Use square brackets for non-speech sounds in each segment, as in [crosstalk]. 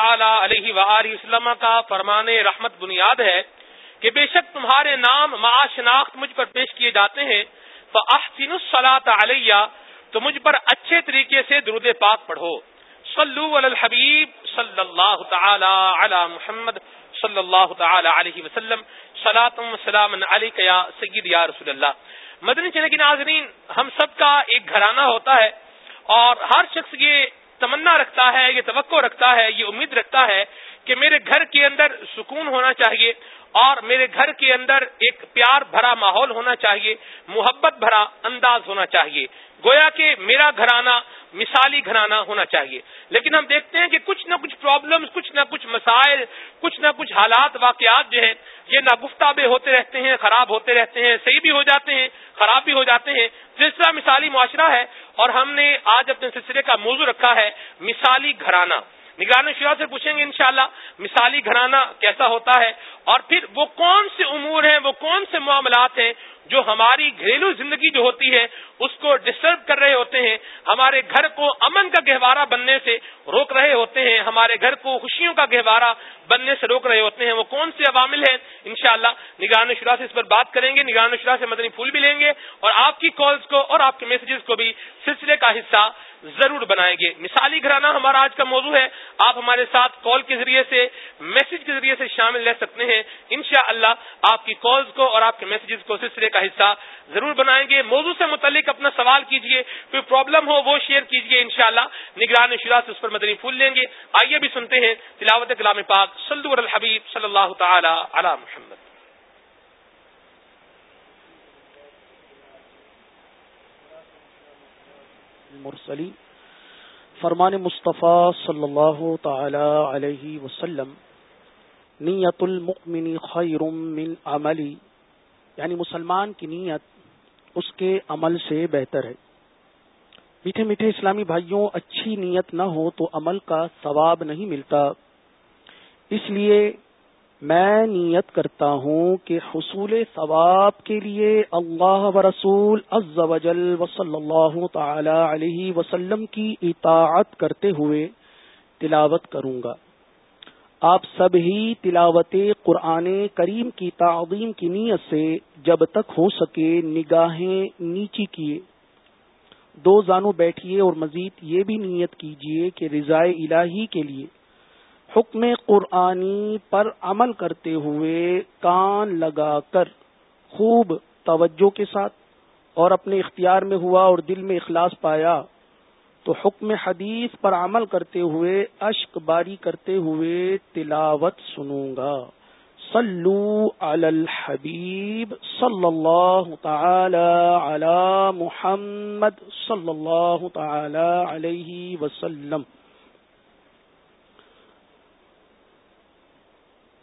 تعالی علیہ وآلہ وسلم کا فرمان رحمت بنیاد ہے کہ بے شک تمہارے نام معاشناخت مجھ پر پیش کیے جاتے ہیں فاحسن الصلاۃ علیہ تو مجھ پر اچھے طریقے سے درود پاک پڑھو۔ صلو علی الحبیب صلی اللہ تعالی علی محمد صلی اللہ تعالی علیہ وسلم۔ صلاۃ سلام علیک یا سید یا رسول اللہ۔ مدنی چلے کی ناظرین، ہم سب کا ایک گھرانہ ہوتا ہے اور ہر شخص یہ تمنا رکھتا ہے یہ توقع رکھتا ہے یہ امید رکھتا ہے کہ میرے گھر کے اندر سکون ہونا چاہیے اور میرے گھر کے اندر ایک پیار بھرا ماحول ہونا چاہیے، محبت بھرا انداز ہونا چاہیے۔ گویا کہ میرا گھرانہ مثالی گھرانہ ہونا چاہیے۔ لیکن ہم دیکھتے ہیں کہ کچھ نہ کچھ پرابلم کچھ نہ کچھ مسائل، کچھ نہ کچھ حالات، واقعات جو ہیں، یہ ناگفتابے ہوتے رہتے ہیں، خراب ہوتے رہتے ہیں، صحیح بھی ہو جاتے ہیں، خراب بھی ہو جاتے ہیں۔ سلسلہ مثالی معاشرہ ہے اور ہم نے آج اپنے سلسلے کا موضوع رکھا ہے مثالی گھرانہ۔ نگران شرح سے پوچھیں گے انشاءاللہ مثالی گھرانہ کیسا ہوتا ہے اور پھر وہ کون سے امور ہیں، وہ کون سے معاملات ہیں جو ہماری گھریلو زندگی جو ہوتی ہے، اس کو ڈسٹرب کر رہے ہوتے ہیں، ہمارے گھر کو امن کا گہوارہ بننے سے روک رہے ہوتے ہیں، ہمارے گھر کو خوشیوں کا گہوارہ بننے سے روک رہے ہوتے ہیں، وہ کون سے عوامل ہیں؟ انشاءاللہ شاء نگران شرح سے اس پر بات کریں گے، نگران شرح سے مدنی پھول بھی لیں گے اور آپ کی کالز کو اور آپ کے میسجز کو بھی سلسلے کا حصہ ضرور بنائیں گے۔ مثالی گھرانہ ہمارا آج کا موضوع ہے آپ ہمارے ساتھ کال کے ذریعے سے میسج کے ذریعے سے شامل رہ سکتے ہیں. انشاءاللہ اللہ آپ کی کالز کو اور آپ کے میسجز کو سلسلے کا حصہ ضرور بنائیں گے. موضوع سے متعلق اپنا سوال کیجیے کوئی پرابلم ہو وہ شیئر کیجیے انشاءاللہ. نگران شراء سے اس پر مدنی پھول لیں گے. آئیے بھی سنتے ہیں. تلاوت کلام پاک. سلدور الحبیب صلی اللہ تعالی علی محمد. المرسلی فرمان مصطفیٰ صلی اللہ تعالی علیہ وسلم، نیت المؤمن خیر من عملی یعنی مسلمان کی نیت اس کے عمل سے بہتر ہے۔ میٹھے میٹھے اسلامی بھائیوں، اچھی نیت نہ ہو تو عمل کا ثواب نہیں ملتا۔ اس لیے میں نیت کرتا ہوں کہ حصول ثواب کے لیے اللہ و رسول عز و جل و صلی اللہ تعالی علیہ وسلم کی اطاعت کرتے ہوئے تلاوت کروں گا۔ آپ سب ہی تلاوت قرآن کریم کی تعظیم کی نیت سے جب تک ہو سکے نگاہیں نیچی کیے۔ دو زانو بیٹھیے اور مزید یہ بھی نیت کیجیے کہ رضائے الہی کے لیے حکم قرآنی پر عمل کرتے ہوئے کان لگا کر خوب توجہ کے ساتھ اور اپنے اختیار میں ہوا اور دل میں اخلاص پایا تو حکم حدیث پر عمل کرتے ہوئے، اشک باری کرتے ہوئے تلاوت سنوں گا۔ صلو علی الحبیب صلی اللہ تعالی علی محمد صلی اللہ تعالی علیہ وسلم۔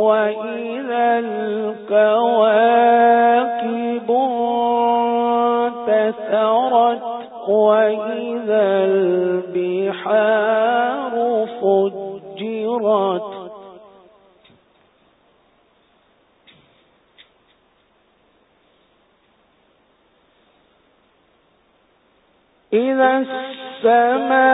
وإذا الكواكب انتثرت وإذا البحار فجرت إذا السماء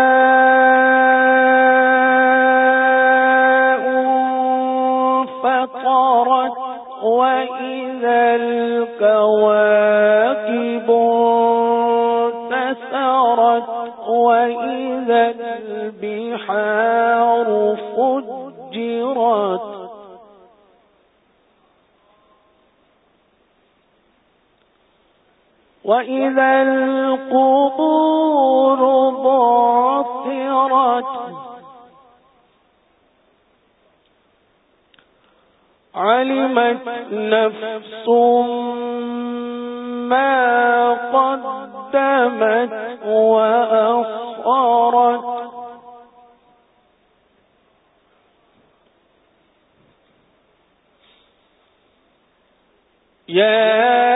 الكواكب تسرت وإذا البحار فجرت. وإذا القبور بعثرت علمت نفس ما قدمت وأخرت يا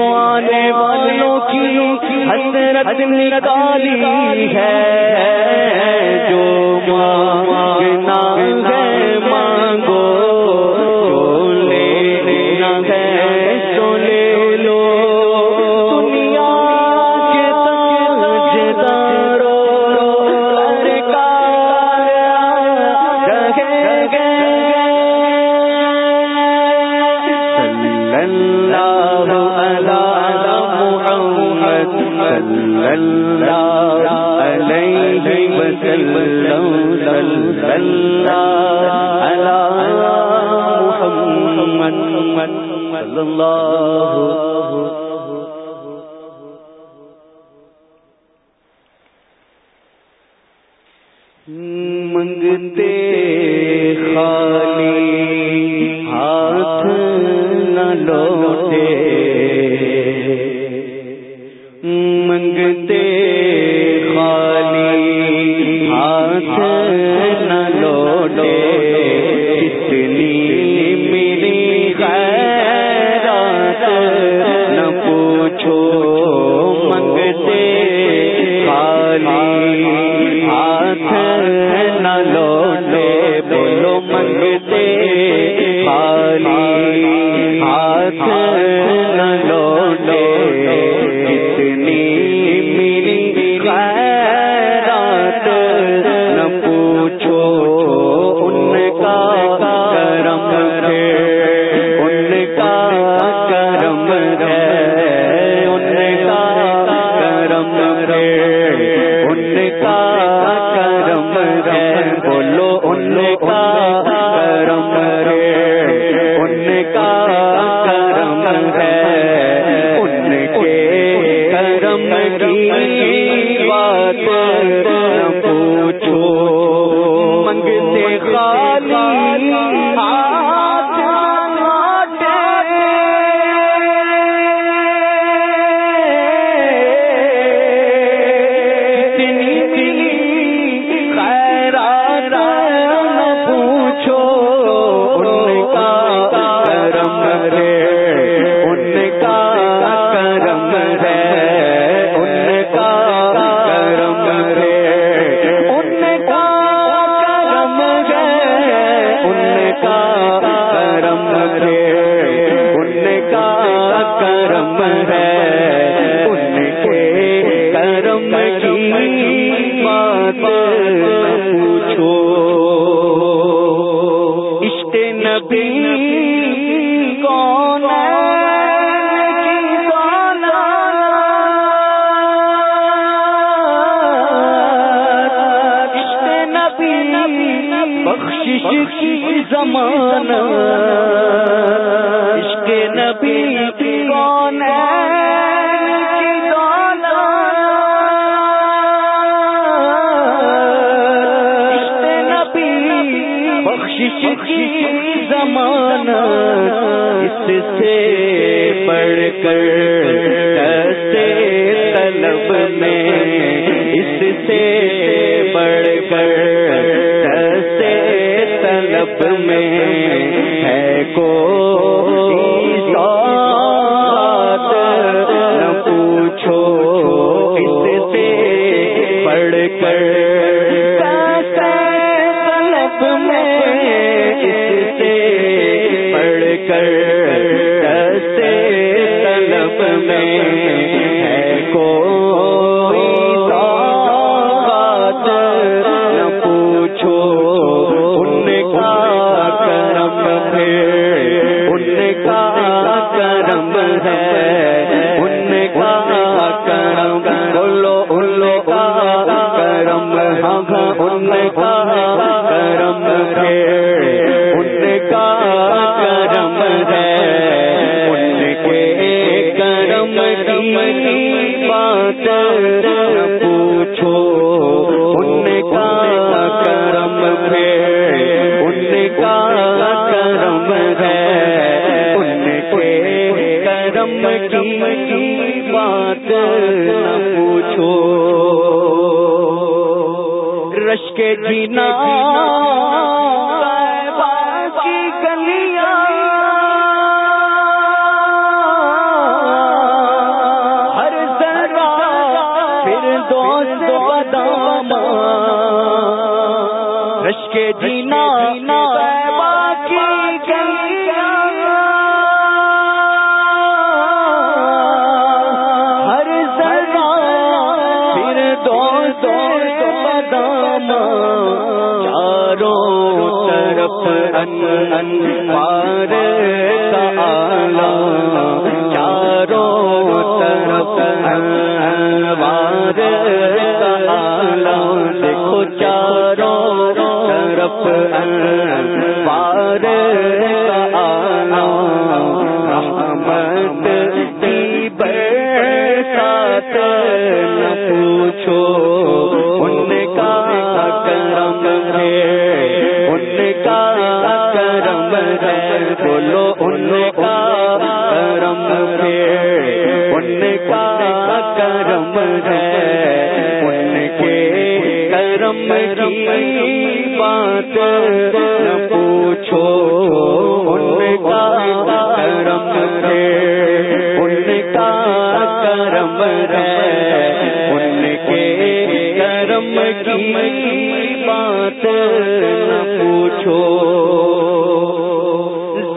نکالی ہے جو مانگنا محمد صلی اللہ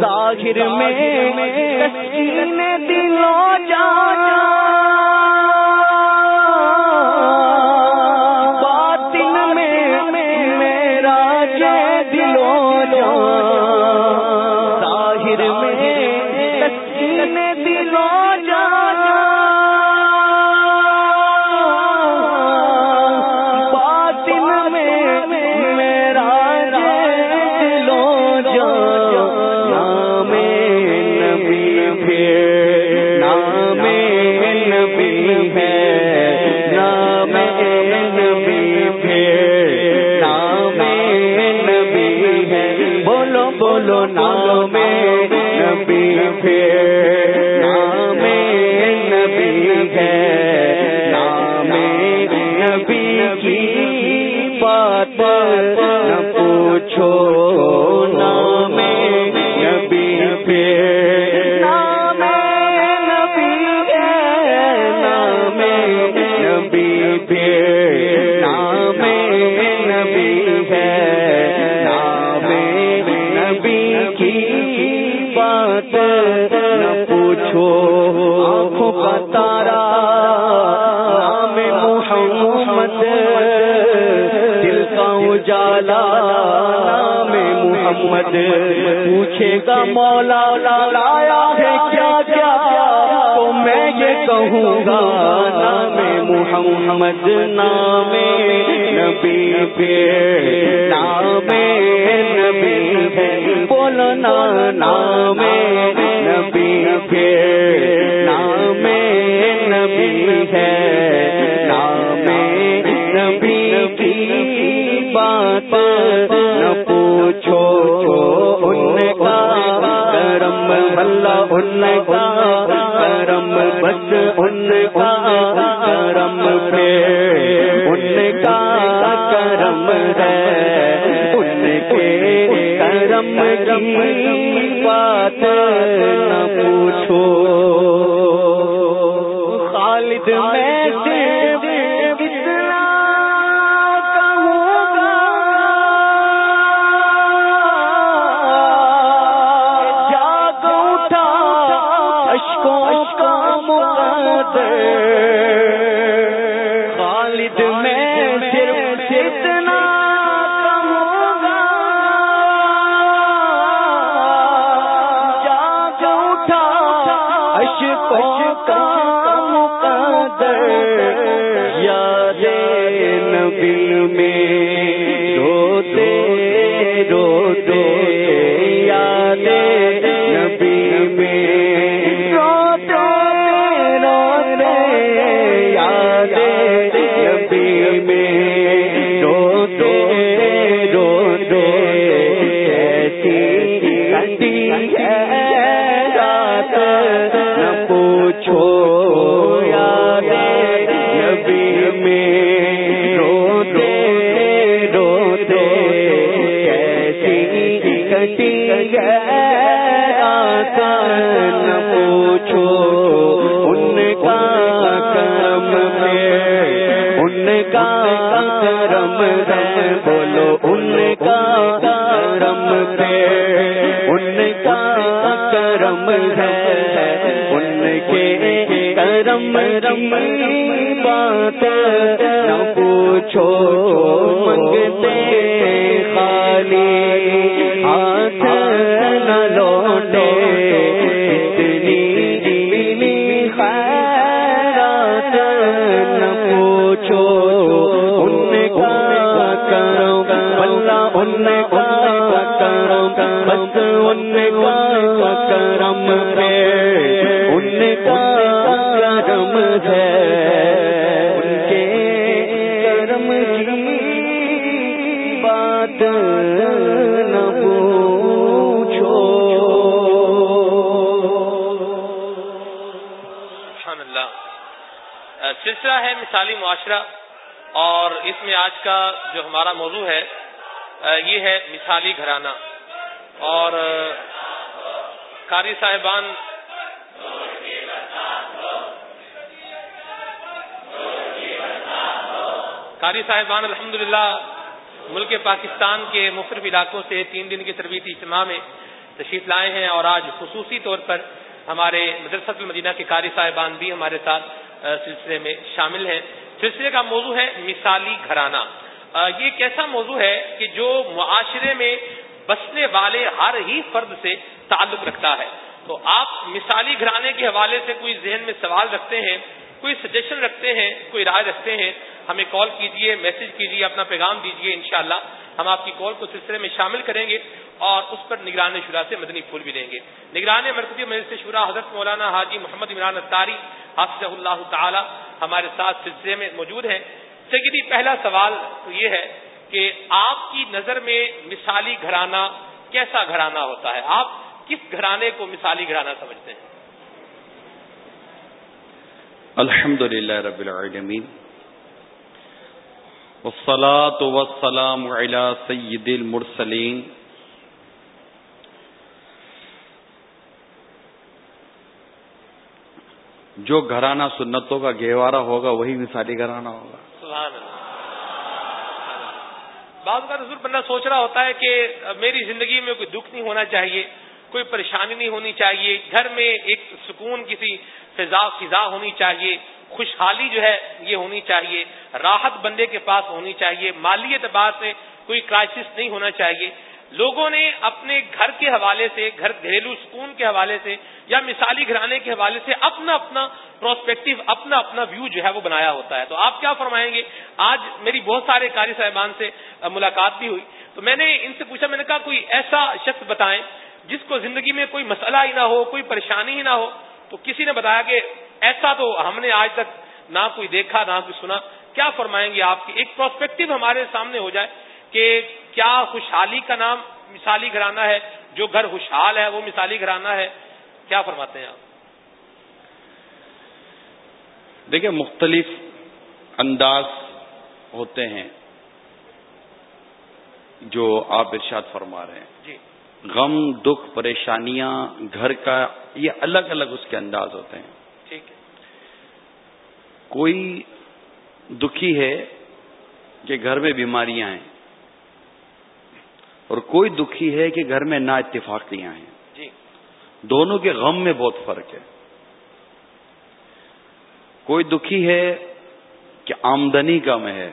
ظاہر میں محمد پوچھے گا مولا لایا ہے کیا کیا؟ تو میں یہ کہوں گا، نام محمد، نام نبی پہ، نام نبی ہے بولنا نام نبی پہ۔ نام نبی ہے نام نبی کی بات کرم بھلا ان کا، کرم بس ان کا، کرم پہ ان کا کرم ہے۔ ان کے کرم کی بات نبی میں روتے روتے یاد نبی میں روتے روتے یاد کرم ہے بولو ان کا کرم پہ ان کا کرم ہے۔ ان کے کرم رم بات نہ پوچھو منگتے خالی۔ ہاتھ نہ لوٹے ان کا کرم بس ان کا کرم ان کا کرم ہے ان کے کرم کی بات نہ پوچھو سبحان اللہ سلسلہ ہے مثالی معاشرہ اور اس میں آج کا جو ہمارا موضوع ہے یہ ہے مثالی گھرانہ۔ اور قاری صاحبان قاری صاحبان الحمدللہ ملک پاکستان کے مختلف علاقوں سے تین دن کی تربیتی اجتماع میں تشریف لائے ہیں اور آج خصوصی طور پر ہمارے مدرسۃ المدینہ کے قاری صاحبان بھی ہمارے ساتھ سلسلے میں شامل ہیں۔ سلسلے کا موضوع ہے مثالی گھرانہ۔ یہ ایک ایسا موضوع ہے کہ جو معاشرے میں بسنے والے ہر ہی فرد سے تعلق رکھتا ہے۔ تو آپ مثالی گھرانے کے حوالے سے کوئی ذہن میں سوال رکھتے ہیں، کوئی سجیشن رکھتے ہیں، کوئی رائے رکھتے ہیں، ہمیں کال کیجیے میسج کیجیے، اپنا پیغام دیجیے انشاءاللہ۔ ہم آپ کی کال کو سلسلے میں شامل کریں گے اور اس پر نگران شورا سے مدنی پھول بھی دیں گے۔ نگران مرکزی مجلس شورا حضرت مولانا حاجی محمد عمران اتاری حافظ اللہ تعالی، ہمارے ساتھ سلسلے میں موجود ہیں۔ سیدی پہلا سوال تو یہ ہے کہ آپ کی نظر میں مثالی گھرانہ کیسا گھرانہ ہوتا ہے؟ آپ کس گھرانے کو مثالی گھرانہ سمجھتے ہیں؟ الحمد للہ رب العالمین، والصلاة والسلام على سید المرسلین۔ جو گھرانہ سنتوں کا گہوارہ ہوگا، وہی مثالی گھرانہ ہوگا۔ سبحان اللہ۔ بعض کا حضور بندہ سوچ رہا ہوتا ہے کہ میری زندگی میں کوئی دکھ نہیں ہونا چاہیے، کوئی پریشانی نہیں ہونی چاہیے، گھر میں ایک سکون کسی فضا فضا ہونی چاہیے، خوشحالی جو ہے یہ ہونی چاہیے، راحت بندے کے پاس ہونی چاہیے، مالی اعتبار سے کوئی کرائسس نہیں ہونا چاہیے۔ لوگوں نے اپنے گھر کے حوالے سے، گھر گھریلو سکون کے حوالے سے یا مثالی گھرانے کے حوالے سے اپنا اپنا پروسپیکٹو اپنا اپنا ویو جو ہے وہ بنایا ہوتا ہے۔ تو آپ کیا فرمائیں گے؟ آج میری بہت سارے کاری صاحبان سے ملاقات بھی ہوئی۔ تو میں نے ان سے پوچھا، میں نے کہا، کوئی ایسا شخص بتائیں جس کو زندگی میں کوئی مسئلہ ہی نہ ہو، کوئی پریشانی ہی نہ ہو، تو کسی نے بتایا کہ ایسا تو ہم نے آج تک نہ کوئی دیکھا، نہ کوئی سنا۔ کیا فرمائیں گے آپ کی؟ ایک پروسپیکٹو ہمارے سامنے ہو جائے۔ کہ کیا خوشحالی کا نام مثالی گھرانہ ہے؟ جو گھر خوشحال ہے وہ مثالی گھرانہ ہے۔ کیا فرماتے ہیں آپ؟ دیکھیں مختلف انداز ہوتے ہیں جو آپ ارشاد فرما رہے ہیں۔ جی۔ غم دکھ پریشانیاں گھر کا یہ الگ الگ اس کے انداز ہوتے ہیں۔ ٹھیک ہے۔ کوئی دکھی ہے کہ گھر میں بیماریاں ہیں۔ اور کوئی دکھی ہے کہ گھر میں نا اتفاقیاں ہیں جی۔ دونوں کے غم میں بہت فرق ہے۔ کوئی دکھی ہے کہ آمدنی کم ہے۔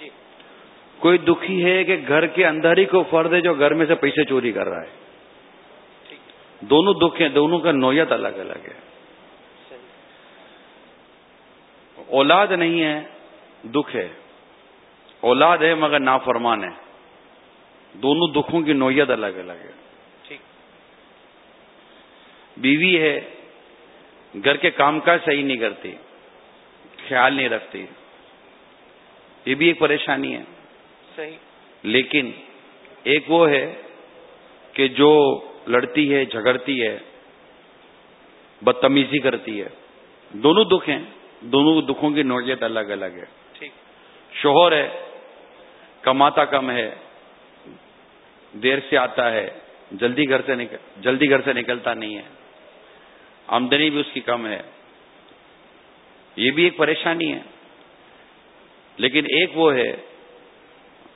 جی۔ کوئی دکھی ہے کہ گھر کے اندر ہی کو فرد ہے جو گھر میں سے پیسے چوری کر رہا ہے۔ دونوں دکھ ہیں دونوں کا نوعیت الگ الگ ہے۔ اولاد نہیں ہے دکھ ہے۔ اولاد ہے مگر نافرمان ہے۔ دونوں دکھوں کی نوعیت الگ الگ ہے۔ ٹھیک۔ بیوی ہے گھر کے کام کاج صحیح نہیں کرتی خیال نہیں رکھتی۔ یہ بھی ایک پریشانی ہے۔ صحیح۔ لیکن ایک وہ ہے کہ جو لڑتی ہے جھگڑتی ہے بدتمیزی کرتی ہے دونوں دکھ ہیں دونوں دکھوں کی نوعیت الگ الگ ہے۔ ٹھیک۔ شوہر ہے کماتا کم ہے دیر سے آتا ہے، جلدی گھر سے نکل جلدی گھر سے نکلتا نہیں ہے۔ آمدنی بھی اس کی کم ہے۔ یہ بھی ایک پریشانی ہے۔ لیکن ایک وہ ہے،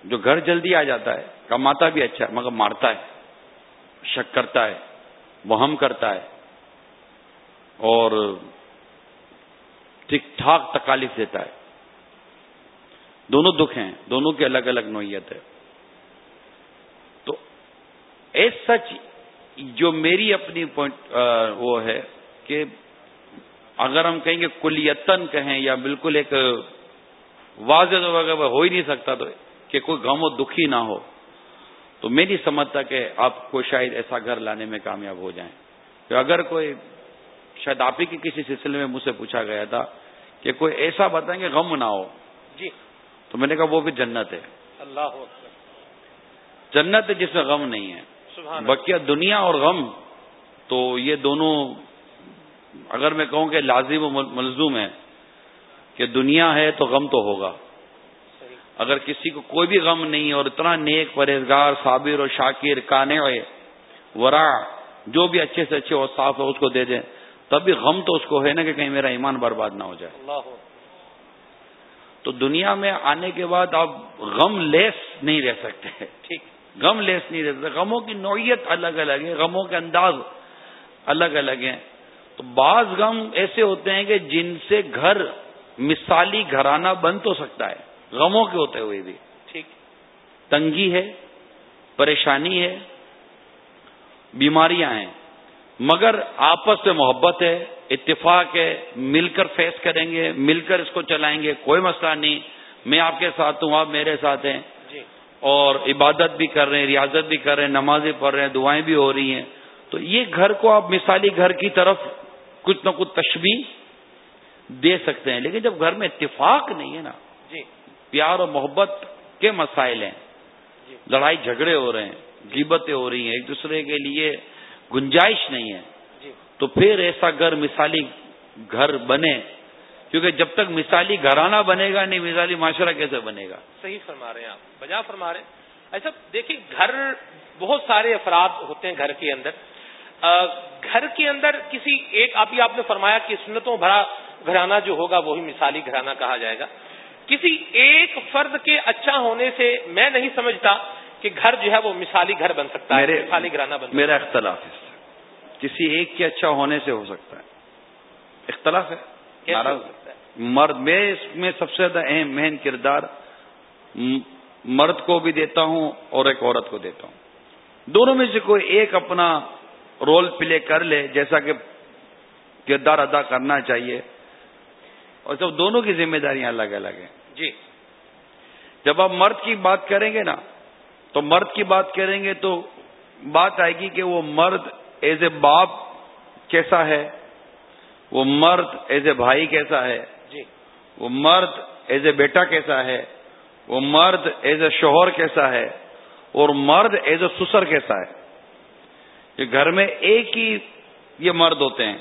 جو گھر جلدی آ جاتا ہے، کماتا بھی اچھا ہے، مگر مارتا ہے، شک کرتا ہے، وہم کرتا ہے۔ اور ٹھیک ٹھاک تکالیف دیتا ہے۔ دونوں دکھ ہیں، دونوں کی الگ الگ نوعیت ہے۔ ایس سچ جو میری اپنی پوائنٹ وہ ہے کہ اگر ہم کہیں گے کلیتن کہیں یا بالکل ایک واضح ہو ہی نہیں سکتا تو کہ کوئی غم و دکھی نہ ہو تو میں نہیں سمجھتا کہ آپ کو شاید ایسا گھر لانے میں کامیاب ہو جائیں۔ کہ اگر کوئی شاید آپ ہی کے کسی سلسلے میں مجھ سے پوچھا گیا تھا کہ کوئی ایسا بتائیں گے غم نہ ہو جی۔ تو میں نے کہا وہ بھی جنت ہے۔ اللہ جنت ہے جس میں غم نہیں ہے۔ بقیہ دنیا اور غم تو یہ دونوں اگر میں کہوں کہ لازم و ملزوم ہے کہ دنیا ہے تو غم تو ہوگا۔ اگر کسی کو کوئی بھی غم نہیں اور اتنا نیک پرہیزگار صابر اور شاکر کانے ورا جو بھی اچھے سے اچھے اور صاف ہے اس کو دے دیں تب بھی غم تو اس کو ہے نا کہ کہیں میرا ایمان برباد نہ ہو جائے۔ اللہ تو دنیا میں آنے کے بعد آپ غم لیس نہیں رہ سکتے۔ ٹھیک۔ غم لیس نہیں رہ سکتے غموں کی نوعیت الگ الگ ہے، غموں کے انداز الگ الگ ہیں۔ تو بعض غم ایسے ہوتے ہیں کہ جن سے گھر مثالی گھرانہ بن تو سکتا ہے، غموں کے ہوتے ہوئے بھی۔ ٹھیک۔ تنگی ہے، پریشانی ہے، بیماریاں ہیں۔ مگر آپس میں محبت ہے، اتفاق ہے، مل کر فیس کریں گے، مل کر اس کو چلائیں گے، کوئی مسئلہ نہیں۔ میں آپ کے ساتھ ہوں، آپ میرے ساتھ ہیں۔ اور عبادت بھی کر رہے ہیں ریاضت بھی کر رہے ہیں نمازیں پڑھ رہے ہیں دعائیں بھی ہو رہی ہیں۔ تو یہ گھر کو آپ مثالی گھر کی طرف کچھ نہ کچھ تشبیح دے سکتے ہیں۔ لیکن جب گھر میں اتفاق نہیں ہے نا جی۔ پیار اور محبت کے مسائل ہیں۔ جی۔ لڑائی جھگڑے ہو رہے ہیں جیبتیں ہو رہی ہیں ایک دوسرے کے لیے گنجائش نہیں ہے۔ جی۔ تو پھر ایسا گھر مثالی گھر بنے کیونکہ جب تک مثالی گھرانہ بنے گا نہیں مثالی معاشرہ کیسے بنے گا؟ صحیح فرما رہے ہیں آپ بجا فرما رہے ہیں۔ ایسا دیکھیں گھر بہت سارے افراد ہوتے ہیں گھر کے اندر۔ گھر کے اندر کسی ایک ابھی آپ نے فرمایا کہ سنتوں بھرا گھرانہ جو ہوگا وہی مثالی گھرانہ کہا جائے گا۔ کسی ایک فرد کے اچھا ہونے سے میں نہیں سمجھتا کہ گھر جو ہے وہ مثالی گھر بن سکتا ہے مثالی گھرانہ بن میرا اختلاف ہے کسی ایک کے اچھا ہونے سے ہو سکتا ہے۔ اختلاف ہے۔ مرد میں اس میں سب سے زیادہ اہم مہن کردار مرد کو بھی دیتا ہوں اور ایک عورت کو دیتا ہوں۔ دونوں میں سے کوئی ایک اپنا رول پلے کر لے جیسا کہ کردار ادا کرنا چاہیے۔ اور جب دونوں کی ذمہ داریاں الگ الگ ہیں۔ جی۔ جب آپ مرد کی بات کریں گے نا تو مرد کی بات کریں گے تو بات آئے گی کہ وہ مرد ایز اے باپ کیسا ہے۔ وہ مرد ایز اے بھائی کیسا ہے؟ جی۔ وہ مرد ایز اے بیٹا کیسا ہے؟ وہ مرد ایز اے شوہر کیسا ہے؟ اور مرد ایز اے سسر کیسا ہے؟ یہ گھر میں ایک ہی یہ مرد ہوتے ہیں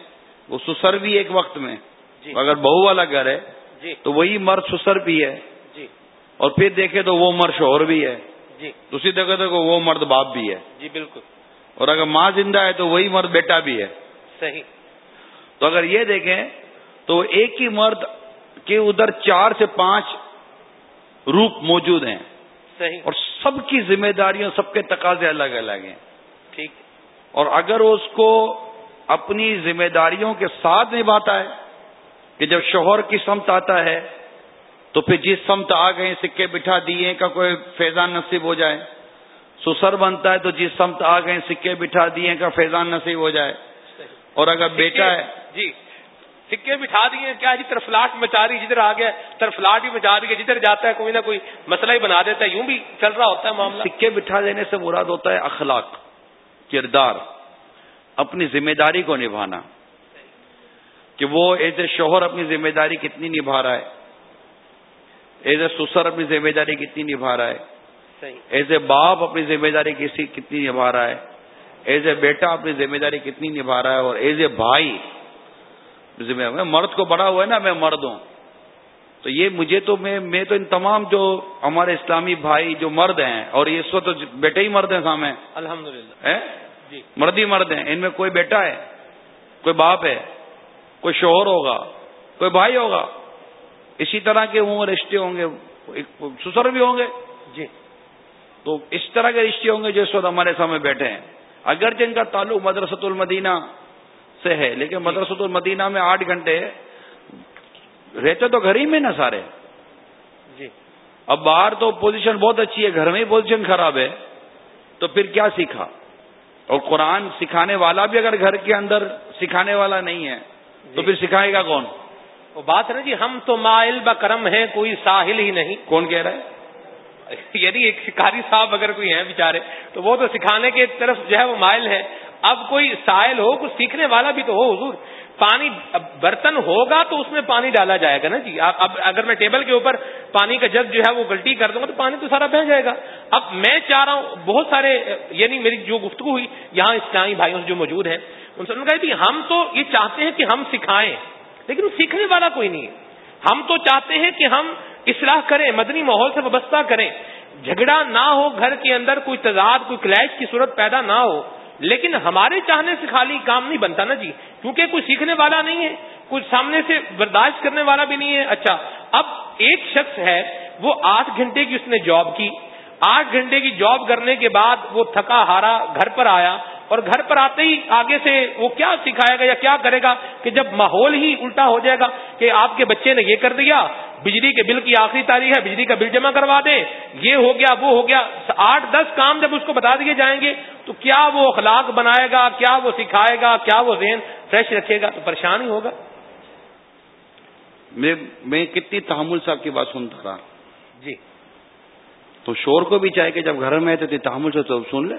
وہ سسر بھی ایک وقت میں۔ جی۔ اگر بہو والا گھر ہے جی۔ تو وہی مرد سسر بھی ہے۔ جی۔ اور پھر دیکھے تو وہ مرد شوہر بھی ہے۔ جی۔ دوسری دیکھے تو وہ مرد باپ بھی ہے۔ جی بالکل۔ اور اگر ماں زندہ ہے تو وہی مرد بیٹا بھی ہے۔ صحیح۔ تو اگر یہ دیکھیں تو ایک ہی مرد کے ادھر چار سے پانچ روپ موجود ہیں۔ صحیح۔ اور سب کی ذمہ داریاں سب کے تقاضے الگ الگ ہیں۔ ٹھیک۔ اور اگر اس کو اپنی ذمہ داریوں کے ساتھ نبھاتا ہے کہ جب شوہر کی سمت آتا ہے تو پھر جس سمت آ گئے سکے بٹھا دیے کا کوئی فیضان نصیب ہو جائے۔ سسر بنتا ہے تو جس سمت آ گئے سکے بٹھا دیے کا فیضان نصیب ہو جائے۔ اور اگر بیٹا ہے جی سکے بٹھا دیے کیا جی طرفلاٹ مچا رہی جدھر آ گیا طرفلاٹ بھی مچا رہی ہے جدھر جاتا ہے کوئی نہ کوئی مسئلہ ہی بنا دیتا ہے یوں بھی چل رہا ہوتا ہے معاملہ۔ سکے بٹھا دینے سے مراد ہوتا ہے اخلاق کردار اپنی ذمہ داری کو نبھانا۔ کہ وہ ایز اے شوہر اپنی ذمہ داری کتنی نبھا رہا ہے ایز اے سسر اپنی ذمہ داری کتنی نبھا رہا ہے ایز اے باپ اپنی ذمہ داری کسی کتنی نبھا رہا ہے ایز اے بیٹا اپنی ذمہ داری کتنی نبھا رہا ہے اور ایز اے بھائی ذمہ میں مرد کو بڑا ہوا ہے نا میں مرد ہوں۔ تو یہ مجھے تو میں میں تو ان تمام جو ہمارے اسلامی بھائی جو مرد ہیں اور اس وقت بیٹے ہی مرد ہیں سامنے۔ الحمد للہ جی۔ مرد ہی مرد ہیں۔ ان میں کوئی بیٹا ہے کوئی باپ ہے کوئی شوہر ہوگا کوئی بھائی ہوگا۔ اسی طرح کے ہوں رشتے ہوں گے۔ سسر بھی ہوں گے۔ جی۔ تو اس طرح کے رشتے ہوں گے جو اس وقت ہمارے سامنے بیٹھے ہیں۔ اگر جن کا تعلق مدرسۃ المدینہ سے ہے۔ لیکن۔ مدرسۃ المدینہ میں آٹھ گھنٹے رہتے تو گھر ہی میں نا سارے۔ جی۔ اب باہر تو پوزیشن بہت اچھی ہے گھر میں ہی پوزیشن خراب ہے۔ تو پھر کیا سیکھا؟ اور قرآن سکھانے والا بھی اگر گھر کے اندر سکھانے والا نہیں ہے تو جی۔ پھر سکھائے گا کون؟ وہ بات ہے نا جی ہم تو مائل بکرم ہیں کوئی ساحل ہی نہیں۔ کون کہہ رہا ہے؟ یعنی ایک شکاری صاحب اگر کوئی ہیں بےچارے تو وہ تو سکھانے کے طرف جو ہے وہ مائل ہے۔ اب کوئی سائل ہو، کچھ سیکھنے والا بھی تو ہو، حضور۔ پانی برتن ہوگا تو اس میں پانی ڈالا جائے گا نا جی۔ اب اگر میں ٹیبل کے اوپر پانی کا جگ جو ہے وہ گلٹی کر دوں گا تو پانی تو سارا بہ جائے گا۔ اب میں چاہ رہا ہوں، بہت سارے یعنی میری جو گفتگو ہوئی، یہاں اسلامی بھائیوں سے جو موجود ہیں، ان سے کہا کہ ہم تو یہ چاہتے ہیں کہ ہم سکھائیں، لیکن سیکھنے والا کوئی نہیں ہے۔ ہم تو چاہتے ہیں کہ ہم اصلاح کریں، مدنی ماحول سے وابستہ کریں۔ جھگڑا نہ ہو گھر کے اندر، کوئی تضاد، کوئی کلیش کی صورت پیدا نہ ہو۔ لیکن ہمارے چاہنے سے خالی کام نہیں بنتا نا جی کیونکہ کوئی سیکھنے والا نہیں ہے، کوئی سامنے سے برداشت کرنے والا بھی نہیں ہے۔ اچھا اب ایک شخص ہے، وہ آٹھ گھنٹے کی اس نے جاب کی۔ آٹھ گھنٹے کی جاب کرنے کے بعد وہ تھکا ہارا گھر پر آیا۔ اور گھر پر آتے ہی آگے سے وہ کیا سکھائے گا یا کیا کرے گا کہ جب ماحول ہی الٹا ہو جائے گا کہ آپ کے بچے نے یہ کر دیا بجلی کے بل کی آخری تاریخ ہے بجلی کا بل جمع کروا دیں یہ ہو گیا وہ ہو گیا آٹھ دس کام جب اس کو بتا دیے جائیں گے تو کیا وہ اخلاق بنائے گا کیا وہ سکھائے گا کیا وہ ذہن فریش رکھے گا؟ تو پریشان ہی ہوگا۔ میں میں کتنی تحمل صاحب کی بات سنتا رہا جی۔ تو شور کو بھی چاہے کہ جب گھر میں تو تحمل سے تو سن لے۔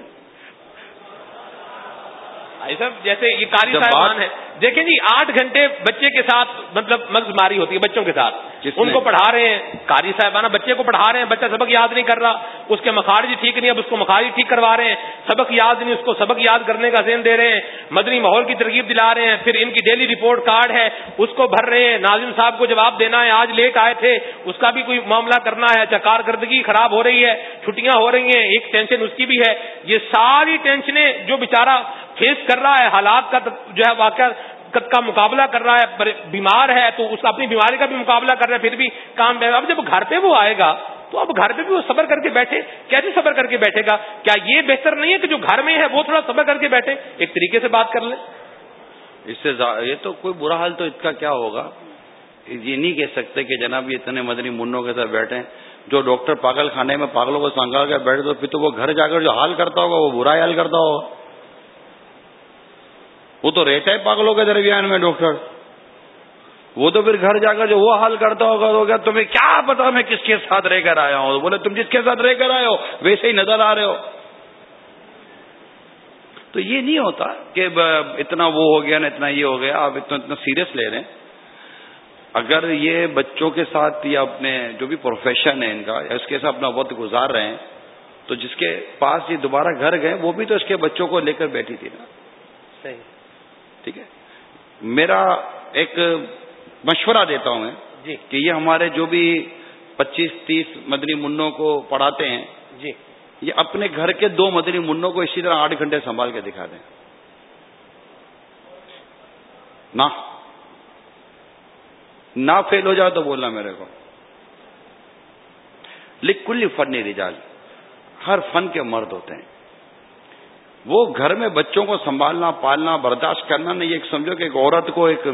جیسے یہ کاری صاحبان ہے دیکھیں جی آٹھ گھنٹے بچے کے ساتھ مطلب مغز ماری ہوتی ہے بچوں کے ساتھ۔ ان کو پڑھا رہے ہیں کاری صاحبانہ بچے کو پڑھا رہے ہیں بچہ سبق یاد نہیں کر رہا اس کے مخارج ٹھیک نہیں اب اس کو مخارج ٹھیک کروا رہے ہیں۔ سبق یاد نہیں اس کو سبق یاد کرنے کا ذہن دے رہے ہیں۔ مدنی ماحول کی ترغیب دلا رہے ہیں پھر ان کی ڈیلی رپورٹ کارڈ ہے اس کو بھر رہے ہیں۔ ناظم صاحب کو جواب دینا ہے آج لیٹ آئے تھے اس کا بھی کوئی معاملہ کرنا ہے۔ اچھا کارکردگی خراب ہو رہی ہے چھٹیاں ہو رہی ہیں ایک ٹینشن اس کی بھی ہے۔ یہ ساری ٹینشنیں جو بےچارا فیس کر رہا ہے حالات کا جو ہے واقعہ کا مقابلہ کر رہا ہے بیمار ہے تو اس اپنی بیماری کا بھی مقابلہ کر رہا ہے، پھر بھی کام اب جب گھر پہ وہ آئے گا، تو اب گھر پہ بھی وہ صبر کر کے بیٹھے۔ کیسے صبر کر کے بیٹھے گا؟ کیا یہ بہتر نہیں ہے کہ جو گھر میں ہے وہ تھوڑا صبر کر کے بیٹھے؟ ایک طریقے سے بات کر لیں۔ اس سے یہ تو کوئی برا حال تو اس کا کیا ہوگا؟ یہ نہیں کہہ سکتے کہ جناب یہ اتنے مدنی منوں کے ساتھ بیٹھے۔ جو ڈاکٹر پاگل خانے میں پاگلوں کو سنگا کے بیٹھ دو پھر تو وہ گھر جا کر جو حال کرتا ہوگا وہ برا حال کرتا ہوگا۔ وہ تو رہتا ہے پاگلوں کے درمیان میں، ڈاکٹر۔ وہ تو پھر گھر جا کر جو وہ حال کرتا ہوگا، تو کیا تمہیں کیا پتا میں کس کے ساتھ رہ کر آیا ہوں؟ بولے، تم جس کے ساتھ رہ کر آئے ہو، ویسے ہی نظر آ رہے ہو۔ تو یہ نہیں ہوتا کہ اتنا وہ ہو گیا نا اتنا یہ ہو گیا، آپ اتنا اتنا سیریس لے رہے ہیں۔ اگر یہ بچوں کے ساتھ یا اپنے جو بھی پروفیشن ہے ان کا، یا اس کے ساتھ اپنا وقت گزار رہے ہیں، تو جس کے پاس یہ دوبارہ گھر گئے، وہ بھی تو اس کے بچوں کو لے کر بیٹھی تھی نا۔ صحیح۔ ٹھیک ہے؟ میرا ایک مشورہ دیتا ہوں میں جی۔ کہ یہ ہمارے جو بھی پچیس تیس مدنی منوں کو پڑھاتے ہیں جی۔ یہ اپنے گھر کے دو مدنی منوں کو اسی طرح آٹھ گھنٹے سنبھال کے دکھا دیں۔ نہ۔ نہ فیل ہو جائے تو بولنا میرے کو۔ لکھ کل فن رجال ہر فن کے مرد ہوتے ہیں۔ وہ گھر میں بچوں کو سنبھالنا پالنا برداشت کرنا نہیں ایک سمجھو کہ ایک عورت کو ایک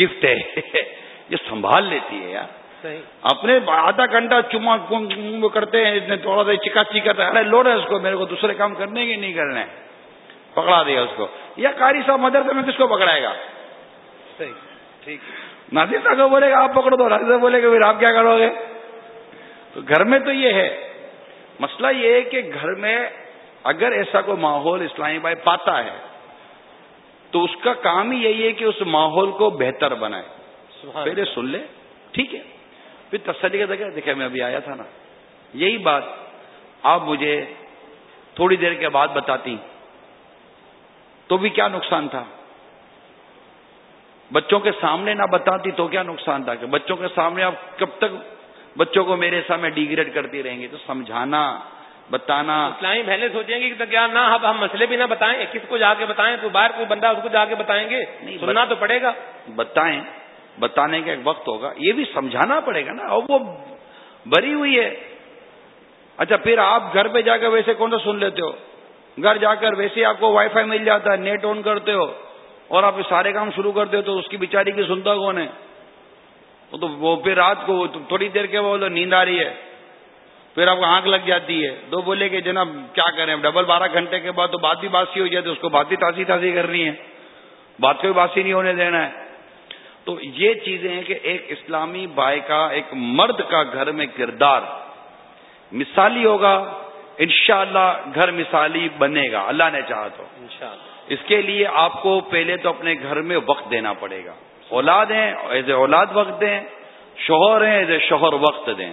گفٹ ہے۔ [laughs] یہ سنبھال لیتی ہے یار۔ اپنے آدھا گھنٹہ چما کرتے ہیں تھوڑا سا چکا چکا ارے لوڑ ہے اس کو میرے کو دوسرے کام کرنے کی نہیں کرنے۔ پکڑا دیا اس کو۔ یا کاری صاحب مدرسے میں کس کو پکڑائے گا؟ ناصر صاحب کو بولے گا آپ پکڑ دو ناصر صاحب بولے گا پھر آپ کیا کرو گے؟ تو گھر میں تو یہ ہے۔ مسئلہ یہ ہے کہ گھر میں اگر ایسا کوئی ماحول اسلامی بھائی پاتا ہے تو اس کا کام ہی یہی ہے کہ اس ماحول کو بہتر بنائے۔ پہلے سن لے ٹھیک ہے۔ پھر تسلی کا دیکھا دیکھا میں ابھی آیا تھا نا۔ یہی بات آپ مجھے تھوڑی دیر کے بعد بتاتی۔ تو بھی کیا نقصان تھا؟ بچوں کے سامنے نہ بتاتی تو کیا نقصان تھا؟ کہ بچوں کے سامنے آپ کب تک بچوں کو میرے سامنے ڈیگریڈ کرتی رہیں گے تو سمجھانا۔ بتانا۔ اسلامی بہنیں سوچیں گی کہ کیا نہ اب ہم مسئلے بھی نہ بتائیں کس کو جا کے بتائیں تو باہر کوئی بندہ اس کو جا کے بتائیں گے سننا تو پڑے گا۔ بتائیں بتانے کا ایک وقت ہوگا۔ یہ بھی سمجھانا پڑے گا نا اور وہ بری ہوئی ہے۔ اچھا پھر آپ گھر پہ جا کر ویسے کون سا سن لیتے ہو؟ گھر جا کر ویسے آپ کو وائی فائی مل جاتا ہے نیٹ آن کرتے ہو اور آپ سارے کام شروع کرتے ہو تو اس کی بیچاری کی سنتا کون ہے؟ تو وہ پھر رات کو تھوڑی دیر کے بعد نیند آ رہی ہے۔ پھر آپ کو آنکھ لگ جاتی ہے۔ دو بولے کہ جناب کیا کریں ڈبل بارہ گھنٹے کے بعد تو بات بھی باسی ہو جاتی ہے اس کو بات بھی تازی تازی کرنی ہے۔ بات کو بھی باسی نہیں ہونے دینا ہے۔ تو یہ چیزیں ہیں کہ ایک اسلامی بھائی کا ایک مرد کا گھر میں کردار۔ مثالی ہوگا انشاءاللہ گھر مثالی بنے گا۔ اللہ نے چاہا تو۔ اس کے لیے آپ کو پہلے تو اپنے گھر میں وقت دینا پڑے گا۔ اولاد ہیں ایز اولاد وقت دیں شوہر ہیں ایز اے شوہر وقت دیں۔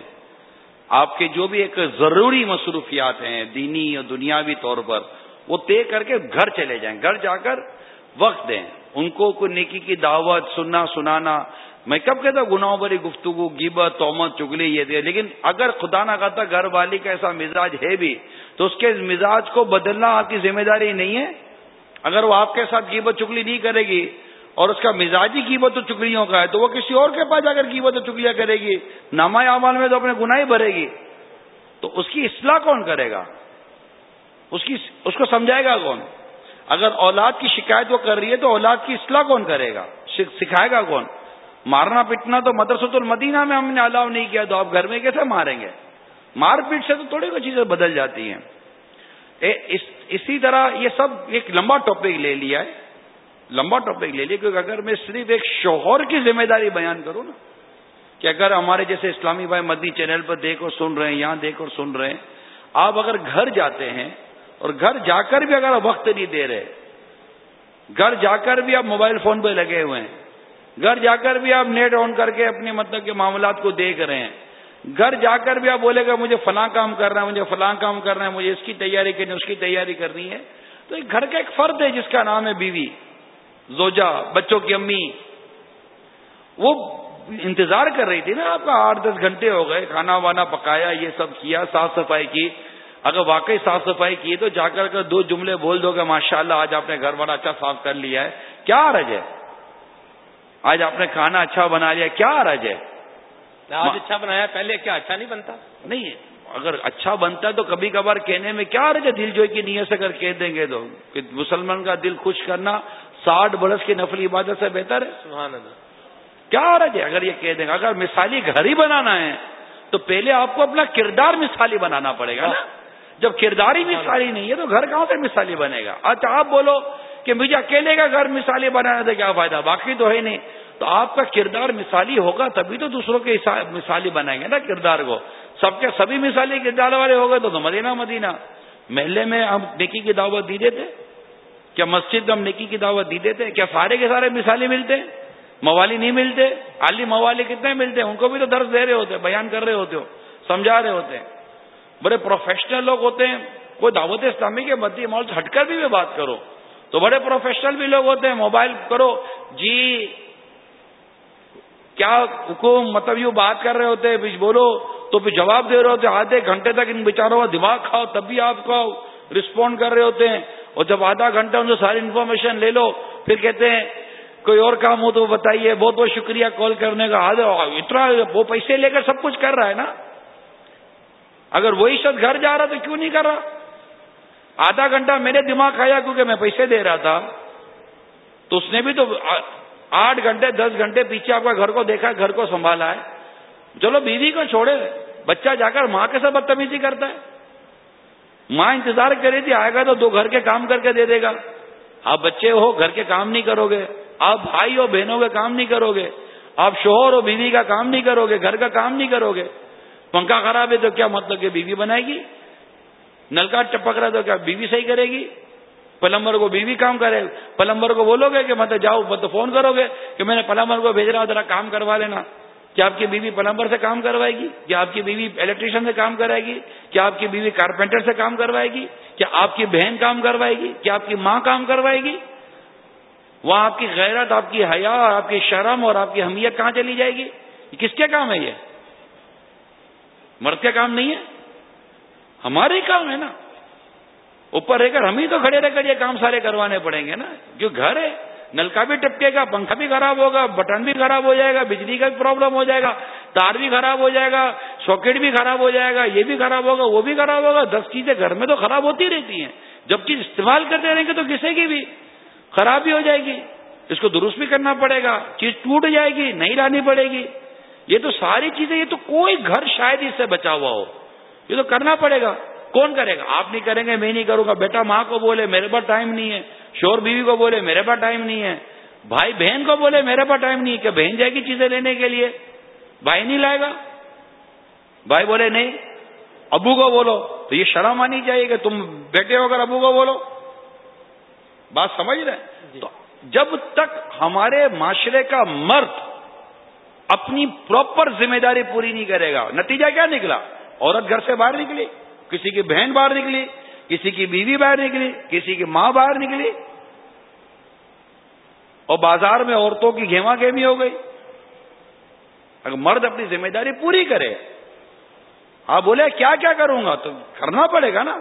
آپ کے جو بھی ایک ضروری مصروفیات ہیں دینی اور دنیاوی طور پر، وہ طے کر کے گھر چلے جائیں، گھر جا کر وقت دیں۔ ان کو کوئی نیکی کی دعوت، سننا، سنانا۔ میں کب کہتا گناہوں بری گفتگو گیبت تومت، چگلی، یہ دے۔ لیکن اگر خدا نہ کہتا گھر والی کا ایسا مزاج ہے بھی، تو اس کے مزاج کو بدلنا آپ کی ذمہ داری نہیں ہے۔ اگر وہ آپ کے ساتھ گیبت چگلی نہیں کرے گی اور اس کا مزاجی قیمت و چکلیوں کا ہے، تو وہ کسی اور کے پاس جا کر قیمت و چکلیاں کرے گی۔ نامہ اعمال میں تو اپنے گناہ ہی بھرے گی۔ تو اس کی اصلاح کون کرے گا؟ اس کی اس کو سمجھائے گا کون؟ اگر اولاد کی شکایت وہ کر رہی ہے تو اولاد کی اصلاح کون کرے گا؟ سکھائے گا کون؟ مارنا پیٹنا تو مدرسۃ المدینہ میں ہم نے الاؤ نہیں کیا، تو آپ گھر میں کیسے ماریں گے؟ مار پیٹ سے تو تھوڑی کوئی چیزیں بدل جاتی ہیں۔ اسی طرح یہ سب ایک لمبا ٹاپک لے لیا ہے۔ لمبا ٹاپک لے لیے کیونکہ اگر میں صرف ایک شوہر کی ذمہ داری بیان کروں نا، کہ اگر ہمارے جیسے اسلامی بھائی مدنی چینل پر دیکھ اور سن رہے ہیں، یہاں دیکھ اور سن رہے ہیں، آپ اگر گھر جاتے ہیں اور گھر جا کر بھی اگر وقت نہیں دے رہے، گھر جا کر بھی آپ موبائل فون پہ لگے ہوئے ہیں، گھر جا کر بھی آپ نیٹ آن کر کے اپنے مطلب کے معاملات کو دیکھ رہے ہیں، گھر جا کر بھی آپ بولے گا، مجھے فلاں کام کرنا ہے، مجھے فلاں کام کرنا ہے، مجھے اس کی تیاری کرنی اس کی تیاری کرنی ہے۔ تو ایک گھر کا ایک فرد ہے جس کا نام ہے بیوی۔ زوجا بچوں کی امی۔ وہ انتظار کر رہی تھی نا آپ کا آٹھ دس گھنٹے ہو گئے کھانا وانا پکایا یہ سب کیا صاف صفائی کی۔ اگر واقعی صاف صفائی کی تو جا کر دو جملے بول دو گے ماشاء اللہ آج آپ نے گھر بڑا اچھا صاف کر لیا ہے۔ کیا رج ہے؟ آج آپ نے کھانا اچھا بنا لیا کیا رج ہے؟ آج اچھا بنایا پہلے کیا اچھا نہیں بنتا؟ نہیں اگر اچھا بنتا ہے تو کبھی کبھار کہنے میں کیا رج ہے؟ دل جو کی نیت سے اگر کہہ دیں گے تو۔ مسلمان کا دل خوش کرنا ساٹھ برس کی نفلی عبادت سے بہتر ہے؟ سبحان اللہ۔ کیا رج ہے؟ اگر یہ کہہ دیں گے اگر مثالی گھر ہی بنانا ہے تو پہلے آپ کو اپنا کردار مثالی بنانا پڑے گا نا؟ جب کردار ہی مثالی نہیں ہے تو گھر کہاں سے مثالی بنے گا؟ اچھا آپ بولو کہ مجھے اکیلے کا گھر مثالی بنانے سے کیا فائدہ؟ باقی تو ہے نہیں۔ تو آپ کا کردار مثالی ہوگا تبھی تو دوسروں کے مثالی بنائیں گے نا کردار کو۔ سب کے سبھی مثالی کردار والے ہو گئے تو مدینہ مدینہ۔ محلے میں ہم نکی کی دعوت دی دیتے۔ کیا مسجد میں ہم نکی کی دعوت دی دیتے کیا سارے کے سارے مثالی ملتے موالی نہیں ملتے؟ عالی موالی کتنے ملتے ان کو بھی تو درد دے رہے ہوتے بیان کر رہے ہوتے ہو، سمجھا رہے ہوتے ہیں۔ بڑے پروفیشنل لوگ ہوتے ہیں۔ کوئی دعوت اسلامی کے بدی ماحول سے ہٹ کر بھی بات کرو، تو بڑے پروفیشنل بھی لوگ ہوتے ہیں۔ موبائل کرو۔ جی کیا حکم مطلب یوں بات کر رہے ہوتے ہیں؟ بولو، تو پھر جواب دے رہے ہوتے آدھے گھنٹے تک ان بیچاروں کا دماغ کھاؤ، تب بھی آپ کو رسپونڈ کر رہے ہوتے ہیں۔ اور جب آدھا گھنٹہ ان سے ساری انفارمیشن لے لو، پھر کہتے ہیں، کوئی اور کام ہو تو بتائیے، بہت بہت شکریہ کال کرنے کا۔ اتنا وہ پیسے لے کر سب کچھ کر رہا ہے نا۔ اگر وہی شخص گھر جا رہا تو کیوں نہیں کر رہا؟ آدھا گھنٹہ میرے دماغ کھایا کیونکہ میں پیسے دے رہا تھا۔ تو اس نے بھی تو آٹھ گھنٹے، دس گھنٹے پیچھے آپ کا گھر کو دیکھا، گھر کو سنبھالا ہے۔ چلو بیوی کو چھوڑے، بچہ جا کر ماں کے ساتھ بدتمیزی کرتا ہے۔ ماں انتظار کرے تھی، آئے گا تو دو گھر کے کام کر کے دے دے گا۔ آپ بچے ہو، گھر کے کام نہیں کرو گے۔ آپ بھائی ہو بہنوں کے کام نہیں کرو گے۔ آپ شوہر ہو بیوی کا کام نہیں کرو گے، گھر کا کام نہیں کرو گے۔ پنکھا خراب ہے تو کیا مطلب کہ بیوی بنائے گی؟ نلکا چپک رہا تو کیا بیوی صحیح کرے گی؟ پلمبر کو بیوی کام کرے۔ پلمبر کو بولو گے کہ مطلب جاؤ مطلب فون کرو گے کہ میں نے پلمبر کو بھیج رہا ذرا کام کروا لینا۔ کیا آپ کی بیوی پلمبر سے کام کروائے گی؟ کیا آپ کی بیوی الیکٹریشین سے کام کرائے گی؟ کیا آپ کی بیوی کارپینٹر سے کام کروائے گی؟ کیا آپ کی بہن کام کروائے گی؟ کیا آپ کی ماں کام کروائے گی؟ وہاں آپ کی غیرت، آپ کی حیا آپ کی شرم اور آپ کی اہمیت کہاں چلی جائے گی؟ کس کے کام ہے یہ؟ مرد کا کام نہیں ہے؟ ہمارے کام ہے نا۔ اوپر رہ کر ہم ہی تو کھڑے رہ کر یہ کام سارے کروانے پڑیں گے نا۔ جو گھر ہے۔ نلکا بھی ٹپکے گا، پنکھا بھی خراب ہوگا، بٹن بھی خراب ہو جائے گا، بجلی کا بھی پرابلم ہو جائے گا، تار بھی خراب ہو جائے گا، ساکٹ بھی خراب ہو جائے گا، یہ بھی خراب ہوگا، وہ بھی خراب ہوگا، دس چیزیں گھر میں تو خراب ہوتی رہتی ہیں۔ جب چیز استعمال کرتے رہیں گے تو کسی کی بھی خرابی ہو جائے گی۔ اس کو درست بھی کرنا پڑے گا، چیز ٹوٹ جائے گی، نہیں لانی پڑے گی۔ یہ تو ساری چیزیں، یہ تو کوئی گھر شاید اس سے بچا ہوا ہو۔ یہ تو کرنا پڑے گا۔ کون کرے گا؟ آپ نہیں کریں گے میں نہیں کروں گا۔ بیٹا ماں کو بولے میرے پاس ٹائم نہیں ہے۔ شور بیوی کو بولے میرے پاس ٹائم نہیں ہے۔ بھائی بہن کو بولے میرے پاس ٹائم نہیں ہے۔ کہ بہن جائے گی چیزیں لینے کے لیے؟ بھائی نہیں لائے گا۔ بھائی بولے نہیں۔ ابو کو بولو تو یہ شرم آنی چاہیے کہ تم بیٹے ہو کر ابو کو بولو۔ بات سمجھ رہے جی۔ تو جب تک ہمارے معاشرے کا مرد اپنی پراپر ذمہ داری پوری نہیں کرے گا نتیجہ کیا نکلا؟ عورت گھر سے باہر نکلی۔ کسی کی بہن باہر نکلی، کسی کی بیوی باہر نکلی، کسی کی ماں باہر نکلی۔ اور بازار میں عورتوں کی گھیما گیمی ہو گئی۔ اگر مرد اپنی ذمہ داری پوری کرے آپ بولے، کیا کیا کروں گا؟ تو کرنا پڑے گا نا۔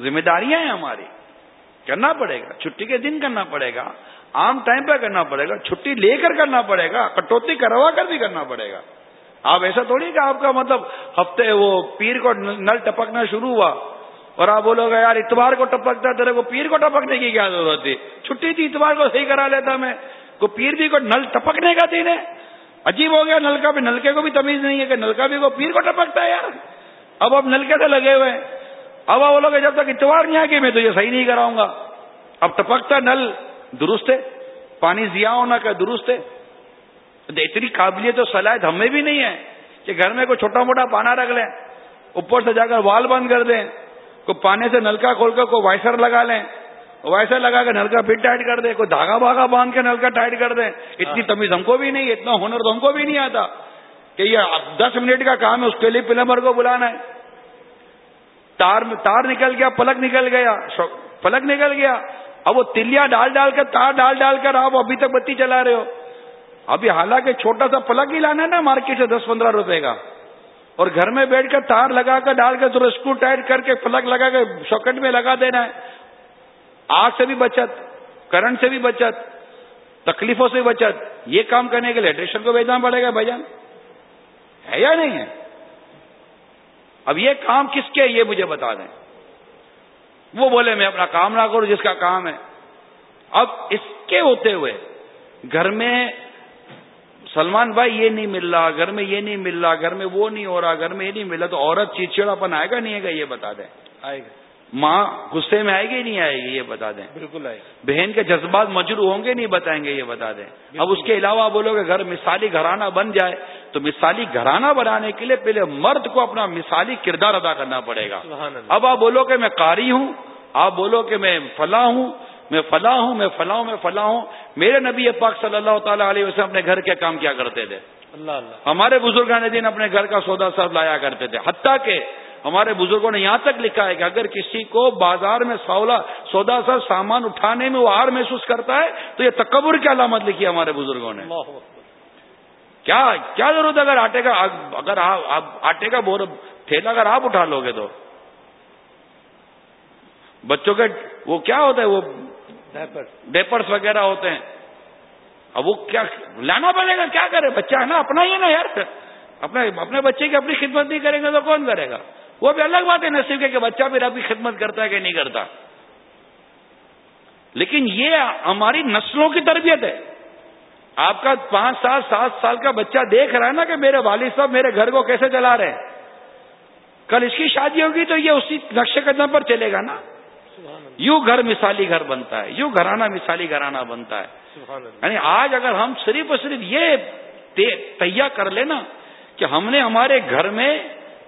ذمہ داریاں ہیں ہماری۔ کرنا پڑے گا۔ چھٹی کے دن کرنا پڑے گا۔ عام ٹائم پہ کرنا پڑے گا۔ چھٹی لے کر کرنا پڑے گا۔ کٹوتی کروا کر بھی کرنا پڑے گا۔ آپ ایسا تھوڑی کہ آپ کا مطلب ہفتے وہ پیر کو نل ٹپکنا شروع ہوا اور آپ بولو گے یار اتوار کو ٹپکتا تیرے کو پیر کو ٹپکنے کی کیا ضرورت تھی؟ چھٹی تھی، اتوار کو صحیح کرا لیتا میں۔ کو پیر بھی کو نل ٹپکنے کا تھی نے عجیب ہو گیا نلکا بھی۔ نلکے کو بھی تمیز نہیں ہے کہ نلکا بھی کو پیر کو ٹپکتا ہے یار۔ اب اب نلکے سے لگے ہوئے اب آپ بولو گے جب تک اتوار نہیں آ گئی میں تو یہ صحیح نہیں کراؤں گا۔ اب ٹپکتا نل درست ہے، پانی ضیا ہونا کا درست ہے۔ اتنی قابلیت و صلاحیت ہمیں بھی نہیں ہے کہ گھر میں کوئی چھوٹا موٹا پانا رکھ لیں اوپر سے جا کر وال بند کر دیں کوئی پانی سے نلکا کھول کر کوئی وائسر لگا لیں وائسر لگا کر نلکا پھر ٹائٹ کر دیں کوئی دھاگا بھاگا باندھ کے نلکا ٹائٹ کر دیں۔ اتنی تمیز ہم کو بھی نہیں اتنا ہنر تو ہم کو بھی نہیں آتا کہ یہ دس منٹ کا کام ہے اس کے لیے پلمبر کو بلانا ہے۔ تار تار نکل گیا پلک نکل گیا پلک نکل گیا۔ اب وہ تلیا ڈال ڈال کر تار ڈال ڈال کر آپ ابھی تک بتی چلا رہے ہو۔ ابھی حالانکہ چھوٹا سا پلک ہی لانا ہے نا مارکیٹ سے دس پندرہ روپے کا۔ اور گھر میں بیٹھ کر تار لگا کر ڈال کر تھوڑا اسکرو ٹائٹ کر کے پلک لگا کے شاکٹ میں لگا دینا ہے۔ آگ سے بھی بچت، کرنٹ سے بھی بچت، تکلیفوں سے بچت۔ یہ کام کرنے کے لیے الیکٹریشن کو بھیجنا پڑے گا بھائی جان۔ ہے یا نہیں ہے؟ اب یہ کام کس کے؟ یہ مجھے بتا دیں۔ وہ بولے میں اپنا کام نہ کروں جس کا کام ہے۔ اب اس کے ہوتے ہوئے گھر میں سلمان بھائی یہ نہیں مل رہا گھر میں یہ نہیں مل رہا گھر میں وہ نہیں ہو رہا گھر میں یہ نہیں مل رہا تو عورت چیچڑا پن آئے گا نہیں آئے گا؟ یہ بتا دیں۔ آئے گا۔ ماں غصے میں آئے گی نہیں آئے گی؟ یہ بتا دیں۔ بالکل آئے بہن کے جذبات مجرو ہوں گے نہیں بتائیں گے؟ یہ بتا دیں۔ اب اس کے علاوہ بولو کہ گھر مثالی گھرانہ بن جائے تو مثالی گھرانہ بنانے کے لیے پہلے مرد کو اپنا مثالی کردار ادا کرنا پڑے گا۔ اب آپ بولو کہ میں قاری ہوں آپ بولو کہ میں فلاں ہوں میں فلاں ہوں میں فلاں ہوں میں فلاں ہوں۔ میرے نبی پاک صلی اللہ تعالیٰ علیہ وسلم اپنے گھر کے کام کیا کرتے تھے۔ اللہ اللہ۔ ہمارے بزرگان دن اپنے گھر کا سودا سب لایا کرتے تھے۔ حتیٰ کہ ہمارے بزرگوں نے یہاں تک لکھا ہے کہ اگر کسی کو بازار میں سولا سودا سر سامان اٹھانے میں وہ ہار محسوس کرتا ہے تو یہ تکبر کی علامت لکھی ہے ہمارے بزرگوں نے۔ کیا کیا ضرورت ہے اگر آٹے کا اگر آپ آٹے کا بور تھیلا اگر آپ اٹھا لو گے تو؟ بچوں کے وہ کیا ہوتا ہے وہ ڈیپرس وغیرہ ہوتے ہیں. اب وہ کیا لانا پڑے گا، کیا کرے، بچہ ہے نا، اپنا ہی ہے نا یار اپنے اپنے بچے کی اپنی خدمت نہیں کریں گے تو کون کرے گا؟ وہ بھی الگ بات ہے، نصیب کے کہ بچہ بھی رب کی خدمت کرتا ہے کہ نہیں کرتا. لیکن یہ ہماری نسلوں کی تربیت ہے. آپ کا پانچ سال، سات سال کا بچہ دیکھ رہا ہے نا کہ میرے والد صاحب میرے گھر کو کیسے چلا رہے ہیں. کل اس کی شادی ہوگی تو یہ اسی نقشے قدم پر چلے گا نا. یوں گھر مثالی گھر بنتا ہے یوں گھرانہ مثالی گھرانہ بنتا ہے۔ یعنی آج اگر ہم صرف اور صرف یہ تیار کر لینا کہ ہم نے ہمارے گھر میں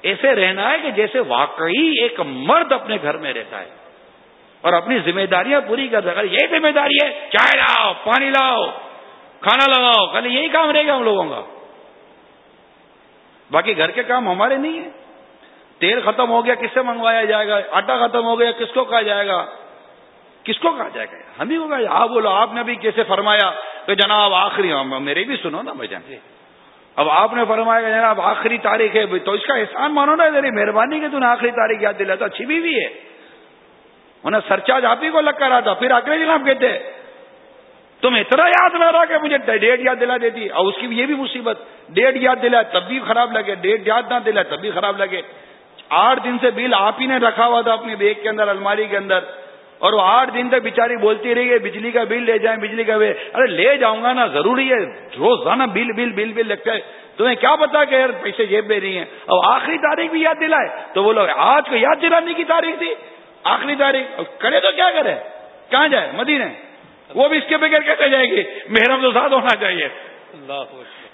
ایسے رہنا ہے کہ جیسے واقعی ایک مرد اپنے گھر میں رہتا ہے اور اپنی ذمہ داریاں پوری کر اگر یہ ذمہ داری ہے چائے لاؤ پانی لاؤ کھانا لگاؤ کل یہی کام رہے گا ہم لوگوں کا۔ باقی گھر کے کام ہمارے نہیں ہیں۔ تیل ختم ہو گیا کس سے منگوایا جائے گا؟ آٹا ختم ہو گیا کس کو کہا جائے گا؟ کس کو کہا جائے گا؟ ہم ہی کو کہا آپ بولو آپ نے بھی کیسے فرمایا کہ جناب آخری میرے بھی سنو نا بھائی جان۔ اب آپ نے فرمایا کہ جناب آخری تاریخ ہے تو اس کا احسان مانو نا میری مہربانی کہ تم نے آخری تاریخ یاد دلا تو اچھی بھی, بھی ہے۔ انہیں سرچارج آپ ہی کو لگ کر رہا تھا پھر دن آپ کہتے تم اتنا یاد نہ رہا کہ مجھے ڈیٹ یاد دلا دیتی اور اس کی یہ بھی مصیبت ڈیٹ یاد دلا تب بھی خراب لگے ڈیٹ یاد نہ دلا تب بھی خراب لگے۔ آٹھ دن سے بل آپ ہی نے رکھا ہوا تھا اپنی بیگ کے اندر الماری کے اندر۔ اور وہ آٹھ دن تک بیچاری بولتی رہی ہے بجلی کا بل لے جائیں بجلی کا بل۔ ارے لے جاؤں گا نا ضروری ہے۔ روزانہ بل بل بل بل لگتا ہے۔ تمہیں کیا پتا کہ یار پیسے جیب میں نہیں ہے اور آخری تاریخ بھی یاد دلائے۔ تو بولو آج کو یاد دلانے کی تاریخ تھی۔ آخری تاریخ۔ کرے تو کیا کرے؟ کہاں جائے؟ مدینے۔ وہ بھی اس کے بغیر کیسے جائے گی؟ محرم تو ساتھ ہونا چاہیے۔ اللہ۔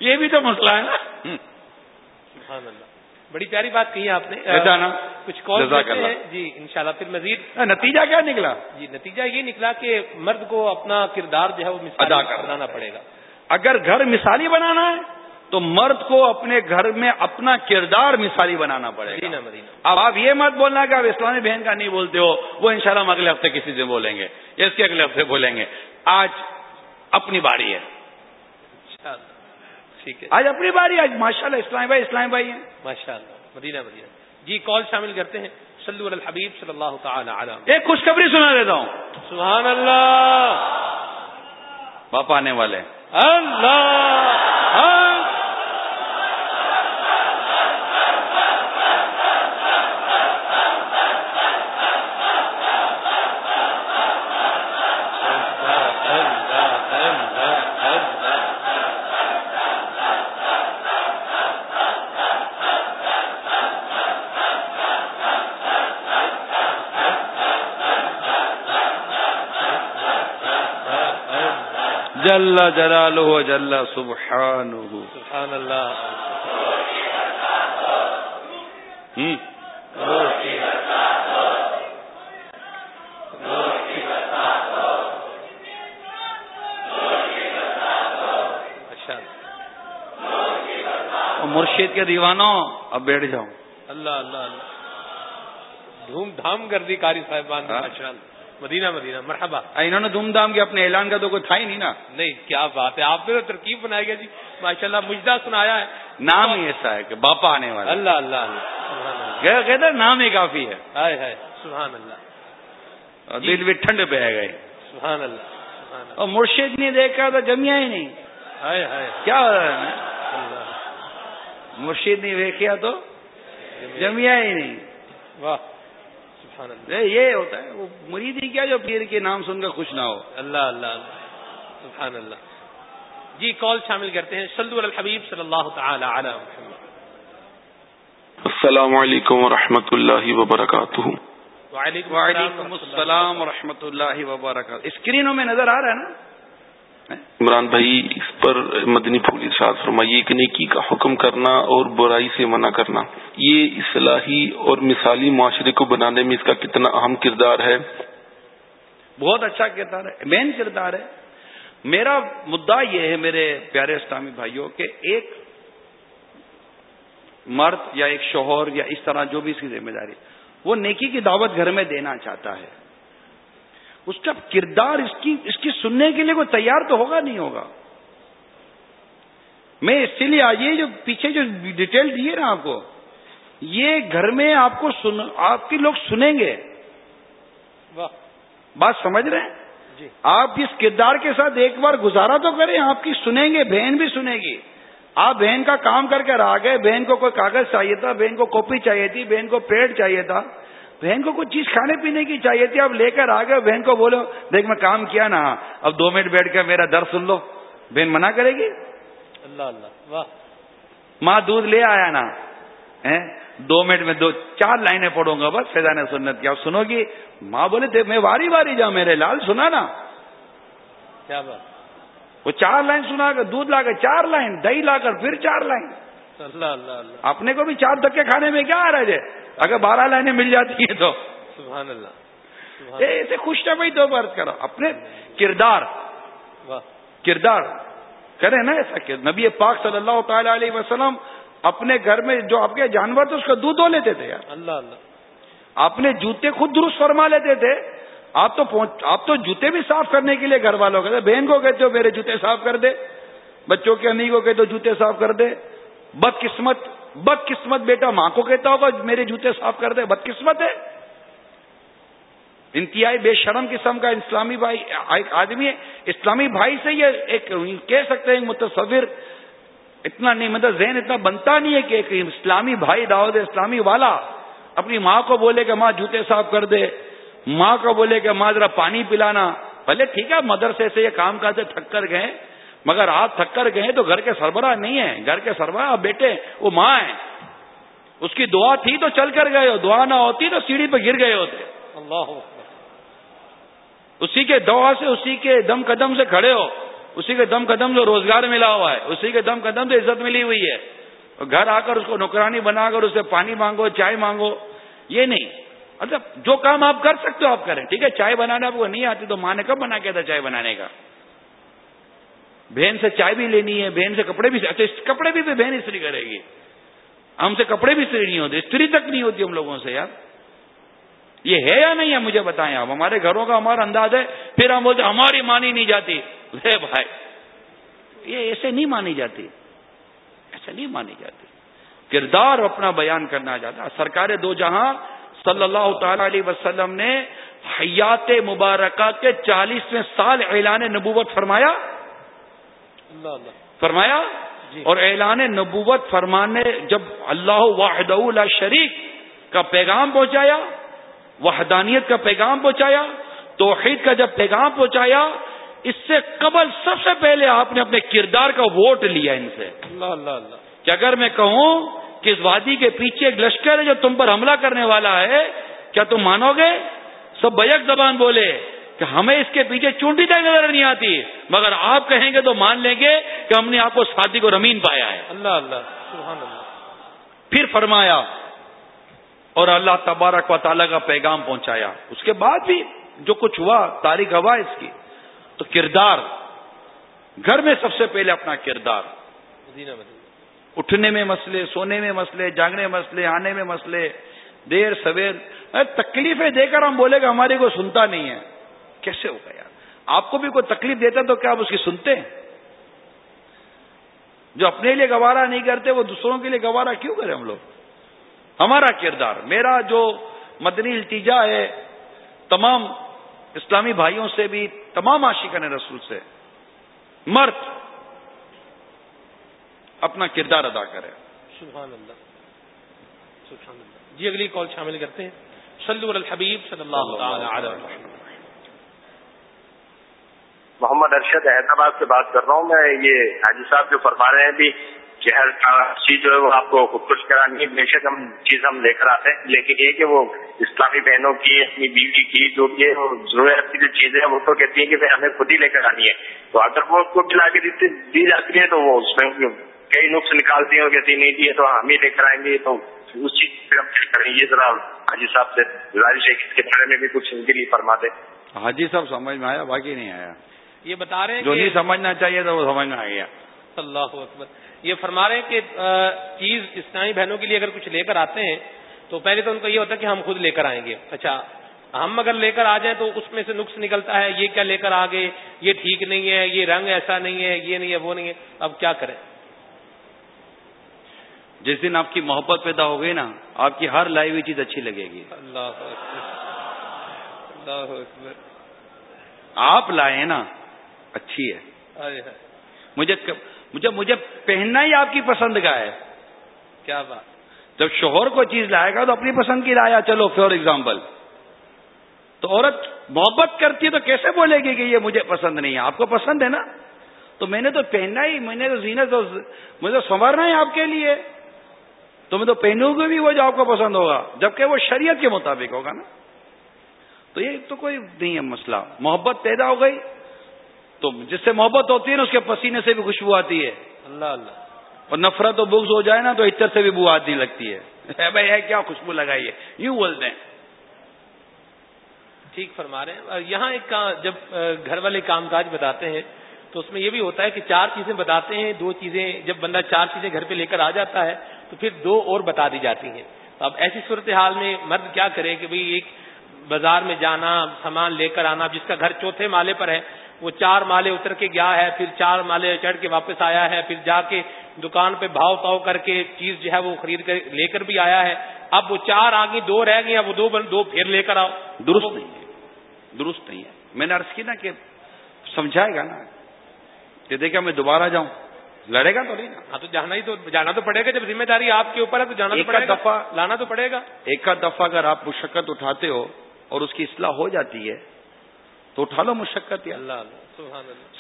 یہ بھی تو مسئلہ ہے نا۔ بڑی پیاری بات کہی ہے آپ نے؟ کچھ کال۔ ہیں۔ جی انشاءاللہ پھر مزید۔ نتیجہ کیا نکلا؟ جی نتیجہ یہ نکلا کہ مرد کو اپنا کردار جو ہے وہ مثالی ادا کرنا۔ بنانا پڑے گا۔ اگر گھر مثالی بنانا ہے تو مرد کو اپنے گھر میں اپنا کردار مثالی بنانا پڑے گا۔ اب آپ یہ مت بولنا کہ آپ اسلامی بہن کا نہیں بولتے ہو وہ انشاءاللہ ہم اگلے ہفتے کسی سے بولیں گے یا اس کے اگلے ہفتے بولیں گے۔ آج اپنی باری ہے۔ ٹھیک ہے۔ آج اپنی باری آج ماشاءاللہ اسلامی بھائی اسلامی بھائی ہیں۔ ماشاء اللہ مدینہ مدینہ۔ جی کال شامل کرتے ہیں۔ علی الحبیب صلی اللہ تعالی علی ایک خوشخبری سنا دیتا ہوں۔ سبحان اللہ۔ پاپا آنے والے۔ اللہ۔ جل جلالہ جل سبحانہ۔ سبحان اللہ ہوں اچھا مرشید کے دیوانوں اب بیٹھ جاؤ اللہ اللہ اللہ۔ دھوم دھام کر دی کاری صاحبان ہاں۔ ماشاء اللہ مدینہ مدینہ مرحبا۔ انہوں نے دھوم دھام کے اپنے اعلان کا تو کوئی تھا ہی نہیں نا؟ نہیں کیا بات ہے؟ آپ نے تو ترکیب بنائی گیا جی۔ ماشاء اللہ مجدہ سنایا ہے۔ نام ہی ایسا ہے کہ باپا آنے والا اللہ اللہ ہیں نام ہی کافی ہے۔ ہائے ہائے۔ سبحان اللہ۔ اور دل بھی ٹھنڈ پہ گئے۔ سبحان اللہ اور مرشید نہیں دیکھا تو جمیا ہی نہیں۔ ہائے ہائے۔ کیا ہو رہا ہے؟ مرشید نہیں دیکھا تو جمیا ہی نہیں۔ واہ۔ سبحان اللہ۔ یہ- ہوتا ہے وہ مرید ہی کیا جو پیر کے نام سن کر خوش نہ ہو۔ اللہ اللہ اللہ۔ سبحان اللہ۔ جی کال شامل کرتے ہیں۔ سلو الحبیب صلی اللہ تعالی علی محمد۔ السلام علیکم ورحمۃ اللہ وبرکاتہ۔ وعلیکم السلام و اللہ وبرکاتہ۔ اسکرینوں میں نظر آ رہا ہے نا؟ عمران بھائی، اس پر مدنی پھول ارشاد فرمائیے کہ نیکی کا حکم کرنا اور برائی سے منع کرنا، یہ اصلاحی اور مثالی معاشرے کو بنانے میں اس کا کتنا اہم کردار ہے؟ بہت اچھا کردار ہے، مین کردار ہے۔ میرا مدعا یہ ہے میرے پیارے اسلامی بھائیوں کہ ایک مرد یا ایک شوہر یا اس طرح جو بھی اس کی ذمہ داری، وہ نیکی کی دعوت گھر میں دینا چاہتا ہے۔ اس کا کردار اس کی اس کی سننے کے لیے کوئی تیار تو ہوگا نہیں ہوگا؟ میں اسی لیے یہ جو پیچھے جو ڈیٹیل دیے نا آپ کو یہ گھر میں آپ کو سن آپ کے لوگ سنیں گے۔ بات سمجھ رہے ہیں؟ جی۔ آپ اس کردار کے ساتھ ایک بار گزارا تو کریں آپ کی سنیں گے بہن بھی سنے گی۔ آپ بہن کا کام کر کے آ گئے بہن کو کوئی کاغذ چاہیے تھا بہن کو کاپی چاہیے تھی بہن کو پیڈ چاہیے تھا۔ بہن کو کچھ چیز کھانے پینے کی چاہیے تھی اب لے کر آ گئے۔ بہن کو بولو دیکھ میں کام کیا نا اب دو منٹ بیٹھ کے میرا در سن لو۔ بہن منع کرے گی؟ اللہ اللہ واہ۔ ماں دودھ لے آیا نا دو منٹ میں دو چار لائنیں پڑھوں گا بس فیضان سنت کی۔ اب سنو گی۔ ماں بولے دیکھ میں واری واری جاؤں میرے لال سنا نا۔ کیا بات۔ وہ چار لائن سنا کر دودھ لا کر چار لائن دہی لا کر پھر چار لائن۔ اللہ اللہ اللہ۔ اپنے کو بھی چار دکے کھانے میں کیا آ رہا ہے؟ اگر بارہ لائنیں مل جاتی ہیں تو۔ سبحان اللہ۔ ایسے خوش نہ بھائی دو بار کرو۔ اپنے کردار۔ کردار۔ کرے نا ایسا نبی پاک صلی اللہ تعالی علیہ وسلم اپنے گھر میں جو آپ کے جانور تھے اس کا دودھ دھو لیتے تھے یار۔ اللہ اللہ۔ اپنے جوتے خود درست فرما لیتے تھے۔ آپ تو آپ تو جوتے بھی صاف کرنے کے لیے گھر والوں کہتے بہن کو کہتے ہو میرے جوتے صاف کر دے۔ بچوں کے امی کو کہتے ہو جوتے صاف کر دے۔ بد قسمت بد قسمت بیٹا ماں کو کہتا ہوگا، میرے جوتے صاف کر دے بد قسمت ہے۔ انتہائی بے شرم قسم کا اسلامی بھائی آدمی ہے، اسلامی بھائی سے یہ ایک کہہ سکتے ہیں متصور، اتنا نہیں مطلب ذہن اتنا بنتا نہیں ہے کہ ایک اسلامی بھائی داود اسلامی والا اپنی ماں کو بولے کہ ماں جوتے صاف کر دے، ماں کو بولے کہ ماں ذرا پانی پلانا۔ پہلے ٹھیک ہے، مدرسے سے یہ کام کرتے تھک کر گئے مگر آپ تھک کر گئے تو گھر کے سربراہ نہیں ہے گھر کے سربراہ بیٹے وہ ماں ہے اس کی دعا تھی تو چل کر گئے ہو دعا نہ ہوتی تو سیڑھی پہ گر گئے ہوتے۔ اللہ اسی کے دعا سے اسی کے دم قدم سے کھڑے ہو۔ اسی کے دم قدم سے روزگار ملا ہوا ہے۔ اسی کے دم قدم سے عزت ملی ہوئی ہے۔ گھر آ کر اس کو نوکرانی بنا کر اسے پانی مانگو چائے مانگو یہ نہیں۔ مطلب جو کام آپ کر سکتے ہو آپ کریں ٹھیک ہے؟ چائے بنانا آپ کو نہیں آتی تو ماں نے کب بنا کیا تھا چائے بنانے کا؟ بہن سے چائے بھی لینی ہے، بہن سے کپڑے بھی اچھا کپڑے بھی بہن استری کرے گی۔ ہم سے کپڑے بھی استری نہیں ہوتے، استری تک نہیں ہوتی ہم لوگوں سے، یار۔ یہ ہے یا نہیں ہے مجھے بتائیں آپ؟ ہمارے گھروں کا ہمارا انداز ہے، پھر ہم بولتے ہماری مانی نہیں جاتی۔ بھائی، یہ ایسے نہیں مانی جاتی۔ ایسے نہیں مانی جاتی۔ کردار اپنا بیان کرنا چاہتا۔ سرکار دو جہاں صلی اللہ تعالی علیہ وسلم نے حیات مبارکہ کے چالیسویں سال اعلان نبوت فرمایا۔ فرمایا؟ جی. اور اعلان نبوت فرمانے جب اللہ واحد شریک کا پیغام پہنچایا وحدانیت کا پیغام پہنچایا توحید کا جب پیغام پہنچایا اس سے قبل سب سے پہلے آپ نے اپنے کردار کا ووٹ لیا ان سے۔ اللہ اللہ اللہ. کہ اگر میں کہوں کہ اس وادی کے پیچھے ایک لشکر ہے جو تم پر حملہ کرنے والا ہے کیا تم مانو گے؟ سب بیک زبان بولے۔ کہ ہمیں اس کے پیچھے چونٹی تک نظر نہیں آتی۔ مگر آپ کہیں گے تو مان لیں گے کہ ہم نے آپ کو ساتھی کو رمین پایا ہے۔ اللہ اللہ سبحان اللہ۔ پھر فرمایا اور اللہ تبارک و تعالیٰ کا پیغام پہنچایا۔ اس کے بعد بھی جو کچھ ہوا تاریخ ہوا اس کی۔ تو کردار گھر میں سب سے پہلے اپنا کردار۔ اٹھنے میں مسئلے سونے میں مسئلے جاگنے مسئلے آنے میں مسئلے دیر سویر تکلیفیں دے کر ہم بولے کہ ہماری کوئی سنتا نہیں ہے۔ کیسے ہوگا یار آپ کو بھی کوئی تکلیف دیتا تو کیا آپ اس کی سنتے ہیں؟ جو اپنے لیے گوارا نہیں کرتے وہ دوسروں کے لیے گوارا کیوں کریں ہم لوگ؟ ہمارا کردار میرا جو مدنی التیجا ہے تمام اسلامی بھائیوں سے بھی تمام عاشقان رسول سے مرد اپنا کردار ادا کرے سبحان اللہ سبحان اللہ۔ جی اگلی کال شامل کرتے ہیں۔ صلی الحبیب صلی اللہ علیہ وسلم۔ محمد ارشد حیدرآباد سے بات کر رہا ہوں۔ میں یہ حاجی صاحب جو فرما رہے ہیں ابھی شہر کا چیز جو ہے وہ آپ کو خود کش کرانی ہے۔ بے شک ہم چیز ہم لے کر آتے ہیں۔ لیکن یہ کہ وہ اسلامی بہنوں کی، اپنی بیوی کی جو بھی ضرورت کی جو چیزیں ہیں، وہ تو کہتی ہیں کہ ہمیں خود ہی لے کر آنی ہے۔ تو اگر وہ اس کو پلا کے دی جاتی ہے تو وہ اس میں کئی نقص نکالتی ہیں کہتی نہیں جی، دی ہے تو ہم ہی لے کر آئیں گے۔ تو اس چیز پہ ہم کریں۔ گے ذرا حاجی صاحب سے گزارش ہے اس کے بارے میں بھی کچھ ان کے لیے فرما دیں حاجی صاحب، سمجھ میں آیا؟ باقی نہیں آیا۔ یہ بتا رہے ہیں جو نہیں سمجھنا چاہیے تھا وہ سمجھ میں آ گیا اللہ اکبر۔ یہ فرما رہے ہیں کہ چیز اسلامی بہنوں کے لیے اگر کچھ لے کر آتے ہیں تو پہلے تو ان کا یہ ہوتا ہے کہ ہم خود لے کر آئیں گے۔ اچھا ہم اگر لے کر آ جائیں تو اس میں سے نقص نکلتا ہے یہ کیا لے کر آ گئے یہ ٹھیک نہیں ہے یہ رنگ ایسا نہیں ہے یہ نہیں ہے وہ نہیں ہے۔ اب کیا کریں؟ جس دن آپ کی محبت پیدا ہو گئی نا آپ کی ہر لائی ہوئی چیز اچھی لگے گی۔ اللہ اللہ آپ لائے نا اچھی ہے۔ مجھے مجھے مجھے پہننا ہی آپ کی پسند کا ہے۔ کیا بات۔ جب شوہر کو چیز لائے گا تو اپنی پسند کی لایا چلو فور ایگزامپل۔ تو عورت محبت کرتی ہے تو کیسے بولے گی کہ یہ مجھے پسند نہیں ہے؟ آپ کو پسند ہے نا؟ تو میں نے تو پہننا ہی میں نے تو زینت تو مجھے سنورنا ہے آپ کے لیے۔ تو میں تو پہنوں گی بھی وہ جو آپ کو پسند ہوگا جبکہ وہ شریعت کے مطابق ہوگا نا۔ تو یہ تو کوئی نہیں ہے مسئلہ۔ محبت پیدا ہو گئی۔ تو جس سے محبت ہوتی ہے نا اس کے پسینے سے بھی خوشبو آتی ہے۔ اللہ اللہ۔ اور نفرت و بغض ہو جائے نا تو عطر سے بھی بو آتی لگتی ہے۔ بھائی ہے کیا خوشبو لگائی ہے۔ یوں بولتے ہیں ٹھیک فرما رہے ہیں۔ یہاں ایک جب گھر والے کام کاج بتاتے ہیں تو اس میں یہ بھی ہوتا ہے کہ چار چیزیں بتاتے ہیں۔ دو چیزیں جب بندہ چار چیزیں گھر پہ لے کر آ جاتا ہے تو پھر دو اور بتا دی جاتی ہیں۔ اب ایسی صورتحال میں مرد کیا کرے کہ بھئی ایک بازار میں جانا سامان لے کر آنا جس کا گھر چوتھے مالے پر ہے وہ چار مالے اتر کے گیا ہے پھر چار مالے چڑھ کے واپس آیا ہے پھر جا کے دکان پہ بھاؤ تاؤ کر کے چیز جو ہے وہ خرید کر لے کر بھی آیا ہے۔ اب وہ چار آگے دو رہ گئی وہ دو دو پھر لے کر آؤ۔ درست نہیں ہے۔ درست نہیں ہے۔ میں نے عرض کی نا کہ سمجھائے گا نا کہ دیکھا میں دوبارہ جاؤں۔ لڑے گا تو نہیں ہاں تو جانا ہی تو جانا تو پڑے گا جب ذمہ داری آپ کے اوپر ہے تو جانا تو پڑے گا۔ دفعہ لانا تو پڑے گا۔ ایک دفعہ اگر آپ مشقت اٹھاتے ہو اور اس کی اصلاح ہو جاتی ہے تو اٹھا لو مشقت اللہ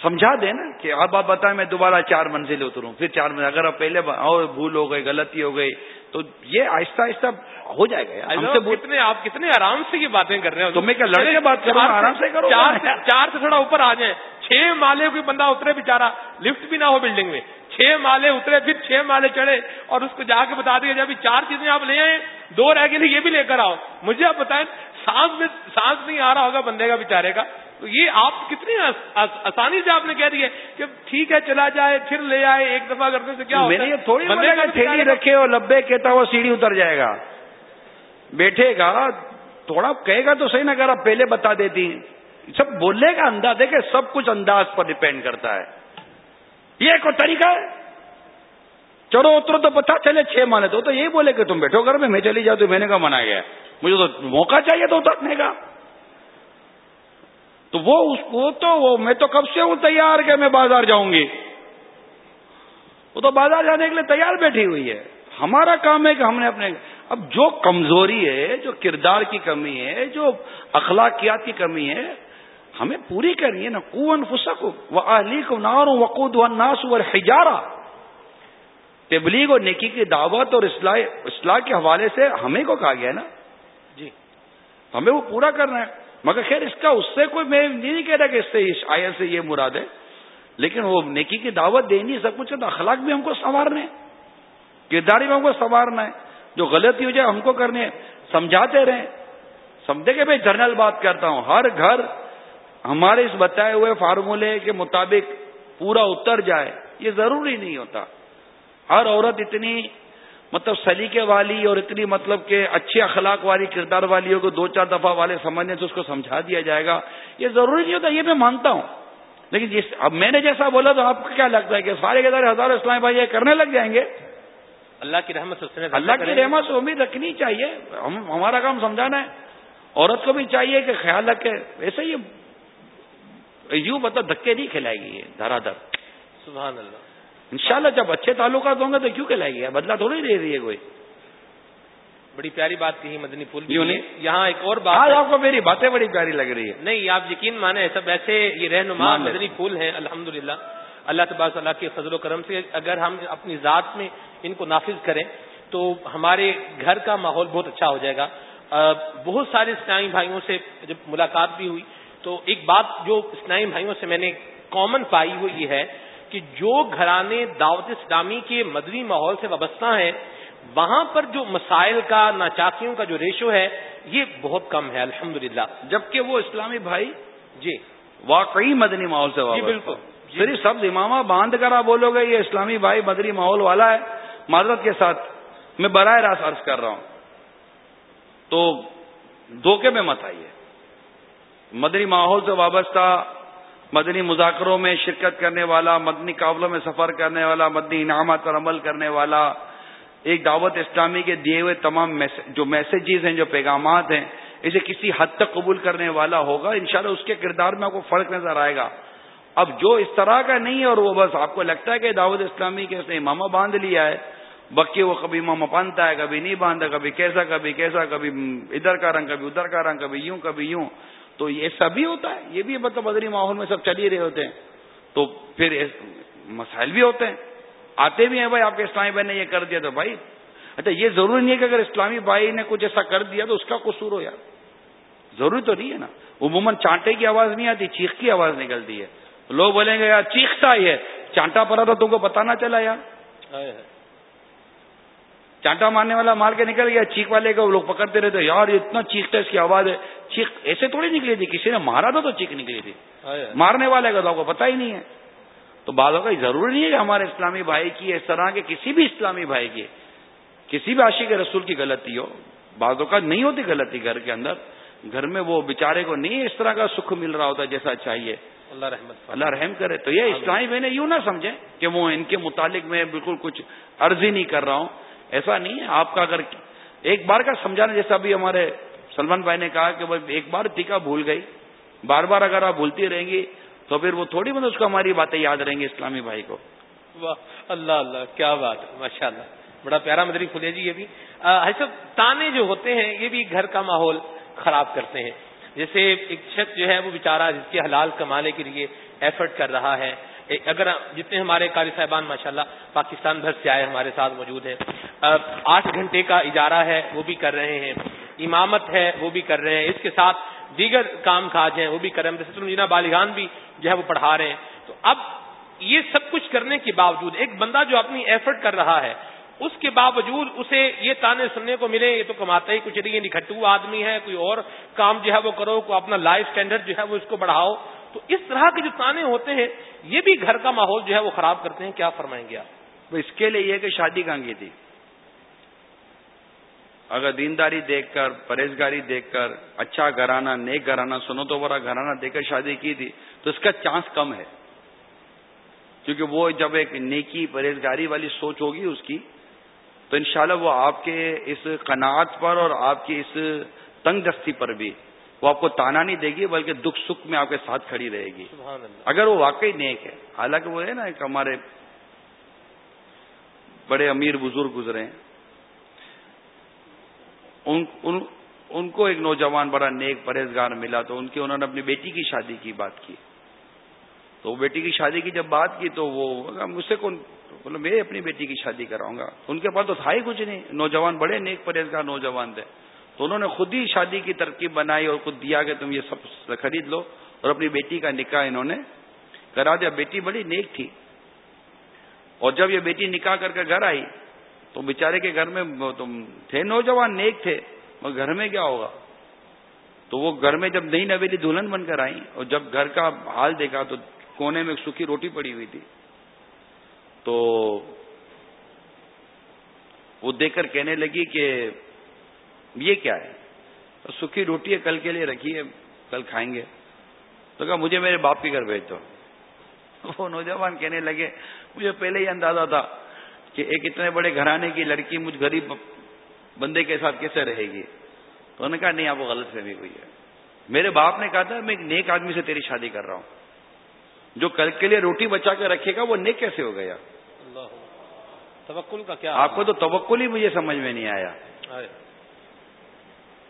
سمجھا دے نا کہ اب آپ بتائیں میں دوبارہ چار منزل اتروں۔ پھر چار منزل اگر آپ پہلے اور بھول ہو گئی غلطی ہو گئی تو یہ آہستہ آہستہ ہو جائے گا کتنے آپ کتنے آرام سے یہ باتیں کر رہے ہیں۔ تمہیں کیا لڑکے بات کرو آرام سے کرو چار سے تھوڑا اوپر آ جائیں۔ چھ مالے کوئی بندہ اترے بےچارا لفٹ بھی نہ ہو بلڈنگ میں۔ چھ مالے اترے پھر چھ مالے چڑھے اور اس کو جا کے بتا دیا جب چار چیزیں آپ لے آئے دو رہ گئے یہ بھی لے کر آؤ۔ مجھے آپ بتائیں سانس میں سانس نہیں آ رہا ہوگا بندے کا بےچارے کا۔ تو یہ آپ کتنی آسانی سے آپ نے کہہ دیا کہ ٹھیک ہے چلا جائے پھر لے آئے ایک دفعہ کرنے سے کیا میں نے تھوڑی تھیلی رکھے اور لبے کہتا وہ سیڑھی اتر جائے گا۔ بیٹھے گا تھوڑا کہے گا تو صحیح نہ کرا پہلے بتا دیتی سب بولنے کا انداز دیکھے سب کچھ انداز پر ڈپینڈ کرتا ہے۔ یہ کوئی طریقہ ہے۔ چلو اترو تو پتا چلے چھ مانے تو یہی بولے کہ تم بیٹھو گھر میں میں چلی جاؤ تو میں نے کہا منا گیا مجھے تو موقع چاہیے تو اترنے کا۔ تو وہ اس کو تو وہ میں تو کب سے ہوں تیار کہ میں بازار جاؤں گی؟ وہ تو بازار جانے کے لیے تیار بیٹھی ہوئی ہے۔ ہمارا کام ہے کہ ہم نے اپنے اب جو کمزوری ہے جو کردار کی کمی ہے جو اخلاقیات کی کمی ہے ہمیں پوری کرنی ہے نا۔ کون فسک وہ علی کو نار وقود و ناس و ہجارا تبلیغ اور نیکی کی دعوت اور اصلاح اصلاح کے حوالے سے ہمیں کو کہا گیا نا؟ جی۔ ہمیں وہ پورا کرنا ہے۔ مگر خیر اس کا اس سے کوئی میں نہیں کہہ رہا کہ اس سے اس آئر سے یہ مراد ہے، لیکن وہ نیکی کی دعوت دینی سب کچھ اخلاق بھی ہم کو سنوارنے کرداری بھی ہم کو سنوارنا ہے۔ جو غلطی ہو جائے ہم کو کرنے سمجھاتے رہیں۔ سمجھے کہ میں جنرل بات کرتا ہوں۔ ہر گھر ہمارے اس بتائے ہوئے فارمولے کے مطابق پورا اتر جائے، یہ ضروری نہیں ہوتا۔ ہر عورت اتنی مطلب سلیقے والی اور اتنی مطلب کہ اچھے اخلاق والی کردار والی ہو کو دو چار دفعہ والے سمجھنے سے اس کو سمجھا دیا جائے گا یہ ضروری نہیں ہوتا یہ میں مانتا ہوں لیکن جس اب میں نے جیسا بولا تو آپ کو کیا لگتا ہے کہ سارے کے سارے ہزار اسلام بھائی یہ کرنے لگ جائیں گے اللہ کی رحمت سے اللہ کی رحمت سے امید رکھنی چاہیے ہم ہمارا کام سمجھانا ہے عورت کو بھی چاہیے کہ خیال رکھے ویسے یہ یوں بتا دھکے نہیں کھلائے گی یہ دھرا دھر سبحان اللہ انشاءاللہ جب اچھے تعلقات ہوں گے تو کیوں کہلائے گی؟ بدلا تھوڑی دے رہی ہے کوئی۔ بڑی پیاری بات کہی مدنی پھول یہاں ایک اور بات آپ کو میری باتیں بڑی پیاری لگ رہی ہے نہیں آپ یقین مانے سب ایسے یہ رہنما۔ مدنی پھول ہیں الحمد اللہ تبارک اللہ کے فضل و کرم سے اگر ہم اپنی ذات میں ان کو نافذ کریں تو ہمارے گھر کا ماحول بہت اچھا ہو جائے گا۔ بہت سارے اسلامی بھائیوں سے جب ملاقات بھی ہوئی تو ایک بات جو اسلامی بھائیوں سے میں نے کامن پائی وہ یہ ہے کہ جو گھرانے دعوت اسلامی کے مدنی ماحول سے وابستہ ہیں وہاں پر جو مسائل کا ناچاکیوں کا جو ریشو ہے یہ بہت کم ہے الحمد جبکہ وہ اسلامی بھائی جی۔ واقعی مدنی ماحول سے جی بالکل۔ جی۔ صرف سب امامہ باندھ کر آپ بولو گے یہ اسلامی بھائی مدنی ماحول والا ہے معذرت کے ساتھ میں براہ راست عرض کر رہا ہوں۔ تو دھوکے میں مت آئیے۔ مدنی ماحول سے وابستہ مدنی مذاکروں میں شرکت کرنے والا، مدنی قابلوں میں سفر کرنے والا، مدنی انعامات پر عمل کرنے والا، ایک دعوت اسلامی کے دیے ہوئے تمام جو میسیجز ہیں، جو پیغامات ہیں، اسے کسی حد تک قبول کرنے والا ہوگا۔ انشاءاللہ اس کے کردار میں آپ کو فرق نظر آئے گا۔ اب جو اس طرح کا نہیں ہے اور وہ بس آپ کو لگتا ہے کہ دعوت اسلامی کے اس نے امامہ باندھ لیا ہے بکی وہ کبھی امامہ باندھتا ہے، کبھی نہیں باندھتا، کبھی کیسا کبھی کیسا، کبھی ادھر کا رنگ، کبھی ادھر کا رنگ، کبھی یوں کبھی یوں۔ تو یہ سبھی ہوتا ہے، یہ بھی مطلب بدری ماحول میں سب چل ہی رہے ہوتے ہیں۔ تو پھر مسائل بھی ہوتے ہیں۔ آتے بھی ہیں بھائی، آپ کے اسلامی بھائی نے یہ کر دیا تو بھائی۔ اچھا یہ ضروری نہیں ہے کہ اگر اسلامی بھائی نے کچھ ایسا کر دیا تو اس کا قصور ہو یار۔ ضروری تو نہیں ہے نا۔ عموماً چانٹے کی آواز نہیں آتی، چیخ کی آواز نکلتی ہے۔ لوگ بولیں گے، یار چیختا ہی ہے۔ چانٹا پڑا تھا تم کو پتا نہ چلا یار۔ چانٹا مارنے والا مار کے نکل گیا چیخ والے کو لوگ پکڑتے رہتے یار یہ اتنا چیختا ہے اس کی آواز ہے۔ چیخ ایسے تھوڑی نکلی تھی کسی نے مارا تھا تو چیخ نکلی تھی۔ مارنے والے کا تو آپ کو پتا ہی نہیں ہے۔ تو بعضوں کا ضروری نہیں ہے کہ ہمارے اسلامی بھائی کی اس طرح کے کسی بھی اسلامی بھائی کی کسی بھی عاشق رسول کی غلطی ہو۔ بعضوں کا نہیں ہوتی غلطی گھر کے اندر۔ گھر میں وہ بےچارے کو نہیں اس طرح کا سکھ مل رہا ہوتا جیسا چاہیے۔ اللہ رحمت اللہ رحم کرے۔ تو یہ اسلامی بہنیں یوں نہ سمجھیں کہ وہ ان کے متعلق میں بالکل کچھ عرضی نہیں کر رہا ہوں۔ ایسا نہیں ہے، آپ کا اگر ایک بار کا سمجھانا، جیسا ابھی ہمارے سلمان بھائی نے کہا کہ ایک بار ٹیکا بھول گئی، بار بار اگر آپ بھولتی رہیں گی تو پھر وہ تھوڑی مطلب اس کو ہماری باتیں یاد رہیں گی اسلامی بھائی کو۔ واہ، اللہ اللہ، کیا بات ہے ماشاء اللہ بڑا پیارا مدری پھولے جی یہ بھی۔ صاحب، تانے جو ہوتے ہیں، یہ بھی گھر کا ماحول خراب کرتے ہیں۔ جیسے ایک شخص جو ہے، وہ بیچارہ جس کے حلال کمانے کے لیے ایفرٹ کر رہا ہے اگر جتنے ہمارے قاری صاحبان، ماشاءاللہ، پاکستان بھر سے آئے، ہمارے ساتھ موجود ہیں آٹھ گھنٹے کا اجارہ ہے، وہ بھی کر رہے ہیں، امامت ہے، وہ بھی کر رہے ہیں، اس کے ساتھ دیگر کام کاج ہیں، وہ بھی کر رہے ہیں، جیسے بالغان بھی جو ہے وہ پڑھا رہے ہیں۔ تو اب یہ سب کچھ کرنے کے باوجود، ایک بندہ جو اپنی ایفرٹ کر رہا ہے، اس کے باوجود اسے یہ تانے سننے کو ملے، یہ تو کماتا ہی کچھ نہیں نکھٹو آدمی ہے، کوئی اور کام جو ہے وہ کرو کوئی اپنا لائف اسٹینڈرڈ جو ہے وہ اس کو بڑھاؤ۔ تو اس طرح کے جو تانے ہوتے ہیں، یہ بھی گھر کا ماحول جو ہے وہ خراب کرتے ہیں، کیا فرمائیں گے آپ؟ اس کے لیے یہ کہ شادی کہاں کی تھی؟ اگر دینداری دیکھ کر، پرہیزگاری دیکھ کر اچھا گھرانا نیک گھرانا سنو تو برا گھرانا دیکھ کر شادی کی تھی، تو اس کا چانس کم ہے۔ کیونکہ وہ جب ایک نیکی، پرہیزگاری والی سوچ ہوگی اس کی، تو انشاءاللہ وہ آپ کے اس قناعت پر اور آپ کی اس تنگ دستی پر بھی وہ آپ کو تانا نہیں دے گی بلکہ دکھ سکھ میں آپ کے ساتھ کھڑی رہے گی۔ اگر وہ واقعی نیک ہے حالانکہ وہ ہے نا ایک ہمارے بڑے امیر بزرگ گزرے ہیں۔ ان ان, ان کو ایک نوجوان بڑا نیک پرہیزگار ملا تو ان کی انہوں نے اپنی بیٹی کی شادی کی بات کی۔ تو وہ بیٹی کی شادی کی جب بات کی تو وہ مجھ سے کون بولو میں اپنی بیٹی کی شادی کراؤں گا۔ ان کے پاس تو تھا ہی کچھ نہیں۔ نوجوان بڑے نیک پرہیزگار نوجوان تھے۔ تو انہوں نے خود ہی شادی کی ترکیب بنائی اور خود دیا کہ تم یہ سب خرید لو اور اپنی بیٹی کا نکاح انہوں نے کرا دیا۔ بیٹی بڑی نیک تھی۔ اور جب یہ بیٹی نکاح کر کے گھر آئی تو بیچارے کے گھر میں تم تھے، نوجوان نیک تھے، مگر گھر میں کیا ہوگا؟ تو وہ گھر میں جب نئی نویلی دلہن بن کر آئی اور جب گھر کا حال دیکھا تو کونے میں سوکھی روٹی پڑی ہوئی تھی۔ تو وہ دیکھ کر کہنے لگی کہ یہ کیا ہے؟ سکھی روٹی ہے کل کے لیے رکھی ہے کل کھائیں گے۔ تو کہا مجھے میرے باپ کے گھر بھیج دو۔ [laughs] وہ نوجوان کہنے لگے مجھے پہلے ہی اندازہ تھا کہ ایک اتنے بڑے گھرانے کی لڑکی مجھ غریب بندے کے ساتھ کیسے رہے گی؟ تو انہوں نے کہا نہیں آپ کو غلط فہمی ہوئی ہے۔ میرے باپ نے کہا تھا میں ایک نیک آدمی سے تیری شادی کر رہا ہوں۔ جو کل کے لیے روٹی بچا کے رکھے گا وہ نیک کیسے ہو گیا؟ توکل کا کیا؟ آپ کو تو توکل ہی مجھے سمجھ میں نہیں آیا۔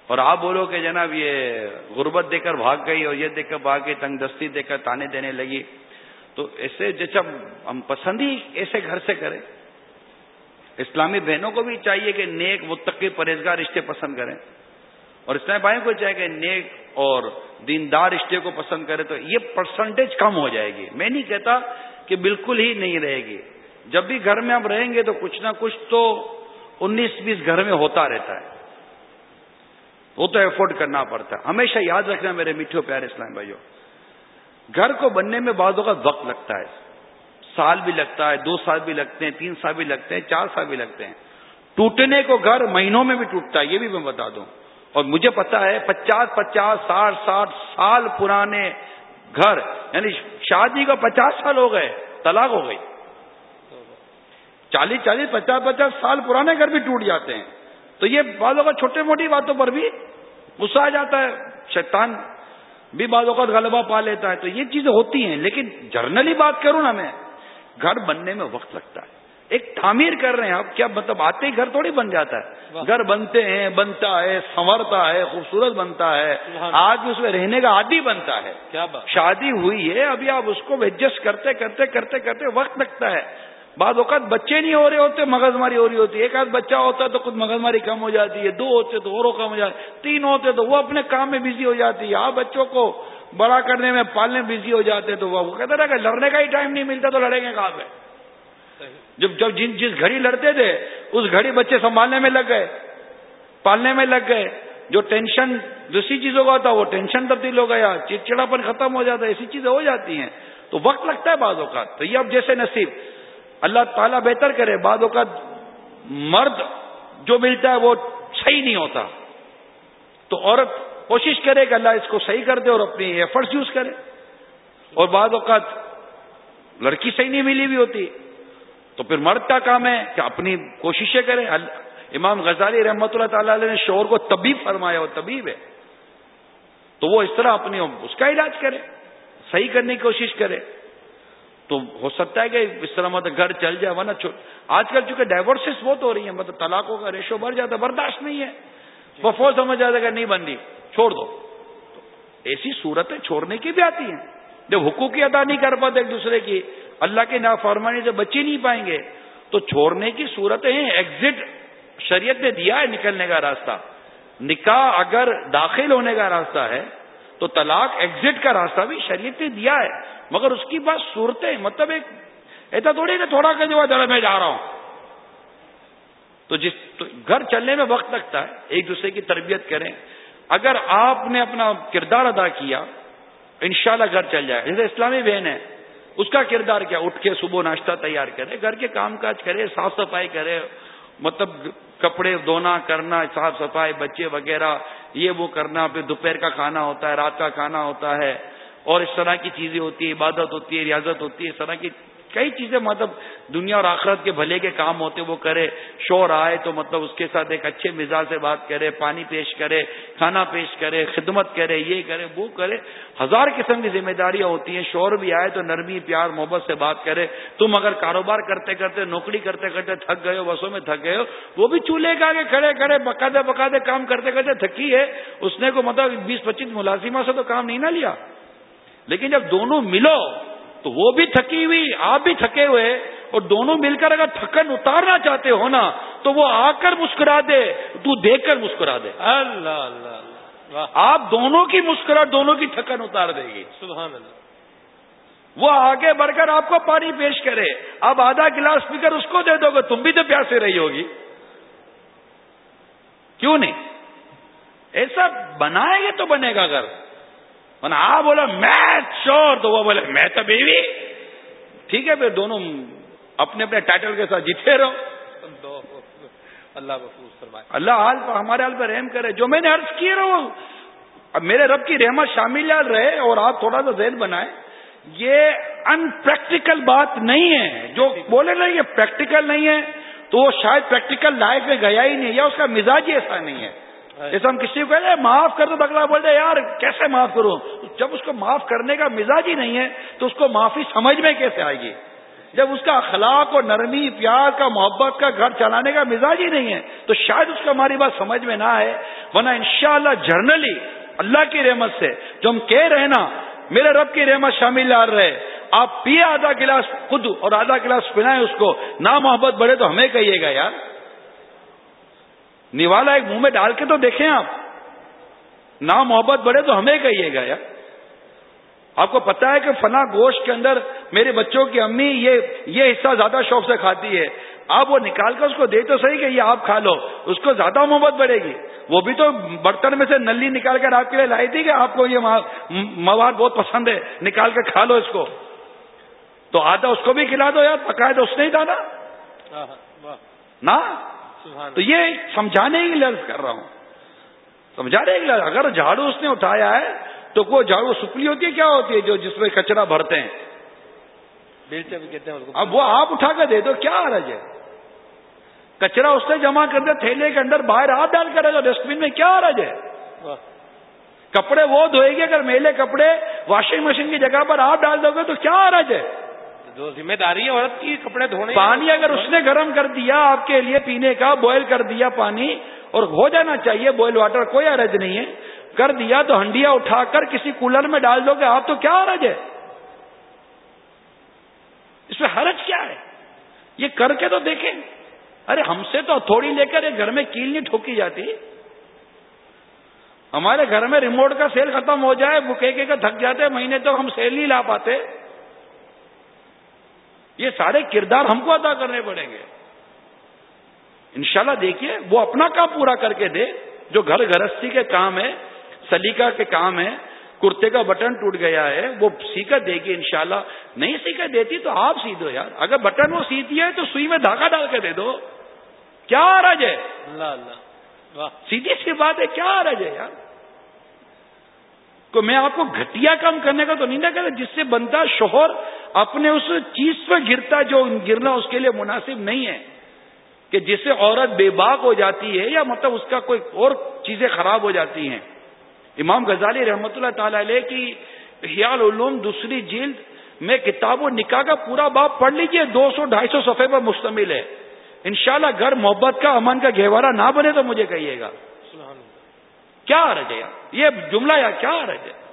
اور آپ بولو کہ جناب یہ غربت دے کر بھاگ گئی اور یہ دیکھ کر بھاگ گئی، تنگ دستی دے کر تانے دینے لگی۔ تو ایسے جب ہم پسند ہی ایسے گھر سے کریں۔ اسلامی بہنوں کو بھی چاہیے کہ نیک متقی پرہیزگار رشتے پسند کریں۔ اور اسلامی بھائیوں کو چاہیے کہ نیک اور دیندار رشتے کو پسند کرے تو یہ پرسنٹیج کم ہو جائے گی۔ میں نہیں کہتا کہ بالکل ہی نہیں رہے گی۔ جب بھی گھر میں ہم رہیں گے تو کچھ نہ کچھ تو انیس بیس گھر میں ہوتا رہتا ہے۔ وہ تو ایفورڈ کرنا پڑتا ہے۔ ہمیشہ یاد رکھنا میرے میٹھے پیارے اسلام بھائیوں گھر کو بننے میں بعضوں کا وقت لگتا ہے۔ سال بھی لگتا ہے، دو سال بھی لگتے ہیں، تین سال بھی لگتے ہیں، چار سال بھی لگتے ہیں۔ ٹوٹنے کو گھر مہینوں میں بھی ٹوٹتا ہے، یہ بھی میں بتا دوں۔ اور مجھے پتا ہے، پچاس پچاس، ساٹھ ساٹھ سال پرانے گھر یعنی شادی کو پچاس سال ہو گئے، طلاق ہو گئی۔ چالیس چالیس، پچاس پچاس سال پرانے گھر بھی ٹوٹ جاتے ہیں۔ تو یہ بعض کا چھوٹی موٹی باتوں پر بھی غصہ آ جاتا ہے شیطان بھی بعض اوقات غلبہ پا لیتا ہے۔ تو یہ چیزیں ہوتی ہیں لیکن جرنلی بات کروں نا میں گھر بننے میں وقت لگتا ہے۔ ایک تعمیر کر رہے ہیں آپ کیا مطلب آتے ہی گھر تھوڑی بن جاتا ہے؟ گھر بنتے ہیں بنتا ہے سنورتا ہے خوبصورت بنتا ہے۔ آج اس میں رہنے کا عادی بنتا ہے۔ کیا شادی ہوئی ہے ابھی آپ اس کو ایڈجسٹ کرتے کرتے کرتے کرتے وقت لگتا ہے۔ بعض اوقات بچے نہیں ہو رہے ہوتے مغز ماری ہو رہی ہوتی۔ ہے ایک آدھ بچہ ہوتا ہے تو خود مغز ماری کم ہو جاتی ہے، دو ہوتے تو اور کم ہو جاتی تین ہوتے تو وہ اپنے کام میں بزی ہو جاتی ہے۔ آپ بچوں کو بڑا کرنے میں پالنے میں بزی ہو جاتے تو وہ کہتے رہے کہ لڑنے کا ہی ٹائم نہیں ملتا تو لڑیں گے کہاں پہ؟ جب جب جن، جس گھڑی لڑتے تھے، اس گھڑی بچے سنبھالنے میں لگ گئے، پالنے میں لگ گئے۔ جو ٹینشن دوسری چیزوں کا ہوتا، وہ ٹینشن تبدیل ہو گیا، چڑچڑاپن ختم ہو جاتا ہے ایسی چیزیں ہو جاتی ہیں۔ تو وقت لگتا ہے بعض اوقات۔ تو یہ اب جیسے نصیب اللہ تعالیٰ بہتر کرے، بعض اوقات مرد جو ملتا ہے وہ صحیح نہیں ہوتا۔ تو عورت کوشش کرے کہ اللہ اس کو صحیح کر دے اور اپنی ایفرٹس یوز کرے۔ اور بعض اوقات لڑکی صحیح نہیں ملی بھی ہوتی۔ تو پھر مرد کا کام ہے کہ اپنی کوششیں کرے۔ امام غزالی رحمت اللہ تعالی علیہ نے شور کو طبیب فرمایا، وہ طبیب ہے۔ تو وہ اس طرح اپنی اس کا علاج کرے، صحیح کرنے کی کوشش کرے۔ تو ہو سکتا ہے کہ اس طرح مطلب گھر چل جائے، ورنہ آج کل چونکہ ڈائیورسز بہت ہو رہی ہیں مطلب طلاقوں کا ریشو بڑھ جاتا ہے برداشت نہیں ہے۔ وہ فوج سمجھ جاتا کہ نہیں بن رہی چھوڑ دو۔ ایسی صورتیں چھوڑنے کی بھی آتی ہیں۔ جب حقوقی ادا نہیں کر پاتے ایک دوسرے کی، اللہ کے نافرمانی سے بچی نہیں پائیں گے۔ تو چھوڑنے کی صورتیں ہیں۔ ایگزٹ شریعت نے دیا ہے نکلنے کا راستہ۔ نکاح اگر داخل ہونے کا راستہ ہے، تو طلاق ایگزٹ کا راستہ بھی شریعت نے دیا ہے۔ مگر اس کی بات صورتیں مطلب ایک، ایسا تھوڑی کہ تھوڑا کہ جو میں جا رہا ہوں۔ تو جس، تو گھر چلنے میں وقت لگتا ہے، ایک دوسرے کی تربیت کریں۔ اگر آپ نے اپنا کردار ادا کیا، انشاءاللہ گھر چل جائے۔ جیسے اسلامی بہن ہے، اس کا کردار کیا؟ اٹھ کے صبح ناشتہ تیار کرے، گھر کے کام کاج کرے، صاف صفائی کرے مطلب کپڑے دھونا، کرنا، صاف صفائی، بچے وغیرہ، یہ وہ کرنا، پھر دوپہر کا کھانا ہوتا ہے، رات کا کھانا ہوتا ہے۔ اور اس طرح کی چیزیں ہوتی ہے عبادت ہوتی ہے، ریاضت ہوتی ہے، اس طرح کی کئی چیزیں مطلب دنیا اور آخرت کے بھلے کے کام ہوتے وہ کرے، شور آئے تو مطلب اس کے ساتھ ایک اچھے مزاج سے بات کرے، پانی پیش کرے، کھانا پیش کرے، خدمت کرے، یہ کرے، وہ کرے، ہزار قسم کی ذمہ داریاں ہوتی ہیں، شور بھی آئے تو نرمی، پیار، محبت سے بات کرے، تم اگر کاروبار کرتے کرتے، نوکری کرتے کرتے تھک گئے ہو، بسوں میں تھک گئے ہو، وہ بھی چولہے کے آگے کھڑے کھڑے بقادے بقادے کام کرتے کرتے تھکی ہے، اس نے کو مطلب بیس پچیس ملازمہ سے تو کام نہیں نہ لیا۔ لیکن جب دونوں ملو تو وہ بھی تھکی ہوئی آپ بھی تھکے ہوئے اور دونوں مل کر اگر تھکن اتارنا چاہتے ہو نا تو وہ آ کر مسکرا دے تو دیکھ کر مسکرا دے۔ اللہ اللہ آپ دونوں کی مسکراہٹ دونوں کی تھکن اتار دے گی۔ سبحان اللہ۔ وہ آگے بڑھ کر آپ کو پانی پیش کرے۔ آپ آدھا گلاس پی کر اس کو دے دو گے تم بھی تو پیاسے رہی ہوگی۔ کیوں نہیں؟ ایسا بنائیں گے تو بنے گا آ بولا میں چور تو وہ بولے میں تو بیوی۔ ٹھیک ہے پھر دونوں اپنے اپنے ٹائٹل کے ساتھ جیتے رہو۔ اللہ اللہ حال پر ہمارے حال پہ رحم کرے۔ جو میں نے عرض کی رہا ہوں اب میرے رب کی رحمت شامل رہے اور آپ تھوڑا سا ذہن بنائیں۔ یہ ان پریکٹیکل بات نہیں ہے۔ جو بولے نا یہ پریکٹیکل نہیں ہے تو وہ شاید پریکٹیکل لائف میں گیا ہی نہیں یا اس کا مزاج ہی ایسا نہیں ہے۔ جیسے ہم کسی کو کہتے معاف کر دو بگلا بول رہے یار، کیسے معاف کروں؟ جب اس کو معاف کرنے کا مزاج ہی نہیں ہے، تو اس کو معافی سمجھ میں کیسے آئے گی؟ جب اس کا اخلاق اور نرمی، پیار کا، محبت کا، گھر چلانے کا مزاج ہی نہیں ہے، تو شاید اس کو ہماری بات سمجھ میں نہ آئے۔ ورنہ انشاءاللہ جرنلی اللہ کی رحمت سے جو ہم کہہ رہے نا، میرے رب کی رحمت شامل لا رہے۔ آپ پیے آدھا گلاس خود اور آدھا گلاس پلائیں اس کو۔ نہ محبت بڑھے تو ہمیں کہیے گا یار۔ نوالا ایک منہ میں ڈال کے تو دیکھیں آپ۔ نہ محبت بڑھے تو ہمیں کہیے گا یار۔ آپ کو پتا ہے کہ فنا گوشت کے اندر میرے بچوں کی امی یہ یہ حصہ زیادہ شوق سے کھاتی ہے۔ آپ وہ نکال کر اس کو دے تو صحیح کہ یہ آپ کھا لو اس کو زیادہ محبت بڑھے گی۔ وہ بھی تو برتن میں سے نلی نکال کر آپ کے لیے لائی تھی کہ آپ کو یہ مواد بہت پسند ہے نکال کے کھا لو اس کو۔ تو آدھا اس کو بھی کھلا دو یار پکائے تو اس نے ہی دادا نہ تو یہ سمجھانے کی لفظ کر رہا ہوں۔ سمجھانے کی لفظ اگر جھاڑو اس نے اٹھایا ہے تو وہ جھاڑو سپلی ہوتی ہے کیا ہوتی ہے جو جس میں کچرا بھرتے ہیں؟ کہتے ہیں اب وہ آپ اٹھا کر دے دو کیا حرج ہے؟ کچرا اس نے جمع کر دیا تھیلے کے اندر باہر آپ ڈال کر ڈسٹ بن میں کیا حرج ہے؟ کپڑے وہ دھوئے گی اگر میلے کپڑے واشنگ مشین کی جگہ پر آپ ڈال دو گے تو کیا حرج ہے؟ جو ذمہ داری ہے، عورت کی کپڑے دھونے پانی اگر اس نے گرم کر دیا، آپ کے لیے پینے کا بوائل کر دیا پانی، اور ہو جانا چاہیے بوائل واٹر کوئی حرج نہیں ہے۔ کر دیا تو ہنڈیا اٹھا کر کسی کولر میں ڈال دو گے آپ تو کیا حرج ہے؟ اس میں حرج کیا ہے؟ یہ کر کے تو دیکھیں۔ ارے، ہم سے تو تھوڑی لے کر گھر میں کیل نہیں ٹھوکی جاتی۔ ہمارے گھر میں ریموٹ کا سیل ختم ہو جائے بکے کے تھک جاتے، مہینے تو ہم سیل نہیں لا پاتے۔ یہ سارے کردار ہم کو ادا کرنے پڑیں گے۔ انشاءاللہ دیکھیے وہ اپنا کام پورا کر کے دے جو گھر گرستی کے کام ہے سلیقہ کے کام ہے کرتے کا بٹن ٹوٹ گیا ہے وہ سیکھا دے گی انشاءاللہ۔ نہیں سیکھا دیتی تو آپ سی دو یار۔ اگر بٹن وہ سیتی ہے تو سوئی میں دھاگا ڈال کے دے دو۔ کیا رج ہے؟ اللہ اللہ۔ سیدھی سی بات ہے کیا رج ہے یار؟ کو میں آپ کو گھٹیا کام کرنے کا تو نہیں نہ جس سے بنتا شوہر اپنے اس چیز پہ گرتا جو گرنا اس کے لیے مناسب نہیں ہے کہ جس سے عورت بے باک ہو جاتی ہے یا مطلب اس کا کوئی اور چیزیں خراب ہو جاتی ہیں۔ امام غزالی رحمت اللہ تعالی علیہ کی خیال علوم دوسری جلد میں کتاب و نکاح کا پورا باپ پڑھ لیجیے دو سو ڈھائی سو صفحے پر مشتمل ہے۔ انشاءاللہ گھر محبت کا امن کا گہوارہ نہ بنے تو مجھے کہیے گا۔ کیا رج ہے؟ یہ جملہ یا کیا رج ہے؟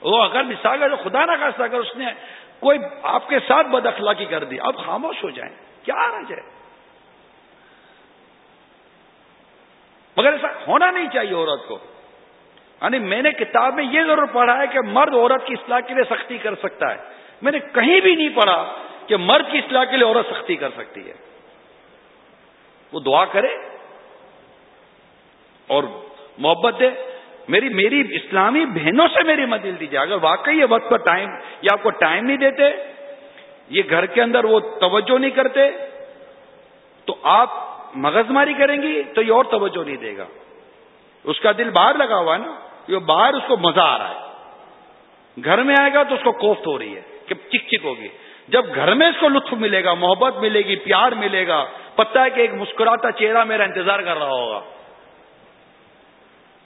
وہ اگر مثال ہے تو خدا نہ خاصا اگر اس نے کوئی آپ کے ساتھ بد اخلاقی کر دی، اب خاموش ہو جائیں۔ کیا رج ہے؟ مگر ایسا ہونا نہیں چاہیے عورت کو۔ یعنی میں نے کتاب میں یہ ضرور پڑھا ہے کہ مرد عورت کی اصلاح کے لیے سختی کر سکتا ہے۔ میں نے کہیں بھی نہیں پڑھا کہ مرد کی اصلاح کے لیے عورت سختی کر سکتی ہے۔ وہ دعا کرے اور محبت دے۔ میری میری اسلامی بہنوں سے میری مدد دیجیے اگر واقعی یہ وقت پر ٹائم یا آپ کو ٹائم نہیں دیتے، یہ گھر کے اندر وہ توجہ نہیں کرتے، تو آپ مغز ماری کریں گی تو یہ اور توجہ نہیں دے گا۔ اس کا دل باہر لگا ہوا ہے نا، یہ باہر اس کو مزہ آ رہا ہے۔ گھر میں آئے گا تو اس کو کوفت ہو رہی ہے، کہ چک چک ہوگی۔ جب گھر میں اس کو لطف ملے گا، محبت ملے گی، پیار ملے گا، پتہ ہے کہ ایک مسکراتا چہرہ میرا انتظار کر رہا ہوگا۔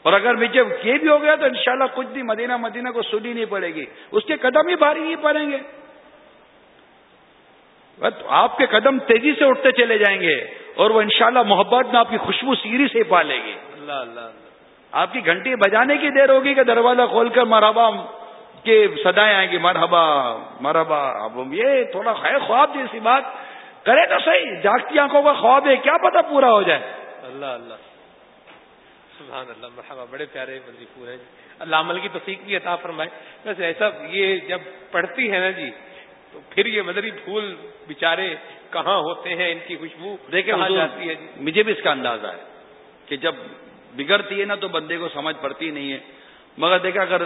اور اگر مجھے یہ بھی ہو گیا تو انشاءاللہ کچھ بھی مدینہ مدینہ کو سنی نہیں پڑے گی۔ اس کے قدم ہی بھاری نہیں پڑیں گے۔ آپ کے قدم تیزی سے اٹھتے چلے جائیں گے اور وہ انشاءاللہ محبت میں آپ کی خوشبو سیری سے پالے گی۔ اللہ اللہ آپ کی گھنٹی بجانے کی دیر ہوگی کہ دروازہ کھول کر مرحبا کے سدائیں آئیں گی مرحبا مرحبا۔ اب یہ تھوڑا خیر خواب جیسی بات کرے تو صحیح جاگتی آنکھوں کا خواب ہے کیا پتا پورا ہو جائے۔ اللہ اللہ۔ سبحان اللہ مرحبا بڑے پیارے مندی پورے اللہ عمل کی توفیق بھی عطا فرمائے۔ ویسے ایسا یہ جب پڑھتی ہے نا جی تو پھر یہ مدری پھول بےچارے کہاں ہوتے ہیں ان کی خوشبو دیکھیں جاتی ہے جی؟ مجھے بھی اس کا اندازہ ہے کہ جب بگڑتی ہے نا تو بندے کو سمجھ پڑتی نہیں ہے۔ مگر دیکھا اگر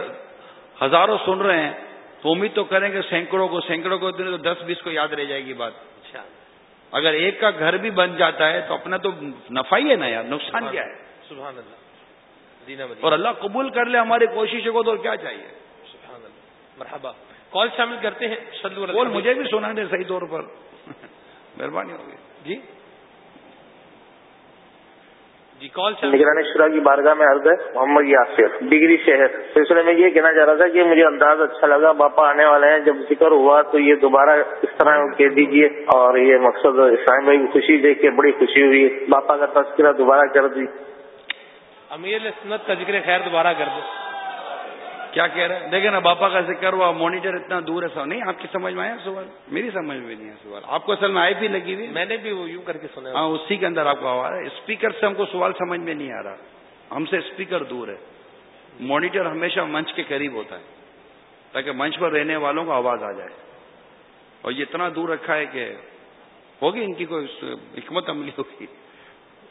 ہزاروں سن رہے ہیں تو امید تو کریں گے سینکڑوں کو سینکڑوں کو تو دس بیس کو یاد رہ جائے گی بات۔ اچھا اگر ایک کا گھر بھی بن جاتا ہے تو اپنا تو نفع ہی ہے نا یار نقصان کیا ہے؟ سبحان اللہ۔ اور اللہ قبول کر لے ہماری کوششوں کو تو کیا چاہیے؟ سبحان اللہ۔ مرحبا۔ کال شامل کرتے ہیں؟ کال مجھے بھی سنا دے صحیح طور پر۔ مہربانی ہوگی۔ جی؟ جی کال نگرانی شرح کی بارگاہ میں عرض ہے محمد یاسر ڈگری شہر۔ سلسلے میں یہ کہنا چاہ رہا تھا کہ مجھے انداز اچھا لگا باپا آنے والے ہیں جب ذکر ہوا تو یہ دوبارہ اس طرح کہہ دیجیے اور یہ مقصد اسلام بھائی کی خوشی دیکھ کے بڑی خوشی ہوئی۔ باپا کا تذکرہ دوبارہ کر دی۔ امیر سنت کا ذکر خیر دوبارہ کر دو۔ کیا کہہ رہے ہیں؟ دیکھیں نا باپا کا ذکر ہوا مانیٹر اتنا دور ہے نہیں آپ کی سمجھ میں آیا سوال؟ میری سمجھ میں نہیں ہے سوال۔ آپ کو اصل میں آئی بھی لگی ہوئی؟ میں نے بھی وہ یوں کر کے سنا ہاں اسی کے اندر آپ کو آواز ہے۔ اسپیکر سے ہم کو سوال سمجھ میں نہیں آ رہا۔ ہم سے اسپیکر دور ہے۔ مانیٹر ہمیشہ منچ کے قریب ہوتا ہے تاکہ منچ پر رہنے والوں کو آواز آ جائے۔ اور یہ اتنا دور رکھا ہے کہ ہوگی ان کی کوئی حکمت عملی ہوگی؟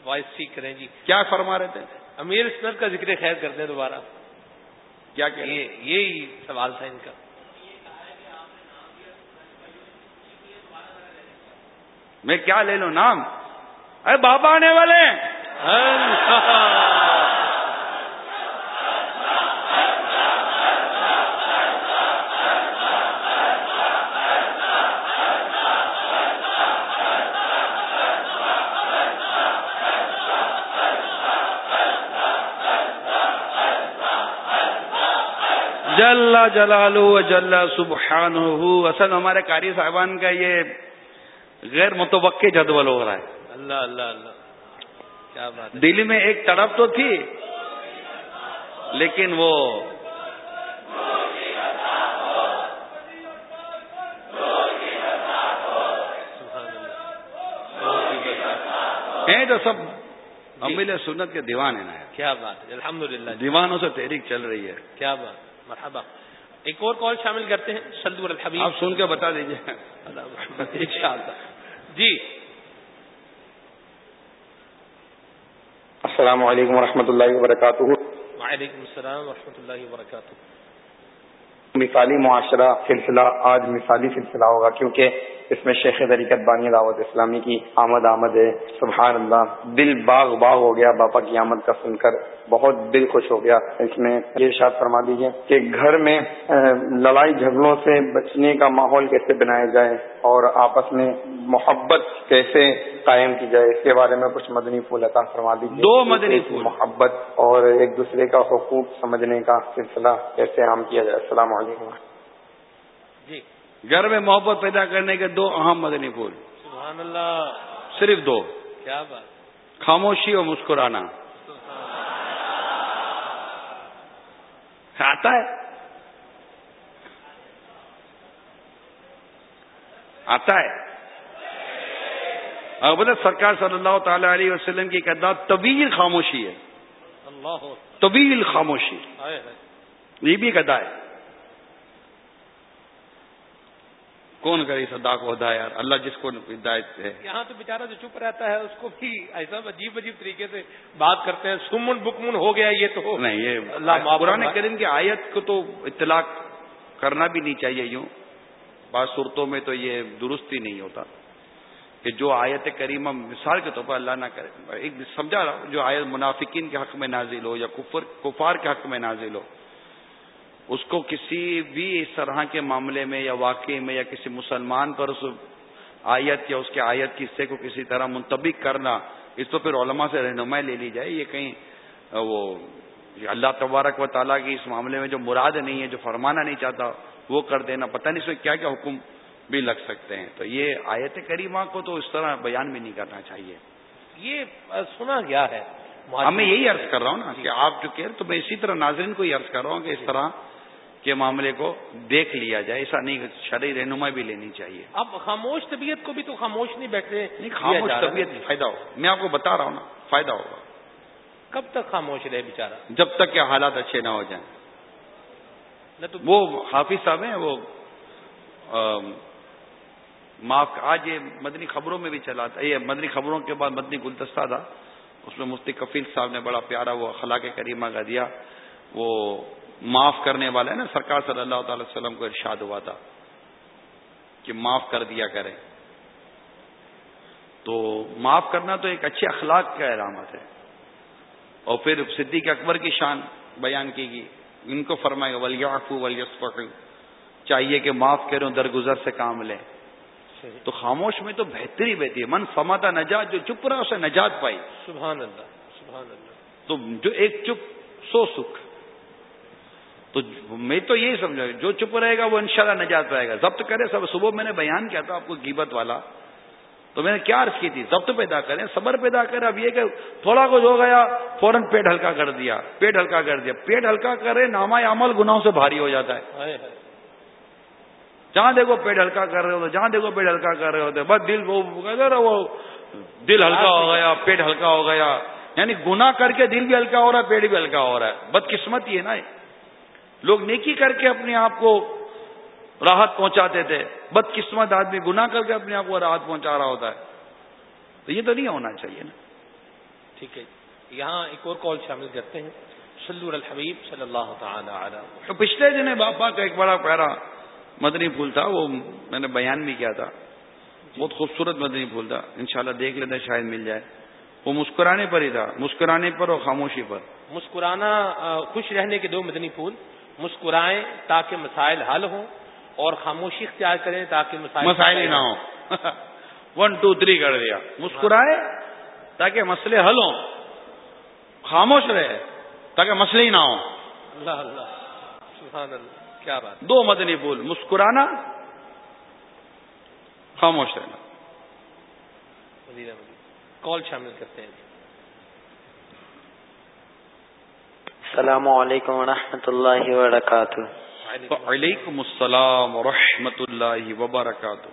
وائس ٹھیک کریں جی۔ کیا فرما رہے تھے؟ امیر سنت کا ذکر خیر کرتے ہیں دوبارہ۔ کیا کہ یہی سوال تھا ان کا۔ میں کیا لے لوں؟ نام؟ ارے بابا آنے والے ہیں۔ جل جلالو جل سبحان اصل ہمارے قاری صاحبان کا یہ غیر متوقع جدول ہو رہا ہے۔ اللہ اللہ اللہ۔ کیا بات دلی میں ایک طرف تو تھی لیکن وہ ہیں تو سب امیل سنت کے دیوان ہیں۔ نا کیا بات ہے الحمد للہ دیوانوں سے تحریک چل رہی ہے۔ کیا بات مرحبا. ایک اور کال شامل کرتے ہیں سلد الحبیب. آپ سن کے بتا دیجیے جی. السلام علیکم ورحمۃ اللہ وبرکاتہ. وعلیکم السلام ورحمۃ اللہ وبرکاتہ. مثالی معاشرہ سلسلہ آج مثالی سلسلہ ہوگا کیونکہ اس میں شیخ طریقت بانی دعوت اسلامی کی آمد آمد ہے۔ سبحان اللہ دل باغ باغ ہو گیا باپا کی آمد کا سن کر۔ بہت دل خوش ہو گیا۔ اس میں یہ ارشاد فرما دیجیے کہ گھر میں لڑائی جھگڑوں سے بچنے کا ماحول کیسے بنایا جائے اور آپس میں محبت کیسے قائم کی جائے اس کے بارے میں کچھ مدنی پھول عطا فرما دیجیے دو مدنی پھول۔ محبت اور ایک دوسرے کا حقوق سمجھنے کا سلسلہ کیسے عام کیا جائے۔ السلام علیکم۔ جی۔ گھر میں محبت پیدا کرنے کے دو اہم مدنی پھول۔ سبحان اللہ۔ صرف دو۔ کیا بات۔ خاموشی اور مسکرانا۔ آتا ہے۔ آتا ہے۔ اور سرکار صلی اللہ تعالی علیہ وسلم کی قدر طویل خاموشی ہے۔ طویل خاموشی۔ یہ بھی ادا ہے۔ کون کرے صدا کو ہدا یار اللہ جس کو ہدایت ہے یہاں تو بےچارا جو چپ رہتا ہے اس کو بھی ایسا عجیب عجیب طریقے سے بات کرتے ہیں سمن بکمن ہو گیا یہ تو۔ نہیں یہ اللہ قرآن کریم کی آیت کو تو اطلاع کرنا بھی نہیں چاہیے یوں۔ بعض صورتوں میں تو یہ درست ہی نہیں ہوتا کہ جو آیت کریمہ مثال کے طور پر اللہ نہ کرے۔ ایک سمجھا رہا جو آیت منافقین کے حق میں نازل ہو یا کفار کے حق میں نازل ہو۔ اس کو کسی بھی اس طرح کے معاملے میں یا واقعے میں یا کسی مسلمان پر اس آیت یا اس کے آیت کے حصے کو کسی طرح منتبک کرنا اس تو پھر علماء سے رہنمائی لے لی جائے یہ کہیں وہ اللہ تبارک و تعالیٰ کی اس معاملے میں جو مراد نہیں ہے جو فرمانا نہیں چاہتا وہ کر دینا۔ پتہ نہیں اس میں کیا کیا حکم بھی لگ سکتے ہیں۔ تو یہ آیت کریمہ کو تو اس طرح بیان بھی نہیں کرنا چاہیے۔ یہ سنا گیا ہے۔ میں یہی عرض کر رہا ہوں نا کہ آپ جو کہہ رہے تو میں اسی طرح ناظرین کو ہی عرض کر رہا ہوں کہ اس طرح کے معاملے کو دیکھ لیا جائے ایسا نہیں شرعی رہنمائی بھی لینی چاہیے۔ اب خاموش طبیعت کو بھی تو خاموش نہیں بیٹھتے نہیں خاموش طبیعت فائدہ ہو میں آپ کو بتا رہا ہوں نا فائدہ ہوگا۔ کب تک خاموش رہے بےچارا جب تک کہ حالات اچھے نہ ہو جائیں۔ وہ حافظ صاحب ہیں وہ معاف آج یہ مدنی خبروں میں بھی چلا تھا یہ مدنی خبروں کے بعد مدنی گلدستہ تھا۔ اس میں مفتی کفیل صاحب نے بڑا پیارا وہ اخلاق کریمہ کا دیا۔ وہ معاف کرنے والا ہے نا سرکار صلی اللہ تعالی وسلم کو ارشاد ہوا تھا کہ معاف کر دیا کریں تو معاف کرنا تو ایک اچھے اخلاق کا علامت ہے۔ اور پھر صدیق اکبر کی شان بیان کی گئی۔ ان کو فرمائے گا ولیفو ولیسف چاہیے کہ معاف کروں درگزر سے کام لیں۔ تو خاموش میں تو بہتری بہتی ہے۔ من فماتا نجات جو چپ رہا اسے نجات پائی۔ سبحان اللہ۔ تو جو ایک چپ سو سکھ۔ تو میں تو یہی سمجھا جو چپ رہے گا وہ انشاءاللہ نجات پائے گا۔ ضبط کرے سب۔ صبح میں نے بیان کیا تھا آپ کو گیبت والا۔ تو میں نے کیا عرض کی تھی؟ ضبط پیدا کریں صبر پیدا کریں۔ اب یہ کہ تھوڑا کچھ ہو گیا فوراً پیٹ ہلکا کر دیا پیٹ ہلکا کر دیا۔ پیٹ ہلکا کرے ناما عمل گناہوں سے بھاری ہو جاتا ہے۔ جہاں دیکھو پیٹ ہلکا کر رہے ہوتے جہاں دیکھو پیٹ ہلکا کر رہے ہوتے بس دل وہ دل ہلکا ہو گیا پیٹ ہلکا ہو گیا۔ یعنی گنا کر کے دل بھی ہلکا ہو رہا ہے پیٹ بھی ہلکا ہو رہا ہے۔ بد قسمت یہ۔ نا لوگ نیکی کر کے اپنے آپ کو راحت پہنچاتے تھے۔ بد قسمت آدمی گنا کر کے اپنے آپ کو راحت پہنچا رہا ہوتا ہے۔ تو یہ تو نہیں ہونا چاہیے نا۔ ٹھیک ہے۔ یہاں ایک اور کال شامل کرتے ہیں۔ سلور الحبیب صلی اللہ تعالی پچھلے دن باپا کا ایک بڑا پیارا مدنی پھول تھا وہ میں نے بیان بھی کیا تھا۔ بہت خوبصورت مدنی پھول تھا۔ انشاءاللہ دیکھ لیتے شاید مل جائے۔ وہ مسکرانے پر ہی تھا۔ مسکرانے پر اور خاموشی پر۔ مسکرانا خوش رہنے کے دو مدنی پھول۔ مسکرائیں تاکہ مسائل حل ہوں اور خاموشی اختیار کریں تاکہ مسائل مسائل نہ ہوں۔ ون ٹو تھری کر دیا۔ مسکرائے تاکہ مسئلے حل ہوں۔ خاموش رہے تاکہ مسئلے ہی نہ ہوں۔ اللہ اللہ۔ سبحان اللہ۔ کیا بات۔ دو مدنی پھول مسکرانا خاموش رہنا۔ کال شامل کرتے ہیں۔ السلام علیکم ورحمۃ اللہ وبرکاتہ۔ وعلیکم السلام ورحمۃ اللہ وبرکاتہ۔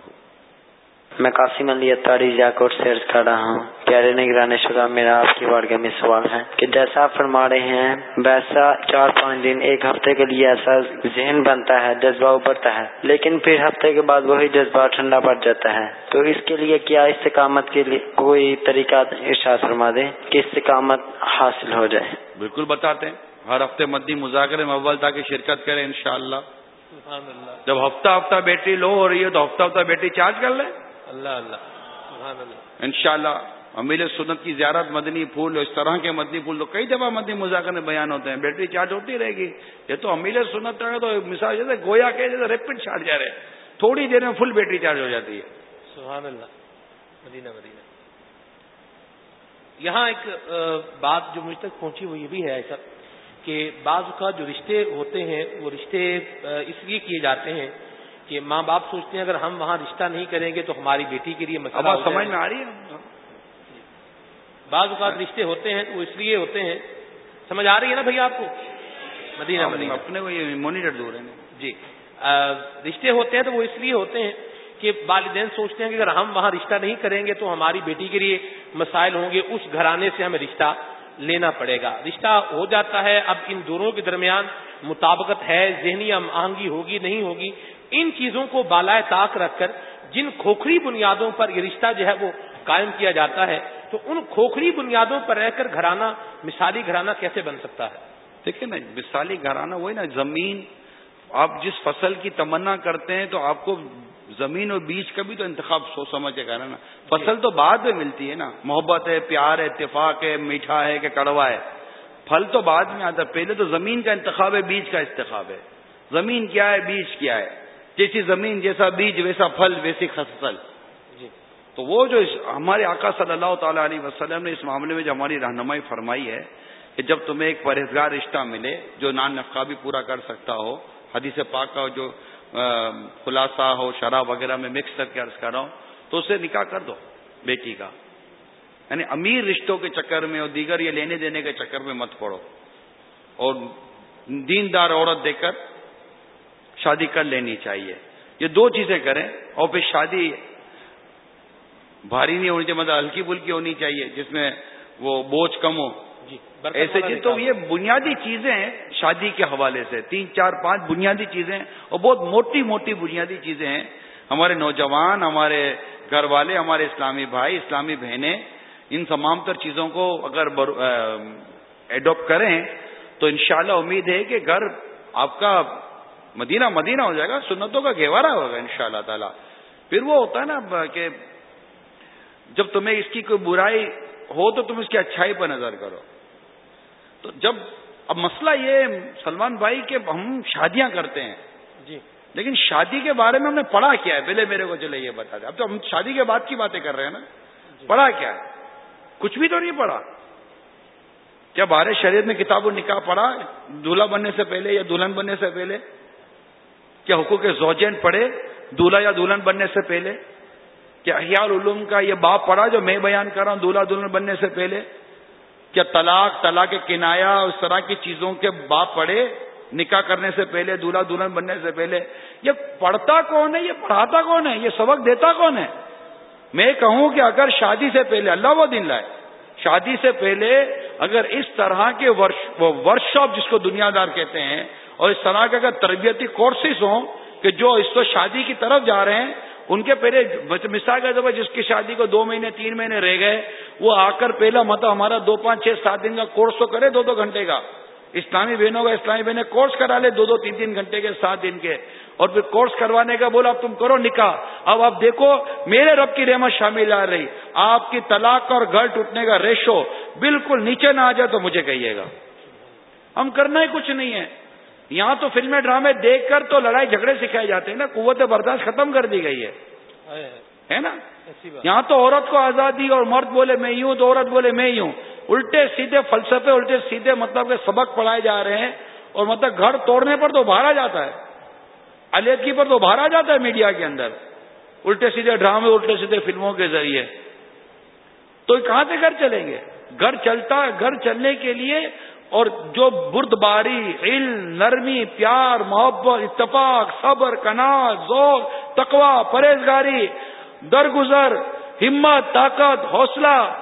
میں قاسم علی اتاری جاکوٹ سے کر رہا ہوں۔ پیارے نگران شدہ میرا آپ کی بارگاہ میں سوال ہے کہ جیسا آپ فرما رہے ہیں ویسا چار پانچ دن ایک ہفتے کے لیے ایسا ذہن بنتا ہے جذبہ ابھرتا ہے لیکن پھر ہفتے کے بعد وہی جذبہ ٹھنڈا پڑ جاتا ہے۔ تو اس کے لیے کیا استقامت کے لیے کوئی طریقہ ارشاد فرما دے کہ استقامت حاصل ہو جائے؟ بالکل بتاتے ہیں۔ ہر ہفتے مدی مذاکرے میں اول تاکہ شرکت کریں انشاءاللہ۔ جب ہفتہ ہفتہ بیٹری لو ہو رہی ہے تو ہفتہ ہفتہ بیٹری چارج کر لیں۔ اللہ اللہ۔ ان شاء اللہ امیر سنت کی زیارت مدنی پھول اس طرح کے مدنی پھول تو کئی دفعہ مدنی مذاکر میں بیان ہوتے ہیں۔ بیٹری چارج ہوتی رہے گی۔ یہ تو امیر سنت ہے تو مثال جیسے گویا کے جیسے ریپڈ چارج جا رہے تھوڑی دیر میں فل بیٹری چارج ہو جاتی ہے۔ سبحان اللہ۔ مدینہ مدینہ۔ یہاں ایک بات جو مجھ تک پہنچی یہ بھی ہے ایسا۔ کہ بعض کا جو رشتے ہوتے ہیں وہ رشتے اس لیے کیے جاتے ہیں کہ ماں باپ سوچتے ہیں اگر ہم وہاں رشتہ نہیں کریں گے تو ہماری بیٹی کے لیے مسئلہ سمجھ میں آ رہی ہے؟ بعض اوقات رشتے ہوتے ہیں تو اس لیے ہوتے ہیں۔ سمجھ آ رہی ہے نا بھائی آپ کو؟ مدینہ مدینہ۔ اپنے کو یہ مانیٹر دور ہے جی۔ رشتے ہوتے ہیں تو وہ اس لیے ہوتے ہیں کہ والدین سوچتے ہیں کہ اگر ہم وہاں رشتہ نہیں کریں گے تو ہماری بیٹی کے لیے مسائل ہوں گے اس گھرانے سے ہمیں رشتہ۔ لینا پڑے گا۔ رشتہ ہو جاتا ہے، اب ان دونوں کے درمیان مطابقت ہے، ذہنی آہنگی ہوگی، نہیں ہوگی، ان چیزوں کو بالائے طاق رکھ کر جن کھوکھری بنیادوں پر یہ رشتہ جو ہے وہ قائم کیا جاتا ہے، تو ان کھوکھری بنیادوں پر رہ کر گھرانہ، مثالی گھرانہ کیسے بن سکتا ہے؟ دیکھیں نا، مثالی گھرانہ وہی نا، زمین، آپ جس فصل کی تمنا کرتے ہیں تو آپ کو زمین اور بیج کا بھی تو انتخاب سوچ سمجھ کے نا۔ فصل تو بعد میں ملتی ہے نا۔ محبت ہے پیار ہے اتفاق ہے میٹھا ہے کہ کڑوا ہے۔ پھل تو بعد میں آتا ہے۔ پہلے تو زمین کا انتخاب ہے بیج کا انتخاب ہے۔ زمین کیا ہے بیج کیا ہے۔ جیسی زمین جیسا بیج ویسا پھل ویسی فصل۔ جی۔ تو وہ جو ہمارے آقا صلی اللہ تعالی علیہ وسلم نے اس معاملے میں جو ہماری رہنمائی فرمائی ہے کہ جب تمہیں ایک پرہزگار رشتہ ملے جو نان نفقہ بھی پورا کر سکتا ہو حدیث پاک کا جو خلاصہ ہو، شراب وغیرہ میں مکس کر کے عرض کر رہا ہوں، تو اسے نکاح کر دو بیٹی کا۔ یعنی امیر رشتوں کے چکر میں اور دیگر یہ لینے دینے کے چکر میں مت پڑو۔ اور دیندار عورت دے کر شادی کر لینی چاہیے۔ یہ دو چیزیں کریں اور پھر شادی بھاری نہیں ہونی چاہیے مطلب ہلکی پھلکی ہونی چاہیے، جس میں وہ بوجھ کم ہو۔ جی ایسے جی تو یہ بنیادی چیزیں ہیں شادی کے حوالے سے تین چار پانچ بنیادی چیزیں اور بہت موٹی موٹی بنیادی چیزیں ہیں۔ ہمارے نوجوان ہمارے گھر والے ہمارے اسلامی بھائی اسلامی بہنیں ان تمام تر چیزوں کو اگر ایڈوپٹ کریں تو انشاءاللہ امید ہے کہ گھر آپ کا مدینہ مدینہ ہو جائے گا سنتوں کا گہوارا ہوگا ان شاء تعالی۔ پھر وہ ہوتا ہے نا کہ جب تمہیں اس کی کوئی برائی ہو تو تم اس کی اچھائی پر نظر کرو۔ تو جب اب مسئلہ یہ سلمان بھائی کہ ہم شادیاں کرتے ہیں۔ جی۔ لیکن شادی کے بارے میں ہم نے پڑھا کیا ہے۔ پہلے میرے کو چلے یہ بتا دیں اب تو ہم شادی کے بعد کی باتیں کر رہے ہیں نا۔ جی۔ پڑھا کیا ہے؟ کچھ بھی تو نہیں پڑھا۔ کیا بارے شریعت میں کتاب و نکاح پڑھا؟ دولہا بننے سے پہلے یا دلہن بننے سے پہلے؟ کیا حقوق زوجین پڑھے؟ دولہا یا دلہن بننے سے پہلے؟ کیا احیاء العلوم کا یہ باپ پڑھا جو میں بیان کر رہا ہوں دولہا دلہن بننے سے پہلے؟ کیا طلاق طلاق کنایا اس طرح کی چیزوں کے باپ پڑھے نکاح کرنے سے پہلے، دولہا دلہن بننے سے پہلے، یہ پڑھتا کون ہے؟ یہ پڑھاتا کون ہے؟ یہ سبق دیتا کون ہے؟ میں کہوں کہ اگر شادی سے پہلے، اللہ وہ دن لائے، شادی سے پہلے اگر اس طرح کے ورک شاپ جس کو دنیا دار کہتے ہیں، اور اس طرح کے اگر تربیتی کورسز ہوں کہ جو اس کو شادی کی طرف جا رہے ہیں ان کے پہلے مثال کا دفعہ جس کی شادی کو دو مہینے، تین مہینے رہ گئے، وہ آ کر پہلا مطلب ہمارا دو، پانچ، چھ، سات دن کا کورس تو کرے، دو دو گھنٹے کا۔ اسلامی بہنوں کا، اسلامی بہنیں کورس کرا لے، دو دو، تین تین گھنٹے کے، سات دن کے۔ اور پھر کورس کروانے کا بولا، اب تم کرو نکاح۔ اب آپ دیکھو، میرے رب کی رحمت شامل آ رہی۔ آپ کی طلاق اور گھر ٹوٹنے کا ریشو بالکل نیچے نہ آ جائے تو مجھے کہیے گا۔ ہم کرنا ہی کچھ نہیں ہے۔ یہاں تو فلمیں ڈرامے دیکھ کر تو لڑائی جھگڑے سکھائے جاتے ہیں نا قوت برداشت ختم کر دی گئی ہے۔ ہے نا؟ یہاں تو عورت کو آزادی اور مرد بولے میں یوں تو عورت بولے میں یوں۔ الٹے سیدھے فلسفے الٹے سیدھے مطلب کے سبق پڑھائے جا رہے ہیں اور مطلب گھر توڑنے پر تو باہر آ جاتا ہے۔ علیحدگی پر تو باہر آ جاتا ہے میڈیا کے اندر۔ الٹے سیدھے ڈرامے الٹے سیدھے فلموں کے ذریعے۔ تو کہاں سے گھر چلیں گے؟ گھر چلتا ہے گھر چلنے کے لیے اور جو برد باری علم، نرمی، پیار، محبت، اتفاق، صبر، کناز، ذوق تقوا پرہیزگاری، درگزر، ہمت، طاقت، حوصلہ،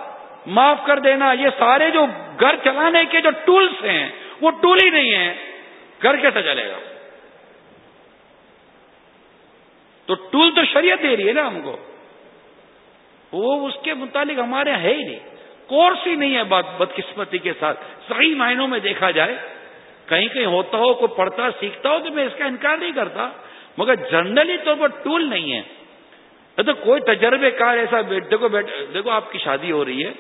معاف کر دینا، یہ سارے جو گھر چلانے کے جو ٹولس ہیں، وہ ٹول ہی نہیں ہیں، گھر کیسے چلے گا؟ تو ٹول تو شریعت دے رہی ہے نا ہم کو۔ وہ اس کے متعلق ہمارے یہاں ہے ہی نہیں۔ کورس ہی نہیں ہے بات بدقسمتی کے ساتھ۔ صحیح معنوں میں دیکھا جائے، کہیں کہیں ہوتا ہو، کوئی پڑھتا، سیکھتا ہو، تو میں اس کا انکار نہیں کرتا۔ مگر جنرلی طور پر ٹول نہیں ہے۔ تو کوئی تجربے کار ایسا دیکھو دیکھو، آپ کی شادی ہو رہی ہے۔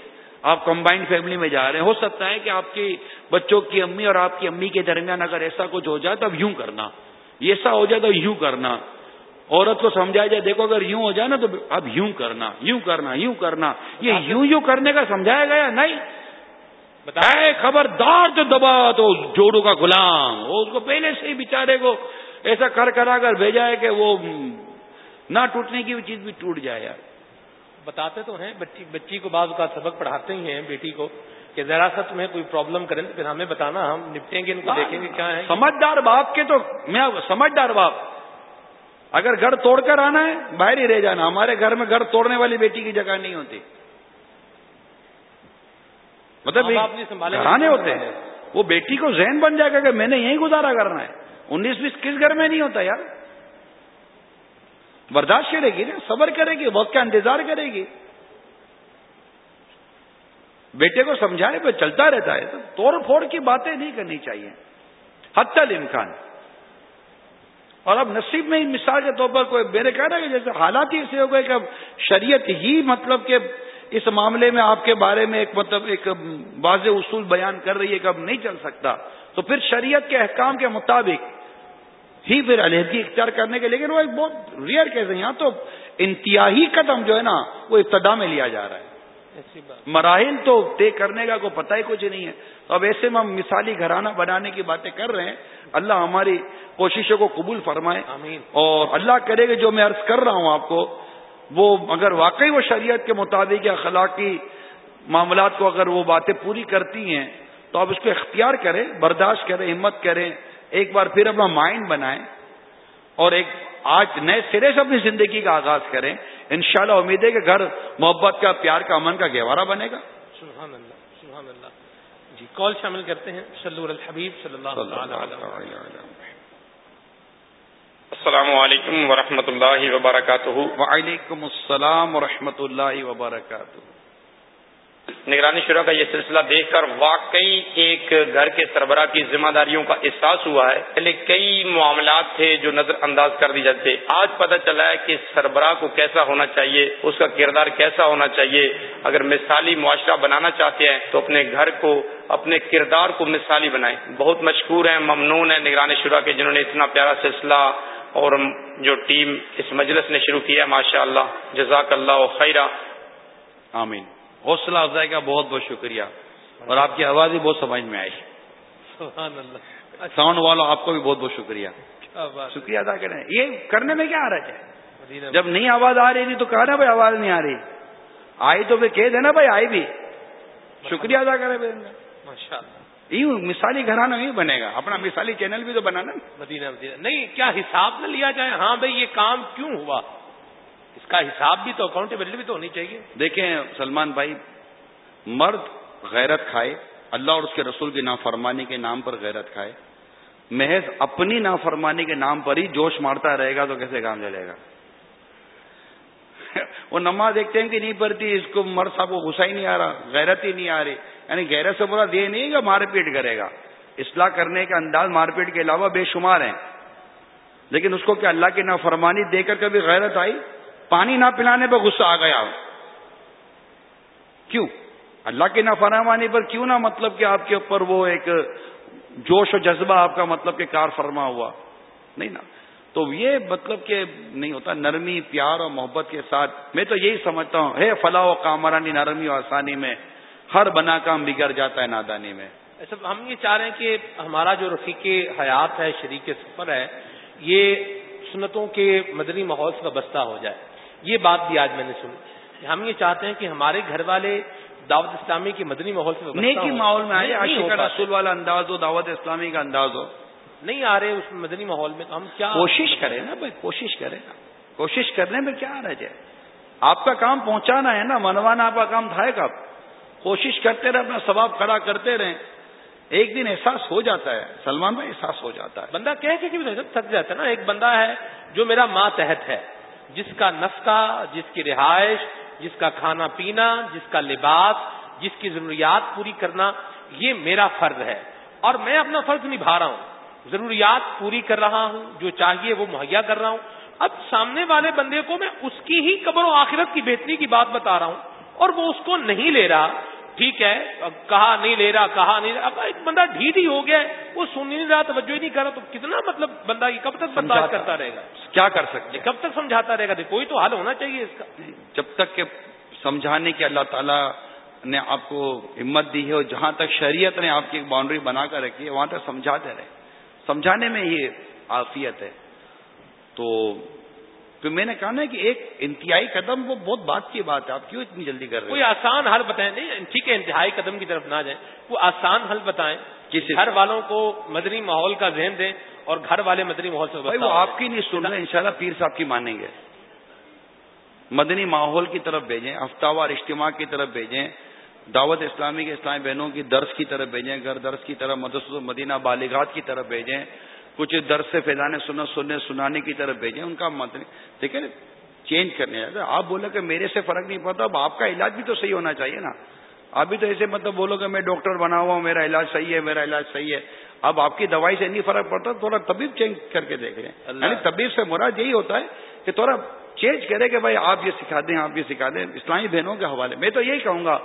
آپ کمبائنڈ فیملی میں جا رہے ہیں۔ ہو سکتا ہے کہ آپ کی بچوں کی امی اور آپ کی امی کے درمیان اگر ایسا کچھ ہو جائے تو اب یوں کرنا۔ ایسا ہو جائے تو یوں کرنا۔ عورت کو سمجھایا جائے دیکھو اگر یوں ہو جائے نا تو اب یوں کرنا یوں کرنا یوں کرنا یہ یوں یوں کرنے کا سمجھایا گیا؟ نہیں۔ بتائے خبردار جو دبا تو جوڑوں کا غلام وہ اس کو پہلے سے ہی بےچارے کو ایسا کر کرا کر بھیجا ہے کہ وہ نہ ٹوٹنے کی چیز بھی ٹوٹ جائے۔ یار بتاتے تو ہیں بچی بچی کو بعض کا سبق پڑھاتے ہی ہیں بیٹی کو کہ ذرا سا تمہیں کوئی پرابلم کریں تو پھر ہمیں بتانا ہم نپٹیں گے ان کو دیکھیں گے کیا ہے۔ سمجھدار باپ کے تو میں سمجھدار باپ اگر گھر توڑ کر آنا ہے باہر ہی رہ جانا ہمارے گھر میں گھر توڑنے والی بیٹی کی جگہ نہیں ہوتی۔ مطلب گھرانے ہوتے ہیں۔ وہ بیٹی کو ذہن بن جائے گا کہ میں نے یہی گزارا کرنا ہے۔ انیس بیس کس گھر میں نہیں ہوتا یار؟ برداشت کرے گی نا صبر کرے گی وقت کا انتظار کرے گی۔ بیٹے کو سمجھائے پہ چلتا رہتا ہے۔ تو توڑ پھوڑ کی باتیں نہیں کرنی چاہیے۔ حت الامکان۔ اور اب نصیب میں مثال کے طور پر کوئی میرے کہہ رہا ہے کہ جیسے حالات ہی ایسے ہو گئے کہ اب شریعت ہی مطلب کہ اس معاملے میں آپ کے بارے میں ایک مطلب ایک واضح اصول بیان کر رہی ہے کہ اب نہیں چل سکتا۔ تو پھر شریعت کے احکام کے مطابق ہی پھر علیحدگی اختیار کرنے کے لیکن وہ ایک بہت ریئر کیس ہے۔ یہاں تو انتہائی قدم جو ہے نا، وہ ابتدا میں لیا جا رہا ہے۔ مراحل تو طے کرنے کا کوئی پتہ ہی کچھ نہیں ہے۔ اب ایسے میں ہم مثالی گھرانہ بنانے کی باتیں کر رہے ہیں۔ اللہ ہماری کوششوں کو قبول فرمائے۔ آمین۔ اور اللہ کرے گا جو میں عرض کر رہا ہوں آپ کو وہ اگر واقعی وہ شریعت کے مطابق یا اخلاقی معاملات کو اگر وہ باتیں پوری کرتی ہیں تو آپ اس کو اختیار کریں برداشت کریں ہمت کریں ایک بار پھر اپنا مائنڈ بنائیں۔ اور ایک آج نئے سرے سے اپنی زندگی کا آغاز کریں۔ انشاءاللہ امید ہے کہ گھر محبت کا پیار کا امن کا گہوارہ بنے گا۔ سبحان اللہ سبحان اللہ جی کال شامل کرتے ہیں صلی الحبیب صلی اللہ علیہ السلام علیکم ورحمۃ اللہ وبرکاتہ۔ وعلیکم السلام ورحمۃ اللہ وبرکاتہ۔ نگرانی شرح کا یہ سلسلہ دیکھ کر واقعی ایک گھر کے سربراہ کی ذمہ داریوں کا احساس ہوا ہے۔ پہلے کئی معاملات تھے جو نظر انداز کر دی جاتے۔ آج پتہ چلا ہے کہ سربراہ کو کیسا ہونا چاہیے، اس کا کردار کیسا ہونا چاہیے۔ اگر مثالی معاشرہ بنانا چاہتے ہیں تو اپنے گھر کو، اپنے کردار کو مثالی بنائیں۔ بہت مشکور ہیں، ممنون ہیں نگرانی شرح کے، جنہوں نے اتنا پیارا سلسلہ اور جو ٹیم اس مجلس نے شروع کیا ہے ماشاء اللہ جزاک اللہ خیرہ۔ آمین۔ حوصلہ افزائی کا بہت بہت شکریہ اور آپ کی آواز بھی بہت سمجھ میں آئی۔ سبحان اللہ۔ ساؤنڈ والا آپ کو بھی بہت بہت شکریہ۔ شکریہ ادا کریں۔ یہ کرنے میں کیا آ رہا ہے جب نہیں آواز آ رہی تھی تو کہا نا بھائی آواز نہیں آ رہی۔ آئی تو پھر کہہ دینا بھائی آئی بھی۔ شکریہ ادا کرے ماشاء اللہ یوں مثالی گھرانہ نہیں بنے گا۔ اپنا مثالی چینل بھی تو بنانا مدینہ مدینہ۔ نہیں کیا حساب نہ لیا جائے؟ ہاں بھائی یہ کام کیوں ہوا؟ اس کا حساب بھی تو اکاؤنٹیبلٹی بھی تو ہونی چاہیے۔ دیکھیں سلمان بھائی، مرد غیرت کھائے، اللہ اور اس کے رسول کی نافرمانی کے نام پر غیرت کھائے۔ محض اپنی نافرمانی کے نام پر ہی جوش مارتا رہے گا تو کیسے کام چلے گا؟ [laughs] وہ نماز دیکھتے ہیں کہ نہیں پڑتی اس کو مرد صاحب کو غصہ ہی نہیں آ رہا، غیرت ہی نہیں آ رہی۔ یعنی غیرت سے برا یہ نہیں کہ مار پیٹ کرے گا۔ اصلاح کرنے کا انداز مار پیٹ کے علاوہ بے شمار ہیں۔ لیکن اس کو کیا اللہ کی نافرمانی دے کر کبھی غیرت آئی؟ پانی نہ پلانے پہ غصہ آ گیا۔ کیوں؟ اللہ کی نافرمانی پر کیوں نہ مطلب کہ آپ کے اوپر وہ ایک جوش و جذبہ آپ کا مطلب کہ کار فرما ہوا۔ نہیں نا۔ تو یہ مطلب کہ نہیں ہوتا، نرمی، پیار اور محبت کے ساتھ میں تو یہی سمجھتا ہوں۔ ہے فلاح و کامرانی نرمی و آسانی میں ہر بنا کام بگڑ جاتا ہے نادانی میں۔ ایسا ہم یہ چاہ رہے ہیں کہ ہمارا جو رفیق حیات ہے، شریک سفر ہے، یہ سنتوں کے مدنی ماحول سے وابستہ ہو جائے۔ یہ بات بھی آج میں نے سنی۔ ہم یہ چاہتے ہیں کہ ہمارے گھر والے دعوت اسلامی کے مدنی ماحول سے نیکی ماحول میں آئے رسول والا انداز ہو دعوت اسلامی کا انداز ہو۔ نہیں آ رہے اس مدنی ماحول میں تو ہم کیا کوشش کریں نا بھائی کوشش کریں نا۔ کوشش کرنے میں کیا آ رہا جائے آپ کا کام پہنچانا ہے نا منوانا آپ کا کام تھا کب کوشش کرتے رہے اپنا ثواب کھڑا کرتے رہیں۔ ایک دن احساس ہو جاتا ہے سلمان بھائی احساس ہو جاتا ہے۔ بندہ کہہ کے تھک جاتا ہے نا۔ ایک بندہ ہے جو میرا ماں تحت ہے۔ جس کا نفقہ، جس کی رہائش، جس کا کھانا پینا، جس کا لباس، جس کی ضروریات پوری کرنا، یہ میرا فرض ہے۔ اور میں اپنا فرض نبھا رہا ہوں۔ ضروریات پوری کر رہا ہوں، جو چاہیے وہ مہیا کر رہا ہوں۔ اب سامنے والے بندے کو میں اس کی ہی قبر و آخرت کی بہتری کی بات بتا رہا ہوں اور وہ اس کو نہیں لے رہا۔ ٹھیک ہے کہا نہیں لے رہا کہا نہیں اب ایک بندہ ڈھیٹ ہی ہو گیا وہ سن نہیں رہا توجہ ہی نہیں کر رہا تو کتنا مطلب بندہ کب تک برداشت کرتا رہے گا؟ کیا کر سکتے کب تک سمجھاتا رہے گا؟ کوئی تو حل ہونا چاہیے اس کا۔ جب تک کہ سمجھانے کی اللہ تعالیٰ نے آپ کو ہمت دی ہے اور جہاں تک شریعت نے آپ کی ایک باؤنڈری بنا کر رکھی ہے وہاں تک سمجھاتے رہے۔ سمجھانے میں یہ عافیت ہے۔ تو پھر میں نے کہا نا کہ ایک انتہائی قدم وہ بہت بات کی بات ہے آپ کیوں اتنی جلدی کر رہے ہیں کوئی آسان حل بتائیں نہیں ٹھیک ہے انتہائی قدم کی طرف نہ جائیں وہ آسان حل بتائیں گھر والوں کو مدنی ماحول کا ذہن دیں اور گھر والے مدنی ماحول سے بھائی وہ آپ کی نہیں سن رہے ان پیر صاحب کی مانیں گے۔ مدنی ماحول کی طرف بھیجیں ہفتہ وار اجتماع کی طرف بھیجیں دعوت اسلامی کے اسلامی بہنوں کی درس کی طرف بھیجیں گھر درس کی طرف مدرس مدینہ بالغات کی طرف بھیجیں۔ کچھ درس سے فیضان سننے سننے سنانے کی طرف بھیجیں ان کا مدنی ٹھیک ہے چینج کرنے آپ بولے کہ میرے سے فرق نہیں پڑتا اب آپ کا علاج بھی تو صحیح ہونا چاہیے نا۔ آپ بھی تو ایسے مطلب بولو کہ میں ڈاکٹر بنا ہوا ہوں میرا علاج صحیح ہے میرا علاج صحیح ہے۔ اب آپ کی دوائی سے نہیں فرق پڑتا تھوڑا طبیب چینج کر کے دیکھ لیں۔ یعنی طبیب سے مراد یہی ہوتا ہے کہ تھوڑا چینج کرے کہ بھائی آپ یہ سکھا دیں آپ یہ سکھا دیں۔ اسلامی بہنوں کے حوالے میں تو یہی کہوں گا۔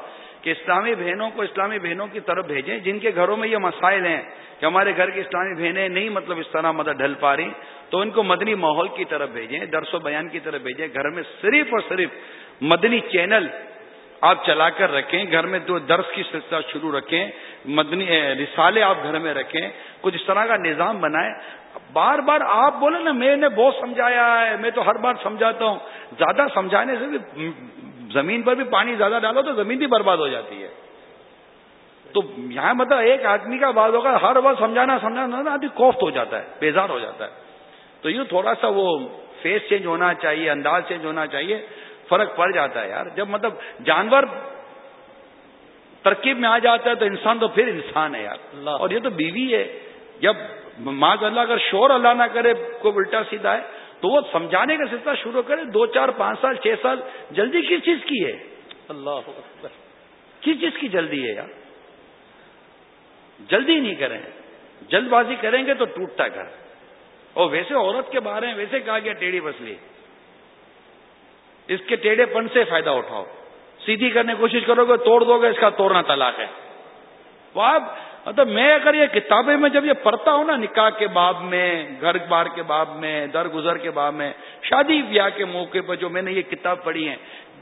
کہ اسلامی بہنوں کو اسلامی بہنوں کی طرف بھیجیں، جن کے گھروں میں یہ مسائل ہیں کہ ہمارے گھر کی اسلامی بہنیں نہیں مطلب اس طرح مدد ڈھل پا رہی، تو ان کو مدنی ماحول کی طرف بھیجیں، درس و بیان کی طرف بھیجیں، گھر میں صرف اور صرف مدنی چینل آپ چلا کر رکھیں، گھر میں دو درس کی سلسلہ شروع رکھیں، مدنی رسالے آپ گھر میں رکھیں، کچھ اس طرح کا نظام بنائیں۔ بار بار آپ بولے نا، میں نے بہت سمجھایا ہے، میں تو ہر بار سمجھاتا ہوں۔ زیادہ سمجھانے سے بھی زمین پر بھی پانی زیادہ ڈالو تو زمین بھی برباد ہو جاتی ہے۔ تو یہاں مطلب ایک آدمی کا بات ہوگا ہر وقت سمجھانا سمجھانا نا آدمی کوفت ہو جاتا ہے بیزار ہو جاتا ہے۔ تو یوں تھوڑا سا وہ فیس چینج ہونا چاہیے انداز چینج ہونا چاہیے فرق پڑ جاتا ہے یار۔ جب مطلب جانور ترکیب میں آ جاتا ہے تو انسان تو پھر انسان ہے یار۔ اور یہ تو بیوی ہے۔ جب ماں اللہ اگر شور اللہ نہ کرے کوئی الٹا سیدھا ہے تو وہ سمجھانے کا سلسلہ شروع کرے دو چار پانچ سال چھ سال جلدی کس چیز کی ہے؟ اللہ کس چیز کی جلدی ہے یار؟ جلدی نہیں کریں۔ جلد بازی کریں گے تو ٹوٹتا گھر۔ اور ویسے عورت کے بارے میں ویسے کہا گیا ٹیڑھی بسلی اس کے ٹیڑھے پن سے فائدہ اٹھاؤ۔ سیدھی کرنے کی کوشش کرو گے توڑ دو گے اس کا توڑنا طلاق ہے۔ وہ آپ مطلب میں اگر یہ کتابیں میں جب یہ پڑھتا ہوں نا نکاح کے باب میں گھر بار کے باب میں در گزر کے باب میں شادی بیاہ کے موقع پر جو میں نے یہ کتاب پڑھی ہے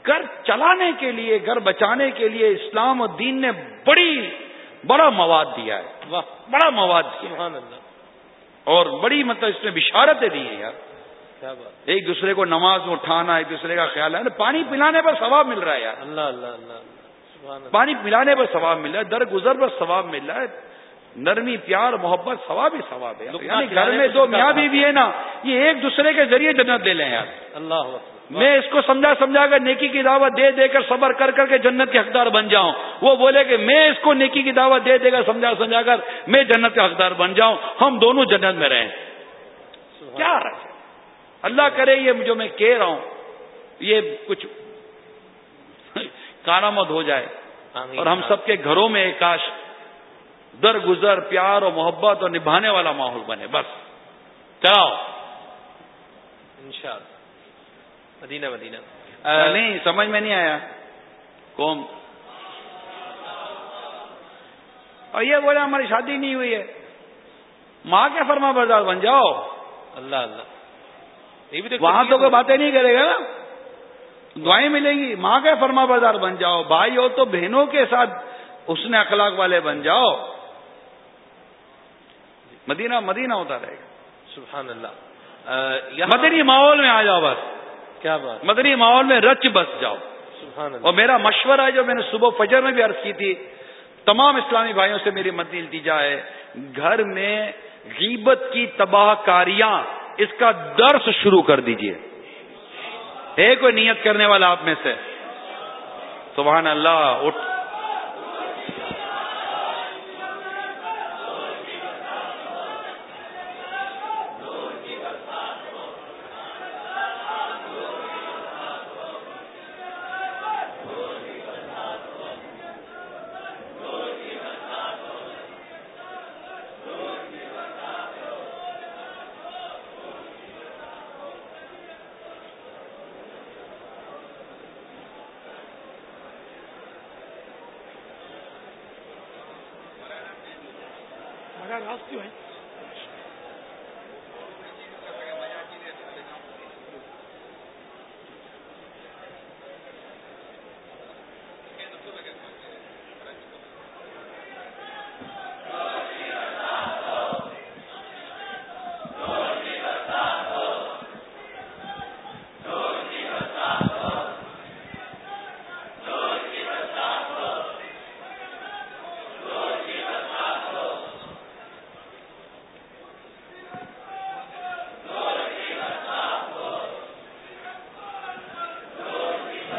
گھر چلانے کے لیے گھر بچانے کے لیے اسلام اور دین نے بڑی بڑا مواد دیا ہے۔ بڑا مواد دیا اور بڑی مطلب اس میں بشارتیں دی ہیں یار۔ ایک دوسرے کو نماز میں اٹھانا ایک دوسرے کا خیال ہے پانی پلانے پر ثواب مل رہا ہے یار۔ اللہ اللہ اللہ۔ پانی پلانے پر ثواب مل رہا ہے در گزر پر ثواب مل رہا ہے۔ نرمی پیار محبت ثواب ہی ثواب ہے۔ یعنی گھر میں دو میاں بھی ہے نا یہ ایک دوسرے کے ذریعے جنت لے لیں یار۔ اللہ میں اس کو سمجھا سمجھا کر نیکی کی دعوت دے دے کر صبر کر کر کے جنت کے حقدار بن جاؤں۔ وہ بولے کہ میں اس کو نیکی کی دعوت دے دے کر سمجھا سمجھا کر میں جنت کے حقدار بن جاؤں۔ ہم دونوں جنت میں رہیں۔ کیا اللہ کرے یہ جو میں کہہ رہا ہوں یہ کچھ کارآمد ہو جائے۔ اور ہم سب کے گھروں میں کاش در گزر پیار اور محبت اور نبھانے والا ماحول بنے۔ بس۔ چلاؤ۔ مدینہ مدینہ۔ نہیں سمجھ میں نہیں آیا۔ کون اور یہ بولے ہماری شادی نہیں ہوئی ہے۔ ماں کے فرما بردار بن جاؤ۔ اللہ اللہ۔ وہاں تو کوئی باتیں نہیں کرے گا نا۔ دعائیں ملیں گی۔ ماں کے فرما بردار بن جاؤ۔ بھائی ہو تو بہنوں کے ساتھ اس نے اخلاق والے بن جاؤ۔ مدینہ مدینہ ہوتا رہے گا۔ سبحان اللہ۔ مدنی ماحول میں آ جاؤ بس۔ کیا بات۔ مدنی ماحول میں رچ بس جاؤ۔ سبحان اللہ۔ اور میرا مشورہ ہے جو میں نے صبح فجر میں بھی عرض کی تھی تمام اسلامی بھائیوں سے میری مدنی التیجا ہے گھر میں غیبت کی تباہ کاریاں اس کا درس شروع کر دیجیے۔ ہے کوئی نیت کرنے والا آپ میں سے؟ سبحان اللہ اٹھ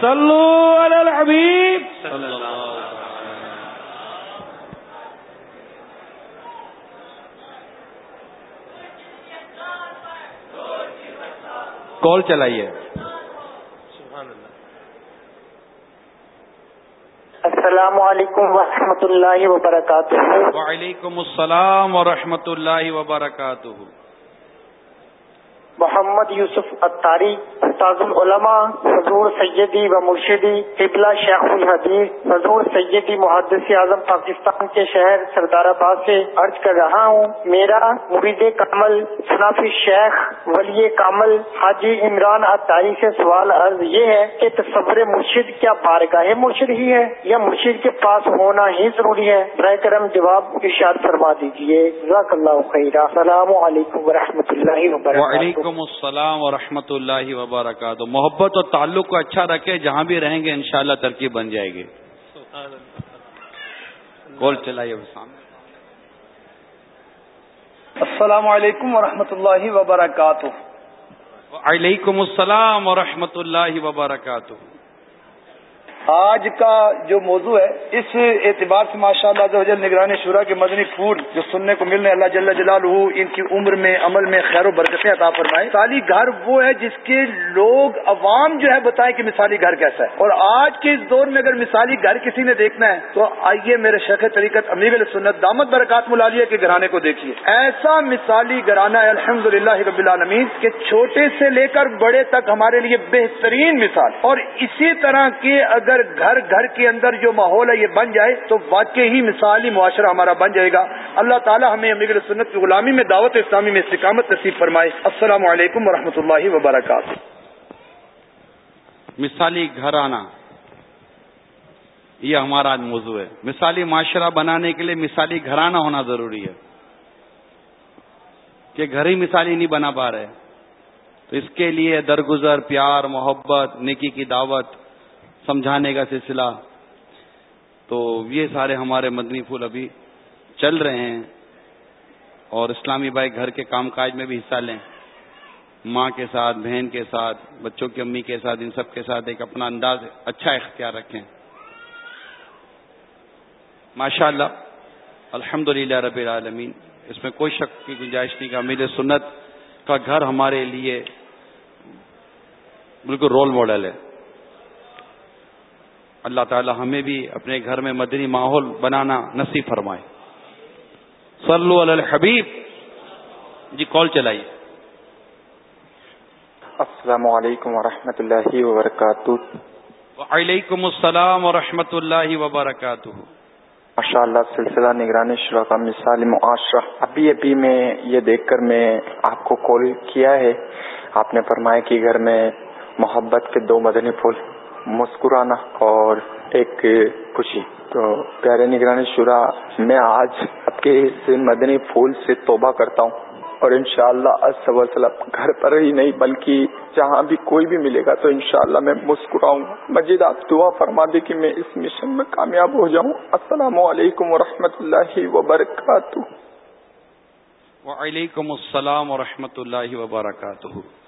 صلو علی الحبیب کال چلائیے۔ السلام علیکم ورحمۃ اللہ وبرکاتہ۔ وعلیکم السلام ورحمۃ اللہ وبرکاتہ۔ محمد یوسف اتاری استاذ العلماء، حضور سیدی و مرشدی قبلہ شیخ الحدیث، حضور سیدی محدث اعظم پاکستان کے شہر سردار آباد سے عرض کر رہا ہوں، میرا مرید کامل صنافی شیخ ولی کامل حاجی عمران اتاری سے سوال عرض یہ ہے کہ تصور مرشد کیا بارگاہ مرشد ہی ہے یا مرشد کے پاس ہونا ہی ضروری ہے؟ برائے کرم جواب ارشاد فرما دیجیے جزاک اللہ خیر السلام علیکم و اللہ وبرکاتہ۔ وعلیکم السلام ورحمۃ اللہ وبرکاتہ۔ محبت اور تعلق کو اچھا رکھے جہاں بھی رہیں گے انشاءاللہ ترکیب بن جائے گی۔ کال چلائیے السلام علیکم ورحمۃ اللہ وبرکاتہ۔ وعلیکم السلام ورحمۃ اللہ وبرکاتہ۔ آج کا جو موضوع ہے، اس اعتبار سے ماشاء اللہ نگرانی شورا کے مدنی پھول جو سننے کو ملنے، اللہ جل جلال ان کی عمر میں، عمل میں خیر و برکتیں عطا فرمائے۔ مثالی گھر وہ ہے جس کے لوگ عوام جو ہے بتائیں کہ مثالی گھر کیسا ہے۔ اور آج کے اس دور میں اگر مثالی گھر کسی نے دیکھنا ہے، تو آئیے میرے شیخ طریقت امیر سنت دامت برکات ملالیہ کے گھرانے کو دیکھیے۔ ایسا مثالی گھرانہ ہے الحمد للہ رب العالمین، کہ چھوٹے سے لے کر بڑے تک ہمارے لیے بہترین مثال۔ اور اسی طرح کے اگر اگر گھر گھر کے اندر جو ماحول ہے یہ بن جائے تو واقعی ہی مثالی معاشرہ ہمارا بن جائے گا۔ اللہ تعالیٰ ہمیں امیر سنت کی غلامی میں دعوت اسلامی میں استقامت نصیب فرمائے۔ السلام علیکم و اللہ وبرکاتہ۔ مثالی گھر آنا، یہ ہمارا آج موضوع ہے۔ مثالی معاشرہ بنانے کے لیے مثالی گھرانہ ہونا ضروری ہے۔ کہ گھر ہی مثالی نہیں بنا پا رہے۔ تو اس کے لیے درگزر، پیار، محبت، نیکی کی دعوت سمجھانے کا سلسلہ۔ تو یہ سارے ہمارے مدنی پھول ابھی چل رہے ہیں اور اسلامی بھائی گھر کے کام کاج میں بھی حصہ لیں۔ ماں کے ساتھ، بہن کے ساتھ، بچوں کی امی کے ساتھ، ان سب کے ساتھ ایک اپنا انداز اچھا اختیار رکھیں۔ ماشاء اللہ الحمد للہ رب العالمین، اس میں کوئی شک کی گنجائش نہیں کا امیر سنت کا گھر ہمارے لیے بالکل رول ماڈل ہے۔ اللہ تعالی ہمیں بھی اپنے گھر میں مدنی ماحول بنانا نصیب فرمائے۔ صلو علی الحبیب۔ جی کال چلائیے۔ السلام علیکم ورحمۃ اللہ وبرکاتہ۔ وعلیکم السلام ورحمۃ اللہ وبرکاتہ۔ ماشاء اللہ سلسلہ نگرانی شروع کا مثال معاشرہ۔ ابھی ابھی میں یہ دیکھ کر میں آپ کو کال کیا ہے۔ آپ نے فرمایا کہ گھر میں محبت کے دو مدنی پھول مسکرانا اور ایک خوشی۔ تو پیارے نگرانی، شورا، میں آج آپ کے اس مدنی پھول سے توبہ کرتا ہوں اور انشاءاللہ شاء اللہ گھر پر ہی نہیں، بلکہ جہاں بھی کوئی بھی ملے گا تو انشاءاللہ میں مسکراؤں۔ گا مجید، آپ دعا فرما دے کہ میں اس مشن میں کامیاب ہو جاؤں۔ السلام علیکم ورحمۃ اللہ وبرکاتہ۔ وعلیکم السلام ورحمۃ اللہ وبرکاتہ۔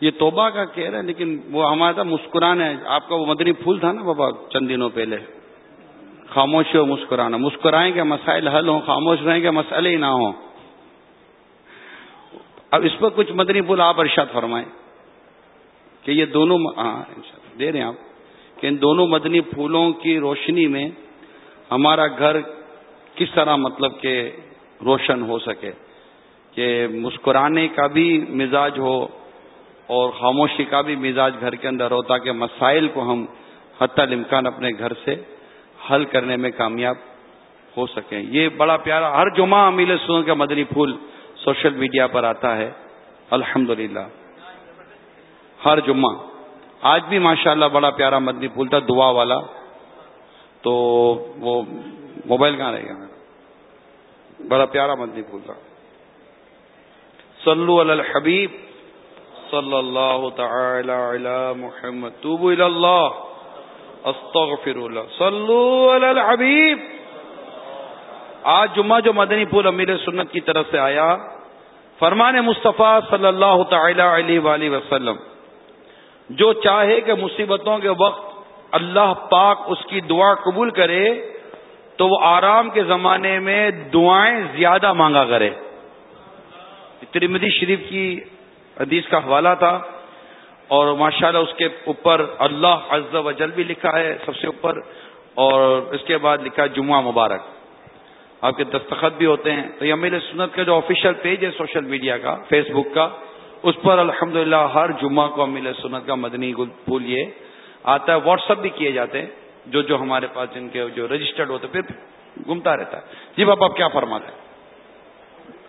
یہ توبہ کا کہہ رہے ہیں لیکن وہ ہمارا تھا مسکرانا ہے۔ آپ کا وہ مدنی پھول تھا نا بابا، چند دنوں پہلے۔ خاموشی ہو مسکرانا۔ مسکرائیں کہ مسائل حل ہوں، خاموش رہیں کہ مسئلے ہی نہ ہوں۔ اب اس پر کچھ مدنی پھول آپ ارشاد فرمائیں کہ یہ دونوں ہاں دے رہے ہیں آپ کہ ان دونوں مدنی پھولوں کی روشنی میں ہمارا گھر کس طرح مطلب کہ روشن ہو سکے، کہ مسکرانے کا بھی مزاج ہو اور خاموشی کا بھی مزاج گھر کے اندر ہو تاکہ مسائل کو ہم حتی الامکان اپنے گھر سے حل کرنے میں کامیاب ہو سکیں۔ یہ بڑا پیارا ہر جمعہ امیل سنوں کا مدنی پھول سوشل میڈیا پر آتا ہے۔ الحمد ہر جمعہ۔ آج بھی ماشاء اللہ بڑا پیارا مدنی پھول تھا، دعا والا۔ تو وہ موبائل کہاں رہے گا؟ بڑا پیارا مدنی پھول تھا۔ صلو علی الحبیب۔ صلی اللہ تعالی علی محمد. توبو الی اللہ. استغفر اللہ صلو علی الحبیب. آج جمعہ جو مدنی پھول امیر سنت کی طرف سے آیا، فرمان مصطفیٰ صلی اللہ تعالی علیہ وآلہ وسلم، جو چاہے کہ مصیبتوں کے وقت اللہ پاک اس کی دعا قبول کرے، تو وہ آرام کے زمانے میں دعائیں زیادہ مانگا کرے۔ ترمدی شریف کی حدیث کا حوالہ تھا اور ماشاءاللہ اس کے اوپر اللہ عز و جل بھی لکھا ہے سب سے اوپر اور اس کے بعد لکھا جمعہ مبارک آپ کے دستخط بھی ہوتے ہیں تو یہ میرے سنت کا جو آفیشیل پیج ہے سوشل میڈیا کا فیس بک کا، اس پر الحمد ہر جمعہ کو امیل سنت کا مدنی پھول یہ آتا ہے واٹس اپ بھی کیے جاتے ہیں جو جو ہمارے پاس جن کے جو رجسٹرڈ ہوتے پھر گمتا رہتا ہے۔ جی باپ آپ کیا فرماتے ہیں؟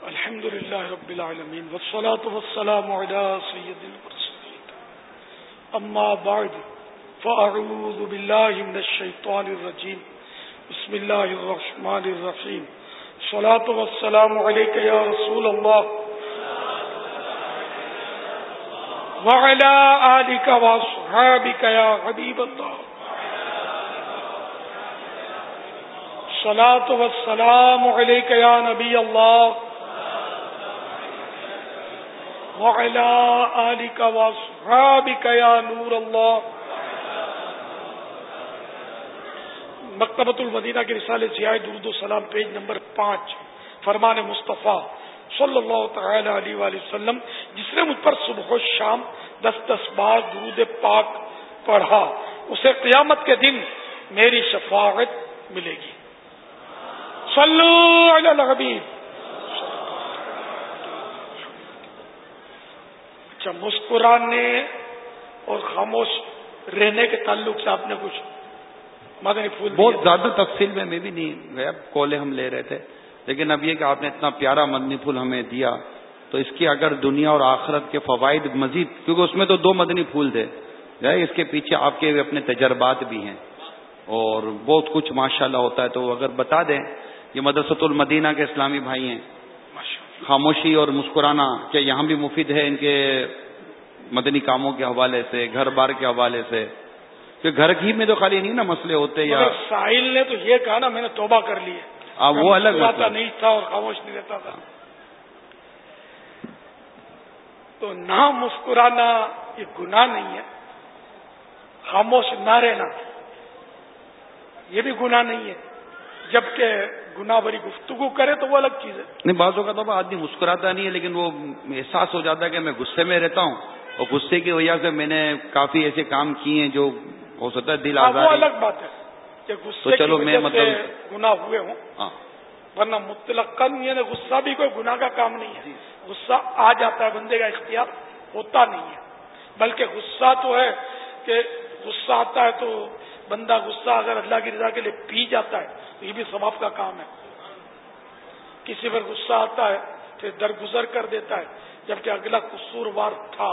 الحمد للہ رب العالمین والصلاة والسلام على سید اما بعد فاعوذ باللہ من الشیطان الرجیم بسم الله الرحمن الرحيم. صلاة والسلام عليك يا رسول الله. وعلى آلك وصحابك يا حبيب الله. صلاة والسلام عليك يا نبي الله. وعلى آلك وصحابك يا نور الله. مکتبۃ المدینہ کے رسالے سیاح درود السلام پیج نمبر پانچ، فرمان مصطفیٰ صلی اللہ تعالی علیہ وآلہ وسلم، جس نے مجھ پر صبح و شام دس دس بار درود پاک پڑھا، اسے قیامت کے دن میری شفاعت ملے گی۔ صلو علی الحبیب۔ اچھا مسکرانے اور خاموش رہنے کے تعلق سے آپ نے کچھ مدنی پھول بہت زیادہ تفصیل میں میں بھی نہیں گیا کولے ہم لے رہے تھے۔ لیکن اب یہ کہ آپ نے اتنا پیارا مدنی پھول ہمیں دیا، تو اس کی اگر دنیا اور آخرت کے فوائد مزید، کیونکہ اس میں تو دو مدنی پھول تھے۔ اس کے پیچھے آپ کے اپنے تجربات بھی ہیں۔ اور بہت کچھ ماشاء اللہ ہوتا ہے، تو اگر بتا دیں، یہ مدرسۃ المدینہ کے اسلامی بھائی ہیں خاموشی اور مسکرانا کیا یہاں بھی مفید ہے ان کے مدنی کاموں کے حوالے سے گھر بار کے حوالے سے۔ کہ گھر ہی میں تو خالی نہیں نا مسئلے ہوتے یا ساحل نے تو یہ کہا نا میں نے توبہ کر لی ہے۔ وہ الگ نہیں تھا اور خاموش نہیں رہتا تھا۔ تو نہ مسکرانا یہ گناہ نہیں ہے۔ خاموش نہ رہنا یہ بھی گناہ نہیں ہے۔ جبکہ گناہ بری گفتگو کرے تو وہ الگ چیز ہے۔ نہیں بعضوں کا تو آدمی مسکراتا نہیں ہے لیکن وہ احساس ہو جاتا ہے کہ میں غصے میں رہتا ہوں۔ اور غصے کی وجہ سے میں نے کافی ایسے کام کیے ہیں جو ہو سکتا ہے دل ہاں، وہ الگ بات ہے۔ کہ غصے چلو میں مطلب گناہ ہوئے ہوں۔ ہاں۔ ورنہ مطلق یعنی غصہ بھی کوئی گناہ کا کام نہیں ہے۔ غصہ آ جاتا ہے بندے کا اختیار ہوتا نہیں ہے۔ بلکہ غصہ تو ہے کہ غصہ آتا ہے تو بندہ غصہ اگر اللہ کی رضا کے لیے پی جاتا ہے تو یہ بھی ثواب کا کام ہے۔ کسی پر غصہ آتا ہے پھر درگزر کر دیتا ہے، جبکہ اگلا قصوروار تھا،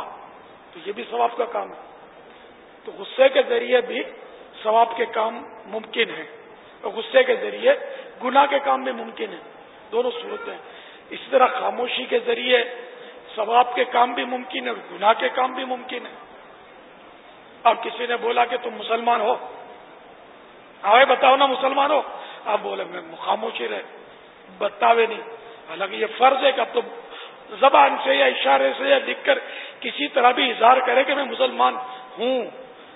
تو یہ بھی ثواب کا کام ہے۔ تو غصے کے ذریعے بھی ثواب کے کام ممکن ہیں، اور غصے کے ذریعے گناہ کے کام بھی ممکن ہیں۔ دونوں صورتیں اسی طرح خاموشی کے ذریعے ثواب کے کام بھی ممکن ہے اور گناہ کے کام بھی ممکن ہے اب کسی نے بولا کہ تم مسلمان ہو آئے بتاؤ نا مسلمان ہو آپ بولے، میں خاموشی رہے۔ بتاوے نہیں۔ حالانکہ یہ فرض ہے کہ اب تو زبان سے یا اشارے سے یا لکھ کر کسی طرح بھی اظہار کرے کہ میں مسلمان ہوں۔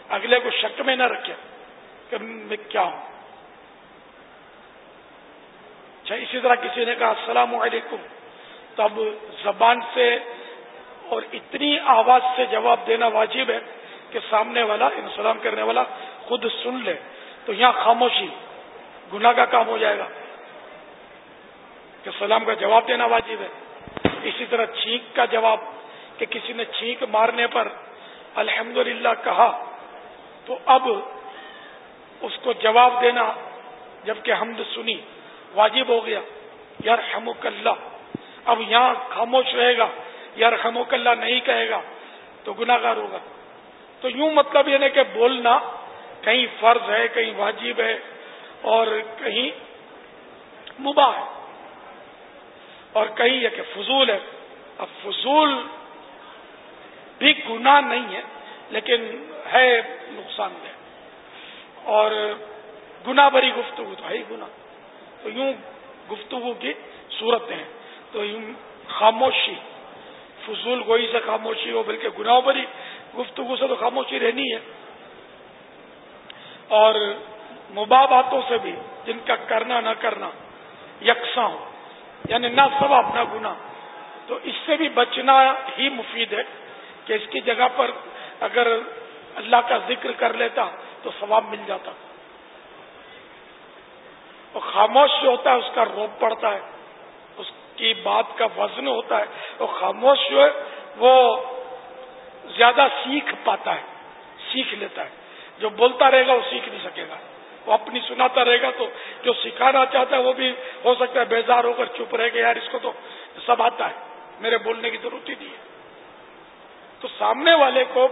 اگلے کو شک میں نہ رکھے کہ میں کیا ہوں۔ اچھا اسی طرح کسی نے کہا، السلام علیکم۔ تب زبان سے اور اتنی آواز سے جواب دینا واجب ہے کہ سامنے والا ان سلام کرنے والا خود سن لے۔ تو یہاں خاموشی، گناہ کا کام ہو جائے گا۔ کہ سلام کا جواب دینا واجب ہے۔ اسی طرح چھینک کا جواب، کہ کسی نے چھینک مارنے پر الحمد کہا، تو اب اس کو جواب دینا، جبکہ حمد سنی واجب ہو گیا۔ یار حمک اللہ۔ اب یہاں خاموش رہے گا یار حمک اللہ نہیں کہے گا، تو گناگار ہوگا۔ تو یوں مطلب یہ نہیں کہ بولنا کہیں فرض ہے، کہیں واجب ہے اور کہیں مباح ہے۔ اور کہیں یہ کہ فضول ہے۔ اب فضول بھی گناہ نہیں ہے، لیکن ہے نقصان دہ۔ اور گنا بری گفتگو تو ہے ہی گنا تو یوں گفتگو کی صورتیں ہیں تو یوں خاموشی، فضول گوئی سے خاموشی ہو، بلکہ گناہ بری گفتگو سے تو خاموشی رہنی ہے۔ اور مباح باتوں سے بھی جن کا کرنا نہ کرنا، یکساں ہو۔ یعنی نہ سب اپنا گنا تو اس سے بھی بچنا ہی مفید ہے کہ اس کی جگہ پر اگر اللہ کا ذکر کر لیتا تو ثواب مل جاتا۔ اور خاموش جو ہوتا ہے، اس کا روپ پڑتا ہے۔ اس کی بات کا وزن ہوتا ہے۔ اور خاموش جو ہے، وہ زیادہ سیکھ پاتا ہے، سیکھ لیتا ہے۔ جو بولتا رہے گا وہ سیکھ نہیں سکے گا۔ وہ اپنی سناتا رہے گا تو جو سکھانا چاہتا ہے وہ بھی ہو سکتا ہے، بیزار ہو کر چپ رہے گا یار، اس کو تو سب آتا ہے۔ میرے بولنے کی ضرورت ہی نہیں ہے۔ تو سامنے والے کو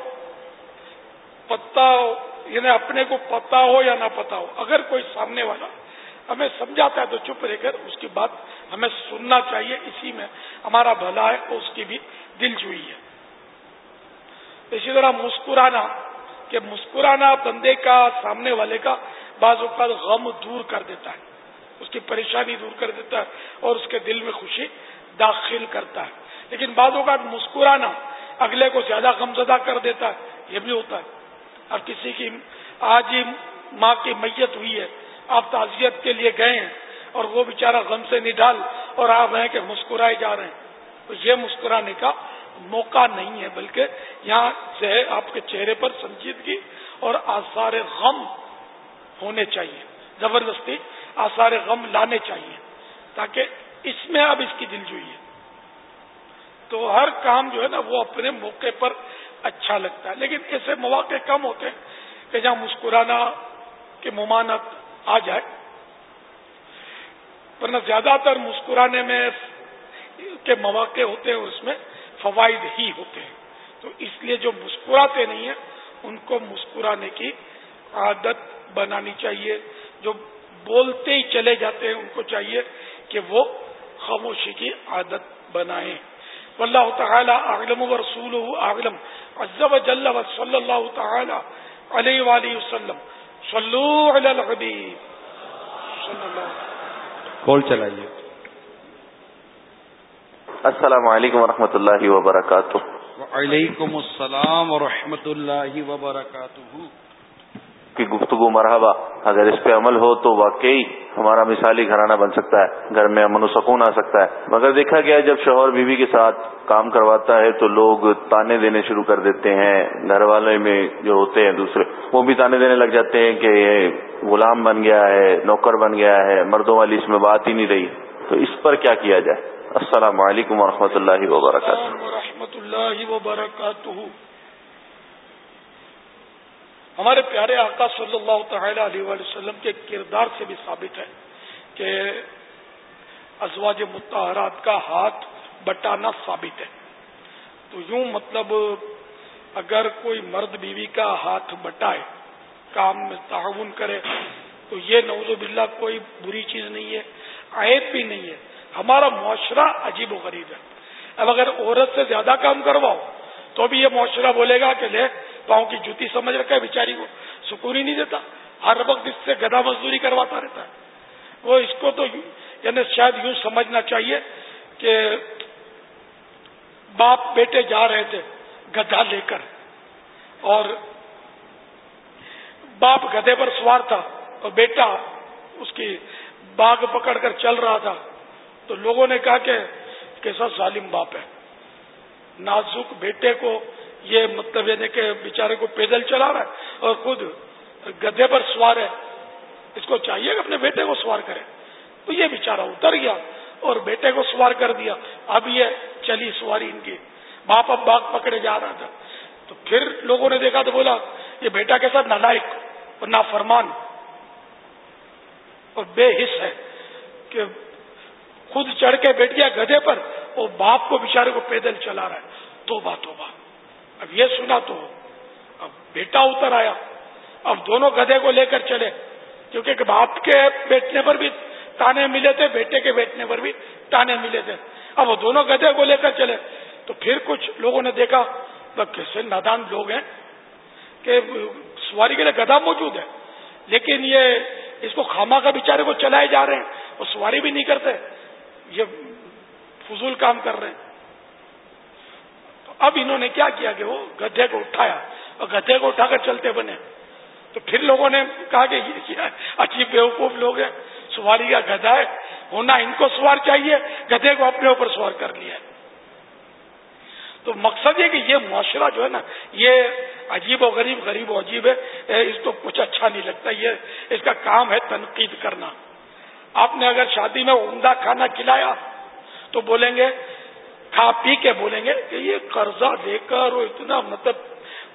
پتا ہو یعنی اپنے کو پتا ہو یا نہ پتا ہو، اگر کوئی سامنے والا ہمیں سمجھاتا ہے تو چپ رہ کر اس کی بات ہمیں سننا چاہیے۔ اسی میں ہمارا بھلا ہے، اس کی بھی دل جوئی ہے۔ اسی طرح مسکرانا۔ کہ مسکرانا بندے کا، سامنے والے کا بعض اوقات غم دور کر دیتا ہے۔ اس کی پریشانی دور کر دیتا ہے اور اس کے دل میں خوشی داخل کرتا ہے۔ لیکن بعض اوقات مسکرانا اگلے کو زیادہ غم زدہ کر دیتا ہے۔ یہ بھی ہوتا ہے۔ اب کسی کی آج ہی ماں کی میت ہوئی ہے۔ آپ تعزیت کے لیے گئے ہیں اور وہ بےچارا غم سے نڈال اور آپ ہیں کہ مسکرائے جا رہے ہیں۔ تو یہ مسکرانے کا موقع نہیں ہے، بلکہ یہاں سے آپ کے چہرے پر سنجیدگی اور آثار غم ہونے چاہیے۔ زبردستی آثار غم لانے چاہیے، تاکہ اس میں اب اس کی دل جوئی ہے تو ہر کام جو ہے نا، وہ اپنے موقع پر اچھا لگتا ہے۔ لیکن ایسے مواقع کم ہوتے ہیں کہ جہاں مسکرانا کی ممانت آ جائے۔ ورنہ زیادہ تر مسکرانے میں کے مواقع ہوتے ہیں اس میں فوائد ہی ہوتے ہیں۔ تو اس لیے جو مسکراتے نہیں ہیں، ان کو مسکرانے کی عادت بنانی چاہیے۔ جو بولتے ہی چلے جاتے ہیں، ان کو چاہیے کہ وہ خاموشی کی عادت بنائیں۔ واللہ تعالی اعلم و رسول اعلم۔ عز و جل و صلی اللہ تعالی علیہ وآلہ وسلم۔ صلو علی الحبیب۔ صلی اللہ کال چلائیے۔ السلام علیکم ورحمۃ اللہ وبرکاتہ۔ وعلیکم السلام ورحمۃ اللہ وبرکاتہ۔ کی گفتگو مرحبا اگر اس پہ عمل ہو تو واقعی ہمارا مثالی گھرانہ بن سکتا ہے گھر میں امن و سکون آ سکتا ہے۔ مگر دیکھا گیا جب شوہر بیوی کے ساتھ کام کرواتا ہے تو لوگ تانے دینے شروع کر دیتے ہیں گھر والے میں جو ہوتے ہیں دوسرے وہ بھی تانے دینے لگ جاتے ہیں کہ یہ غلام بن گیا ہے نوکر بن گیا ہے مردوں والی اس میں بات ہی نہیں رہی۔ تو اس پر کیا کیا جائے؟ السلام علیکم و اللہ وبرکاتہ. اللہ وبرکاتہ. ہمارے پیارے آقا صلی اللہ تعالی علیہ وسلم کے کردار سے بھی ثابت ہے کہ ازواج متحرات کا ہاتھ بٹانا ثابت ہے. تو یوں مطلب اگر کوئی مرد بیوی کا ہاتھ بٹائے، کام میں تعاون کرے، تو یہ نوز باللہ کوئی بری چیز نہیں ہے، عیب بھی نہیں ہے۔ ہمارا معاشرہ عجیب و غریب ہے۔ اب اگر عورت سے زیادہ کام کرواؤ، تو بھی یہ معاشرہ بولے گا کہ لے، پاؤں کی جوتی سمجھ رکھا ہے، بیچاری کو سکون ہی نہیں دیتا۔ ہر وقت اس سے گدا مزدوری کرواتا رہتا ہے۔ وہ اس کو تو یعنی شاید یوں سمجھنا چاہیے کہ باپ بیٹے جا رہے تھے گدھا لے کر، اور باپ گدھے پر سوار تھا اور بیٹا اس کی باغ پکڑ کر چل رہا تھا۔ تو لوگوں نے کہا کہ کیسا ظالم باپ ہے۔ نازک بیٹے کو یہ مطلب یعنی کہ بیچارے کو پیدل چلا رہا ہے اور خود گدے پر سوار ہے۔ اس کو چاہیے کہ اپنے بیٹے کو سوار کرے۔ تو یہ بیچارہ اتر گیا اور بیٹے کو سوار کر دیا۔ اب یہ چلی سواری ان کی۔ باپ اب باغ پکڑے جا رہا تھا۔ تو پھر لوگوں نے دیکھا تو بولا، یہ بیٹا کے ساتھ نالائک اور نافرمان اور بے حص ہے کہ خود چڑھ کے بیٹھ گیا گدے پر اور باپ کو بیچارے کو پیدل چلا رہا ہے۔ تو بات بات اب یہ سنا تو، اب بیٹا اتر آیا۔ اب دونوں گدھے کو لے کر چلے۔ کیونکہ باپ کے بیٹھنے پر بھی تانے ملے تھے، بیٹے کے بیٹھنے پر بھی تانے ملے تھے۔ اب وہ دونوں گدھے کو لے کر چلے۔ تو پھر کچھ لوگوں نے دیکھا کیسے نادان لوگ ہیں کہ سواری کے لیے گدھا موجود ہے۔ لیکن یہ اس کو خاما کا بیچارے کو چلائے جا رہے ہیں، وہ سواری بھی نہیں کرتے۔ یہ فضول کام کر رہے ہیں۔ اب انہوں نے کیا کیا کہ وہ گدھے کو اٹھایا۔ اور گدھے کو اٹھا کر چلتے بنے۔ تو پھر لوگوں نے کہا کہ یہ کیا اچھی بیوقوف لوگ ہیں۔ سواری کا گدھا ہے۔ ہونا ان کو سوار چاہیے۔ گدھے کو اپنے اوپر سوار کر لیا تو مقصد یہ کہ یہ معاشرہ جو ہے نا، یہ عجیب و غریب غریب و عجیب ہے۔ اس کو کچھ اچھا نہیں لگتا۔ یہ، اس کا کام ہے تنقید کرنا۔ آپ نے اگر شادی میں عمدہ کھانا کھلایا تو بولیں گے، کھا پی کے بولیں گے کہ یہ قرضہ دے کر اور اتنا مطلب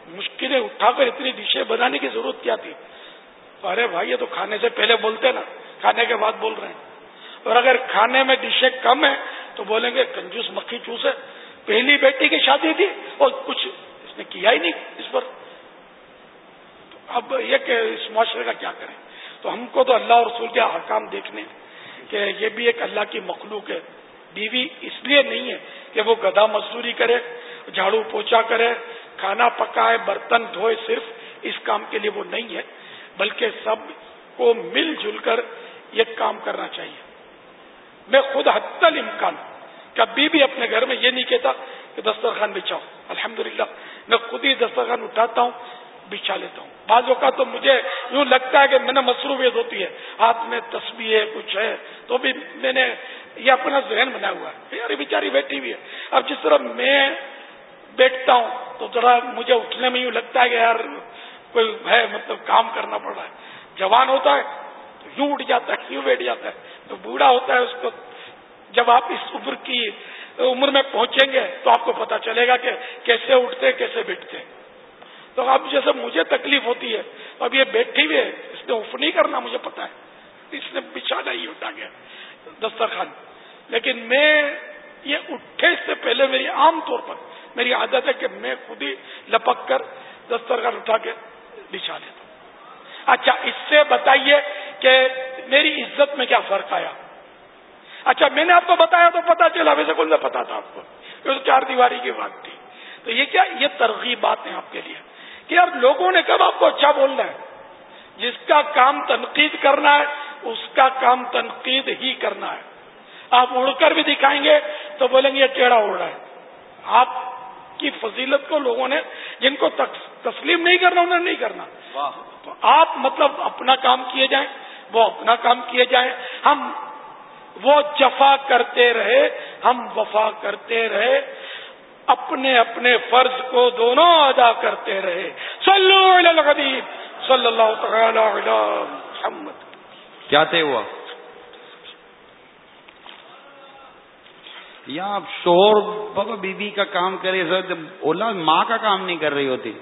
مشکلیں اٹھا کر اتنی ڈشیں بنانے کی ضرورت کیا تھی؟ ارے بھائی، یہ تو کھانے سے پہلے بولتے نا، کھانے کے بعد بول رہے ہیں۔ اور اگر کھانے میں ڈشیں کم ہیں تو بولیں گے، کنجوس مکھی چوس ہے۔ پہلی بیٹی کی شادی تھی اور کچھ اس نے کیا ہی نہیں اس پر۔ اب یہ کہ اس معاشرے کا کیا کریں؟ تو ہم کو تو اللہ اور رسول کے حکام دیکھنے کہ یہ بھی ایک اللہ کی مخلوق ہے۔ بیوی اس لیے نہیں ہے کہ وہ گدا مزدوری کرے، جھاڑو پوچھا کرے، کھانا پکائے، برتن دھوئے، صرف اس کام کے لیے وہ نہیں ہے، بلکہ سب کو مل جل کر یہ کام کرنا چاہیے۔ میں خود حت الامکان کبھی بھی اپنے گھر میں یہ نہیں کہتا کہ دسترخوان بچھاؤ الحمدللہ، میں خود ہی دسترخوان اٹھاتا ہوں۔ بچھا لیتا ہوں۔ بعض اوقات تو مجھے یوں لگتا ہے کہ میں نے مصروفیت ہوتی ہے۔ ہاتھ میں تسبیح ہے، کچھ ہے۔ تو بھی میں نے یہ اپنا ذہن بنا ہوا ہے۔ یار بیچاری بیٹھی ہوئی ہے۔ اب جس طرح میں بیٹھتا ہوں تو ذرا مجھے اٹھنے میں یوں لگتا ہے کہ یار کوئی ہے مطلب کام کرنا پڑ رہا ہے۔ جوان ہوتا ہے تو یوں اٹھ جاتا ہے، یوں بیٹھ جاتا ہے۔ تو بوڑھا ہوتا ہے اس کو۔ جب آپ اس عمر کی، عمر میں پہنچیں گے تو آپ کو پتا چلے گا کہ کیسے اٹھتے، کیسے بیٹھتے۔ تو اب جیسے مجھے تکلیف ہوتی ہے، اب یہ بیٹھی ہوئی ہے اس نے اف نہیں کرنا، مجھے پتا ہے۔ اس نے بچھانا ہی اٹھا گیا، دسترخوان۔ لیکن میں یہ اٹھے سے پہلے میری عام طور پر میری عادت ہے کہ میں خود ہی لپک کر دسترخوان اٹھا کے بچھا لیتا ہوں۔ اچھا اس سے بتائیے کہ میری عزت میں کیا فرق آیا؟ اچھا میں نے آپ کو بتایا تو پتا چلا، ویسے کون سا پتا تھا آپ کو؟ چار دیواری کی بات تھی۔ تو یہ کیا، یہ ترغیب بات ہے آپ کے لیے۔ کہ یار لوگوں نے کب آپ کو اچھا بولنا ہے؟ جس کا کام تنقید کرنا ہے اس کا کام تنقید ہی کرنا ہے۔ آپ اڑ کر بھی دکھائیں گے تو بولیں گے یہ ٹیڑھا اڑ رہا ہے۔ آپ کی فضیلت کو لوگوں نے جن کو تسلیم نہیں کرنا انہیں نہیں کرنا۔ تو آپ مطلب اپنا کام کیے جائیں وہ اپنا کام کیے جائیں۔ ہم وہ جفا کرتے رہے ہم وفا کرتے رہے۔ اپنے اپنے فرض کو دونوں ادا کرتے رہے۔ صلو علی الحبیب صلی اللہ تعالی علی محمد۔ کیا طے ہوا یا آپ شور بابا بیوی کا کام کرے اولا ماں کا کام نہیں کر رہی ہوتی۔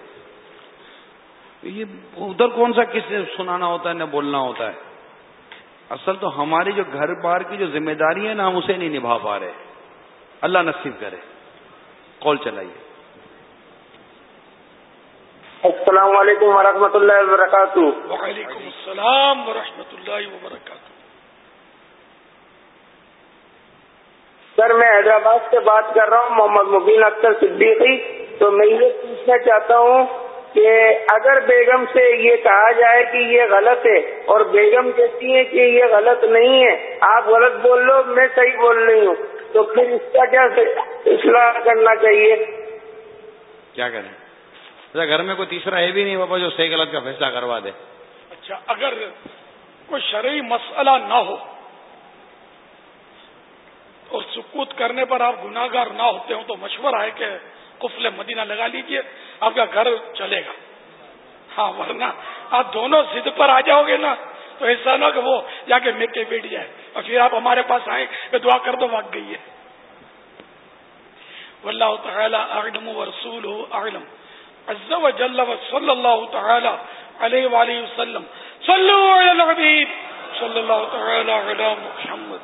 یہ ادھر کون سا کس سنانا ہوتا ہے، نہ بولنا ہوتا ہے؟ اصل تو ہماری جو گھر بار کی جو ذمہ داری ہے نا ہم اسے نہیں نبھا پا رہے۔ اللہ نصیب کرے۔ کال چلائیے۔ السلام علیکم ورحمۃ اللہ وبرکاتہ۔ وعلیکم السلام ورحمۃ اللہ وبرکاتہ۔ سر میں حیدرآباد سے بات کر رہا ہوں محمد مبین اختر صدیقی۔ تو میں یہ پوچھنا چاہتا ہوں کہ اگر بیگم سے یہ کہا جائے کہ یہ غلط ہے اور بیگم کہتی ہے کہ یہ غلط نہیں ہے آپ غلط بول لو میں صحیح بول رہی ہوں۔ تو پھر اس کا کیا اصلاح کرنا چاہیے؟ کیا کریں؟ اچھا گھر میں کوئی تیسرا ہے بھی نہیں بابا جو صحیح غلط کا فیصلہ کروا دے۔ اچھا اگر کوئی شرعی مسئلہ نہ ہو اور سکوت کرنے پر آپ گناگار نہ ہوتے ہوں تو مشورہ ہے کہ کفل مدینہ لگا لیجیے آپ کا گھر چلے گا۔ ہاں ورنہ آپ دونوں ضد پر آ جاؤ گے نا تو ایسا نہ کہ وہ جا کے میر کے بیٹھ جائے۔ اور پھر آپ ہمارے پاس آئے کہ دعا کر دو بھاگ گئی ہے۔ واللہ تعالی اعلم و اعلم۔ عز و جل اللہ تعالی علیہ وآلہ وسلم۔ صلو علی الحبیب۔ صلی اللہ تعالی علی محمد۔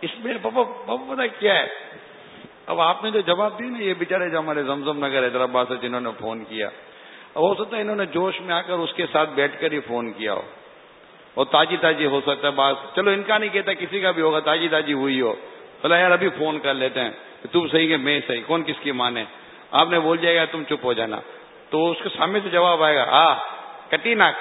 اس میں بابا بابا پتا کیا ہے؟ اب آپ نے جو جواب دی نا، یہ بےچارے جو ہمارے زمزم نگر حیدرآباد سے جنہوں نے فون کیا، اب ہو سکتا ہے انہوں نے جوش میں آ کر اس کے ساتھ بیٹھ کر ہی فون کیا ہو۔ اور تازی تازی ہو سکتا ہے بات۔ چلو ان کا نہیں کہتا کسی کا بھی ہوگا تازی تازی ہوئی ہو۔ بولا یار، ابھی فون کر لیتے ہیں کہ تم صحیح کہ میں صحیح۔ کون کس کی مانے آپ نے بول جائے گا، تم چپ ہو جانا۔ تو اس کے سامنے سے جواب آئے گا ہاں کٹی ناک۔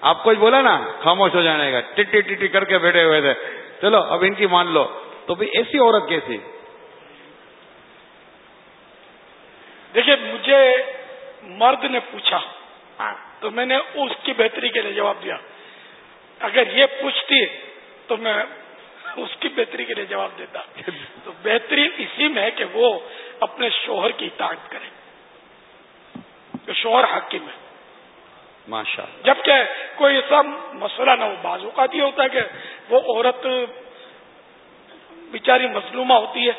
آپ کچھ بولا نا، خاموش ہو جانے گا ٹٹی ٹٹی کر کے بیٹھے ہوئے تھے۔ چلو، اب ان کی مان لو۔ تو بھی ایسی عورت کیسی؟ دیکھیے، مجھے مرد نے پوچھا۔ ہاں، تو میں نے اس کی بہتری کے لیے جواب دیا۔ اگر یہ پوچھتی تو میں اس کی بہتری کے لیے جواب دیتا۔ تو بہتری اسی میں ہے کہ وہ اپنے شوہر کی اطاعت کرے۔ شوہر حاکم ہے۔ ماشاء جبکہ کوئی ایسا مسئلہ نہ ہو بعض اوقات یہ ہوتا ہے کہ وہ عورت بیچاری مظلومہ ہوتی ہے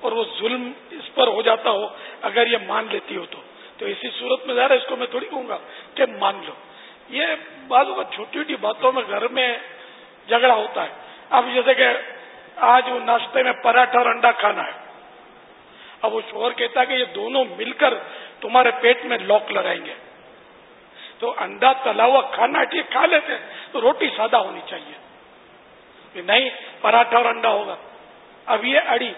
اور وہ ظلم اس پر ہو جاتا ہو اگر یہ مان لیتی ہو تو۔ تو اسی صورت میں ظاہر اس کو میں تھوڑی کہوں گا کہ مان لو۔ یہ بعض اوقات چھوٹی چھوٹی باتوں میں گھر میں جھگڑا ہوتا ہے۔ اب جیسے کہ آج وہ ناشتے میں پراٹھا اور انڈا کھانا ہے۔ اب وہ شوہر کہتا ہے کہ یہ دونوں مل کر تمہارے پیٹ میں لاک لگائیں گے۔ تو انڈا تلا ہوا کھانا ٹھیک کھا لیتے تو روٹی سادہ ہونی چاہیے۔ نہیں، پراٹھا اور انڈا ہوگا۔ اب یہ اڑی۔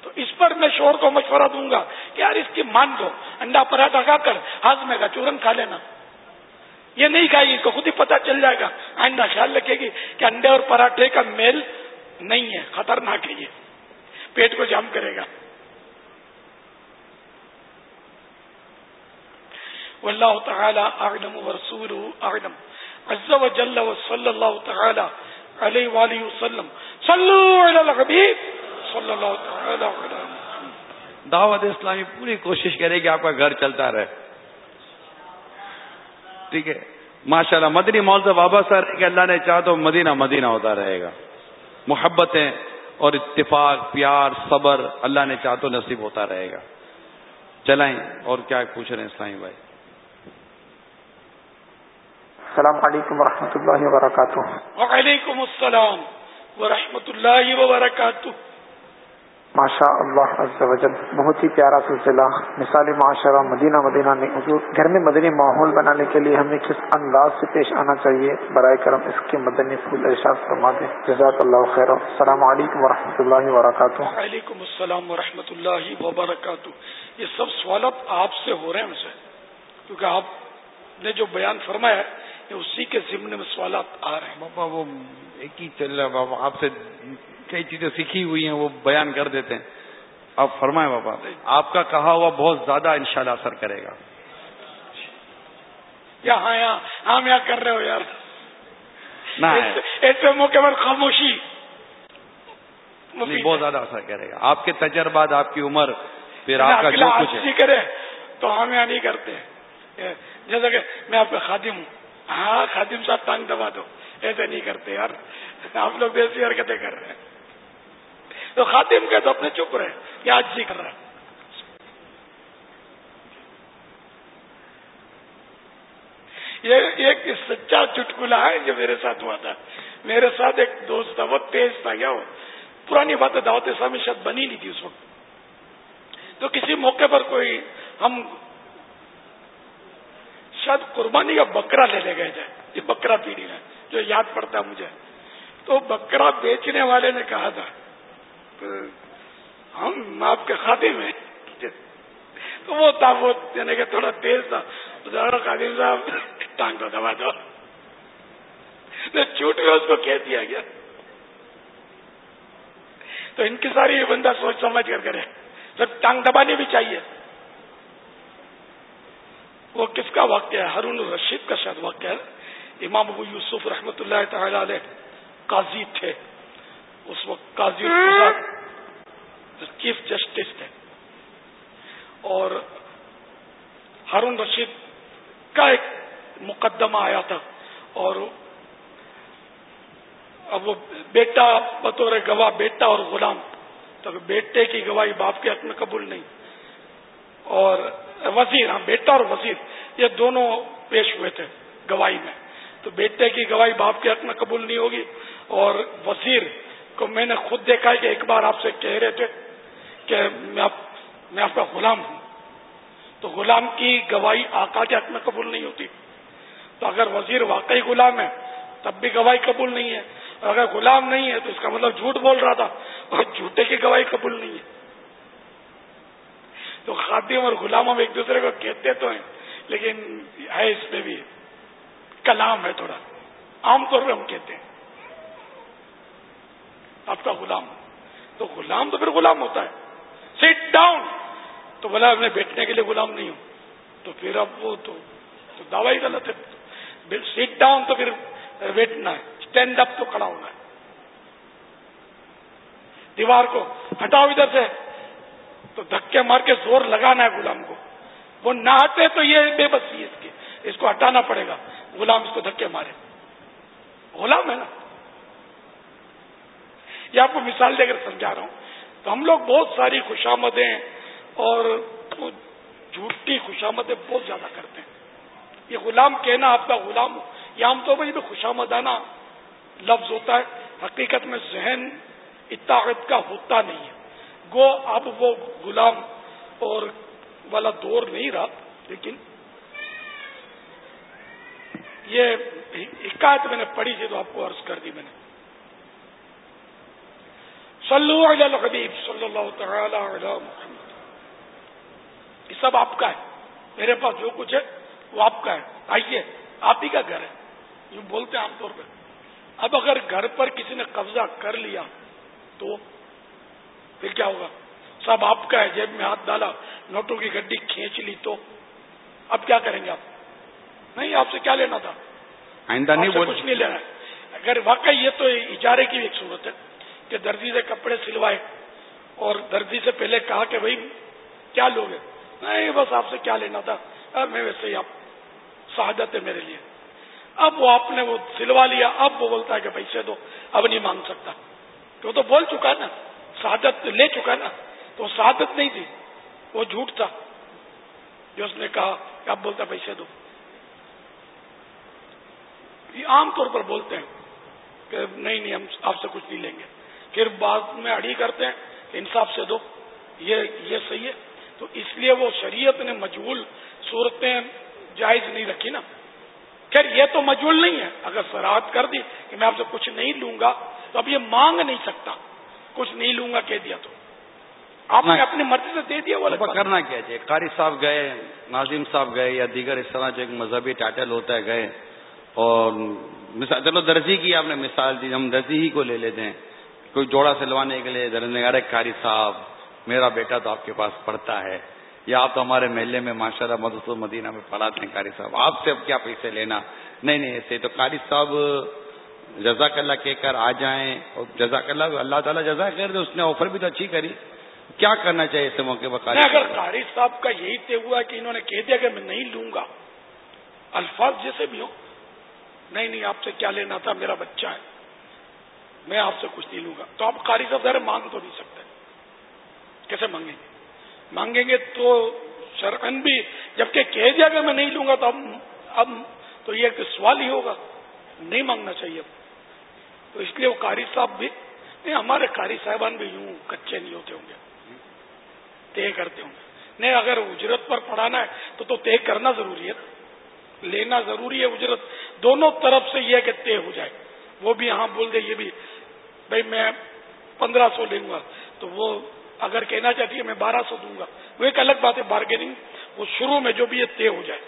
تو اس پر میں شور کو مشورہ دوں گا کہ یار اس کی مان دو۔ انڈا پراٹھا کھا کر ہاضمے کا چورن کھا لینا۔ یہ نہیں کھائے گی اس کو خود ہی پتا چل جائے گا۔ آئندہ خیال رکھے گی کہ انڈے اور پراٹھے کا میل نہیں ہے، خطرناک ہے یہ۔ پیٹ کو جام کرے گا۔ واللہ تعالی اعلم ورسول اعلم۔ عز و جل و صلی اللہ تعالی علیہ وآلہ وسلم۔ صلو علی الحبیب صلی اللہ تعالی علیہ دعوت اسلامی پوری کوشش کرے گی آپ کا گھر چلتا رہے۔ ٹھیک ہے۔ ماشاء اللہ مدنی مول سے بابا سر کہ اللہ نے چاہ تو مدینہ مدینہ ہوتا رہے گا۔ محبتیں اور اتفاق پیار صبر اللہ نے چاہ تو نصیب ہوتا رہے گا۔ چلائیں اور کیا پوچھ رہے ہیں اسلامی بھائی؟ السلام علیکم ورحمۃ اللہ وبرکاتہ۔ وعلیکم السلام ورحمۃ اللہ وبرکاتہ۔ ماشاء اللہ عز و جل بہت ہی پیارا سلسلہ۔ مثال معاشرہ مدینہ مدینہ نے حضور گھر میں مدنی ماحول بنانے کے لیے ہمیں کس انداز سے پیش آنا چاہیے؟ برائے کرم اس کے مدنی پھول ارشاد فرما دیں۔ جزاک اللہ خیر السلام علیکم و اللہ وبرکاتہ۔ وعلیکم السلام و اللہ وبرکاتہ۔ یہ سب سوالات آپ سے ہو رہے ہیں کیونکہ آپ نے جو بیان فرمایا اسی کے ضمن میں سوالات آ رہے ہیں۔ بابا وہ ایک ہی چل رہا بابا آپ سے کئی چیزیں سیکھی ہوئی ہیں وہ بیان کر دیتے ہیں۔ آپ فرمائیں بابا۔ آپ کا کہا ہوا بہت زیادہ انشاءاللہ اثر کرے گا۔ یہاں یہاں ہم یہاں کر رہے ہو یار۔ ایسے موقع پر خاموشی۔ بہت زیادہ اثر کرے گا۔ آپ کے تجربات آپ کی عمر پھر آپ کا جو کچھ کرے تو ہم یہاں نہیں کرتے۔ جیسا کہ میں آپ کا خادم ہوں۔ ہاں خادم صاحب ٹانگ دبا دو۔ ایسے نہیں کرتے یار۔ آپ لوگ دیسی حرکتیں کر رہے ہیں۔ تو خاتم کے تو اپنے چپ رہے یا آج جی کر رہا یہ ایک سچا چٹکلا ہے جو میرے ساتھ ہوا تھا۔ میرے ساتھ ایک دوست تھا، وہ تیز تھا کیا وہ۔ پرانی بات دعوت اسلامی شاید بنی نہیں تھی اس وقت۔ تو کسی موقع پر کوئی ہم شاید قربانی کا بکرا لے لے گئے تھے۔ یہ بکرا پیڑھی ہے، جو یاد پڑتا مجھے۔ تو بکرا بیچنے والے نے کہا تھا ہم آپ کے خاتے میں تو وہ تھا وہ یعنی تھوڑا تیز تھا۔ خادم صاحب، ٹانگ کو دبا دو۔ چوٹ میں اس کو کہہ دیا گیا۔ تو ان کی ساری بندہ سوچ سمجھ کر کرے۔ سب ٹانگ دبانی بھی چاہیے۔ وہ کس کا واقعہ ہے؟ ہرون الرشید کا شاید واقعہ ہے۔ امام ابو یوسف رحمت اللہ تعالی علیہ قاضی تھے۔ اس وقت قاضی چیف جسٹس تھے۔ اور ہارون رشید کا ایک مقدمہ آیا تھا۔ اور اب وہ بیٹا بطور گواہ بیٹا اور غلام۔ تو بیٹے کی گواہی باپ کے حق میں قبول نہیں۔ اور وزیر ہاں بیٹا اور وزیر، یہ دونوں پیش ہوئے تھے گواہی میں۔ تو بیٹے کی گواہی باپ کے حق میں قبول نہیں ہوگی۔ اور وزیر کو میں نے خود دیکھا ہے کہ ایک بار آپ سے کہہ رہے تھے کہ میں آپ میں آپ کا غلام ہوں۔ تو غلام کی گواہی آقا کے حق میں قبول نہیں ہوتی۔ تو اگر وزیر واقعی غلام ہے، تب بھی گواہی قبول نہیں ہے۔ اور اگر غلام نہیں ہے، تو اس کا مطلب جھوٹ بول رہا تھا۔ اور جھوٹے کی گواہی قبول نہیں ہے۔ تو خادم اور غلام ہم ایک دوسرے کو کہتے تو ہیں، لیکن ہے اس میں بھی کلام ہے تھوڑا۔ عام طور پہ ہم کہتے ہیں۔ آپ کا غلام تو غلام تو پھر غلام ہوتا ہے۔ سیٹ ڈاؤن تو بولا میں بیٹھنے کے لیے غلام نہیں ہوں۔ تو پھر اب وہ تو دعوی غلط ہے۔ سیٹ ڈاؤن تو پھر بیٹھنا ہے۔ اسٹینڈ اپ تو کھڑا ہونا ہے۔ دیوار کو ہٹاؤ ادھر سے۔ تو دھکے مار کے زور لگانا ہے غلام کو۔ وہ نہ ہٹے تو یہ بے بسی اس کی اس کو ہٹانا پڑے گا۔ غلام اس کو دھکے مارے۔ غلام ہے نا۔ یہ آپ کو مثال دے کر سمجھا رہا ہوں۔ تو ہم لوگ بہت ساری خوشامدیں اور جھوٹی خوشامدیں بہت زیادہ کرتے ہیں۔ یہ غلام کہنا آپ کا غلام یہ عام طور پر یہ خوشامدانہ لفظ ہوتا ہے۔ حقیقت میں ذہن اطاعت کا ہوتا نہیں ہے۔ گو، اب وہ غلام اور والا دور نہیں رہا، لیکن یہ حکایت میں نے پڑھی تھی تو آپ کو عرض کر دی میں نے۔ صلو علی الحبیب صلی اللہ تعالی علی محمد۔ یہ سب آپ کا ہے۔ میرے پاس جو کچھ ہے وہ آپ کا ہے۔ آئیے آپ ہی کا گھر ہے۔ یوں بولتے ہیں عام طور پہ اب اگر گھر پر کسی نے قبضہ کر لیا تو پھر کیا ہوگا؟ سب آپ کا ہے جیب میں ہاتھ ڈالا نوٹوں کی گڈی کھینچ لی تو۔ اب کیا کریں گے آپ؟ نہیں آپ سے کیا لینا تھا؟ آئندہ نہیں کچھ نہیں لینا۔ اگر واقعی یہ تو اجارے کی ایک صورت ہے۔ کہ درزی سے کپڑے سلوائے اور درزی سے پہلے کہا کہ بھائی کیا لوگ نہیں، بس آپ سے کیا لینا تھا؟ میں ویسے ہی آپ شہادت ہے میرے لیے۔ اب وہ آپ نے وہ سلوا لیا، اب وہ بولتا ہے کہ پیسے دو، اب نہیں مانگ سکتا۔ تو تو بول چکا نا شہادت لے چکا نا۔ تو شہادت نہیں تھی، وہ جھوٹ تھا۔ جو اس نے کہا کہ اب بولتا پیسے دو۔ یہ عام طور پر بولتے ہیں کہ نہیں نہیں، ہم آپ سے کچھ نہیں لیں گے۔ پھر بعد میں اڑی کرتے ہیں انصاف سے دو۔ یہ یہ صحیح ہے۔ تو اس لیے وہ شریعت نے مجبول صورتیں جائز نہیں رکھی نا۔ خیر یہ تو مجبول نہیں ہے۔ اگر سراہد کر دی کہ میں آپ سے کچھ نہیں لوں گا تو اب یہ مانگ نہیں سکتا۔ کچھ نہیں لوں گا کہہ دیا تو۔ آپ نے اپنی مرضی سے دے دیا وہ کرنا کیا چاہیے قاری صاحب گئے ناظم صاحب گئے یا دیگر اس طرح جو ایک مذہبی ٹائٹل ہوتا ہے گئے۔ اور چلو درزی کی آپ نے مثال دی ہم درزی ہی کو لے لیتے ہیں۔ کوئی جوڑا سلوانے کے لیے ارے قاری صاحب میرا بیٹا تو آپ کے پاس پڑھتا ہے یا آپ تو ہمارے محلے میں ماشاء اللہ مدرس مدینہ میں پڑھاتے ہیں قاری صاحب آپ سے اب کیا پیسے لینا؟ نہیں نہیں ایسے تو قاری صاحب جزاک اللہ کہہ کر آ جائیں اور جزاک اللہ اللہ تعالیٰ جزاک کر دے اس نے آفر بھی تو اچھی کری۔ کیا کرنا چاہیے ایسے موقع پر اگر قاری صاحب کا یہی طے ہوا کہ انہوں نے کہہ دیا کہ میں نہیں لوں گا الفاظ جیسے بھی ہو نہیں نہیں آپ سے کیا لینا تھا میرا بچہ ہے۔ میں آپ سے کچھ نہیں لوں گا۔ تو آپ قاری صاحب ذرا مانگ تو نہیں سکتے۔ کیسے مانگیں گے؟ مانگیں گے تو شرکن بھی، جبکہ کہہ دیا کہ میں نہیں لوں گا تو اب اب تو یہ سوال ہی ہوگا۔ نہیں مانگنا چاہیے اب۔ تو اس لیے وہ قاری صاحب بھی، نہیں، ہمارے قاری صاحبان بھی یوں کچے نہیں ہوتے ہوں گے۔ طے کرتے ہوں گے۔ نہیں، اگر اجرت پر پڑھانا ہے تو تو طے کرنا ضروری ہے لینا ضروری ہے اجرت۔ دونوں طرف سے یہ کہ طے ہو جائے۔ وہ بھی یہاں بول دے، یہ بھی۔ بھائی میں پندرہ سو لوں گا۔ تو وہ اگر کہنا چاہتی ہے میں بارہ سو دوں گا۔ وہ ایک الگ بات ہے بارگیننگ وہ شروع میں جو بھی یہ طے ہو جائے۔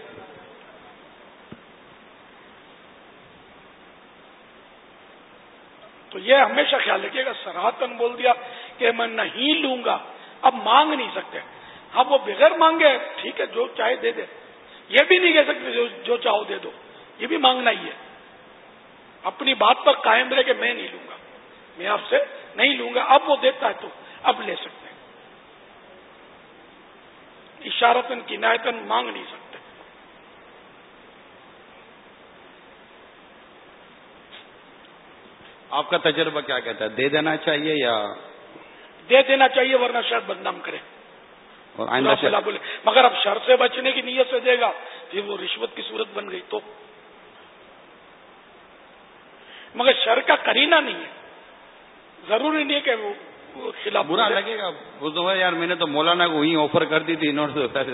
تو یہ ہمیشہ خیال رکھیے گا سراہتن بول دیا کہ میں نہیں لوں گا۔ اب مانگ نہیں سکتے۔ اب وہ بغیر مانگے، ٹھیک ہے، جو چاہے دے دے۔ یہ بھی نہیں کہہ سکتے جو جو چاہو دے دو۔ یہ بھی مانگنا ہی ہے۔ اپنی بات پر قائم رہے کہ میں نہیں لوں گا۔ میں آپ سے نہیں لوں گا اب وہ دیتا ہے تو اب لے سکتے ہیں۔ اشارتن کنایتن مانگ نہیں سکتے۔ آپ کا تجربہ کیا کہتا ہے؟ دے دینا چاہیے یا دے دینا چاہیے ورنہ شاید بدنام کرے۔ اور آئندہ بولے۔ مگر اب شر سے بچنے کی نیت سے دے گا۔ پھر وہ رشوت کی صورت بن گئی تو۔ مگر شر کا کرینا نہیں ہے۔ ضروری نہیں کہ وہ خلاف برا لگے گا۔ وہ تو یار میں نے تو مولانا کو وہیں آفر کر دی تھی انہوں نے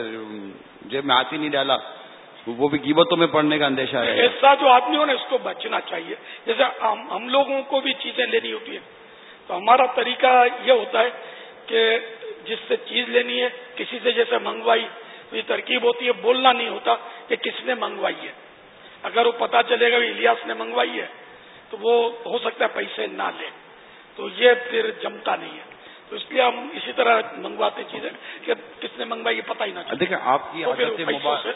جیب میں ہاتھ ہی نہیں ڈالا۔ وہ بھی قیمتوں میں پڑنے کا اندیشہ ہے۔ ایسا جو آدمی ہو نا اس کو بچنا چاہیے۔ جیسے ہم لوگوں کو بھی چیزیں لینی ہوتی ہیں۔ تو ہمارا طریقہ یہ ہوتا ہے کہ جس سے چیز لینی ہے کسی سے جیسے منگوائی تو یہ ترکیب ہوتی ہے بولنا نہیں ہوتا کہ کس نے منگوائی ہے۔ اگر وہ پتا چلے گا الیاس نے منگوائی ہے تو وہ ہو سکتا ہے پیسے نہ لے۔ تو یہ پھر جمتا نہیں ہے۔ تو اس لیے ہم اسی طرح منگواتے چیزیں کہ کس نے منگوائی یہ پتا ہی نہ دیکھیں آپ کی عادت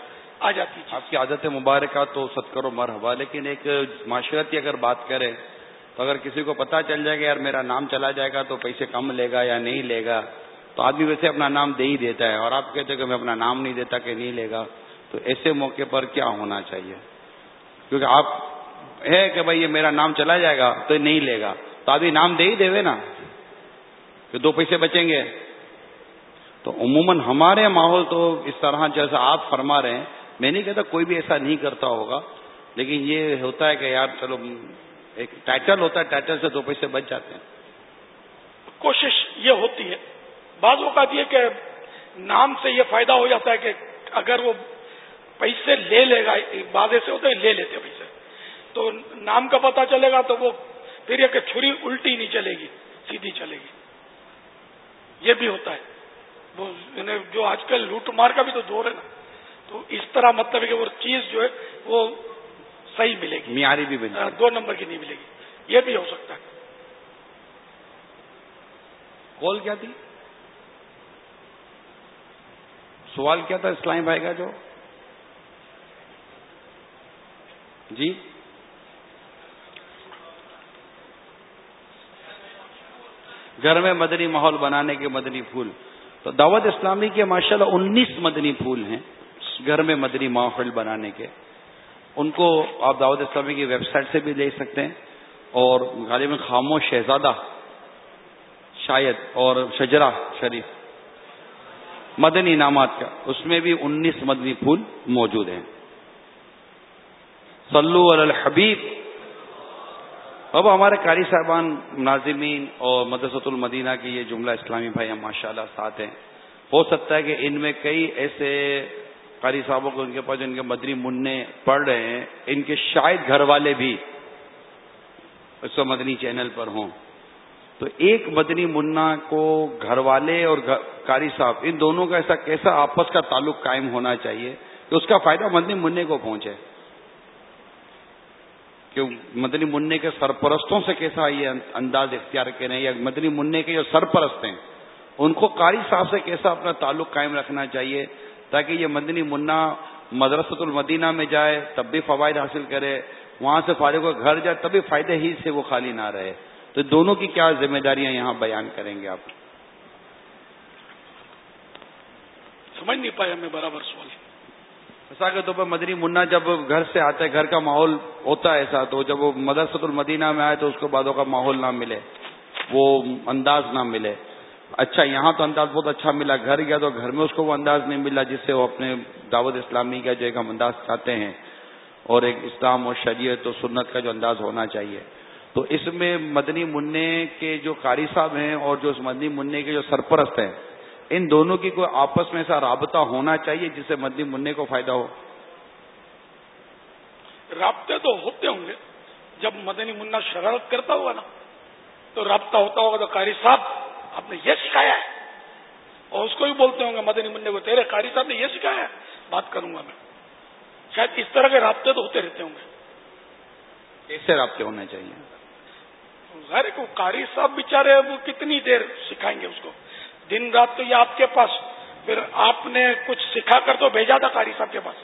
آ جاتی آپ کی عادت مبارکہ تو ست کرو مرحبا لیکن ایک معاشرتی اگر بات کرے تو اگر کسی کو پتا چل جائے گا یار میرا نام چلا جائے گا تو پیسے کم لے گا یا نہیں لے گا تو آدمی ویسے اپنا نام دے ہی دیتا ہے۔ اور آپ کہتے ہیں کہ میں اپنا نام نہیں دیتا کہ نہیں لے گا تو ایسے موقع پر کیا ہونا چاہیے؟ کیونکہ آپ ہے کہ بھائی یہ میرا نام چلا جائے گا تو نہیں لے گا۔ تو ابھی نام دے ہی دے نا کہ دو پیسے بچیں گے۔ تو عموماً ہمارے ماحول تو اس طرح جیسا آپ فرما رہے ہیں، میں نہیں کہتا کوئی بھی ایسا نہیں کرتا ہوگا، لیکن یہ ہوتا ہے کہ یار چلو، ایک ٹائٹل ہوتا ہے، ٹائٹل سے دو پیسے بچ جاتے ہیں۔ کوشش یہ ہوتی ہے۔ بعض اوقات یہ کہ نام سے یہ فائدہ ہو جاتا ہے کہ اگر وہ پیسے لے لے گا بعض ایسے ہوتے ہیں، لے لیتے پیسے۔ تو نام کا پتا چلے گا تو وہ پھر یہ کہ چھری الٹی نہیں چلے گی سیدھی چلے گی۔ یہ بھی ہوتا ہے۔ وہ یعنی جو آج کل لوٹ مار کا بھی تو دور ہے نا۔ تو اس طرح مطلب ہے کہ وہ چیز جو ہے وہ صحیح ملے گی۔ معیاری بھی ملے دو نمبر کی نہیں ملے گی۔ یہ بھی ہو سکتا ہے۔ کال کیا تھی؟ سوال کیا تھا اسلامی بھائی کا جو؟ جی؟ گھر میں مدنی ماحول بنانے کے مدنی پھول۔ تو دعوت اسلامی کے ماشاء اللہ انیس مدنی پھول ہیں گھر میں مدنی ماحول بنانے کے۔ ان کو آپ دعوت اسلامی کی ویب سائٹ سے بھی لے سکتے ہیں۔ اور غالب میں خاموش شہزادہ شاید اور شجرا شریف۔ مدنی انعامات کا۔ اس میں بھی انیس مدنی پھول موجود ہیں۔ صلو علی الحبیب۔ اب ہمارے قاری صاحبان ناظمین اور مدرسۃ المدینہ کے یہ جملہ اسلامی بھائی ہم ماشاء اللہ ساتھ ہیں۔ ہو سکتا ہے کہ ان میں کئی ایسے قاری صاحبوں کو ان کے پاس ان کے مدری منع پڑھ رہے ہیں، ان کے شاید گھر والے بھی اس مدنی چینل پر ہوں۔ تو ایک مدنی منا کو گھر والے اور قاری صاحب، ان دونوں کا ایسا کیسا آپس کا تعلق قائم ہونا چاہیے کہ اس کا فائدہ مدنی منع کو پہنچے۔ کہ مدنی منع کے سرپرستوں سے کیسا یہ انداز اختیار کریں یا مدنی منع کے جو سرپرست ہیں، ان کو قاری صاحب سے کیسا اپنا تعلق قائم رکھنا چاہیے تاکہ یہ مدنی منا مدرسۃ المدینہ میں جائے، تب بھی فوائد حاصل کرے، وہاں سے فارغ ہو گھر جائے تبھی فائدے ہی سے وہ خالی نہ رہے۔ تو دونوں کی کیا ذمہ داریاں یہاں بیان کریں گے آپ؟ سمجھ نہیں پایا میں برابر سوال۔ ایسا کے طور پر مدنی منا جب گھر سے آتا ہے، گھر کا ماحول ہوتا ہے ایسا، تو جب وہ مدرسۃ المدینہ میں آئے تو اس کو بعدوں کا ماحول نہ ملے، وہ انداز نہ ملے۔ اچھا یہاں تو انداز بہت اچھا ملا، گھر گیا تو گھر میں اس کو وہ انداز نہیں ملا، جس سے وہ اپنے دعوت اسلامی کا جو ایک ہم انداز چاہتے ہیں، اور ایک اسلام اور شریعت و سنت کا جو انداز ہونا چاہیے۔ تو اس میں مدنی منع کے جو قاری صاحب ہیں اور جو اس مدنی منع کے جو سرپرست ہیں ان دونوں کی کوئی آپس میں ایسا رابطہ ہونا چاہیے جس سے مدنی منع کو فائدہ ہو؟ رابطے تو ہوتے ہوں گے۔ جب مدنی منا شرارت کرتا ہوگا نا تو رابطہ ہوتا ہوگا تو قاری صاحب آپ نے یہ سکھایا ہے۔ اور اس کو بھی بولتے ہوں گے مدنی منع کو تیرے قاری صاحب نے یہ سکھایا ہے۔ بات کروں گا میں۔ شاید اس طرح کے رابطے تو ہوتے رہتے ہوں گے۔ کیسے رابطے ہونے چاہیے۔ غیر کو قاری صاحب بےچارے وہ کتنی دیر سکھائیں گے اس کو؟ دن رات تو یہ آپ کے پاس، پھر آپ نے کچھ سکھا کر تو بھیجا تھا قاری صاحب کے پاس۔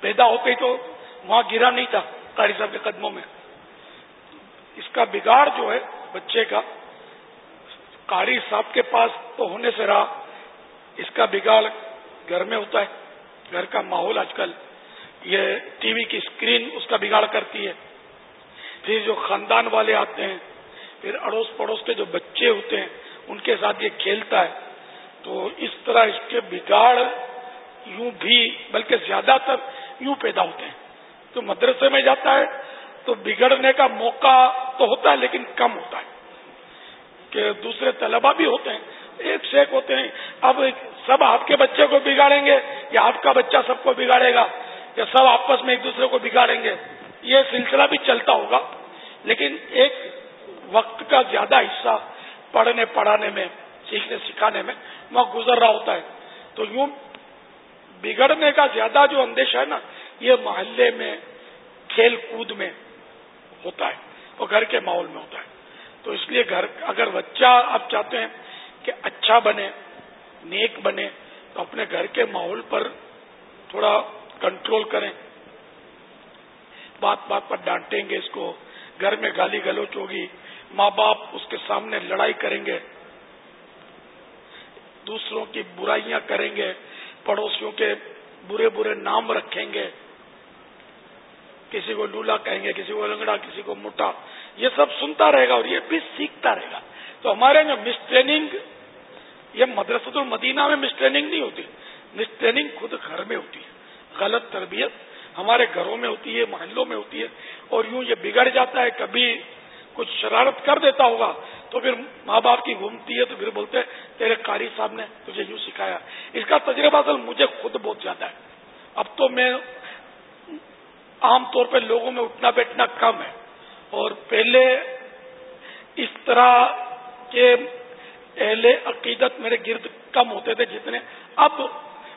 پیدا ہوتے ہی تو وہاں گرا نہیں تھا قاری صاحب کے قدموں میں۔ اس کا بگاڑ جو ہے بچے کا، قاری صاحب کے پاس تو ہونے سے رہا۔ اس کا بگاڑ گھر میں ہوتا ہے، گھر کا ماحول آج کل۔ یہ ٹی وی کی اسکرین اس کا بگاڑ کرتی ہے۔ پھر جو خاندان والے آتے ہیں، پھر اڑوس پڑوس کے جو بچے ہوتے ہیں، ان کے ساتھ یہ کھیلتا ہے۔ تو اس طرح اس کے بگاڑ یوں بھی بلکہ زیادہ تر یوں پیدا ہوتے ہیں۔ تو مدرسے میں جاتا ہے تو بگڑنے کا موقع تو ہوتا ہے لیکن کم ہوتا ہے۔ کہ دوسرے طلبا بھی ہوتے ہیں، ایک سے ایک ہوتے ہیں۔ اب سب آپ کے بچے کو بگاڑیں گے یا آپ کا بچہ سب کو بگاڑے گا یا سب آپس میں ایک دوسرے کو بگاڑیں گے، یہ سلسلہ بھی چلتا ہوگا۔ لیکن ایک وقت کا زیادہ حصہ پڑھنے پڑھانے میں سیکھنے، سکھانے میں وہاں گزر رہا ہوتا ہے۔ تو یوں بگڑنے کا زیادہ جو اندیشہ ہے نا، یہ محلے میں، کھیل کود میں ہوتا ہے اور گھر کے ماحول میں ہوتا ہے۔ تو اس لیے گھر، اگر بچہ آپ چاہتے ہیں کہ اچھا بنے، نیک بنے، تو اپنے گھر کے ماحول پر تھوڑا کنٹرول کریں۔ بات بات پر ڈانٹیں گے اس کو۔ گھر میں گالی گلوچ ہوگی، ماں باپ اس کے سامنے لڑائی کریں گے۔ دوسروں کی برائیاں کریں گے، پڑوسیوں کے برے برے نام رکھیں گے۔ کسی کو لولا کہیں گے، کسی کو لنگڑا، کسی کو موٹا۔ یہ سب سنتا رہے گا اور یہ بھی سیکھتا رہے گا۔ تو ہمارے جو مس ٹریننگ یہ مدرسۃ المدینہ میں مس ٹریننگ نہیں ہوتی۔ مس ٹریننگ خود گھر میں ہوتی ہے۔ غلط تربیت ہمارے گھروں میں ہوتی ہے، محلوں میں ہوتی ہے۔ اور یوں یہ بگڑ جاتا ہے، کبھی کچھ شرارت کر دیتا ہوگا تو پھر ماں باپ کی گھومتی ہے تو پھر بولتے تیرے قاری صاحب نے تجھے یوں سکھایا۔ اس کا تجربہ اصل مجھے خود بہت زیادہ ہے۔ اب تو میں عام طور پہ لوگوں میں اٹھنا بیٹھنا کم ہے۔ اور پہلے اس طرح کے اہل عقیدت میرے گرد کم ہوتے تھے جتنے اب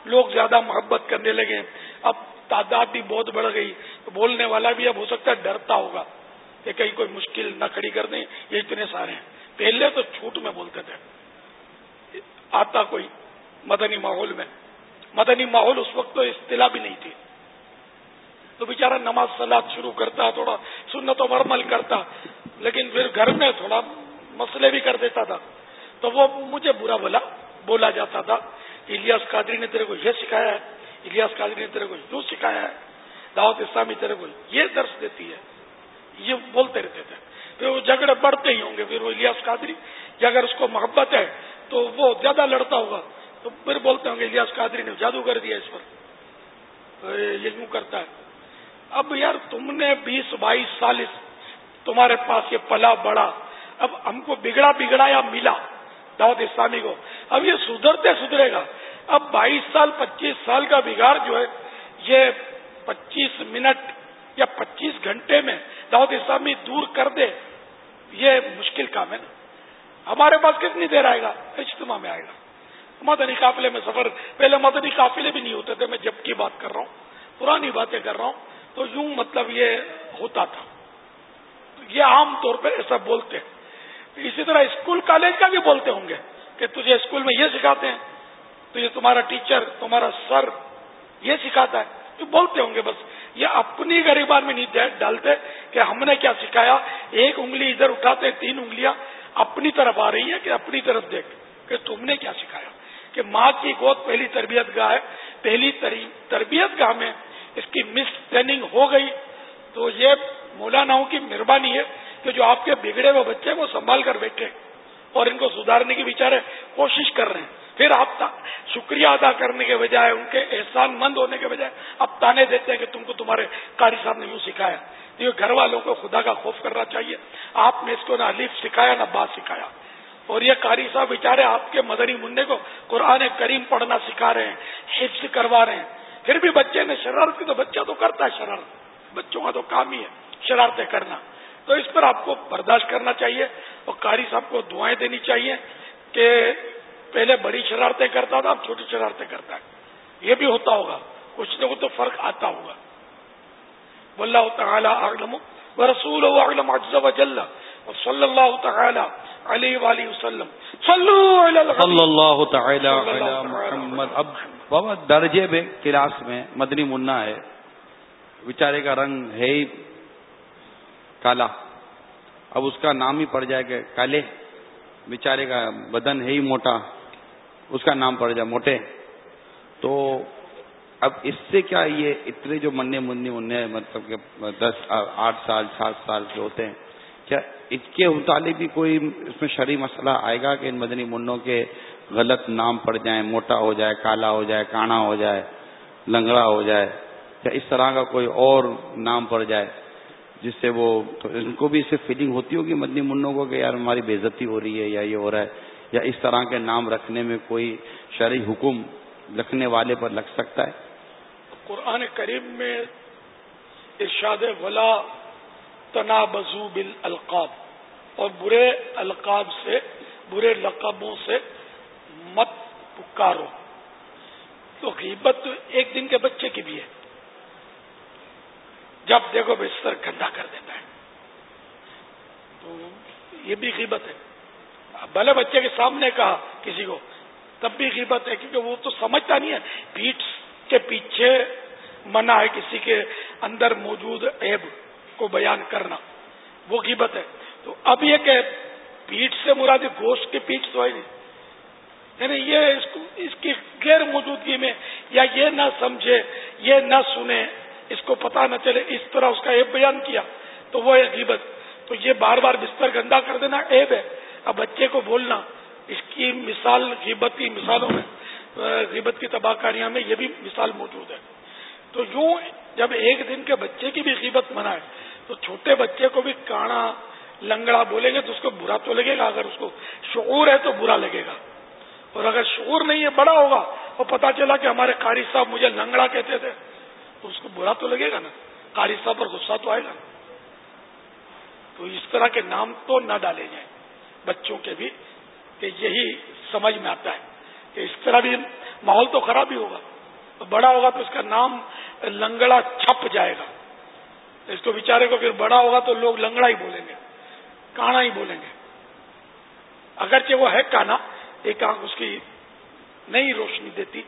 لوگ زیادہ محبت کرنے لگے۔ اب تعداد بھی بہت بڑھ گئی۔ تو بولنے والا بھی اب ہو سکتا ہے ڈرتا ہوگا کہ کہیں کوئی مشکل نہ کھڑی کر دیں، یہ اتنے سارے ہیں۔ پہلے تو چھوٹ میں بولتے تھے۔ آتا کوئی مدنی ماحول میں۔ مدنی ماحول اس وقت تو اصطلاح بھی نہیں تھی۔ تو بےچارا نماز سلاد شروع کرتا، تھوڑا سنت و مرمل کرتا، لیکن پھر گھر میں تھوڑا مسئلے بھی کر دیتا تھا۔ تو وہ مجھے برا بلا بولا جاتا تھا۔ الیاس قادری نے تیرے کو یہ سکھایا ہے، الیاس قادری نے تیرے کو یوں سکھایا ہے، دعوت اسلامی تیرے کو یہ درس دیتی ہے۔ یہ بولتے رہتے تھے۔ پھر وہ جھگڑے بڑھتے ہی ہوں گے۔ پھر وہ الیاس قادری یا اگر اس کو محبت ہے تو وہ زیادہ لڑتا ہوگا۔ تو پھر بولتے ہوں گے الیاس قادری نے جادو کر دیا اس پر۔ یہ یوں کرتا ہے؟ اب یار تم نے بیس بائیس سال تمہارے پاس یہ پلا بڑا اب ہم کو بگڑا بگڑا یا ملا؟ دعوت اسلامی کو۔ اب یہ سدھرتے سدھرے گا۔ اب بائیس سال، پچیس سال کا بگاڑ جو ہے، یہ پچیس منٹ یا پچیس گھنٹے میں دعوت اسلامی دور کر دے۔ یہ مشکل کام ہے نا۔ ہمارے پاس کتنی دیر آئے گا؟ اجتماع میں آئے گا۔ مدنی قافلے میں سفر، پہلے مدنی قافلے بھی نہیں ہوتے تھے، میں جب کی بات کر رہا ہوں، پرانی باتیں کر رہا ہوں۔ تو یوں مطلب یہ ہوتا تھا۔ یہ عام طور پہ ایسا بولتے ہیں۔ اسی طرح اسکول، کالج کا بھی بولتے ہوں گے کہ تجھے اسکول میں یہ سکھاتے ہیں تو یہ تمہارا ٹیچر، تمہارا سر یہ سکھاتا ہے۔ جو بولتے ہوں گے بس۔ یہ اپنی غریبان میں نہیں ڈالتے کہ ہم نے کیا سکھایا؟ ایک انگلی ادھر اٹھاتے تین انگلیاں اپنی طرف آ رہی ہے کہ اپنی طرف دیکھ کہ تم نے کیا سکھایا؟ کہ ماں کی گود پہلی تربیت گاہ ہے، پہلی تربیت گاہ میں اس کی مس ٹریننگ ہو گئی۔ تو یہ مولاناؤں کی مہربانی ہے کہ جو آپ کے بگڑے ہوئے بچے وہ سنبھال کر بیٹھے اور ان کو سدھارنے کی بیچارے کوشش کر رہے ہیں۔ پھر آپ شکریہ ادا کرنے کے بجائے، ان کے احسان مند ہونے کے بجائے اب تانے دیتے ہیں کہ تم کو تمہارے قاری صاحب نے یوں سکھایا۔ تو گھر والوں کو خدا کا خوف کرنا چاہیے۔ آپ نے اس کو نہ الف سکھایا، نہ بات سکھایا۔ اور یہ قاری صاحب بیچارے آپ کے مدنی منڈے کو قرآن کریم پڑھنا سکھا رہے ہیں، حفظ کروا رہے ہیں۔ پھر بھی بچے نے شرارت کی تو بچہ تو کرتا ہے شرارت۔ بچوں کا تو کام ہی ہے شرارتیں کرنا۔ تو اس پر آپ کو برداشت کرنا چاہیے اور قاری صاحب کو دعائیں دینی چاہیے کہ پہلے بڑی شرارتیں کرتا تھا اب چھوٹی شرارتیں کرتا ہے۔ یہ بھی ہوتا ہوگا۔ کچھ نہ کچھ تو فرق آتا ہوگا۔ واللہ تعالی اعلم ورسول اعلم عز وجل صلی اللہ تعالی علیہ وآلہ وسلم۔ صلی اللہ تعالی علی محمد۔ اب بابا درجے میں کلاس میں مدنی منا ہے۔ بیچارے کا رنگ ہے ہی کالا۔ اب اس کا نام ہی پڑ جائے کہ کالے۔ بیچارے کا بدن ہے ہی موٹا۔ اس کا نام پڑ جائے موٹے۔ تو اب اس سے کیا یہ اتنے جو مننے منی منہ مطلب کہ دس، آٹھ سال، سات سال کے ہوتے ہیں، کیا اس کے متعلق بھی کوئی اس میں شرعی مسئلہ آئے گا کہ ان مدنی منوں کے غلط نام پڑ جائیں، موٹا ہو جائے، کالا ہو جائے، کانا ہو جائے، لنگڑا ہو جائے، یا اس طرح کا کوئی اور نام پڑ جائے جس سے وہ، تو ان کو بھی اس سے فیلنگ ہوتی ہوگی مدنی منوں کو کہ یار ہماری بےزتی ہو رہی ہے یا یہ ہو رہا ہے۔ یا اس طرح کے نام رکھنے میں کوئی شرعی حکم رکھنے والے پر لگ سکتا ہے؟ قرآن کریم میں ارشاد ولا تنا بزو بل القاب اور برے القاب سے، برے لقبوں سے مت پکارو۔ تو غیبت تو ایک دن کے بچے کی بھی ہے۔ جب دیکھو بستر گندا کر دیتا ہے۔ تو یہ بھی غیبت ہے۔ بھلے بچے کے سامنے کہا کسی کو، تب بھی غیبت ہے، کیونکہ وہ تو سمجھتا نہیں ہے۔ پیٹ کے پیچھے منع ہے کسی کے اندر موجود عیب کو بیان کرنا۔ وہ غیبت ہے۔ تو اب یہ کہ پیٹ سے مراد گوشت کے پیٹ تو ہے نہیں۔ یعنی یہ اس کو، اس کی غیر موجودگی میں یا یہ نہ سمجھے، یہ نہ سنے، اس کو پتا نہ چلے، اس طرح اس کا ایب بیان کیا، تو وہ ہے غیبت۔ تو یہ بار بار بستر گندا کر دینا ایب ہے۔ اب بچے کو بولنا، اس کی مثال غیبت کی مثالوں میں غیبت کی تباہ کاریاں میں یہ بھی مثال موجود ہے۔ تو یوں جب ایک دن کے بچے کی بھی غیبت منائے، تو چھوٹے بچے کو بھی کانا، لنگڑا بولیں گے تو اس کو برا تو لگے گا، اگر اس کو شعور ہے تو برا لگے گا۔ اور اگر شعور نہیں ہے، بڑا ہوگا، اور پتا چلا کہ ہمارے قاری صاحب مجھے لنگڑا کہتے تھے، تو اس کو برا تو لگے گا نا، قاری صاحب پر غصہ تو آئے گا۔ تو اس طرح کے نام تو نہ ڈالے جائیں۔ بچوں کے بھی کہ یہی سمجھ میں آتا ہے کہ اس طرح بھی ماحول تو خراب ہی ہوگا بڑا ہوگا تو اس کا نام لنگڑا چھپ جائے گا اس کو بیچارے کو پھر بڑا ہوگا تو لوگ لنگڑا ہی بولیں گے، کانا ہی بولیں گے۔ اگرچہ وہ ہے کانا، ایک آنکھ اس کی نہیں روشنی دیتی،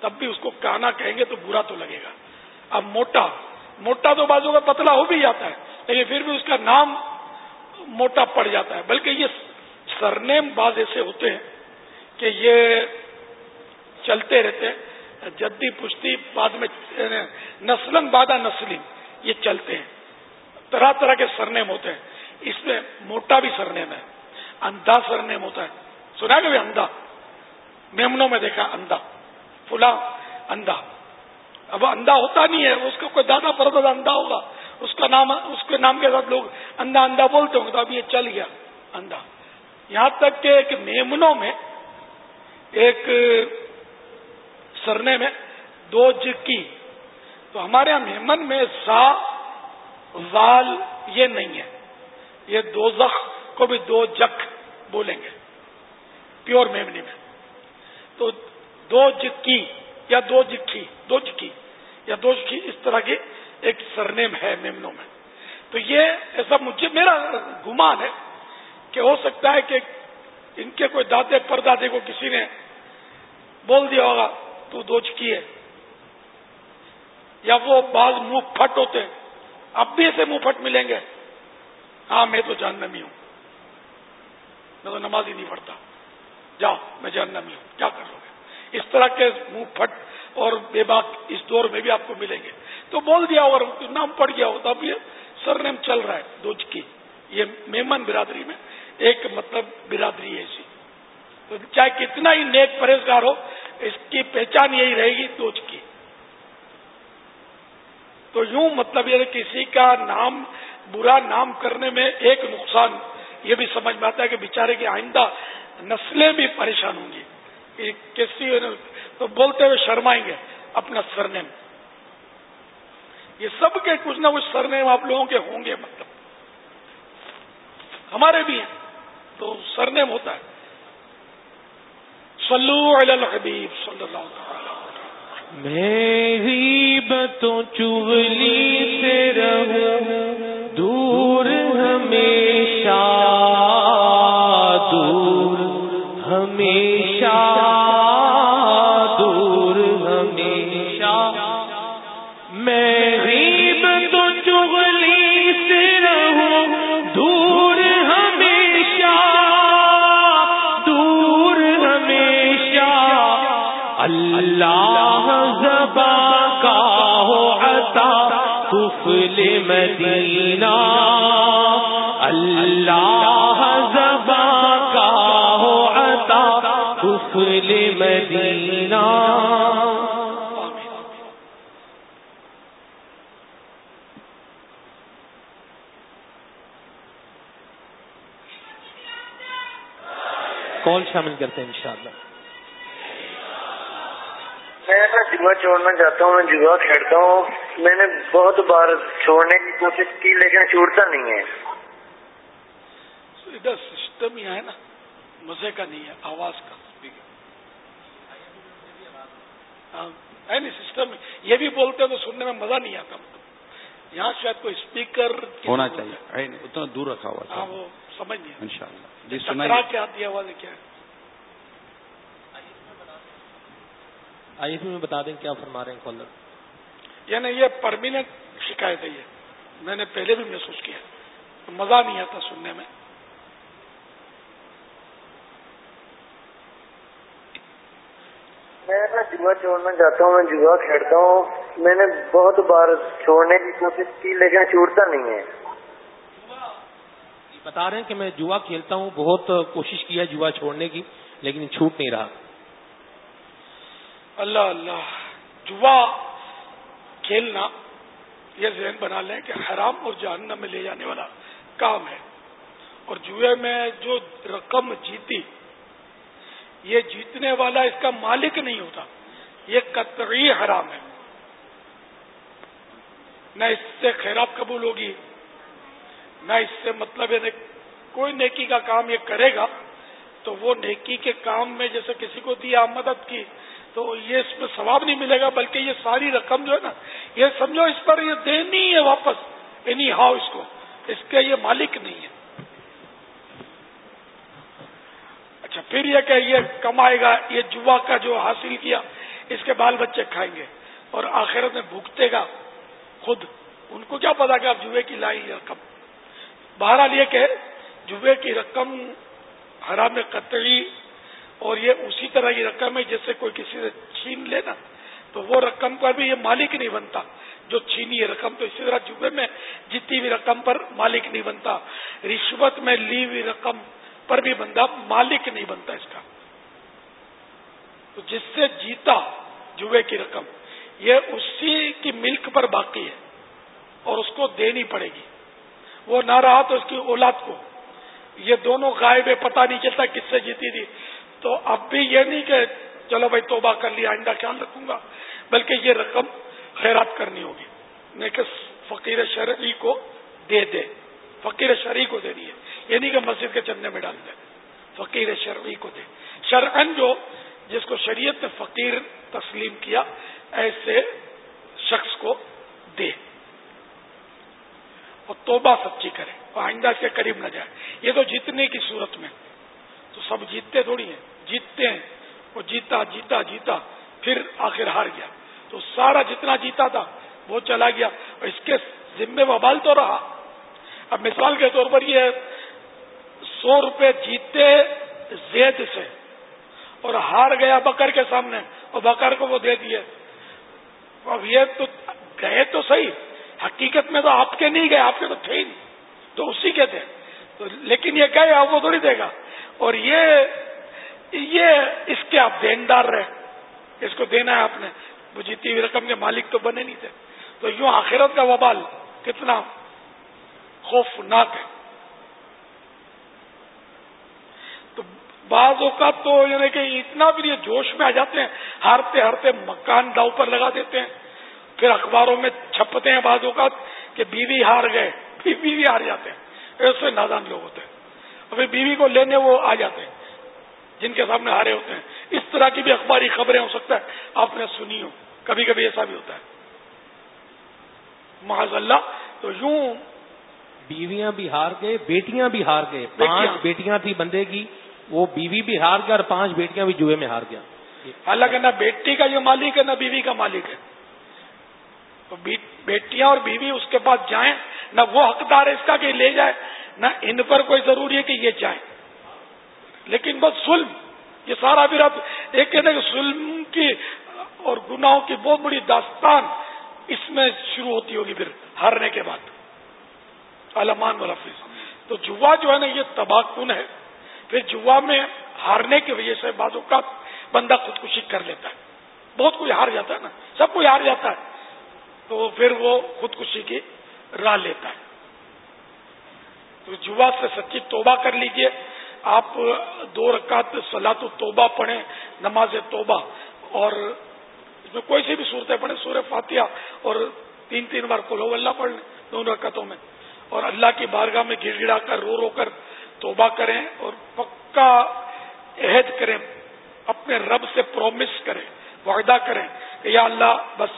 تب بھی اس کو کانا کہیں گے تو برا تو لگے گا۔ اب موٹا موٹا تو بازو کا پتلا ہو بھی جاتا ہے، لیکن پھر بھی اس کا نام موٹا پڑ جاتا ہے۔ بلکہ یہ سرنیم باز ایسے ہوتے ہیں کہ یہ چلتے رہتے جدی پشتی بعد میں یعنی نسلن بادہ نسلیم یہ چلتے ہیں۔ طرح طرح کے سرنیم ہوتے ہیں۔ اس میں موٹا بھی سرنیم ہے، اندھا سرنیم ہوتا ہے۔ سنا کہ اندھا؟ میمنوں میں دیکھا اندھا فلا اندھا۔ اب اندھا ہوتا نہیں ہے، اس کا کوئی دادا پردادا اندھا ہوگا۔ اس کا نام اس کے نام کے ساتھ لوگ اندھا اندھا بولتے ہوں گے تو اب یہ چل گیا۔ اندھا۔ یہاں تک کہ ایک میمنوں میں ایک سرنے میں دو جکی۔ تو ہمارے یہاں میمن میں سا وال یہ نہیں ہے۔ یہ دو زخ کو بھی دو جک بولیں گے۔ پیور میمنی میں۔ تو دو جکی یا دو جکی دو جکی یا دو جکی اس طرح کی ایک سرنیم ہے میمنوں میں۔ تو یہ ایسا مجھے، میرا گمان ہے کہ ہو سکتا ہے کہ ان کے کوئی دادے، پردادے کو کسی نے بول دیا ہوگا، تو دو چکی ہے۔ یا وہ بعض منہ پھٹ ہوتے، اب بھی ایسے منہ پھٹ ملیں گے۔ ہاں میں تو جہنمی ہوں۔ میں تو نماز ہی نہیں پڑھتا۔ جاؤ، میں جہنمی ہوں۔ کیا کر لو گے؟ اس طرح کے منہ پھٹ اور بے باک اس دور میں بھی آپ کو ملیں گے۔ تو بول دیا اور نام پڑ گیا ہوتا، اب یہ سر نیم چل رہا ہے دوج کی۔ یہ میمن برادری میں ایک مطلب برادری ہے ایسی۔ تو چاہے کتنا ہی نیک پرہیزگار ہو، اس کی پہچان یہی رہے گی دوج کی۔ تو یوں مطلب یہ کسی کا نام، برا نام کرنے میں ایک نقصان، یہ بھی سمجھ میں آتا ہے کہ بیچارے کی آئندہ نسلیں بھی پریشان ہوں گی۔ کسی تو بولتے ہوئے شرمائیں گے اپنا سرنیم۔ یہ سب کے کچھ نہ کچھ سرنیم آپ لوگوں کے ہوں گے مطلب۔ ہمارے بھی ہیں، تو سرنیم ہوتا ہے۔ صلو علی الحبیب صلی اللہ تعالی میری بتوں چغلی سے رہوں دور مدینہ، اللہ زبا کا ہو عطا کفل مدینہ۔ کال شامل کرتے ہیں انشاءاللہ؟ میں اپنا جوا چھوڑنا چاہتا ہوں، میں جوا کھیلتا ہوں۔ میں نے بہت بار چھوڑنے کی کوشش کی لیکن چھوڑتا نہیں ہے۔ ادھر سسٹم ہی ہے نا مزے کا نہیں ہے آواز کا۔ ہاں، ہے نہیں سسٹم یہ بھی بولتے ہیں تو سننے میں مزہ نہیں آتا۔ مطلب یہاں شاید کوئی اسپیکر ہونا چاہیے۔ اتنا دور رکھا ہوا ہاں وہ سمجھ نہیں ان شاء اللہ۔ ٹکرا کے آتی ہے آواز کیا ہے؟ آئیے میں بتا دیں کیا فرما رہے ہیں کالر؟ یعنی یہ پرمیننٹ شکایت ہے یہ۔ میں نے پہلے بھی محسوس کیا مزہ نہیں آتا سننے میں۔ میں جوا چھوڑنا چاہتا ہوں میں جوا کھیلتا ہوں۔ میں نے بہت بار چھوڑنے کی کوشش کی لیکن چھوڑتا نہیں ہے۔ بتا رہے ہیں کہ میں جوا کھیلتا ہوں۔ بہت کوشش کیا جوا چھوڑنے کی لیکن چھوٹ نہیں رہا۔ اللہ اللہ۔ جوا کھیلنا یہ ذہن بنا لیں کہ حرام اور جہنم میں لے جانے والا کام ہے۔ اور جوئے میں جو رقم جیتی، یہ جیتنے والا اس کا مالک نہیں ہوتا، یہ قطعی حرام ہے۔ نہ اس سے خیرات قبول ہوگی، نہ اس سے مطلب یعنی کوئی نیکی کا کام یہ کرے گا، تو وہ نیکی کے کام میں جیسے کسی کو دیا مدد کی تو یہ اس میں ثواب نہیں ملے گا، بلکہ یہ ساری رقم جو ہے نا، یہ سمجھو اس پر یہ دینی ہے واپس اینی ہاؤ اس کو، اس کے یہ مالک نہیں ہے۔ اچھا پھر یہ کہ یہ کمائے گا، یہ جوا کا جو حاصل کیا، اس کے بال بچے کھائیں گے اور آخرت میں بھوکتے گا خود۔ ان کو کیا پتا کہ آپ جوئے کی لائی رقم بہرحال یہ کہ جوئے کی رقم حرام قطعی اور یہ اسی طرح کی رقم ہے جیسے کوئی کسی سے چھین لے نا، تو وہ رقم پر بھی یہ مالک نہیں بنتا۔ جو چھینی ہے رقم تو اسی طرح جبے میں جیتی ہوئی رقم پر مالک نہیں بنتا۔ رشوت میں لی ہوئی رقم پر بھی بندہ مالک نہیں بنتا اس کا۔ تو جس سے جیتا جوے کی رقم، یہ اسی کی ملک پر باقی ہے اور اس کو دینی پڑے گی۔ وہ نہ رہا تو اس کی اولاد کو۔ یہ دونوں غائب ہے، پتہ نہیں چلتا کس سے جیتی تھی۔ تو اب بھی یہ نہیں کہ چلو بھائی توبہ کر لیا آئندہ خیال رکھوں گا؟ بلکہ یہ رقم خیرات کرنی ہوگی۔ میں کہ فقیر شرعی کو دے دے، فقیر شرعی کو دے دیے۔ یہ نہیں کہ مسجد کے چندے میں ڈال دے، فقیر شرعی کو دے۔ شرعن جو جس کو شریعت نے فقیر تسلیم کیا، ایسے شخص کو دے۔ اور توبہ سچی کرے، اور آئندہ کے قریب نہ جائے۔ یہ تو جیتنے کی صورت میں۔ تو سب جیتتے تھوڑی ہیں۔ جیتتے ہیں۔ وہ جیتا جیتا جیتا، پھر آخر ہار گیا۔ تو سارا جتنا جیتا تھا، وہ چلا گیا۔ اور اس کے ذمے وبال تو رہا۔ اب مثال کے طور پر یہ سو روپے جیتے زید سے اور ہار گیا بکر کے سامنے۔ اور بکر کو وہ دے دیے۔ اب یہ تو گئے تو صحیح، حقیقت میں تو آپ کے نہیں گئے، آپ کے تو تھے ہی نہیں۔ تو اسی کے تھے۔ لیکن یہ گئے، آپ وہ تھوڑی دے گا۔ اور یہ یہ اس کے آپ دیندار رہے. اس کو دینا ہے آپ نے. وہ جیتی ہوئی رقم کے مالک تو بنے نہیں تھے. تو یوں آخرت کا وبال کتنا خوفناک ہے. تو بعض اوقات تو یعنی کہ اتنا بھی یہ جوش میں آ جاتے ہیں. ہارتے ہارتے مکان داؤ پر لگا دیتے ہیں. پھر اخباروں میں چھپتے ہیں بعض اوقات کہ بیوی ہار گئے. پھر بیوی ہار جاتے ہیں. ایسے نادان لوگ ہوتے ہیں. اور پھر بیوی کو لینے وہ آ جاتے ہیں. جن کے سامنے ہارے ہوتے ہیں۔ اس طرح کی بھی اخباری خبریں ہو سکتا ہے۔ آپ نے سنی ہو کبھی کبھی ایسا بھی ہوتا ہے۔ محض اللہ تو یوں بیویاں بھی ہار گئے بیٹیاں بھی ہار گئے۔ پانچ بیٹیاں تھی بندے کی وہ بیوی بھی ہار گیا اور پانچ بیٹیاں بھی جوئے میں ہار گیا۔ حالانکہ نہ بیٹی کا جو مالک ہے نہ بیوی کا مالک ہے۔ تو بیٹیاں اور بیوی اس کے پاس جائیں نہ وہ حقدار ہے اس کا کہ لے جائے نہ ان پر کوئی ضروری ہے کہ یہ جائیں۔ لیکن بس ظلم. یہ سارا بھی رب ایک کہتے کہ ظلم کی اور گناہوں کی بہت بڑی داستان اس میں شروع ہوتی ہوگی پھر ہارنے کے بعد. علمان ملفظ تو جوا جو ہے نا یہ تباہ کن ہے. پھر جوا میں ہارنے کی وجہ سے بعض اوقات بندہ خودکشی کر لیتا ہے. بہت کوئی ہار جاتا ہے نا. سب کوئی ہار جاتا ہے. تو پھر وہ خودکشی کی راہ لیتا ہے. تو جوا سے سچی توبہ کر لیجیے. آپ دو رکعت سلا توبہ پڑھیں، نماز توبہ، اور اس میں کوئی سی بھی صورتیں پڑھیں، سورہ فاتحہ اور تین تین بار کلو اللہ پڑھ لیں دونوں رکعتوں میں۔ اور اللہ کی بارگاہ میں گڑ گڑا کر، رو رو کر توبہ کریں اور پکا عہد کریں، اپنے رب سے پرومس کریں، وعدہ کریں کہ یا اللہ بس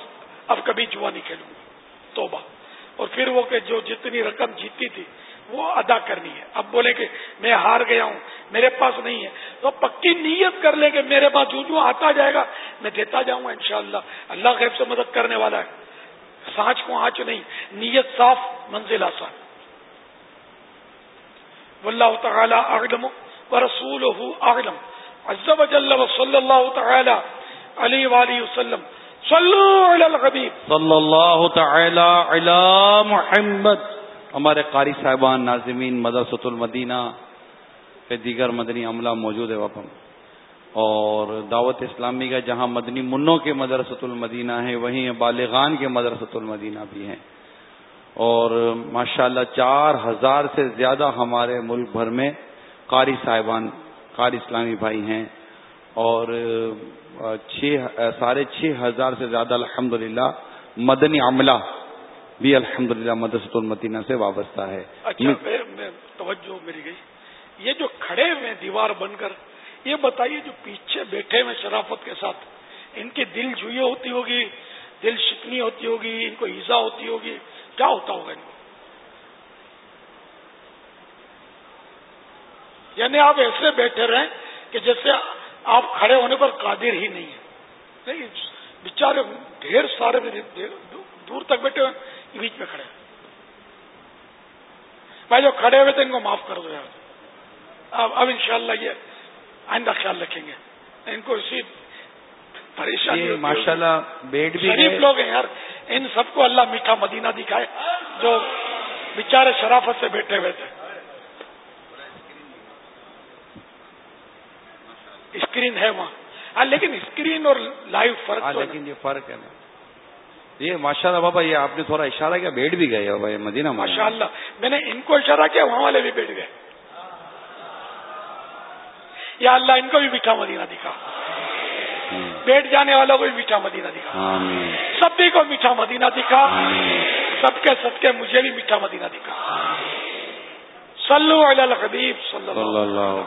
اب کبھی جوا نہیں کھیلوں گا، توبہ۔ اور پھر وہ کہ جو جتنی رقم جیتی تھی وہ ادا کرنی ہے۔ اب بولے کہ میں ہار گیا ہوں، میرے پاس نہیں ہے۔ تو پکی نیت کر لے کہ میرے پاس جو جو آتا جائے گا، میں دیتا جاؤں گا انشاءاللہ۔ اللہ غیب سے مدد کرنے والا ہے۔ سانچ کو آنچ نہیں، نیت صاف، منزل آسان۔ واللہ تعالی اعلم ورسولہ اعلم۔ عز و جل و صلی اللہ تعالی علیہ وآلہ وسلم۔ صلو علی الحبیب۔ صلی اللہ تعالی علی محمد۔ ہمارے قاری صاحبان، ناظمین، مدرسۃ المدینہ کے دیگر مدنی عملہ موجود ہے وپم اور دعوت اسلامی کا جہاں مدنی منوں کے مدرسۃ المدینہ ہے وہیں بالغان کے مدرسۃ المدینہ بھی ہیں۔ اور ماشاءاللہ چار ہزار سے زیادہ ہمارے ملک بھر میں قاری صاحبان، قاری اسلامی بھائی ہیں۔ اور چھ، ساڑھے چھ ہزار سے زیادہ الحمد مدنی عملہ بھی الحمد للہ مدرسۃ المدینہ سے وابستہ ہے اچھا توجہ میری گئی یہ جو کھڑے ہوئے دیوار بن کر یہ بتائیے جو پیچھے بیٹھے ہوئے شرافت کے ساتھ ان کی دل جوئی ہوتی ہوگی دل شکنی ہوتی ہوگی ان کو ایزا ہوتی ہوگی کیا ہوتا ہوگا ان کو یعنی آپ ایسے بیٹھے رہیں کہ جیسے آپ کھڑے ہونے پر قادر ہی نہیں ہے نہیں بےچارے ڈھیر سارے دور تک بیٹھے ہوئے بیچ میں کھڑے بھائی جو کھڑے ہوئے تھے ان کو معاف کر دو یار۔ اب اب انشاءاللہ یہ آئندہ خیال رکھیں گے۔ ان کو اسی پریشانی ماشاء اللہ بیٹ بھی شریف لوگ ہیں یار۔ ان سب کو اللہ میٹھا مدینہ دکھائے جو بیچارے شرافت سے بیٹھے ہوئے تھے۔ اسکرین ہے وہاں۔ ہاں لیکن اسکرین اور لائیو فرق لیکن یہ فرق ہے نا۔ یہ ماشاء اللہ بابا یہ آپ نے تھوڑا اشارہ کیا بیٹھ بھی گئے بابا یہ مدینہ ماشاء اللہ میں نے ان کو اشارہ کیا وہاں والے بھی بیٹھ گئے۔ یا اللہ ان کو بھی میٹھا مدینہ دکھا۔ بیٹھ جانے والوں کو بھی میٹھا مدینہ دکھا۔ سبھی کو میٹھا مدینہ دکھا۔ سب کے سب کے مجھے بھی میٹھا مدینہ دکھا۔ صلو علی الحبیب صلی اللہ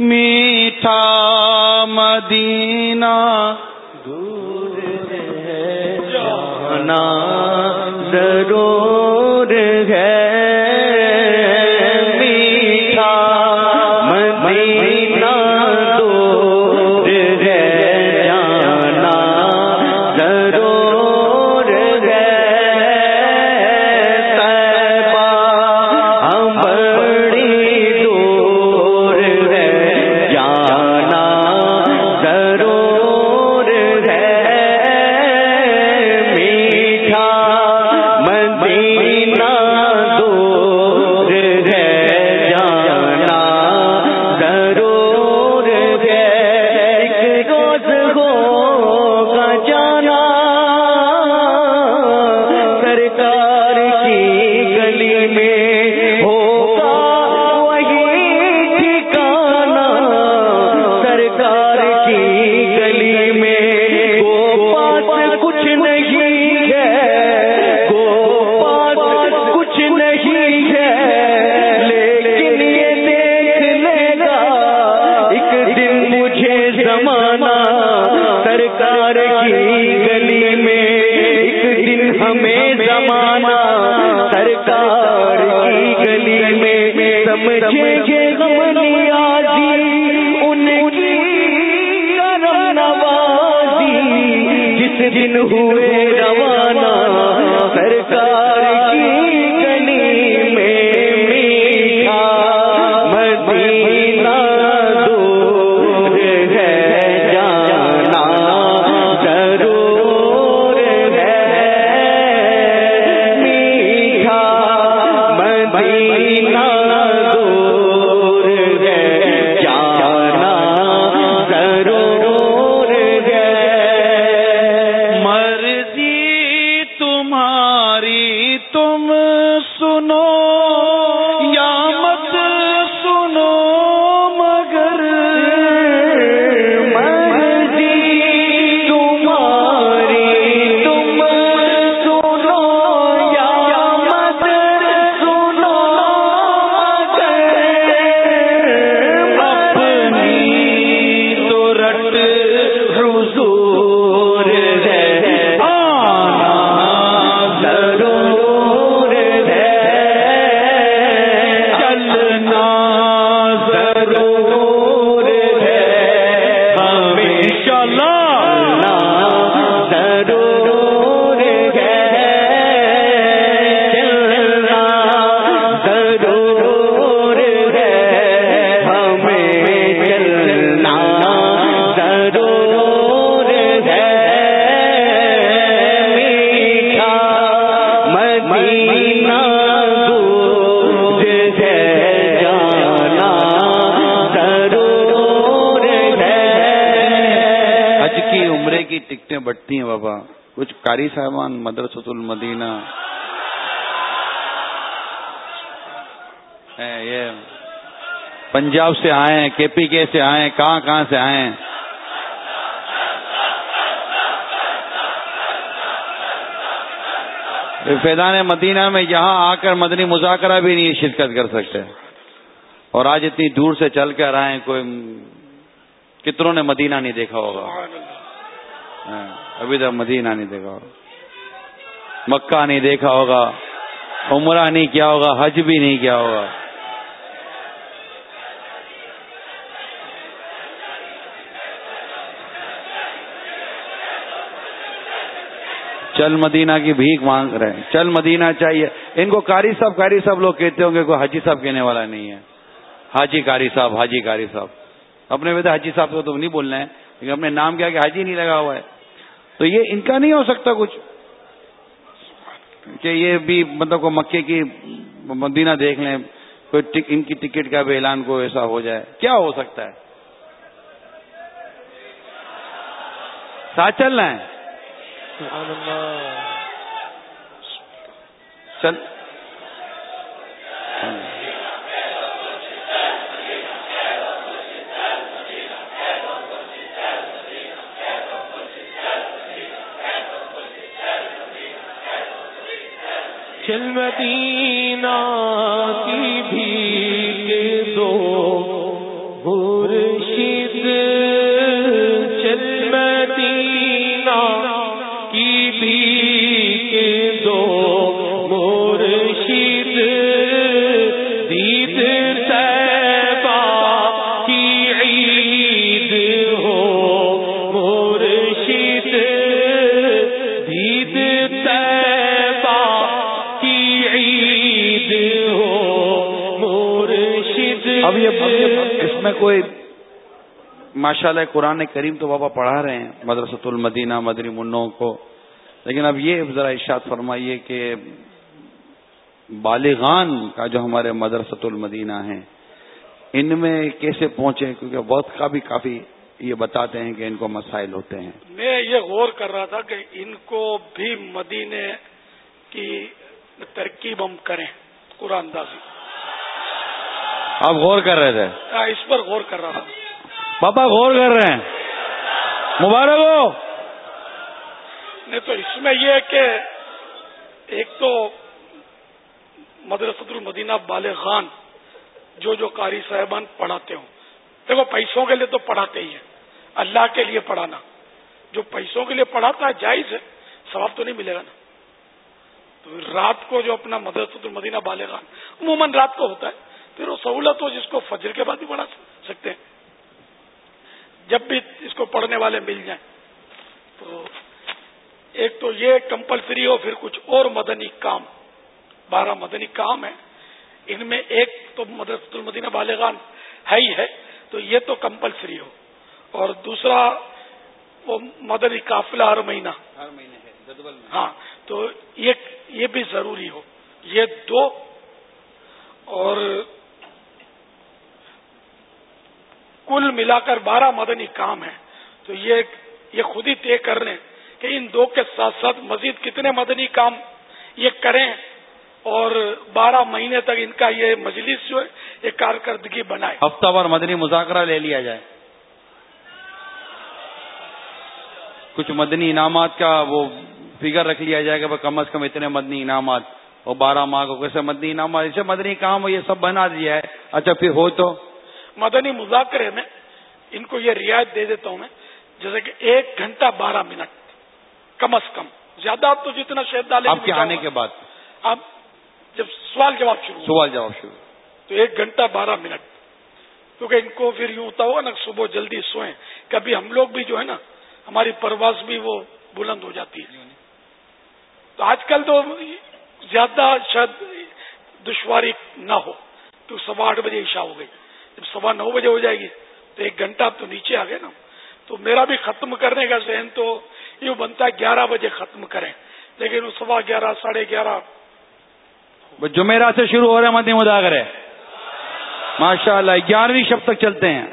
میٹھا مدینہ دور ضرور ہے۔ قاری صاحبان مدرسۃ المدینہ۔ یہ پنجاب سے آئے ہیں، کے پی کے سے آئے ہیں، کہاں کہاں سے آئے ہیں؟ فیضان مدینہ میں یہاں آ کر مدنی مذاکرہ بھی نہیں شرکت کر سکتے۔ اور آج اتنی دور سے چل کر آئے کوئی کتنوں نے مدینہ نہیں دیکھا ہوگا۔ ہاں، ابھی تک مدینہ نہیں دیکھا ہوگا۔ مکہ نہیں دیکھا ہوگا، عمرہ نہیں کیا ہوگا، حج بھی نہیں کیا ہوگا۔ چل مدینہ کی بھیک مانگ رہے ہیں۔ چل مدینہ چاہیے۔ ان کو کاری صاحب کاری صاحب لوگ کہتے ہوں گے، کوئی حاجی صاحب کہنے والا نہیں ہے۔ حاجی کاری صاحب، حاجی کاری صاحب۔ اپنے ویسے حاجی صاحب کو تو نہیں بولنا ہے، لیکن اپنے نام کیا کہ حاجی نہیں لگا ہوا ہے۔ تو یہ ان کا نہیں ہو سکتا کچھ۔ کہ یہ بھی مطلب کو مکے کی مدینہ دیکھ لیں، کوئی ان کی ٹکٹ کا بھی اعلان کو ایسا ہو جائے۔ کیا ہو سکتا ہے؟ ساتھ چلنا ہے۔ چل۔ المدینہ اس میں کوئی ماشاء اللہ قرآن کریم تو بابا پڑھا رہے ہیں، مدرسۃ المدینہ، مدری منوں کو۔ لیکن اب یہ ذرا ارشاد فرمائیے کہ بالغان کا جو ہمارے مدرسۃ المدینہ ہیں، ان میں کیسے پہنچے؟ کیونکہ بہت کا بھی کافی یہ بتاتے ہیں کہ ان کو مسائل ہوتے ہیں۔ میں یہ غور کر رہا تھا کہ ان کو بھی مدینے کی ترکیب ہم کریں، قرآن اندازی آپ غور کر رہے تھے؟ ہاں، اس پر غور کر رہا تھا پاپا غور کر رہے ہیں۔ مبارک ہو۔ نہیں تو اس میں یہ ہے کہ ایک تو مدرسۃ المدینہ بالغان جو جو قاری صاحبان پڑھاتے ہوں۔ دیکھو پیسوں کے لیے تو پڑھاتے ہی ہیں۔ اللہ کے لیے پڑھانا۔ جو پیسوں کے لیے پڑھاتا ہے جائز ہے۔ ثواب تو نہیں ملے گا نا۔ تو رات کو جو اپنا مدرسۃ المدینہ بالغان عموماً رات کو ہوتا ہے۔ پھر وہ سہولت ہو جس کو فجر کے بعد بھی پڑھا سکتے ہیں۔ جب بھی اس کو پڑھنے والے مل جائیں۔ تو ایک تو یہ کمپلسری ہو پھر کچھ اور مدنی کام۔ بارہ مدنی کام ہے ان میں ایک تو مدرسۃ المدینہ بالغان ہے ہی ہے تو یہ تو کمپلسری ہو۔ اور دوسرا وہ مدنی قافلہ ہر مہینہ۔ ہر مہینے ہے ہاں تو یہ یہ بھی ضروری ہو۔ یہ دو۔ اور کل ملا کر بارہ مدنی کام ہے تو یہ یہ خود ہی طے کر لیں کہ ان دو کے ساتھ ساتھ مزید کتنے مدنی کام یہ کریں اور بارہ مہینے تک ان کا یہ مجلس جو ہے، یہ کارکردگی بنائے۔ ہفتہ وار مدنی مذاکرہ لے لیا جائے۔ کچھ مدنی انعامات کا وہ فگر رکھ لیا جائے گا کم از کم اتنے مدنی انعامات اور بارہ ماہ کو کیسے مدنی انعامات، اسے مدنی کام یہ سب بنا دیا ہے۔ اچھا پھر ہو تو؟ مدنی مذاکرے میں ان کو یہ رعایت دے دیتا ہوں میں جیسے کہ ایک گھنٹہ بارہ منٹ کم از کم۔ زیادہ تو جتنا شہد ڈالے آپ کے آنے کے بعد۔ اب جب سوال جواب شروع سوال جواب شروع۔ تو ایک گھنٹہ بارہ منٹ۔ کیونکہ ان کو پھر یوں ہوتا ہوگا نا صبح جلدی سوئیں۔ کبھی ہم لوگ بھی جو ہے نا ہماری پرواز بھی وہ بلند ہو جاتی ہے۔ تو آج کل تو زیادہ شاید دشواری نہ ہو۔ تو سوا آٹھ بجے عشاء ہو گئی۔ جب سوا نو بجے ہو جائے گی تو ایک گھنٹہ تو نیچے آ گئے نا۔ تو میرا بھی ختم کرنے کا ذہن تو یوں بنتا ہے گیارہ بجے ختم کریں۔ لیکن وہ سوا گیارہ ساڑھے گیارہ۔ جمعرات سے شروع ہو رہے ہیں مدنی مذاکرے۔ ماشاء اللہ گیارہویں شب تک چلتے ہیں۔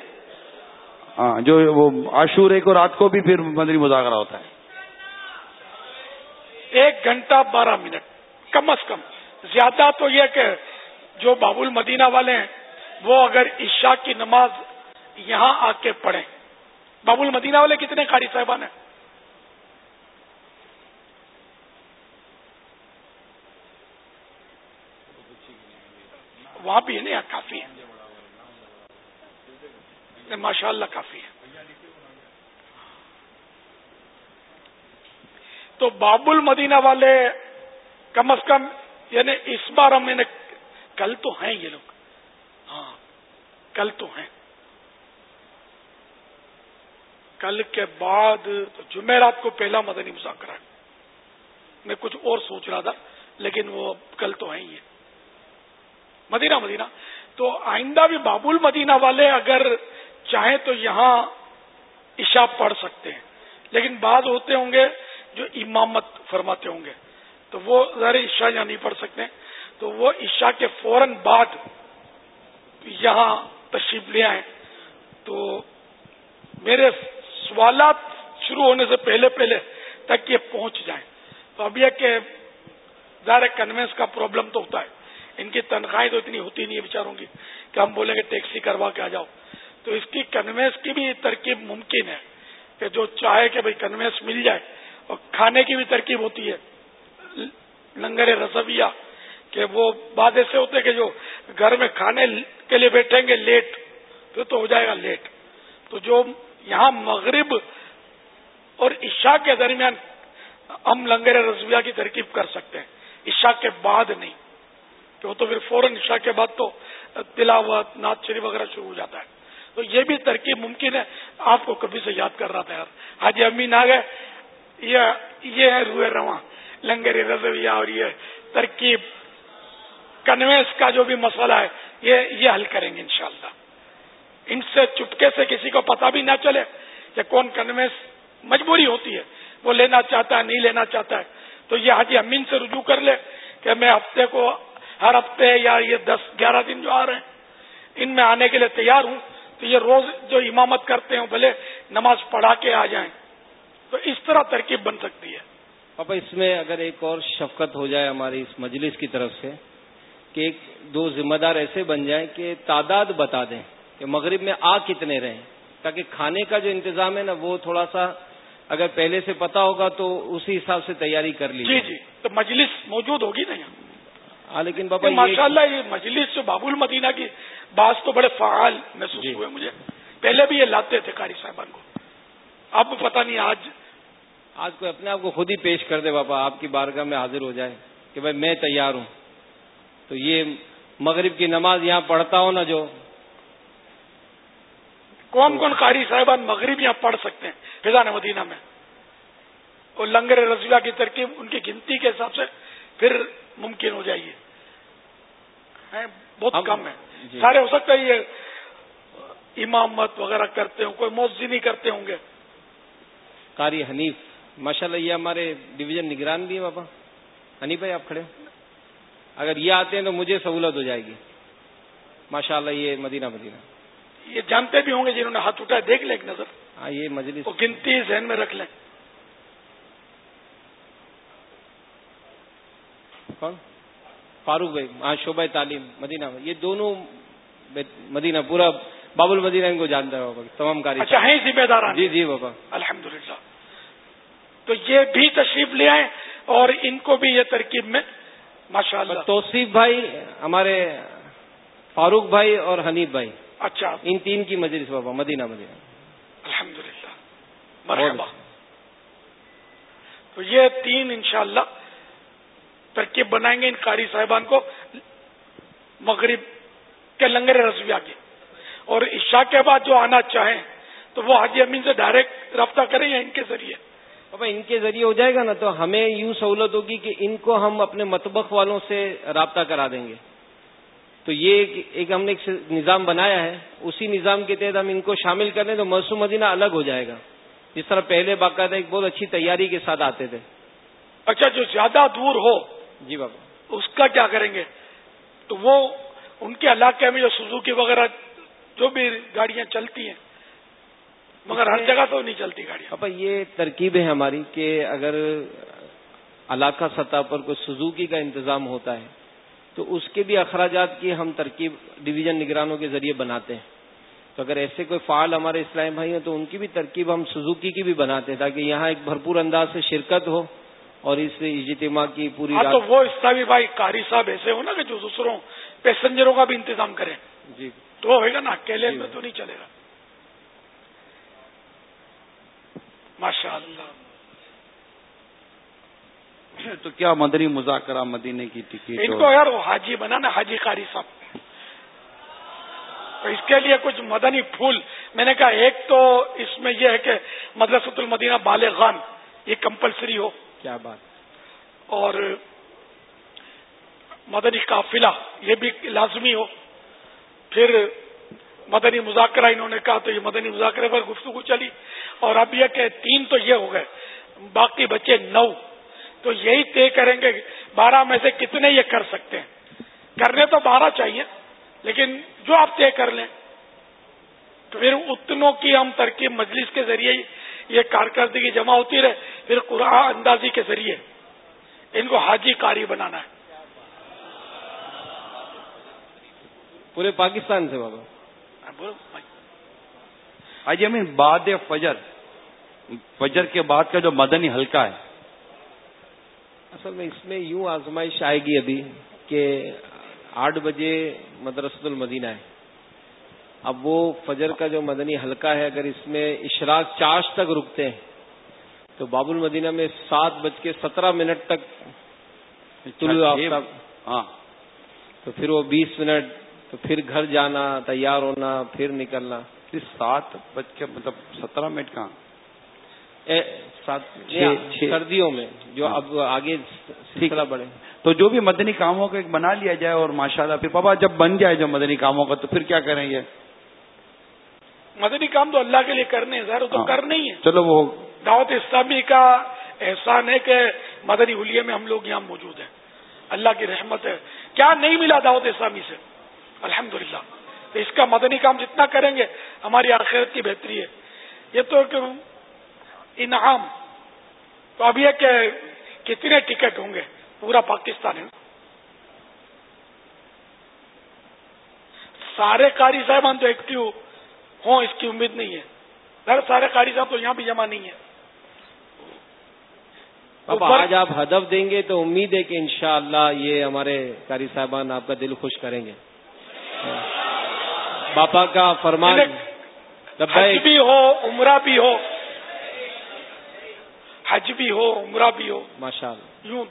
ہاں جو وہ عاشورے کو رات کو بھی پھر مدنی مذاکرہ ہوتا ہے۔ ایک گھنٹہ بارہ منٹ کم از کم۔ زیادہ تو یہ کہ جو باب المدینہ والے ہیں وہ اگر عشاء کی نماز یہاں آ کے پڑھیں۔ باب المدینہ والے کتنے قاری صاحبان ہیں؟ وہاں بھی ہے نا کافی ہے ماشاء اللہ کافی ہے تو باب المدینہ والے کم از کم یعنی اس بار ہم نے کل تو ہیں یہ لوگ۔ ہاں کل تو ہیں۔ کل کے بعد تو جمعرات کو پہلا مدنی مذاکرہ ہے۔ میں کچھ اور سوچ رہا تھا، لیکن وہ کل تو ہیں ہی مدینہ مدینہ۔ تو آئندہ بھی باب المدینہ والے اگر چاہیں تو یہاں عشاء پڑھ سکتے ہیں۔ لیکن بعض ہوتے ہوں گے جو امامت فرماتے ہوں گے۔ تو وہ ذرا عشاء یہاں نہیں پڑھ سکتے۔ تو وہ عشاء کے فوراً بعد یہاں تشریف لے آئے تو میرے سوالات شروع ہونے سے پہلے پہلے تک یہ پہنچ جائیں۔ تو اب یہ کہ ظاہر کنوینس کا پرابلم تو ہوتا ہے۔ ان کی تنخواہیں تو اتنی ہوتی نہیں ہے بیچاروں کی کہ ہم بولیں گے ٹیکسی کروا کے آ جاؤ۔ تو اس کی کنوینس کی بھی ترکیب ممکن ہے کہ جو چاہے کہ بھائی کنوینس مل جائے اور کھانے کی بھی ترکیب ہوتی ہے۔ لنگر رسویہ کہ وہ بات ایسے ہوتے کہ جو گھر میں کھانے کے لیے بیٹھیں گے لیٹ، پھر تو ہو جائے گا لیٹ۔ تو جو یہاں مغرب اور عشاء کے درمیان ہم لنگر رضویہ کی ترکیب کر سکتے ہیں۔ عشاء کے بعد نہیں کہ وہ تو پھر فوراً عشاء کے بعد تو تلاوت، نعت شریف وغیرہ شروع ہو جاتا ہے۔ تو یہ بھی ترکیب ممکن ہے۔ آپ کو کبھی سے یاد کر رہا تھا یار۔ حاجی امین آ گئے۔ یہ ہے روئے رواں۔ لنگر رضویہ اور یہ ترکیب۔ کنوینس کا جو بھی مسئلہ ہے یہ یہ حل کریں گے انشاءاللہ۔ ان سے چپکے سے کسی کو پتا بھی نہ چلے کہ کون کنوینس مجبوری ہوتی ہے۔ وہ لینا چاہتا ہے، نہیں لینا چاہتا ہے۔ تو یہ حاجی امین سے رجوع کر لے کہ میں ہفتے کو ہر ہفتے یا یہ دس، گیارہ دن جو آ رہے ہیں، ان میں آنے کے لیے تیار ہوں۔ تو یہ روز جو امامت کرتے ہیں بھلے نماز پڑھا کے آ جائیں۔ تو اس طرح ترکیب بن سکتی ہے۔ پاپا، اس میں اگر ایک اور شفقت ہو جائے ہماری اس مجلس کی طرف سے کہ ایک دو ذمہ دار ایسے بن جائیں کہ تعداد بتا دیں کہ مغرب میں آ کتنے رہیں تاکہ کھانے کا جو انتظام ہے نا وہ تھوڑا سا اگر پہلے سے پتا ہوگا تو اسی حساب سے تیاری کر لی جی جی تو مجلس موجود ہوگی نا ہاں لیکن بابا ماشاء اللہ یہ مجلس جو باب المدینہ کی بعض تو بڑے فعال محسوس جی۔ ہوئے مجھے۔ پہلے بھی یہ لاتے تھے قاری صاحبان کو۔ اب پتہ نہیں آج۔ آج کوئی اپنے آپ کو خود ہی پیش کر دے بابا آپ کی بارگاہ میں حاضر ہو جائے کہ بھائی میں تیار ہوں۔ تو یہ مغرب کی نماز یہاں پڑھتا ہوں نا جو کون کون قاری صاحبان مغرب یہاں پڑھ سکتے ہیں؟ فضان مدینہ میں۔ اور لنگر رضویہ کی ترکیب ان کی گنتی کے حساب سے پھر ممکن ہو جائے گی۔ بہت کم ہے۔ جی۔ سارے ہو سکتے ہیں یہ امامت وغیرہ کرتے ہوں کوئی موزی نہیں کرتے ہوں گے۔ قاری حنیف ماشاء اللہ یہ ہمارے ڈویژن نگران بھی ہے بابا۔ حنیف بھائی آپ کھڑے اگر یہ آتے ہیں تو مجھے سہولت ہو جائے گی۔ ماشاء اللہ یہ مدینہ مدینہ۔ یہ جانتے بھی ہوں گے جنہوں نے ہاتھ اٹھایا دیکھ لیں ایک نظر۔ ہاں یہ مجلس۔ گنتی ذہن میں رکھ لیں۔ کون؟ فاروق بھائی ہاں شعبہ تعلیم مدینہ۔ یہ دونوں مدینہ پورا باب المدینہ ان کو جانتا ہے بابا تمام کاری اچھا ہیں ذمہ دار جی جی بابا۔ الحمد تو یہ بھی تشریف لے آئے اور ان کو بھی یہ ترکیب میں ماشاء اللہ توصیف بھائی ہمارے فاروق بھائی اور حنیف بھائی۔ اچھا۔ ان تین کی مجلس بابا مدینہ مدینہ۔ الحمد للہ مرحبا۔ تو یہ تین انشاءاللہ ترکیب بنائیں گے ان قاری صاحبان کو مغرب کے لنگر رضویہ کے۔ اور عشاء کے بعد جو آنا چاہیں تو وہ حاجی امین سے ڈائریکٹ رابطہ کریں یا ان کے ذریعے۔ بابا ان کے ذریعے ہو جائے گا نا تو ہمیں یوں سہولت ہوگی کہ ان کو ہم اپنے مطبخ والوں سے رابطہ کرا دیں گے۔ تو یہ ایک ہم نے ایک نظام بنایا ہے۔ اسی نظام کے تحت ہم ان کو شامل کر لیں تو مرسوم مدینہ الگ ہو جائے گا۔ جس طرح پہلے باقاعدہ ایک بہت اچھی تیاری کے ساتھ آتے تھے۔ اچھا جو زیادہ دور ہو جی بابا۔ اس کا کیا کریں گے؟ تو وہ ان کے علاقے میں جو سزوکی وغیرہ جو بھی گاڑیاں چلتی ہیں مگر ہر جگہ تو نہیں چلتی گاڑی پاپا یہ ترکیب ہے ہماری کہ اگر علاقہ سطح پر کوئی سزوکی کا انتظام ہوتا ہے تو اس کے بھی اخراجات کی ہم ترکیب ڈویژن نگرانوں کے ذریعے بناتے ہیں۔ تو اگر ایسے کوئی فعال ہمارے اسلام بھائی ہیں تو ان کی بھی ترکیب ہم سزوکی کی بھی بناتے ہیں تاکہ یہاں ایک بھرپور انداز سے شرکت ہو اور اس اجتماع کی پوری ہاں تو وہ اسلامی بھائی قاری صاحب ایسے ہو نا کہ جو دوسروں پیسنجروں کا بھی انتظام کریں۔ جی۔ تو ہوئے گا نا اکیلے جی۔ میں تو نہیں چلے گا۔ ماشاء اللہ۔ [coughs] تو کیا مدنی مذاکرہ مدینے کی ٹکٹ ان کو یار وہ حاجی بنا نا حاجی قاری صاحب۔ تو اس کے لیے کچھ مدنی پھول۔ میں نے کہا ایک تو اس میں یہ ہے کہ مدرسۃ المدینہ بالغان یہ کمپلسری ہو۔ کیا بات۔ اور مدنی قافلہ یہ بھی لازمی ہو۔ پھر مدنی مذاکرہ انہوں نے کہا تو یہ مدنی مذاکرے پر گفتگو چلی۔ اور اب یہ کہ تین تو یہ ہو گئے باقی بچے نو۔ تو یہی طے کریں گے بارہ میں سے کتنے یہ کر سکتے ہیں۔ کرنے تو بارہ چاہیے لیکن جو آپ طے کر لیں۔ تو پھر اتنوں کی ہم ترکیب مجلس کے ذریعے یہ کارکردگی جمع ہوتی رہے پھر قرآن اندازی کے ذریعے۔ ان کو حاجی کاری بنانا ہے۔ پورے پاکستان سے بابا۔ حاجی امین بعد فجر فجر کے بعد کا جو مدنی حلقہ ہے۔ اصل میں اس میں یوں آزمائش آئے گی ابھی کہ آٹھ بجے مدرسۃ المدینہ ہے۔ اب وہ فجر کا جو مدنی حلقہ ہے اگر اس میں اشراق چاش تک رکتے ہیں تو باب المدینہ میں سات بج کے سترہ منٹ تک طلوع آفتاب ہاں۔ تو پھر وہ بیس منٹ تو پھر گھر جانا تیار ہونا پھر نکلنا۔ سات بج کے مطلب سترہ منٹ کہاں سردیوں میں جو اب آگے سلسلہ بڑھے۔ تو جو بھی مدنی کاموں کا ایک بنا لیا جائے اور ماشاءاللہ پھر پاپا جب بن جائے جو مدنی کاموں کا تو پھر کیا کریں گے؟ مدنی کام تو اللہ کے لیے کرنے ظاہر تو ہاں۔ کرنے ہی ہے۔ چلو وہ دعوت اسلامی کا احسان ہے کہ مدنی حلیے میں ہم لوگ یہاں موجود ہیں۔ اللہ کی رحمت ہے۔ کیا نہیں ملا دعوت اسلامی سے؟ الحمدللہ۔ تو اس کا مدنی کام جتنا کریں گے ہماری آخرت کی بہتری ہے۔ یہ تو انعام۔ تو اب یہ کہ کتنے ٹکٹ ہوں گے؟ پورا پاکستان ہے۔ سارے قاری صاحبان تو ایکٹیو ہوں۔ اس کی امید نہیں ہے۔ سارے قاری صاحب تو یہاں بھی جمع نہیں ہے۔ اب آج آپ ہدف دیں گے تو امید ہے کہ انشاءاللہ یہ ہمارے قاری صاحبان آپ کا دل خوش کریں گے۔ باپا کا فرمان حج بھی ہو عمرہ بھی ہو۔ حج بھی ہو عمرہ بھی ہو۔ ماشاء اللہ۔ یوں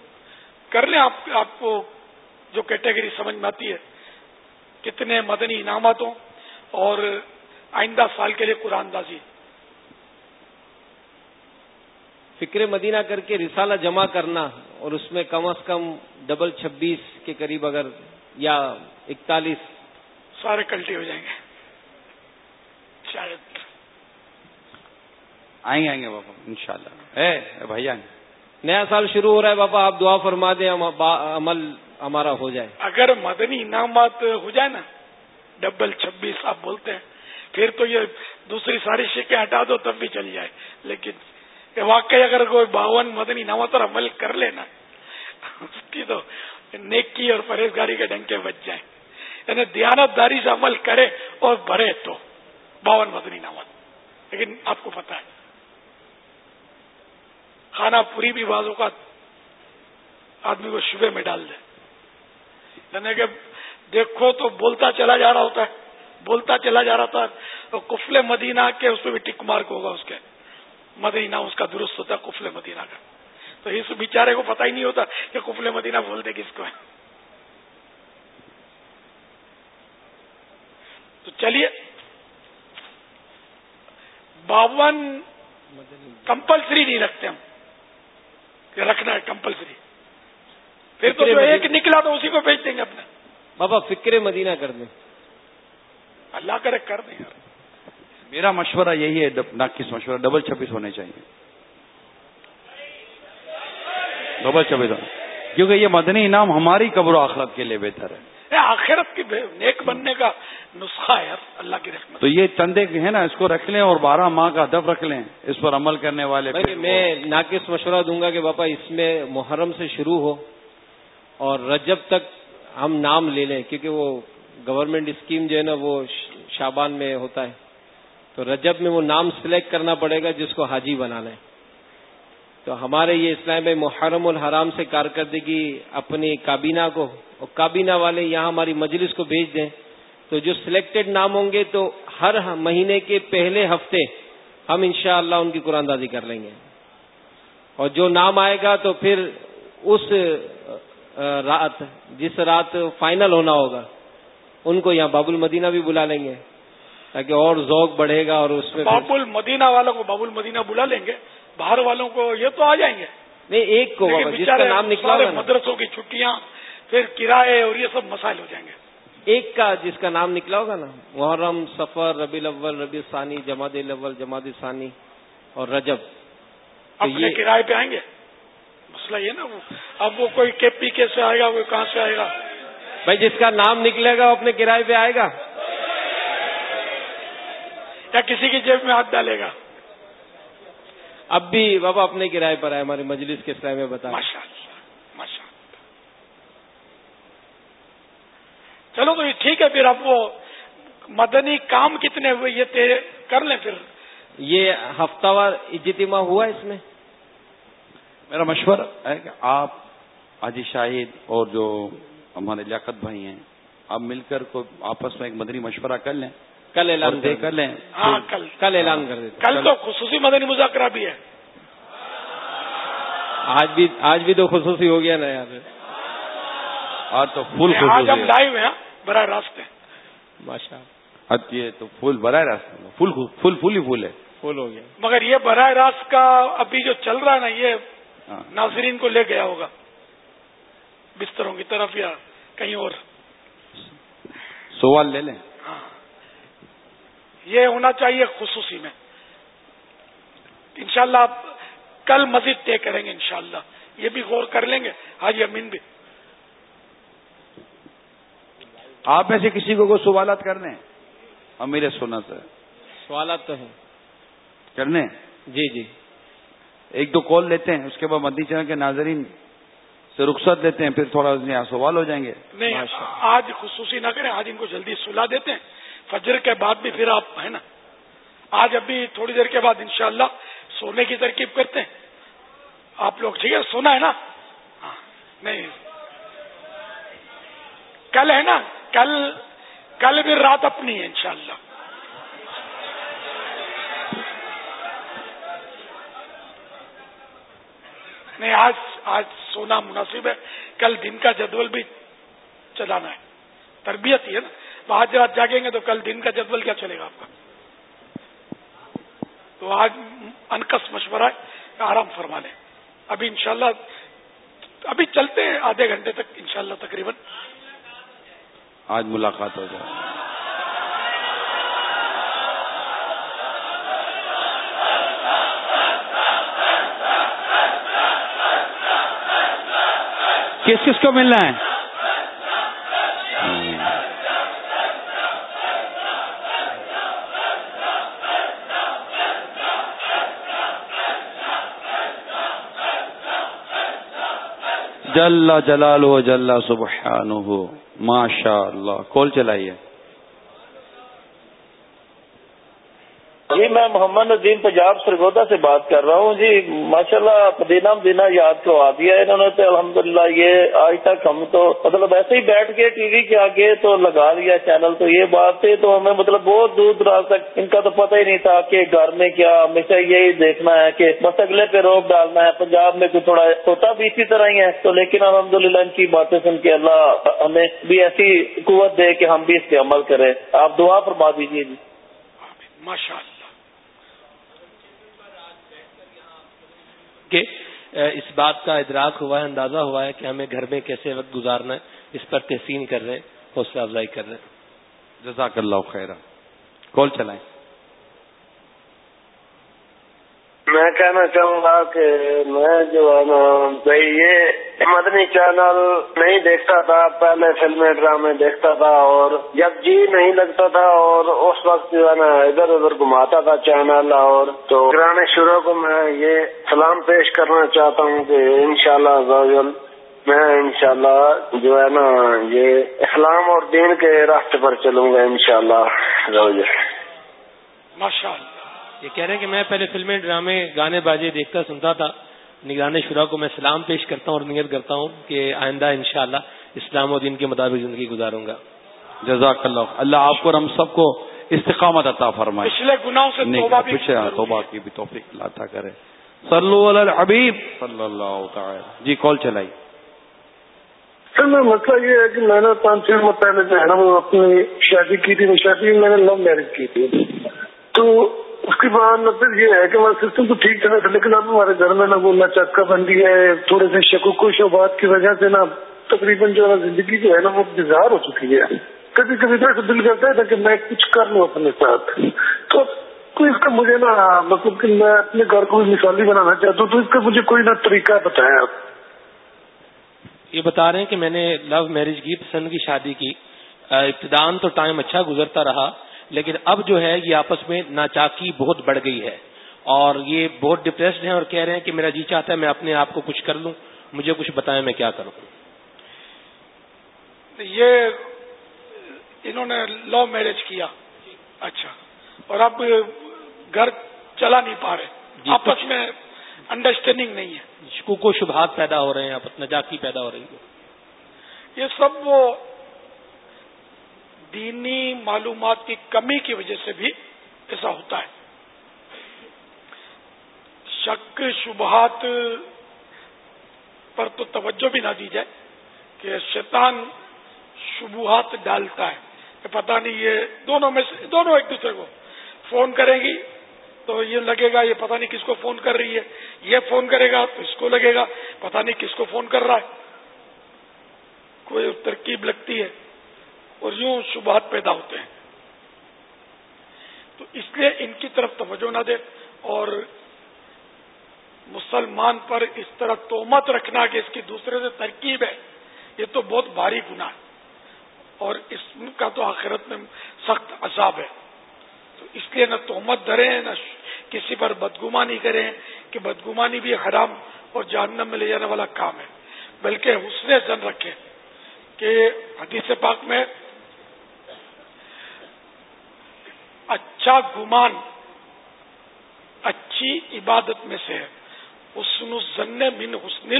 کر لیں آپ آپ کو جو کیٹیگری سمجھ میں آتی ہے۔ کتنے مدنی انعامات ہوں اور آئندہ سال کے لیے قرآن دازی فکر مدینہ کر کے رسالہ جمع کرنا اور اس میں کم از کم ڈبل چھبیس کے قریب اگر یا اکتالیس سارے کلٹی ہو جائیں گے۔ شاید آئیں گے آئیں گے بابا ان شاء اللہ بھائی آئیں گے۔ نیا سال شروع ہو رہا ہے بابا آپ دعا فرما دیں عمل ہمارا ہو جائے۔ اگر مدنی انعامات ہو جائے نا ڈبل چھبیس آپ بولتے ہیں پھر تو یہ دوسری ساری شکیں ہٹا دو تب بھی چل جائے۔ لیکن واقعی اگر کوئی باون مدنی انعامات اور عمل کر لینا اس کی تو نیکی اور پرہیزگاری کے ڈنکے بچ جائیں۔ یعنی دیانت داری سے عمل کرے اور بھرے تو۔ باون مدنی انعامات لیکن آپ کو پتا ہے کھانا پوری بھی بازو کا آدمی کو شبے میں ڈال دے۔ یعنی کہ دیکھو تو بولتا چلا جا رہا ہوتا ہے، بولتا چلا جا رہا تھا تو کفل مدینہ کے اس پہ بھی ٹک مارک ہوگا اس کے۔ مدینہ اس کا درست ہوتا ہے کفل مدینہ کا۔ تو اس بیچارے کو پتہ ہی نہیں ہوتا کہ کفل مدینہ بولتے کس کو ہے چلیے۔ باون کمپلسری نہیں رکھتے ہم۔ کہ رکھنا ہے کمپلسری۔ پھر تو جو ایک نکلا تو اسی کو بیچ دیں گے اپنا۔ بابا فکر مدینہ کر دیں۔ اللہ کرے کر دیں میرا مشورہ یہی ہے ناقص مشورہ ڈبل چھبیس ہونے چاہیے۔ ڈبل چھبیس۔ کیونکہ یہ مدنی انعام ہماری قبر و آخرت کے لیے بہتر ہے۔ آخرت کی نیک بننے کا نسخہ ہے اللہ کی رحمت۔ تو یہ چندے ہے نا اس کو رکھ لیں اور بارہ ماہ کا ہدف رکھ لیں اس پر عمل کرنے والے میں ناقص مشورہ دوں گا کہ باپا اس میں محرم سے شروع ہو اور رجب تک ہم نام لے لیں کیونکہ وہ گورنمنٹ اسکیم جو ہے نا وہ شابان میں ہوتا ہے۔ تو رجب میں وہ نام سلیکٹ کرنا پڑے گا جس کو حاجی بنانا ہے تو ہمارے یہ اسلام محرم الحرام سے کارکردگی اپنی کابینہ کو، اور کابینہ والے یہاں ہماری مجلس کو بھیج دیں۔ تو جو سلیکٹڈ نام ہوں گے تو ہر مہینے کے پہلے ہفتے ہم انشاءاللہ ان کی قرآن دازی کر لیں گے۔ اور جو نام آئے گا تو پھر اس رات، جس رات فائنل ہونا ہوگا، ان کو یہاں باب المدینہ بھی بلا لیں گے، تاکہ اور ذوق بڑھے گا اور اس میں باب المدینہ والوں کو باب المدینہ بلا لیں گے۔ باہر والوں کو یہ تو آ جائیں گے۔ نہیں ایک کو جس کا نام نکلا مدرسوں کی چھٹیاں پھر کرائے اور یہ سب مسائل ہو جائیں گے۔ ایک کا جس کا نام نکلا ہوگا نا محرم سفر ربی الاول ربی ثانی جماعت الاول جماعت ثانی اور رجب۔ اپنے کرائے پہ آئیں گے۔ مسئلہ یہ نا وہ اب وہ کوئی کے پی کے سے آئے گا کوئی کہاں سے آئے گا؟ بھائی جس کا نام نکلے گا وہ اپنے کرائے پہ آئے گا۔ یا کسی کی جیب میں ہاتھ ڈالے گا۔ اب بھی بابا اپنے کرائے پر آئے ہمارے مجلس کے سرائے میں بتا چلو تو ٹھیک ہے پھر اب وہ مدنی کام کتنے ہوئے یہ کر لیں پھر۔ یہ ہفتہ وار اجتماع ہوا اس میں؟ میرا مشورہ ہے کہ آپ حاجی شاہد اور جو ہمارے لیاقت بھائی ہیں آپ مل کر کوئی آپس میں ایک مدنی مشورہ کر لیں۔ کل اعلان دے کر لیں ہاں کل۔ کل اعلان کر دیتے کل تو خصوصی مدنی مذاکرہ بھی ہے۔ آج بھی آج بھی تو خصوصی ہو گیا نا یار۔ آج تو فل آج ہم لائیو ہیں براہ راست ماشاء یہ تو فل براہ راست فل فل فل ہی فل ہے۔ فل ہو گیا۔ مگر یہ براہ راست کا ابھی جو چل رہا ہے نا یہ ہاں۔ ناظرین کو لے گیا ہوگا۔ بستروں کی طرف یا کہیں اور۔ سوال لے لیں۔ یہ ہونا چاہیے خصوصی میں۔ انشاءاللہ آپ کل مزید طے کریں گے انشاءاللہ۔ یہ بھی غور کر لیں گے۔ حاجی امین بھی۔ آپ میں سے کسی کو کوئی سوالات کرنے میرے سونا سے۔ سوالات تو ہیں۔ کرنے جی جی۔ ایک دو کال لیتے ہیں اس کے بعد مدی چینل کے ناظرین سے رخصت دیتے ہیں پھر تھوڑا سوال ہو جائیں گے۔ نہیں آج خصوصی نہ کریں آج ان کو جلدی سلا دیتے ہیں۔ فجر کے بعد بھی پھر آپ ہے نا آج ابھی تھوڑی دیر کے بعد انشاءاللہ سونے کی ترکیب کرتے ہیں آپ لوگ ٹھیک ہے سونا ہے نا ہاں، نہیں۔ کل ہے نا، کل کل بھی رات اپنی ہے انشاءاللہ۔ نہیں، آج آج سونا مناسب ہے۔ کل دن کا جدول بھی چلانا ہے۔ تربیت ہی ہے نا۔ آج رات جاگیں گے تو کل دن کا جدول کیا چلے گا آپ کا؟ تو آج انکس مشورہ ہے آرام فرما لیں۔ ابھی انشاءاللہ، ابھی چلتے ہیں آدھے گھنٹے تک انشاءاللہ تقریباً۔ آج ملاقات ہو جائے۔ کس کس کو ملنا ہے؟ جل جلال ہو جل سبحان ہو ماشاء اللہ کال چلائیے جی میں محمد ندیم پنجاب سرگودا سے بات کر رہا ہوں۔ جی ماشاء اللہ مدینہ مدینہ یاد کروا دیا انہوں نے تو الحمد یہ آج تک ہم تو مطلب ایسے ہی بیٹھ کے ٹی وی کے آگے تو لگا دیا چینل تو یہ بات تھی، تو ہمیں مطلب بہت دور دراز تک ان کا تو پتہ ہی نہیں تھا کہ گھر میں کیا، ہمیشہ یہی دیکھنا ہے کہ بس اگلے پہ روک ڈالنا ہے۔ پنجاب میں کچھ تھوڑا ہوتا بھی اسی طرح ہی ہے، تو لیکن الحمد للہ ان کی باتیں سن کے اللہ ہمیں بھی ایسی قوت دے کہ ہم بھی اس پہ عمل کریں۔ آپ دعا فرما دیجیے جی۔ ماشاء اللہ کہ اس بات کا ادراک ہوا ہے، اندازہ ہوا ہے کہ ہمیں گھر میں کیسے وقت گزارنا ہے، اس پر تحسین کر رہے ہیں، حوصلہ افزائی کر رہے ہیں۔ جزاک اللہ خیر کال چلائیں۔ میں کہنا چاہوں گا کہ میں جو ہے نا بھائی یہ مدنی چینل نہیں دیکھتا تھا، پہلے فلمیں، ڈرامے دیکھتا تھا اور جب جی نہیں لگتا تھا اور اس وقت جو ہے نا ادھر ادھر گھماتا تھا چینل اور تو گرانے شروع کو میں یہ سلام پیش کرنا چاہتا ہوں کہ انشاءاللہ شاء اللہ میں انشاءاللہ جو ہے نا یہ اسلام اور دین کے راستے پر چلوں گا انشاءاللہ شاء اللہ ماشاء اللہ یہ کہہ رہے ہیں کہ میں پہلے فلمیں ڈرامے گانے بازی دیکھتا سنتا تھا۔ نگران شرا کو میں سلام پیش کرتا ہوں اور نیت کرتا ہوں کہ آئندہ انشاءاللہ اسلام و دین کے مطابق زندگی گزاروں گا۔ جزاک اللہ اللہ آپ کو ہم سب کو استقامت عطا فرمائے۔ پچھلے گناہوں سے توبہ بھی توبہ کی بھی توفیق عطا کرے۔ صلو علی الحبیب۔ صلی اللہ تعالی۔ جی کال چلائی۔ سر میں مسئلہ یہ ہے کہ میں نے پانچ چھ ماہ پہلے جو ہے نا وہ اپنی شادی کی تھی شادی میں نے لو میرج کی تھی۔ تو اس کے بعد مطلب یہ ہے کہ ہمارا سسٹم تو ٹھیک چلا تھا، لیکن اب ہمارے گھر میں نا وہ چکا بندی ہے۔ تھوڑے سے شکوک و شبات کی وجہ سے نا تقریباً جو زندگی جو ہے نا وہ بزار ہو چکی ہے۔ کبھی کبھی تو دل کرتا ہے کہ میں کچھ کر لوں اپنے ساتھ۔ تو کوئی اس کا مجھے نا مطلب کہ میں اپنے گھر کو مثالی بنانا چاہتا ہوں، تو اس کا مجھے کوئی نہ طریقہ بتایا آپ۔ یہ بتا رہے ہیں کہ میں نے لو میرج کی، پسند کی شادی کی۔ ابتدان تو ٹائم اچھا گزرتا رہا۔ لیکن اب جو ہے یہ آپس میں ناچاکی بہت بڑھ گئی ہے اور یہ بہت ڈپریسڈ ہیں اور کہہ رہے ہیں کہ میرا جی چاہتا ہے میں اپنے آپ کو کچھ کر لوں مجھے کچھ بتائیں میں کیا کروں؟ یہ انہوں نے لو میرج کیا۔ اچھا۔ اور اب گھر چلا نہیں پا رہے۔ جی آپس میں انڈرسٹینڈنگ نہیں ہے۔ کو شبہات پیدا ہو رہے ہیں آپ نجاتی پیدا ہو رہی ہے۔ یہ سب وہ دینی معلومات کی کمی کی وجہ سے بھی ایسا ہوتا ہے۔ شک، شبہات پر تو توجہ بھی نہ دی جائے کہ شیطان شبہات ڈالتا ہے۔ کہ پتہ نہیں، یہ دونوں میں سے، دونوں ایک دوسرے کو فون کریں گی تو یہ لگے گا، یہ پتہ نہیں کس کو فون کر رہی ہے۔ یہ فون کرے گا تو اس کو لگے گا، پتہ نہیں کس کو فون کر رہا ہے۔ کوئی ترکیب لگتی ہے۔ اور یوں شبہات پیدا ہوتے ہیں۔ تو اس لیے ان کی طرف توجہ نہ دے اور مسلمان پر اس طرح تومت رکھنا کہ اس کی دوسرے سے ترکیب ہے، یہ تو بہت بھاری گناہ ہے۔ اور اس کا تو آخرت میں سخت عذاب ہے۔ تو اس لیے نہ تومت دھریں نہ کسی پر بدگمانی کریں کہ بدگمانی بھی حرام اور جہنم میں لے جانے والا کام ہے، بلکہ حسن زن رکھیں کہ حدیث پاک میں اچھا گمان، اچھی عبادت میں سے ہے۔ حسن الزن من حسن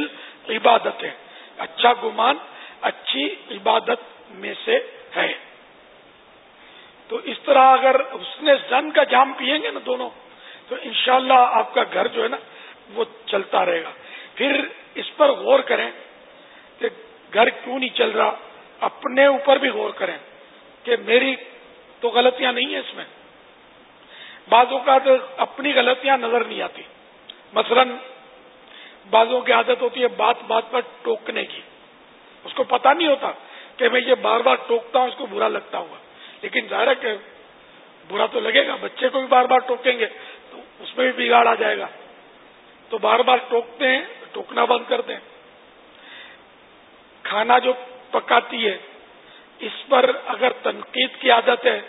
عبادت ہے۔ اچھا گمان، اچھی عبادت میں سے ہے۔ تو اس طرح اگر حسن زن کا جام پیئیں گے نا دونوں، تو انشاءاللہ اللہ آپ کا گھر جو ہے نا، وہ چلتا رہے گا۔ پھر اس پر غور کریں کہ گھر کیوں نہیں چل رہا۔ اپنے اوپر بھی غور کریں کہ میری تو غلطیاں نہیں ہیں اس میں۔ بعض اوقات اپنی غلطیاں نظر نہیں آتی۔ مثلا بعضوں کی عادت ہوتی ہے بات بات پر ٹوکنے کی۔ اس کو پتا نہیں ہوتا کہ میں یہ بار بار ٹوکتا ہوں، اس کو برا لگتا ہوا لیکن ظاہر ہے کہ برا تو لگے گا، بچے کو بھی بار بار ٹوکیں گے تو اس میں بھی بگاڑ آ جائے گا۔ تو بار بار ٹوکتے ہیں، ٹوکنا بند کر دیں۔ کھانا جو پکاتی ہے، اس پر اگر تنقید کی عادت ہے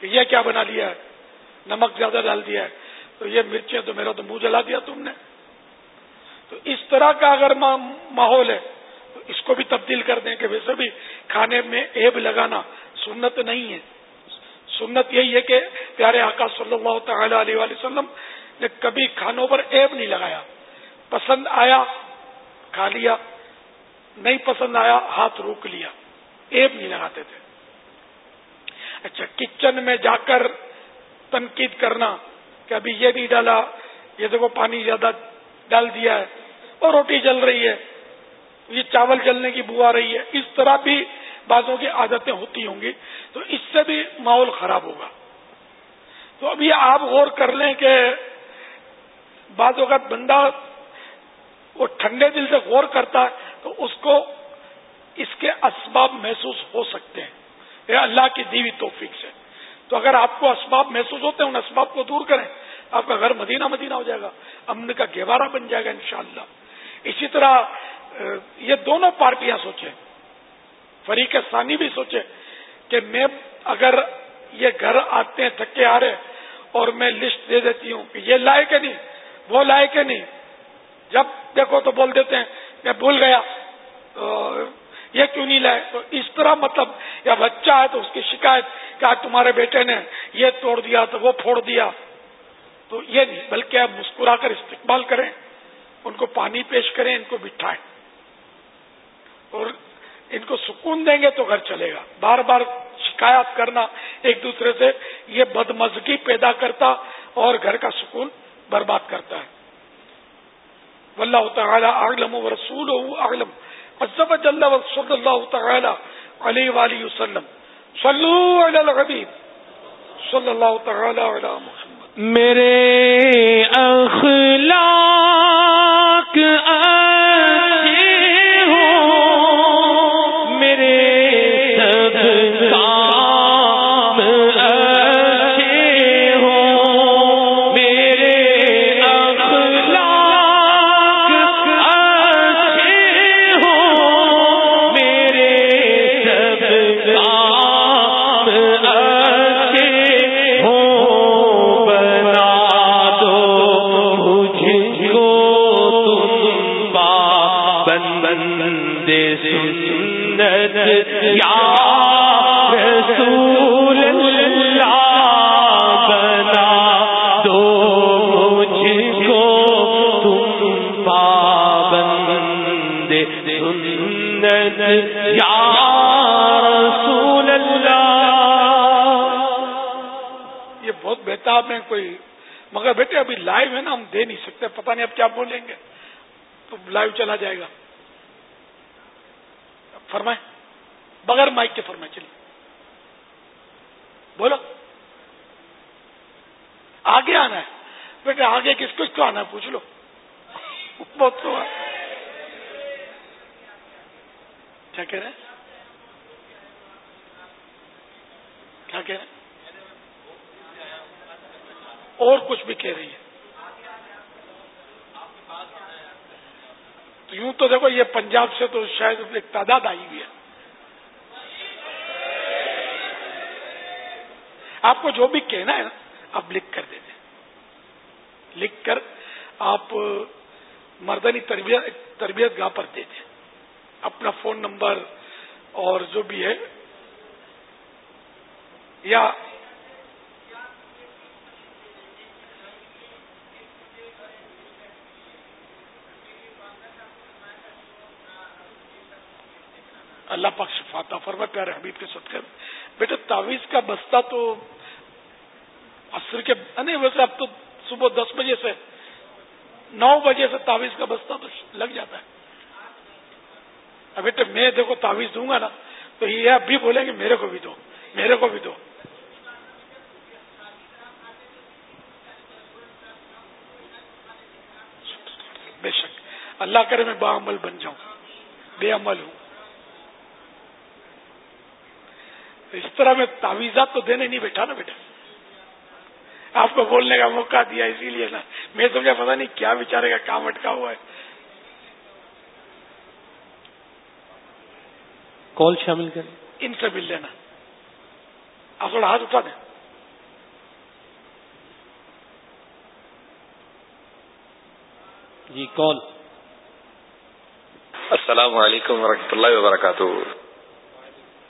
کہ یہ کیا بنا لیا ہے؟ نمک زیادہ ڈال دیا ہے۔ تو یہ مرچیں تو میرا تو منہ جلا دیا تم نے۔ تو اس طرح کا اگر ماحول ہے، تو اس کو بھی تبدیل کر دیں کہ ویسے بھی کھانے میں ایب لگانا سنت نہیں ہے۔ سنت یہی ہے کہ پیارے آقا صلی اللہ تعالی علیہ وسلم نے کبھی کھانوں پر ایب نہیں لگایا۔ پسند آیا، کھا لیا، نہیں پسند آیا، ہاتھ روک لیا ایب نہیں لگاتے تھے۔ اچھا کچن میں جا کر تنقید کرنا کہ ابھی یہ نہیں ڈالا، یہ دیکھو پانی زیادہ ڈال دیا ہے اور روٹی جل رہی ہے، یہ چاول جلنے کی بو آ رہی ہے، اس طرح بھی بازوں کی عادتیں ہوتی ہوں گی، تو اس سے بھی ماحول خراب ہوگا۔ تو ابھی آپ غور کر لیں کہ بعض اوقات بندہ وہ ٹھنڈے دل سے غور کرتا ہے تو اس کو اس کے اسباب محسوس ہو سکتے ہیں۔ یہ اللہ کی دیوی توفیق سے۔ تو اگر آپ کو اسباب محسوس ہوتے ہیں، ان اسباب کو دور کریں، آپ کا گھر مدینہ مدینہ ہو جائے گا، امن کا گہوارہ بن جائے گا انشاءاللہ۔ اسی طرح یہ دونوں پارٹیاں سوچیں۔ فریق ثانی بھی سوچے کہ میں اگر یہ گھر آتے ہیں، تھکے آ رہے اور میں لسٹ دے دیتی ہوں کہ یہ لائے کہ نہیں، وہ لائے کہ نہیں۔ جب دیکھو تو بول دیتے ہیں، میں بھول گیا۔ یہ کیوں نہیں لائے؟ تو اس طرح مطلب یا بچہ ہے تو اس کی شکایت کہ آج تمہارے بیٹے نے یہ توڑ دیا تو وہ پھوڑ دیا۔ تو یہ نہیں، بلکہ آپ مسکرا کر استقبال کریں، ان کو پانی پیش کریں، ان کو بٹھائیں۔ اور ان کو سکون دیں گے تو گھر چلے گا۔ بار بار شکایت کرنا ایک دوسرے سے، یہ بدمزگی پیدا کرتا اور گھر کا سکون برباد کرتا ہے۔ واللہ تعالی اعلم و رسول اعلم۔ صلی اللہ تعالی علیہ وآلہ وسلم. صلو علی الحبیب. صلی اللہ تعالی علی محمد. میرے اخلاق بہت بہتاب کوئی مگر بیٹے ابھی لائیو ہے نا، ہم دے نہیں سکتے، پتہ نہیں اب کیا بولیں گے۔ تو لائیو چلا جائے گا۔ فرمائے بغیر مائک کے فرمائے چلیے۔ بولو۔ آگے آنا ہے۔ بیٹے، آگے کس کس کو آنا ہے؟ پوچھ لو۔ بہت تو کیا کہہ رہے ہیں؟ کیا کہہ رہے ہیں؟ اور کچھ بھی کہہ رہی ہے۔ تو یوں تو دیکھو یہ پنجاب سے تو شاید ایک تعداد آئی ہوئی ہے۔ آپ کو جو بھی کہنا ہے نا، آپ لکھ کر دے دیں لکھ کر آپ مردنی تربیت تربیت گاہ پر دے دیں اپنا فون نمبر اور جو بھی ہے، یا اللہ پاک شفاتا فرما پیارے حبیب کے سد کر بیٹا تعویذ کا بستہ تو عصر کے، نہیں، ویسے اب تو صبح دس بجے سے، نو بجے سے تعویذ کا بستہ تو لگ جاتا ہے۔ بیٹے، میں دیکھو تعویذ دوں گا نا، تو یہ اب بھی بولیں گے، میرے کو بھی دو، میرے کو بھی دو۔ بے شک، اللہ کرے میں با عمل بن جاؤں، بے عمل ہوں۔ اس طرح میں تعویذات تو دینے نہیں بیٹھا نا بیٹا۔ آپ کو بولنے کا موقع دیا اسی لیے نا۔ میں سمجھا پتا نہیں کیا بیچارے کا کام اٹکا ہوا ہے۔ کال شامل کریں۔ ان سے مل لینا۔ آپ تھوڑا ہاتھ اٹھا دیں۔ جی کال۔ السلام علیکم ورحمۃ اللہ وبرکاتہ۔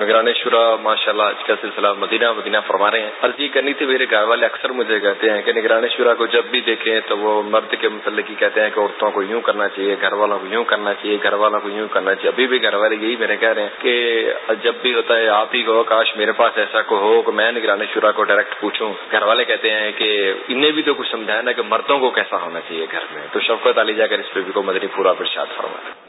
نگران شورا ماشاء اللہ آج کا سلسلہ مدینہ مدینہ فرما رہے ہیں۔ عرض یہ کرنی تھی میرے گھر والے اکثر مجھے کہتے ہیں کہ نگران شورا کو جب بھی دیکھیں تو وہ مرد کے متعلق ہی کہتے ہیں کہ عورتوں کو یوں کرنا چاہیے، گھر والوں کو یوں کرنا چاہیے، گھر والوں کو یوں کرنا چاہیے۔ ابھی بھی گھر والے یہی میرے کہہ رہے ہیں کہ جب بھی ہوتا ہے، آپ ہی کو کاش میرے پاس ایسا کو ہو کہ میں نگران شورا کو ڈائریکٹ پوچھوں۔ گھر والے کہتے ہیں کہ انہیں بھی تو کچھ سمجھایا نا کہ مردوں کو کیسا ہونا چاہیے گھر میں۔ تو شفقت علی جا کر اس پہ بھی کو مدنی پورا پرشاد فرما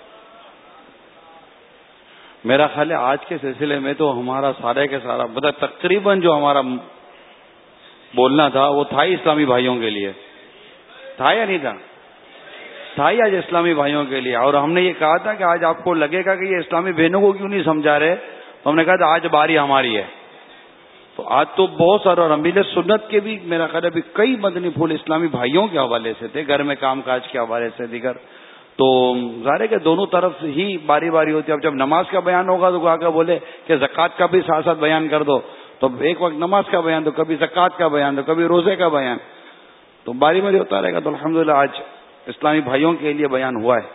میرا خیال ہے آج کے سلسلے میں تو ہمارا سارے کے سارا مطلب تقریباً جو ہمارا بولنا تھا، وہ تھا ہی اسلامی بھائیوں کے لیے۔ تھا یا نہیں تھا؟ تھا ہی آج اسلامی بھائیوں کے لیے۔ اور ہم نے یہ کہا تھا کہ آج آپ کو لگے گا کہ یہ اسلامی بہنوں کو کیوں نہیں سمجھا رہے؟ تو ہم نے کہا تھا آج باری ہماری ہے۔ تو آج تو بہت سارے، اور امیل سنت کے بھی، میرا خیال ہے کئی مدنی پھول اسلامی بھائیوں کے حوالے سے تھے، گھر میں کام کاج کے حوالے سے، دیگر تو ظاہر ہے کہ دونوں طرف ہی باری باری ہوتی ہے۔ اب جب نماز کا بیان ہوگا تو آ کے بولے کہ زکوٰۃ کا بھی ساتھ ساتھ بیان کر دو۔ تو ایک وقت نماز کا بیان دو کبھی زکوٰۃ کا بیان دو کبھی روزے کا بیان۔ تو باری باری ہوتا رہے گا۔ تو الحمدللہ آج اسلامی بھائیوں کے لیے بیان ہوا ہے۔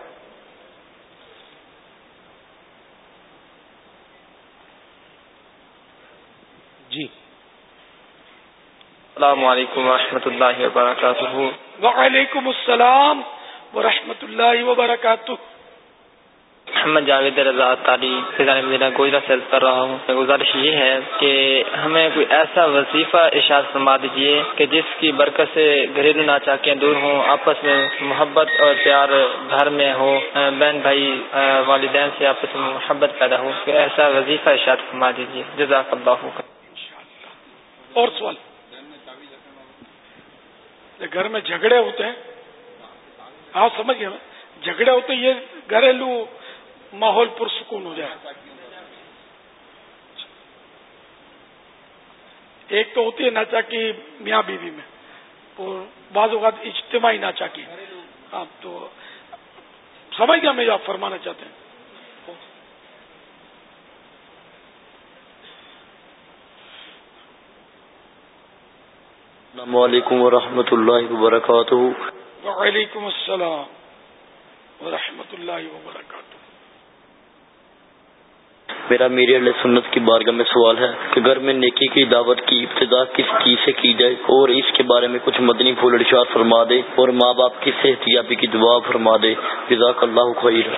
جی۔ السلام علیکم و اللہ وبرکاتہ۔ وعلیکم السلام۔ ورحمۃ اللہ وبرکاتہ۔ محمد جاوید رضا مدینہ گوجرا سے کر رہا ہوں۔ گزارش یہ ہے کہ ہمیں کوئی ایسا وظیفہ ارشاد فرما دیجیے کہ جس کی برکت سے گھریلو ناچاکیاں دور ہوں آپس میں محبت اور پیار گھر میں ہو۔ بہن بھائی والدین سے آپس میں محبت پیدا ہو۔ کوئی ایسا وظیفہ ارشاد فرما دیجیے جزاک اللہ اور سوال۔ گھر میں جھگڑے ہوتے ہیں آپ سمجھ گئے جھگڑے ہوتے یہ گھریلو ماحول پرسکون ہو جائے۔ ایک تو ہوتی ہے ناچا کی میاں بیوی میں، اور بعض اوقات اجتماعی ناچا کی آپ ہاں، تو سمجھ گیا میں جو آپ فرمانا چاہتے ہیں۔ السلام علیکم ورحمۃ اللہ وبرکاتہ۔ وعلیکم السلام ورحمۃ اللہ وبرکاتہ۔ میرا میری علیہ سنت کی بارگاہ میں سوال ہے کہ گھر میں نیکی کی دعوت کی ابتدا کس چیز سے کی جائے اور اس کے بارے میں کچھ مدنی پھول ارشاد فرما دے اور ماں باپ کی صحتیابی کی دعا فرما دے۔ جزاک اللہ خیر۔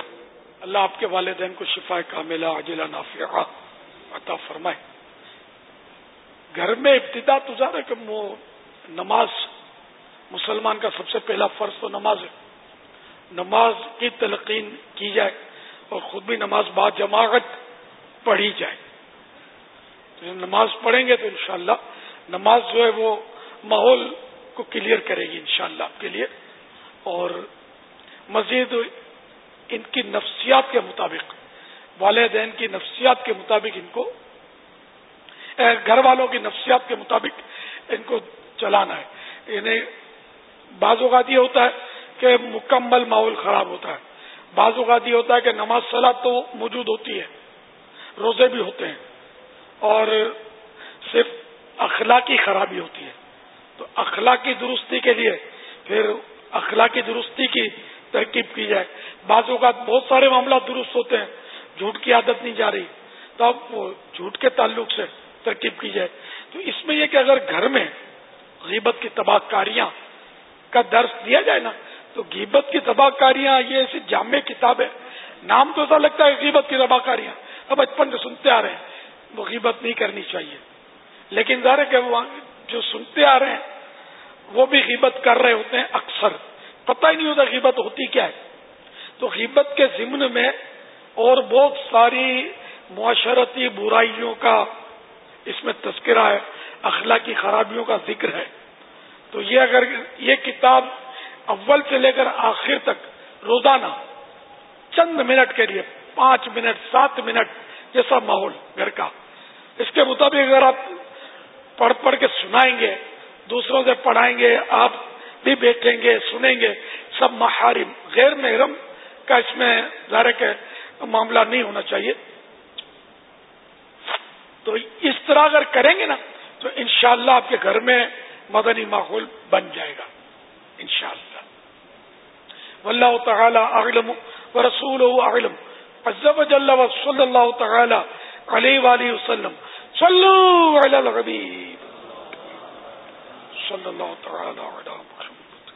اللہ آپ کے والدین کو شفا کاملہ عجلہ نافعہ عطا فرمائے۔ گھر میں ابتدا تو زیادہ کہ وہ نماز مسلمان کا سب سے پہلا فرض تو نماز ہے۔ نماز کی تلقین کی جائے اور خود بھی نماز با جماعت پڑھی جائے۔ نماز پڑھیں گے تو انشاءاللہ نماز جو ہے وہ ماحول کو کلیئر کرے گی انشاءاللہ شاء آپ کے لیے۔ اور مزید ان کی نفسیات کے مطابق، والدین کی نفسیات کے مطابق ان کو گھر والوں کی نفسیات کے مطابق ان کو چلانا ہے۔ یعنی بعض اوقات یہ ہوتا ہے کہ مکمل ماحول خراب ہوتا ہے۔ بعض اوقات یہ ہوتا ہے کہ نماز سلاد تو موجود ہوتی ہے، روزے بھی ہوتے ہیں اور صرف اخلاقی خرابی ہوتی ہے۔ تو اخلاقی درستی کے لیے پھر اخلاقی درستی کی ترکیب کی جائے۔ بعض اوقات بہت سارے معاملات درست ہوتے ہیں، جھوٹ کی عادت نہیں جا رہی۔ تو اب وہ جھوٹ کے تعلق سے ترکیب کی جائے۔ تو اس میں یہ کہ اگر گھر میں غیبت کی تباہ کاریاں کا درس دیا جائے نا، تو غیبت کی تباہ کاریاں یہ ایسی جامع کتاب ہے نام تو ایسا لگتا ہے غیبت کی تباہ کاریاں اب بچپن سے سنتے آ رہے ہیں، وہ غیبت نہیں کرنی چاہیے۔ لیکن ظاہر ہے کہ جو سنتے آ رہے ہیں، وہ بھی غیبت کر رہے ہوتے ہیں اکثر۔ پتہ ہی نہیں ہوتا غیبت ہوتی کیا ہے۔ تو غیبت کے ضمن میں اور بہت ساری معاشرتی برائیوں کا اس میں تذکرہ ہے، اخلاقی خرابیوں کا ذکر ہے۔ تو یہ اگر یہ کتاب اول سے لے کر آخر تک روزانہ چند منٹ کے لیے پانچ منٹ، سات منٹ جیسا ماحول گھر کا، اس کے مطابق اگر آپ پڑھ پڑھ کے سنائیں گے، دوسروں سے پڑھائیں گے، آپ بھی بیٹھیں گے، سنیں گے، سب محارم غیر محرم کا اس میں ظاہر کے معاملہ نہیں ہونا چاہیے۔ تو اس طرح اگر کریں گے نا، تو انشاءاللہ اللہ آپ کے گھر میں مدنی ماحول بن جائے گا انشاءاللہ۔ واللہ تعالی اعلم ورسول اعلم۔ عز وجل وصلی اللہ تعالی علیہ وآلہ وسلم۔ صلو علی الغبیب صلی اللہ تعالی علی محمد۔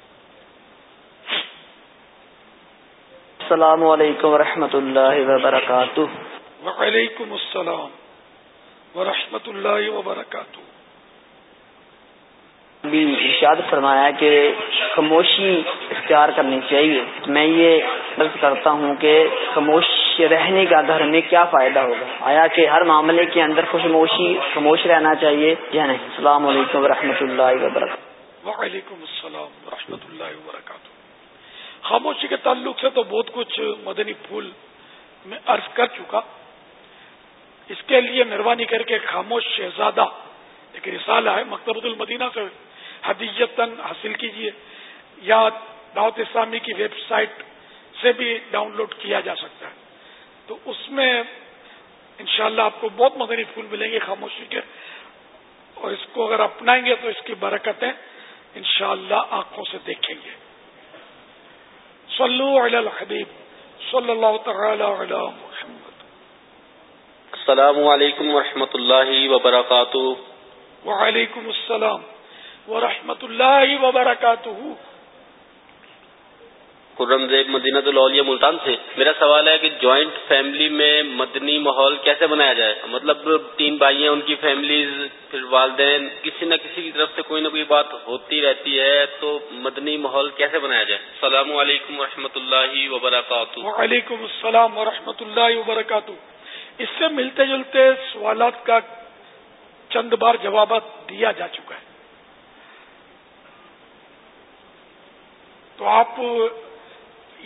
السلام علیکم ورحمۃ اللہ وبرکاتہ۔ وعلیکم السلام ورحمۃ اللہ وبرکاتہ۔ بھی ارشاد فرمایا کہ خاموشی اختیار کرنی چاہیے۔ میں یہ عرض کرتا ہوں کہ خاموش رہنے کا گھر میں کیا فائدہ ہوگا؟ آیا کہ ہر معاملے کے اندر خوشموشی، خاموش رہنا چاہیے یا نہیں؟ السلام علیکم ورحمۃ اللہ وبرکاتہ۔ وعلیکم السلام ورحمۃ اللہ وبرکاتہ۔ خاموشی کے تعلق سے تو بہت کچھ مدنی پھول میں عرض کر چکا۔ اس کے لیے مہربانی کر کے خاموش شہزادہ ایک رسالہ ہے مکتبۃ المدینہ سے حدیجتاً حاصل کیجیے یا دعوت اسلامی کی ویب سائٹ سے بھی ڈاؤن لوڈ کیا جا سکتا ہے۔ تو اس میں انشاءاللہ آپ کو بہت مدنی پھول ملیں گے خاموشی کے۔ اور اس کو اگر اپنائیں گے تو اس کی برکتیں انشاءاللہ آنکھوں سے دیکھیں گے۔ صلو علی الحبیب صلی اللہ تعالی علی محمد۔ السلام علیکم ورحمۃ اللہ وبرکاتہ۔ وعلیکم السلام ورحمۃ اللہ وبرکاتہ۔ خرم زیب مدینہ الاولیاء ملتان سے۔ میرا سوال ہے کہ جوائنٹ فیملی میں مدنی ماحول کیسے بنایا جائے؟ مطلب تین بھائی ہیں ان کی فیملیز پھر والدین کسی نہ کسی کی طرف سے کوئی نہ کوئی بات ہوتی رہتی ہے تو مدنی ماحول کیسے بنایا جائے؟ السلام علیکم و اللہ وبرکاتہ۔ وعلیکم السلام و اللہ وبرکاتہ۔ اس سے ملتے جلتے سوالات کا چند بار جوابات دیا جا چکا ہے۔ تو آپ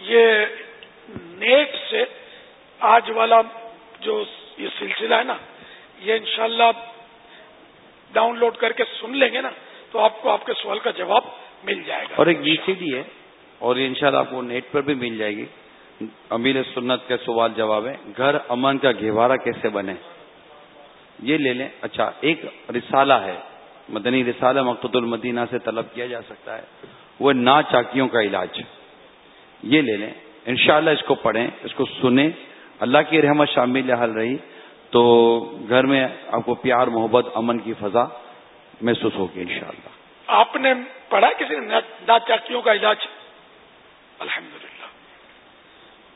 یہ نیٹ سے آج والا جو یہ سلسلہ ہے نا، یہ انشاءاللہ شاء ڈاؤن لوڈ کر کے سن لیں گے نا، تو آپ کو آپ کے سوال کا جواب مل جائے گا۔ اور ایک وی سی ڈی ہے، اور یہ انشاءاللہ آپ کو نیٹ پر بھی مل جائے گی۔ امیر سنت کے سوال جواب ہے گھر امن کا گہوارہ کیسے بنے؟ یہ لے لیں۔ اچھا ایک رسالہ ہے، مدنی رسالہ مقت المدینہ سے طلب کیا جا سکتا ہے۔ وہ نا چاکیوں کا علاج۔ یہ لے لیں۔ انشاءاللہ اس کو پڑھیں، اس کو سنیں۔ اللہ کی رحمت شامل حل رہی۔ تو گھر میں آپ کو پیار، محبت، امن کی فضا محسوس ہوگی انشاءاللہ۔ آپ نے پڑھا کسی نا چاکیوں کا علاج؟ الحمد للہ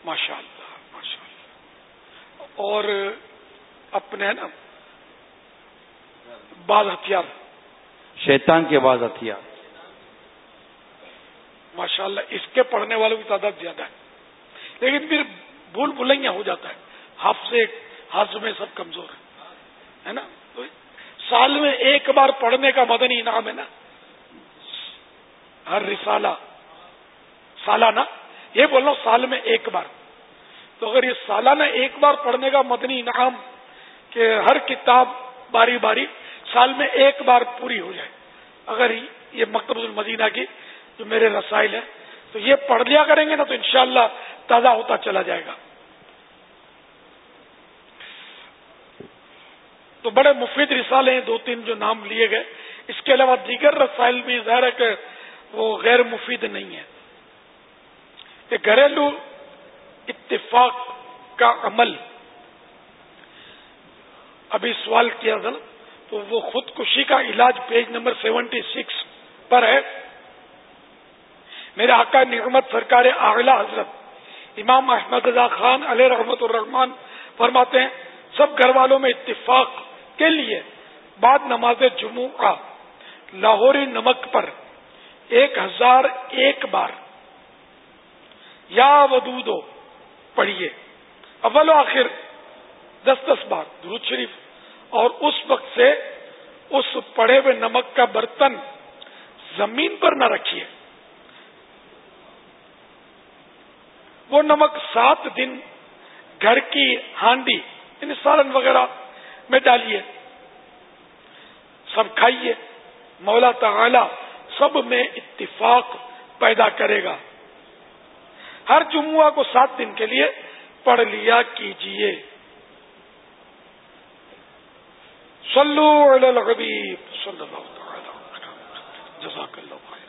ماشاء اللہ ماشاء اللہ اور اپنے نا بعض ہتھیار۔ شیطان کے بعض ہتھیار۔ ماشاء اللہ اس کے پڑھنے والوں کی تعداد زیادہ ہے۔ لیکن پھر بھول بھلیا ہو جاتا ہے۔ ہف سے ہاتھ میں سب کمزور ہے نا؟ تو سال میں ایک بار پڑھنے کا مدنی انعام ہے نا؟ ہر رسالہ۔ سالانہ۔ یہ بول رہا ہوں سال میں ایک بار۔ تو اگر یہ سالانہ ایک بار پڑھنے کا مدنی انعام کہ ہر کتاب باری باری سال میں ایک بار پوری ہو جائے۔ اگر یہ مکتب المدینہ کی جو میرے رسائل ہیں، تو یہ پڑھ لیا کریں گے نا تو انشاءاللہ تازہ ہوتا چلا جائے گا۔ تو بڑے مفید رسالے ہیں، دو تین جو نام لیے گئے۔ اس کے علاوہ دیگر رسائل بھی ظاہر ہے کہ وہ غیر مفید نہیں ہے یہ گھریلو اتفاق کا عمل۔ ابھی سوال کیا تھا تو وہ خودکشی کا علاج پیج نمبر سیونٹی سکس پر ہے۔ میرے آقا نعمت سرکار اعلی حضرت امام احمد رضا خان علیہ رحمت الرحمان فرماتے ہیں، سب گھر والوں میں اتفاق کے لیے بعد نماز جمعہ لاہوری نمک پر ایک ہزار ایک بار یا ودودو پڑھیے۔ اول و آخر دس دس بار درود شریف۔ اور اس وقت سے اس پڑے ہوئے نمک کا برتن زمین پر نہ رکھیے۔ وہ نمک سات دن گھر کی ہانڈی یعنی سالن وغیرہ میں ڈالیے، سب کھائیے۔ مولا تعالی سب میں اتفاق پیدا کرے گا۔ ہر جمعہ کو سات دن کے لیے پڑھ لیا کیجیے صلو علی الحبیب صلی اللہ تعالی جزاک اللہ خیر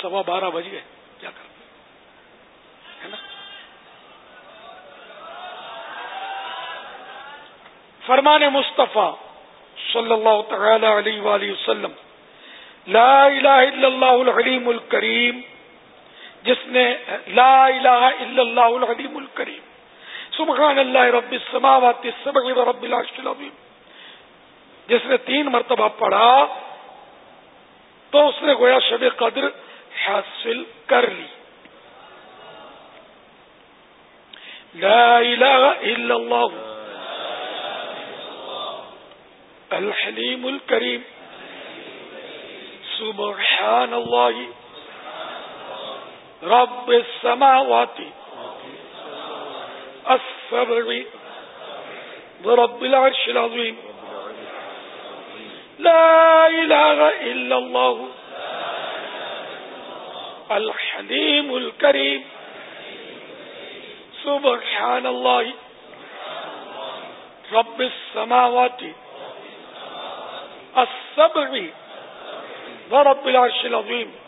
سوا بارہ بج گئے. کیا کرتے ہے نا؟ فرمان مصطفیٰ صلی اللہ تعالی علیہ وآلہ وسلم، لا الہ الا اللہ الحلیم الکریم جس نے لا الہ الا اللہ الحلیم الکریم، سبحان اللہ رب السماوات السبع و رب العرش العظیم۔ جس نے تین مرتبہ پڑھا تو اس نے گویا شب قدر حاصل کر لی۔ لا الہ الا اللہ۔ الحلیم الکریم۔ سبحان اللہ۔ رب السماوات. السبع ورب العرش العظيم. لا إله إلا الله. الحليم الكريم. سبحان الله رب السماوات. السبع ورب العرش العظيم.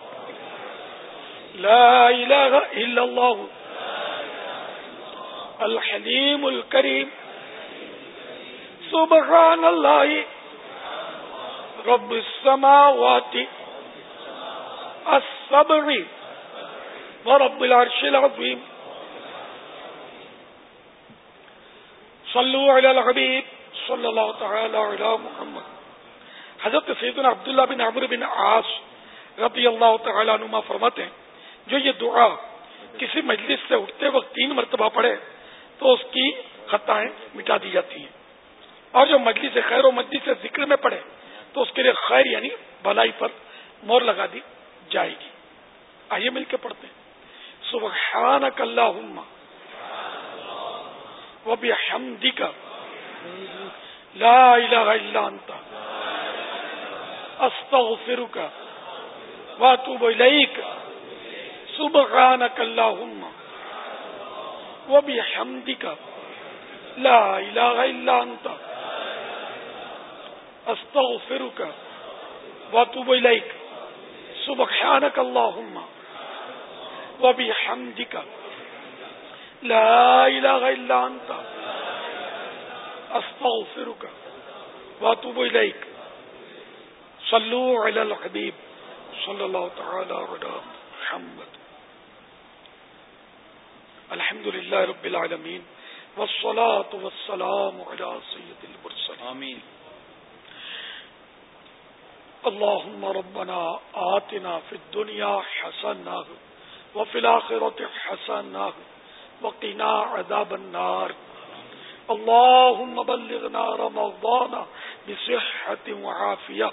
لا إله إلا الله. الحليم الكريم. سبحان الله رب السماوات. السبع ورب العرش العظيم. صلوا على الحبيب صلى الله تعالى على محمد. حضرت سیدنا عبداللہ بن عمر بن عاص رضی اللہ تعالی عنہ فرماتے ہیں جو یہ دعا کسی مجلس سے اٹھتے وقت تین مرتبہ پڑھے تو اس کی خطائیں مٹا دی جاتی ہیں۔ اور جو مجلس خیر و مجلس سے ذکر میں پڑھے تو اس کے لیے خیر یعنی بھلائی پر مور لگا دی جائے گی۔ آئیے مل کے پڑھتے ہیں۔ سبحانک اللہم و بحمدک لا الہ الا انت استغفرک واتوب الیک۔ سبحانك اللهم وہ لا الہ الا انت استغفرك واتوب اليك سبحانك اللهم وبحمدك لا الہ الا انت استغفرك واتوب اليك صلوا على الحبيب صلى الله تعالى على محمد الحمد لله رب العالمين والصلاة والسلام على سيد المرسلين آمين اللهم ربنا آتنا في الدنيا حسنة وفي الآخرة حسنة وقنا عذاب النار. اللهم بلغنا رمضان بصحة وعافية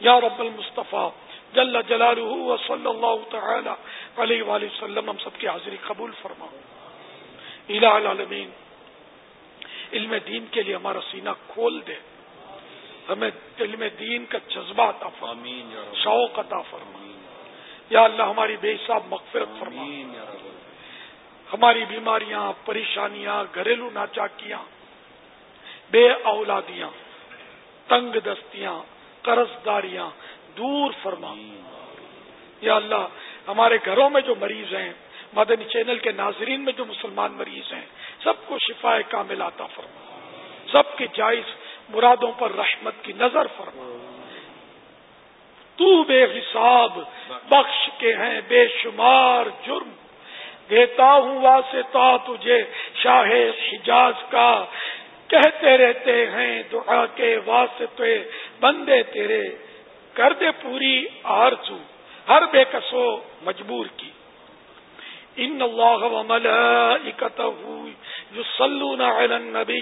یا رب المصطفیٰ جل جلالہ وصلی اللہ تعالی علیہ وآلہ وسلم ہم سب کی حاضری قبول فرما۔ الہ العالمین علم دین کے لیے ہمارا سینہ کھول دے۔ ہمیں علم دین کا جذبہ عطا فرما۔ شوق عطا فرما۔ یا اللہ ہماری بے حساب مغفرت فرما۔ ہماری بیماریاں پریشانیاں گھریلو ناچاکیاں بے اولادیاں تنگ دستیاں قرض داریاں دور فرما۔ یا اللہ ہمارے گھروں میں جو مریض ہیں، مدنی چینل کے ناظرین میں جو مسلمان مریض ہیں، سب کو شفا کامل آتا فرما۔ سب کے جائز مرادوں پر رحمت کی نظر فرما۔ تو بے حساب بخش کے ہیں، بے شمار جرم۔ دیتا ہوں واسطہ تجھے شاہ حجاز کا۔ کہتے رہتے ہیں دعا کے واسطے، بندے تیرے کر دے پوری آرزو۔ ہر بے کسو مجبور کی۔ ان اللہ و ملائکتہ یصلون علی النبی۔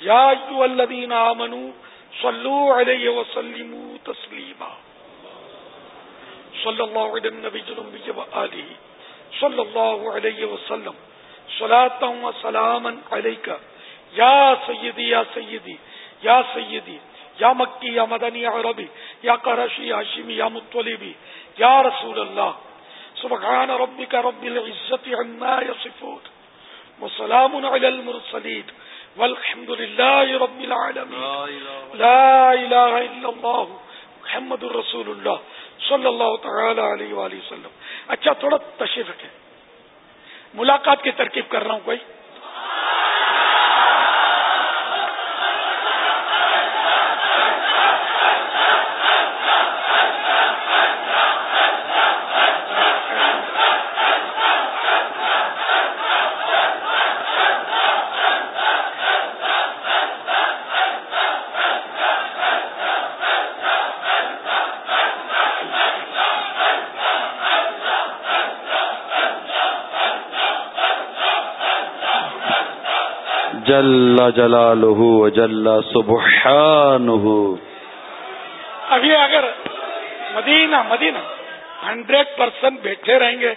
یا ایو الذین آمنوا صلو علیہ وسلموا تسلیما۔ صلی اللہ علیہ النبی جنبی و آلہ صلی اللہ علیہ وسلم۔ صلاة و سلاما علیکہ۔ یا سیدی یا سیدی یا سیدی۔ یا مکی یا مدنی عربی یا قرشی یا شمی یا مطلبی یا رسول اللہ سبحان ربک رب العزت عما یصفون وسلام علی المرسلین والحمد للہ رب العالمین. لا الہ الا اللہ. محمد الرسول اللہ صلی اللہ تعالی علیہ وآلہ وسلم. اچھا تھوڑا تشریف رکھیں. ملاقات کی ترکیب کر رہا ہوں کوئی؟ جل جلالہ وجل سبحانہ۔ ابھی اگر مدینہ مدینہ ہنڈریڈ پرسینٹ بیٹھے رہیں گے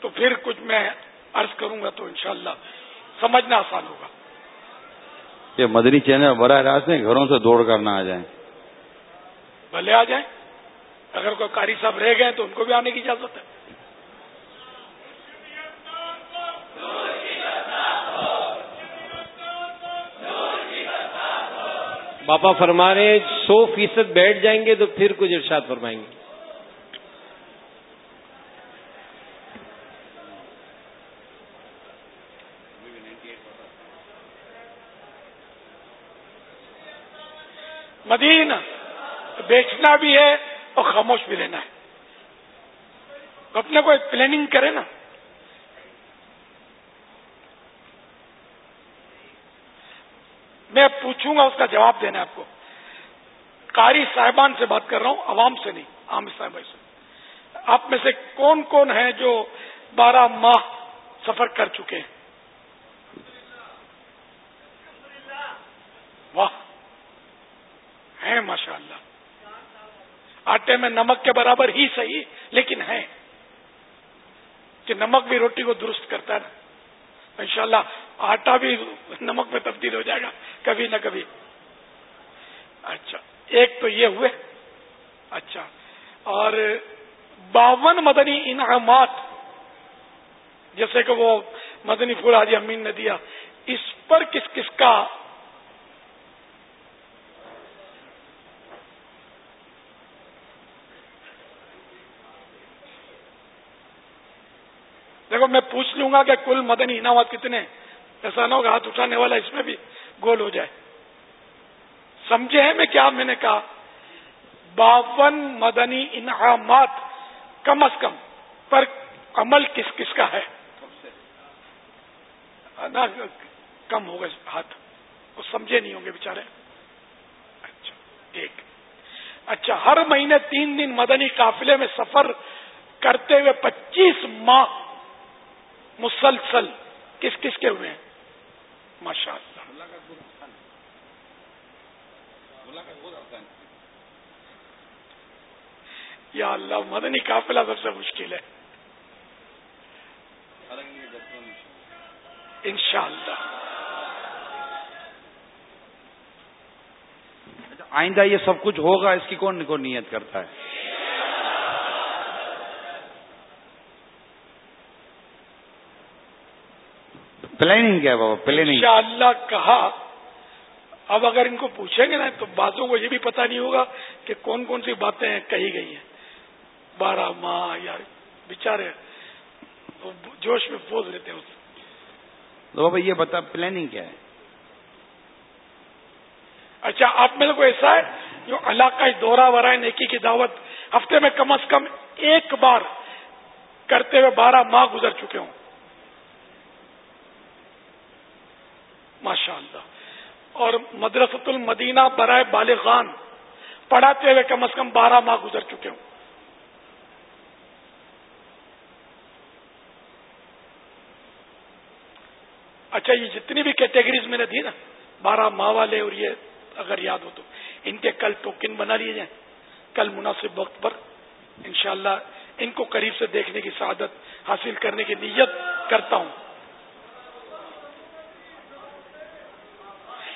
تو پھر کچھ میں عرض کروں گا تو انشاءاللہ سمجھنا آسان ہوگا۔ یہ مدنی چینل براہ راست نہیں گھروں سے دوڑ کر نہ آ جائیں۔ بھلے آ جائیں۔ اگر کوئی قاری صاحب رہ گئے تو ان کو بھی آنے کی اجازت ہے۔ باپا فرما رہے سو فیصد بیٹھ جائیں گے تو پھر کچھ ارشاد فرمائیں گے۔ مدینہ بیچنا بھی ہے اور خاموش بھی رہنا ہے۔ اپنے کو ایک پلاننگ کرے نا۔ میں پوچھوں گا اس کا جواب دینا آپ کو۔ قاری صاحبان سے بات کر رہا ہوں، عوام سے نہیں، عام صاحب سے۔ آپ میں سے کون کون ہیں جو بارہ ماہ سفر کر چکے ہیں؟ واہ، ہیں ماشاء اللہ آٹے میں نمک کے برابر ہی صحیح، لیکن ہیں۔ کہ نمک بھی روٹی کو درست کرتا ہے۔ نا انشاءاللہ، آٹا بھی نمک میں تبدیل ہو جائے گا، کبھی نہ کبھی۔ اچھا ایک تو یہ ہوئے۔ اچھا اور باون مدنی انعامات، جیسے کہ وہ مدنی پھول حاجی امین نے دیا، اس پر کس کس کا دیکھو میں پوچھ لوں گا کہ کل مدنی انعامات کتنے ایسا نہ ہوگا ہاتھ اٹھانے والا اس میں بھی گول ہو جائے۔ سمجھے ہیں میں کیا میں نے کہا؟ باون مدنی انعامات کم از کم پر عمل کس کس کا ہے؟ کم ہوگا ہاتھ۔ وہ سمجھے نہیں ہوں گے بےچارے اچھا ایک۔ اچھا ہر مہینے تین دن مدنی قافلے میں سفر کرتے ہوئے پچیس ماہ مسلسل کس کس کے ہوئے ہیں؟ ماشاء اللہ یا اللہ، مدنی قافلہ سب سے مشکل ہے۔ انشاءاللہ۔ اچھا، آئندہ یہ سب کچھ ہوگا، اس کی کون کون نیت کرتا ہے؟ پلاننگ کیا بابا پلاننگ اللہ کہا. اب اگر ان کو پوچھیں گے نا تو باتوں کو یہ بھی پتا نہیں ہوگا کہ کون کون سی باتیں کہی گئی ہیں. بارہ ماہ یا بےچارے جوش میں پوز لیتے ہیں تو بابا یہ بتا پلاننگ کیا ہے؟ اچھا آپ میرے کو ایسا ہے جو علاقہ دورہ ورائے نیکی کی دعوت ہفتے میں کم از کم ایک بار کرتے ہوئے بارہ ماہ گزر چکے ہوں. ماشاء اللہ اور مدرسۃ المدینہ برائے بالغان پڑھاتے ہوئے کم از کم بارہ ماہ گزر چکے ہوں۔ اچھا یہ جتنی بھی کیٹیگریز میں نے دی نا، بارہ ماہ والے، اور یہ اگر یاد ہو تو۔ ان کے کل ٹوکن بنا لیے جائیں۔ کل مناسب وقت پر انشاءاللہ ان کو قریب سے دیکھنے کی سعادت حاصل کرنے کی نیت کرتا ہوں۔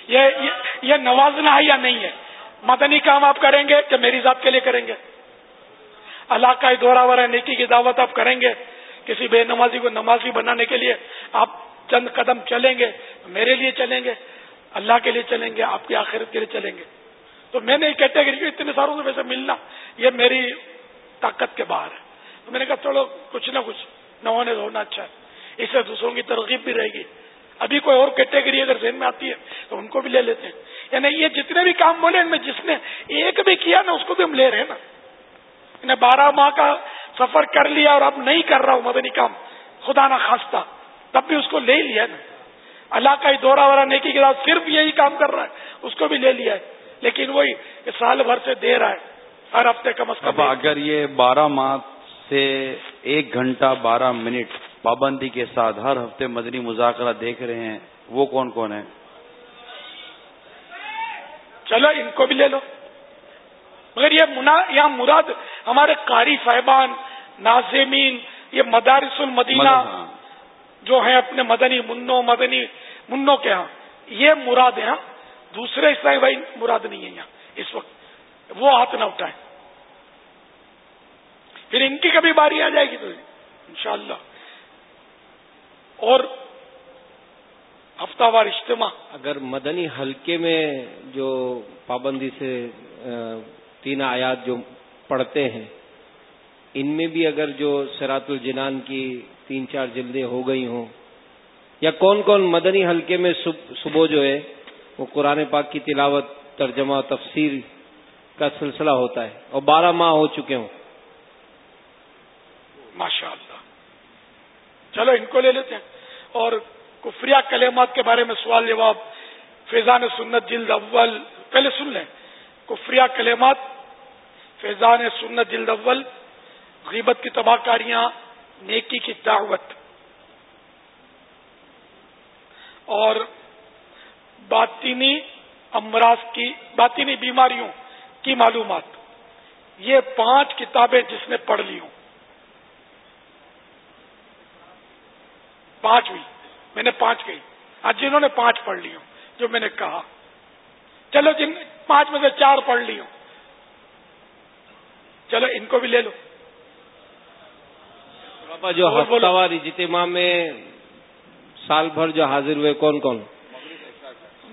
یہ یہ نوازنا ہے یا نہیں ہے؟ مدنی کام آپ کریں گے کہ میری ذات کے لیے کریں گے؟ اللہ کا دورہ ورا نیکی کی دعوت آپ کریں گے؟ کسی بے نمازی کو نمازی بنانے کے لیے آپ چند قدم چلیں گے؟ میرے لیے چلیں گے؟ اللہ کے لیے چلیں گے؟ آپ کی آخرت کے لیے چلیں گے؟ تو میں نے کیٹیگری اتنے ساروں سے ویسے ملنا، یہ میری طاقت کے باہر ہے۔ تو میں نے کہا چلو، کچھ نہ کچھ نہ ہونے ہونا اچھا ہے۔ اس سے دوسروں کی ترغیب بھی رہے گی۔ ابھی کوئی اور کیٹیگری اگر ذہن میں آتی ہے تو ان کو بھی لے لیتے ہیں۔ یعنی یہ جتنے بھی کام بولے ان میں جس نے ایک بھی کیا نا، اس کو بھی ہم لے رہے ہیں نا۔ یعنی بارہ ماہ کا سفر کر لیا اور اب نہیں کر رہا ہوں مدنی کام، خدا نہ خاصتا تب بھی اس کو لے لیا نا۔ اللہ کا ہی دورہ وورا نیکی کے بعد صرف یہی کام کر رہا ہے، اس کو بھی لے لیا ہے۔ لیکن وہی سال بھر سے دے رہا ہے۔ ہر ہفتے کم از کم اگر یہ بارہ ماہ سے ایک گھنٹہ، بارہ منٹ پابندی کے ساتھ ہر ہفتے مدنی مذاکرہ دیکھ رہے ہیں۔ وہ کون کون ہے چلو ان کو بھی لے لو۔ مگر یہ منا یہاں مراد ہمارے قاری صاحبان ناظمین یہ مدارس المدینہ ہاں۔ جو ہیں اپنے مدنی منو مدنی منو کے ہاں۔ یہ مراد ہے ہاں دوسرے اسلائی بھائی مراد نہیں ہے یہاں۔ اس وقت وہ ہاتھ نہ اٹھائیں۔ پھر ان کی کبھی باری آ جائے گی تو انشاءاللہ۔ اور ہفتہ وار اجتماع۔ اگر مدنی حلقے میں جو پابندی سے تین آیات جو پڑھتے ہیں ان میں بھی اگر جو سرات الجنان کی تین چار جلدیں ہو گئی ہوں یا کون کون مدنی حلقے میں صبح جو ہے وہ قرآن پاک کی تلاوت ترجمہ تفسیر کا سلسلہ ہوتا ہے اور بارہ ماہ ہو چکے ہوں۔ ماشاء اللہ چلو ان کو لے لیتے ہیں۔ اور کفریہ کلمات کے بارے میں سوال جواب، فیضان سنت جلد اول، پہلے سن لیں۔ کفریہ کلمات، فیضان سنت جلد اول، غیبت کی تباہ کاریاں، نیکی کی دعوت۔ اور باطینی امراض کی باطینی بیماریوں کی معلومات۔ یہ پانچ کتابیں جس نے پڑھ لی ہوں۔ پانچ ہوئی۔ میں نے پانچ کہی۔ آج جنہوں نے پانچ پڑھ لی ہوں جو میں نے کہا۔ چلو جن پانچ میں سے چار پڑھ لی ہوں۔ چلو ان کو بھی لے لو۔ پاپا جو وار اجتماع میں سال بھر جو حاضر ہوئے کون کون؟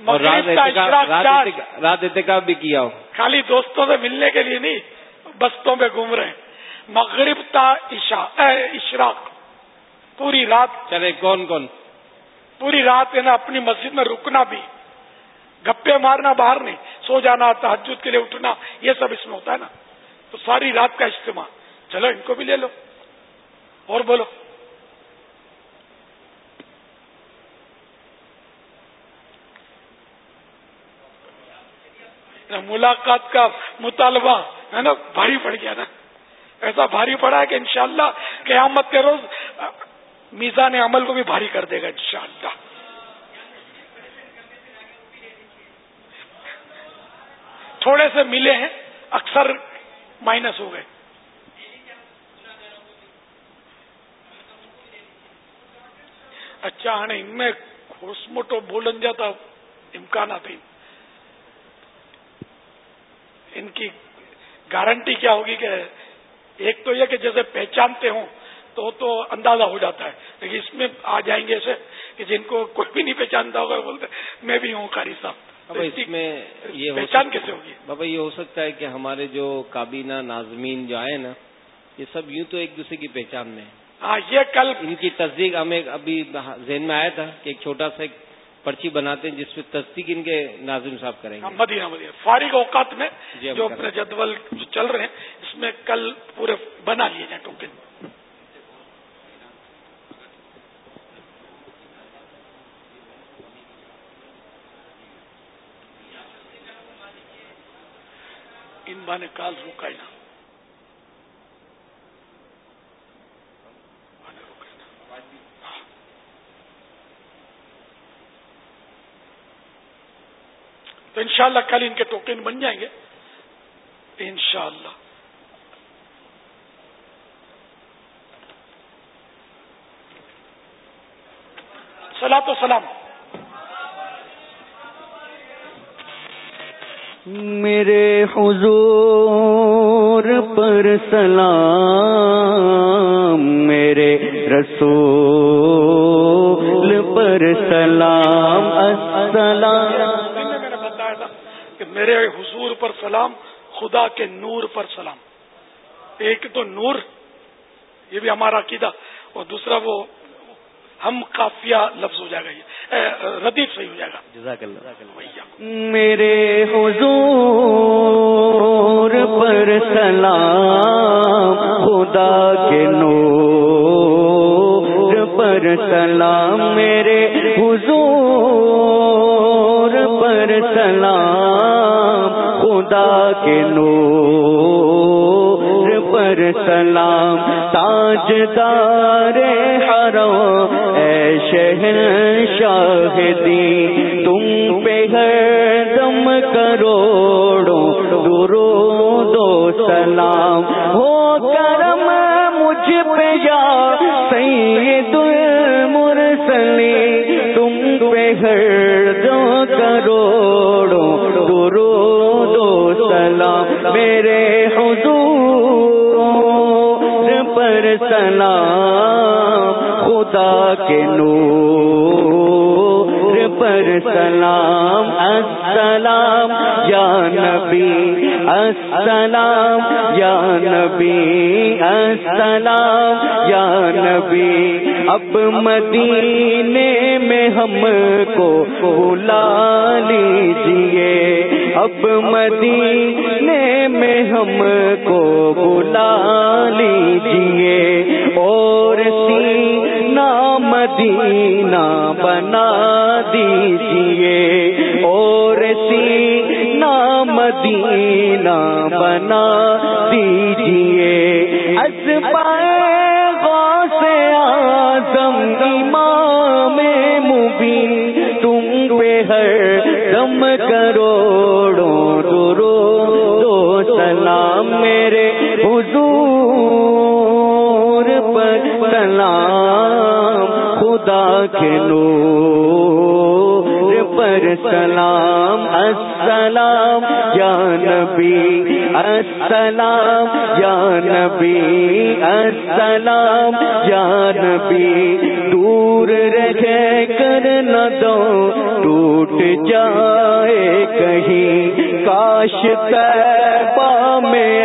اور رات احتکاب بھی کیا ہو؟ خالی دوستوں سے ملنے کے لیے نہیں بستوں میں گھوم رہے ہیں۔ مغرب تا اشراق۔ پوری رات چلے کون کون پوری رات ہے نا اپنی مسجد میں رکنا بھی۔ گپے مارنا باہر نہیں۔ سو جانا تحجد کے لیے اٹھنا، یہ سب اس میں ہوتا ہے نا۔ تو ساری رات کا اجتماع۔ چلو ان کو بھی لے لو۔ اور بولو۔ ملاقات کا مطالبہ ہے نا، بھاری پڑ گیا نا۔ ایسا بھاری پڑا ہے کہ انشاءاللہ قیامت کے روز میزان عمل کو بھی بھاری کر دے گا انشاءاللہ۔ تھوڑے سے ملے ہیں، اکثر مائنس ہو گئے۔ اچھا ہاں ان میں موٹو بولن جاتا امکانات ان کی گارنٹی کیا ہوگی کہ ایک تو یہ کہ جیسے پہچانتے ہوں تو تو اندازہ ہو جاتا ہے۔ لیکن اس میں آ جائیں گے ایسے کہ جن کو کوئی بھی نہیں پہچانتا ہوگا بولتے میں بھی ہوں قاری صاحب۔ اس میں یہ پہچان کیسے ہوگی؟ بابا یہ ہو سکتا ہے کہ ہمارے جو کابینہ ناظمین جو آئے نا یہ سب یوں تو ایک دوسرے کی پہچان میں ہاں یہ کل ان کی تصدیق ہمیں ابھی ذہن میں آیا تھا کہ ایک چھوٹا سا ایک پرچی بناتے ہیں جس میں تصدیق ان کے ناظم صاحب کریں گے۔ مدینہ مدینہ۔ فارغ اوقات میں جو اپنے جدول چل رہے ہیں اس میں کل پورے بنا لیے جائیں۔ ٹوکن۔ ان بانے کال روکا نا تو انشاءاللہ کل ان کے ٹوکن بن جائیں گے۔ انشاءاللہ۔ سلا تو سلام۔ میرے حضور پر سلام، میرے رسول پر سلام، السلام۔ میرے حضور پر سلام، خدا کے نور پر سلام۔ ایک تو نور، یہ بھی ہمارا عقیدہ، اور دوسرا وہ ہم کافیا لفظ ہو جائے گا یہ۔ ردیف صحیح ہو جائے گا۔ جزاک اللہ۔ میرے حضور پر سلام خدا کے نور پر سلام۔ میرے حضور پر سلام خدا کے نور پر سلام، تاجدار حرام، اے شہر شاہدی، تم پہ ہر دم کروڑو درو دو سلام۔ ہو کرم مجھ پہ یا سید المرسلی تم پہ ہر دم کروڑو خدا کے نور پر سلام، السلام، یا نبی، السلام، یا نبی، السلام، یا نبی۔ اب مدینے میں ہم کو بلا لیجیے اب مدینے میں ہم کو بلا لیجیے مدینہ بنا دیجیے اور سینا مدینہ بنا دیجیے غوث خدا کے نور پر سلام، السلام، یا نبی، السلام، یا نبی، السلام، یا نبی، دور رہ کر نہ دو، ٹوٹ جائے کہیں، کاش تیبہ میں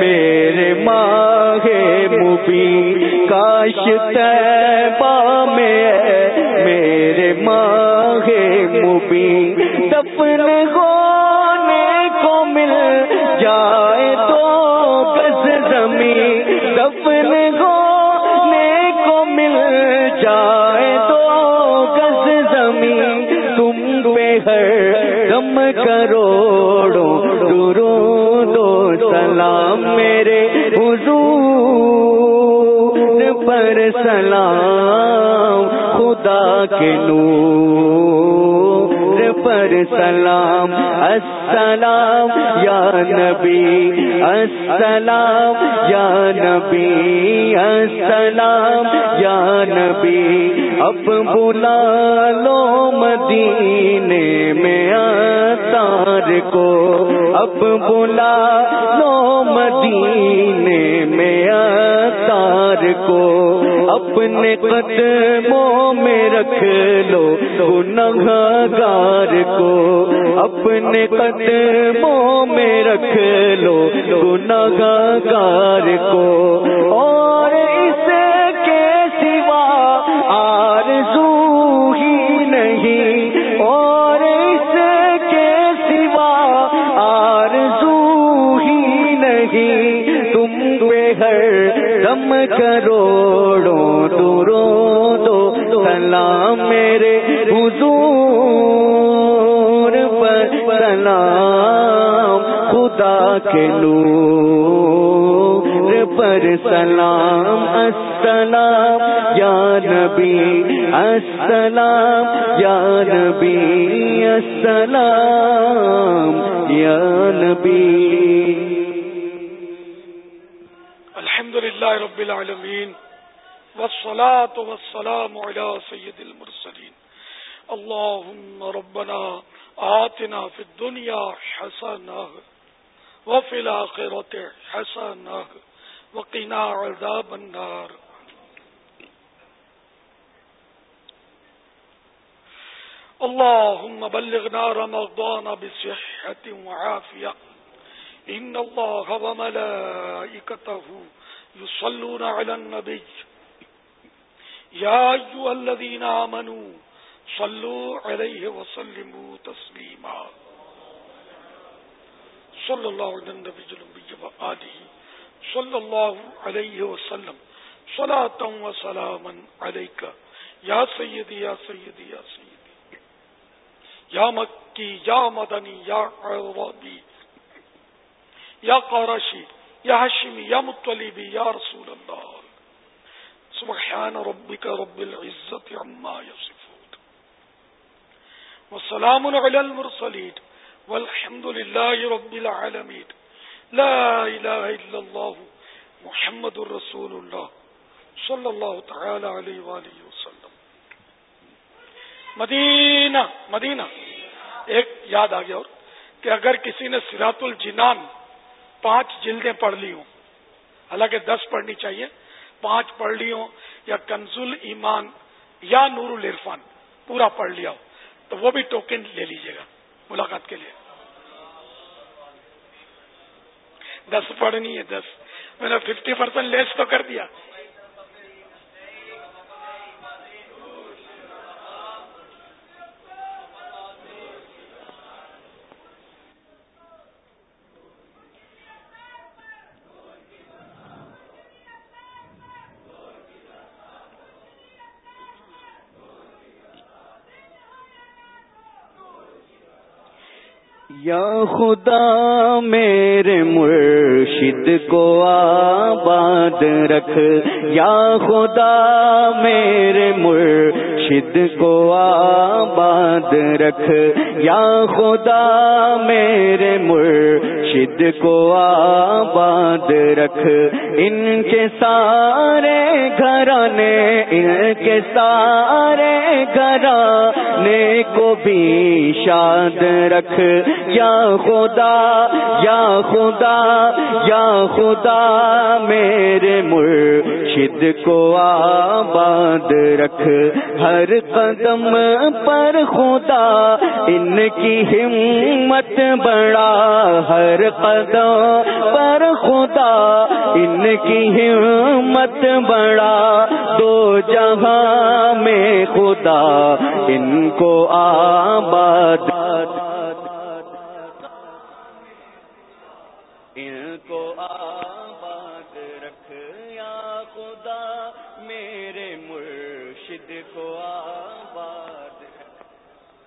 میرے ماہ مبی کاش کروڑوں درو دو سلام میرے حضور پر سلام خدا کے نور پر سلام السلام، یا نبی، السلام، یا نبی، السلام، یا نبی، اب بلا لو مدینے میں تار کو اب بلا لو مدینے میں تار کو اپنے قدموں میں رکھ لو گنگار کو اپنے قدموں میں رکھ لو گنگار کو اور اس کے سوا آرزو ہی کروڑوں دورو دو سلام میرے حضور پر سلام، خدا کے نور پر سلام، السلام، یا نبی، السلام، یا نبی، السلام، یا نبی۔ لله رب العالمين والصلاة والسلام على سيد المرسلين اللهم ربنا آتنا في الدنيا حسنة وفي الآخرة حسنة وقنا عذاب النار۔ اللهم بلغنا رمضان بصحة وعافية إن الله وملائكته يصلون على النبي. يا أيها الذين آمنوا صلوا عليه وسلموا تسليما. صلى الله على النبي النبي وآله صلى الله عليه وسلم. صلاة وسلاما عليك. يا سيدي يا سيدي يا سيدي. يا مكي، يا مدني، يا عربي. يا قرشي. يا هشمي يا مطلبي، يا رسول الله. سبحان ربك رب العزة عما يصفون. والسلام على المرسلين، والحمد لله رب العالمين. لا إله إلا الله، محمد رسول الله. صلى الله تعالى عليه وآله وسلم. مدینہ مدینہ. ایک یاد آ گیا اور کہ اگر کسی نے سراط الجنان پانچ جلدیں پڑھ لی ہوں۔ حالانکہ دس پڑھنی چاہیے۔ پانچ پڑھ لی ہوں، یا کنزول ایمان یا نور العرفان، پورا پڑھ لیا ہو تو وہ بھی ٹوکن لے لیجیے گا ملاقات کے لیے۔ دس پڑھنی ہے، دس۔ میں نے ففٹی پرسینٹ لیس تو کر دیا۔ یا خدا میرے مرشد کو آباد رکھ، یا خدا میرے مرشد مرشد کو آباد رکھ، یا خدا میرے مرشد کو آباد رکھ۔ ان کے سارے گھرانے، ان کے سارے گھرانے کو بھی شاد رکھ۔ یا خدا یا خدا یا خدا، میرے مرشد کو آباد رکھ۔ ہر قدم پر خدا، ان کی ہمت بڑا ہر قدم پر خدا، ان کی ہمت بڑا دو جہاں میں خدا، ان کو آباد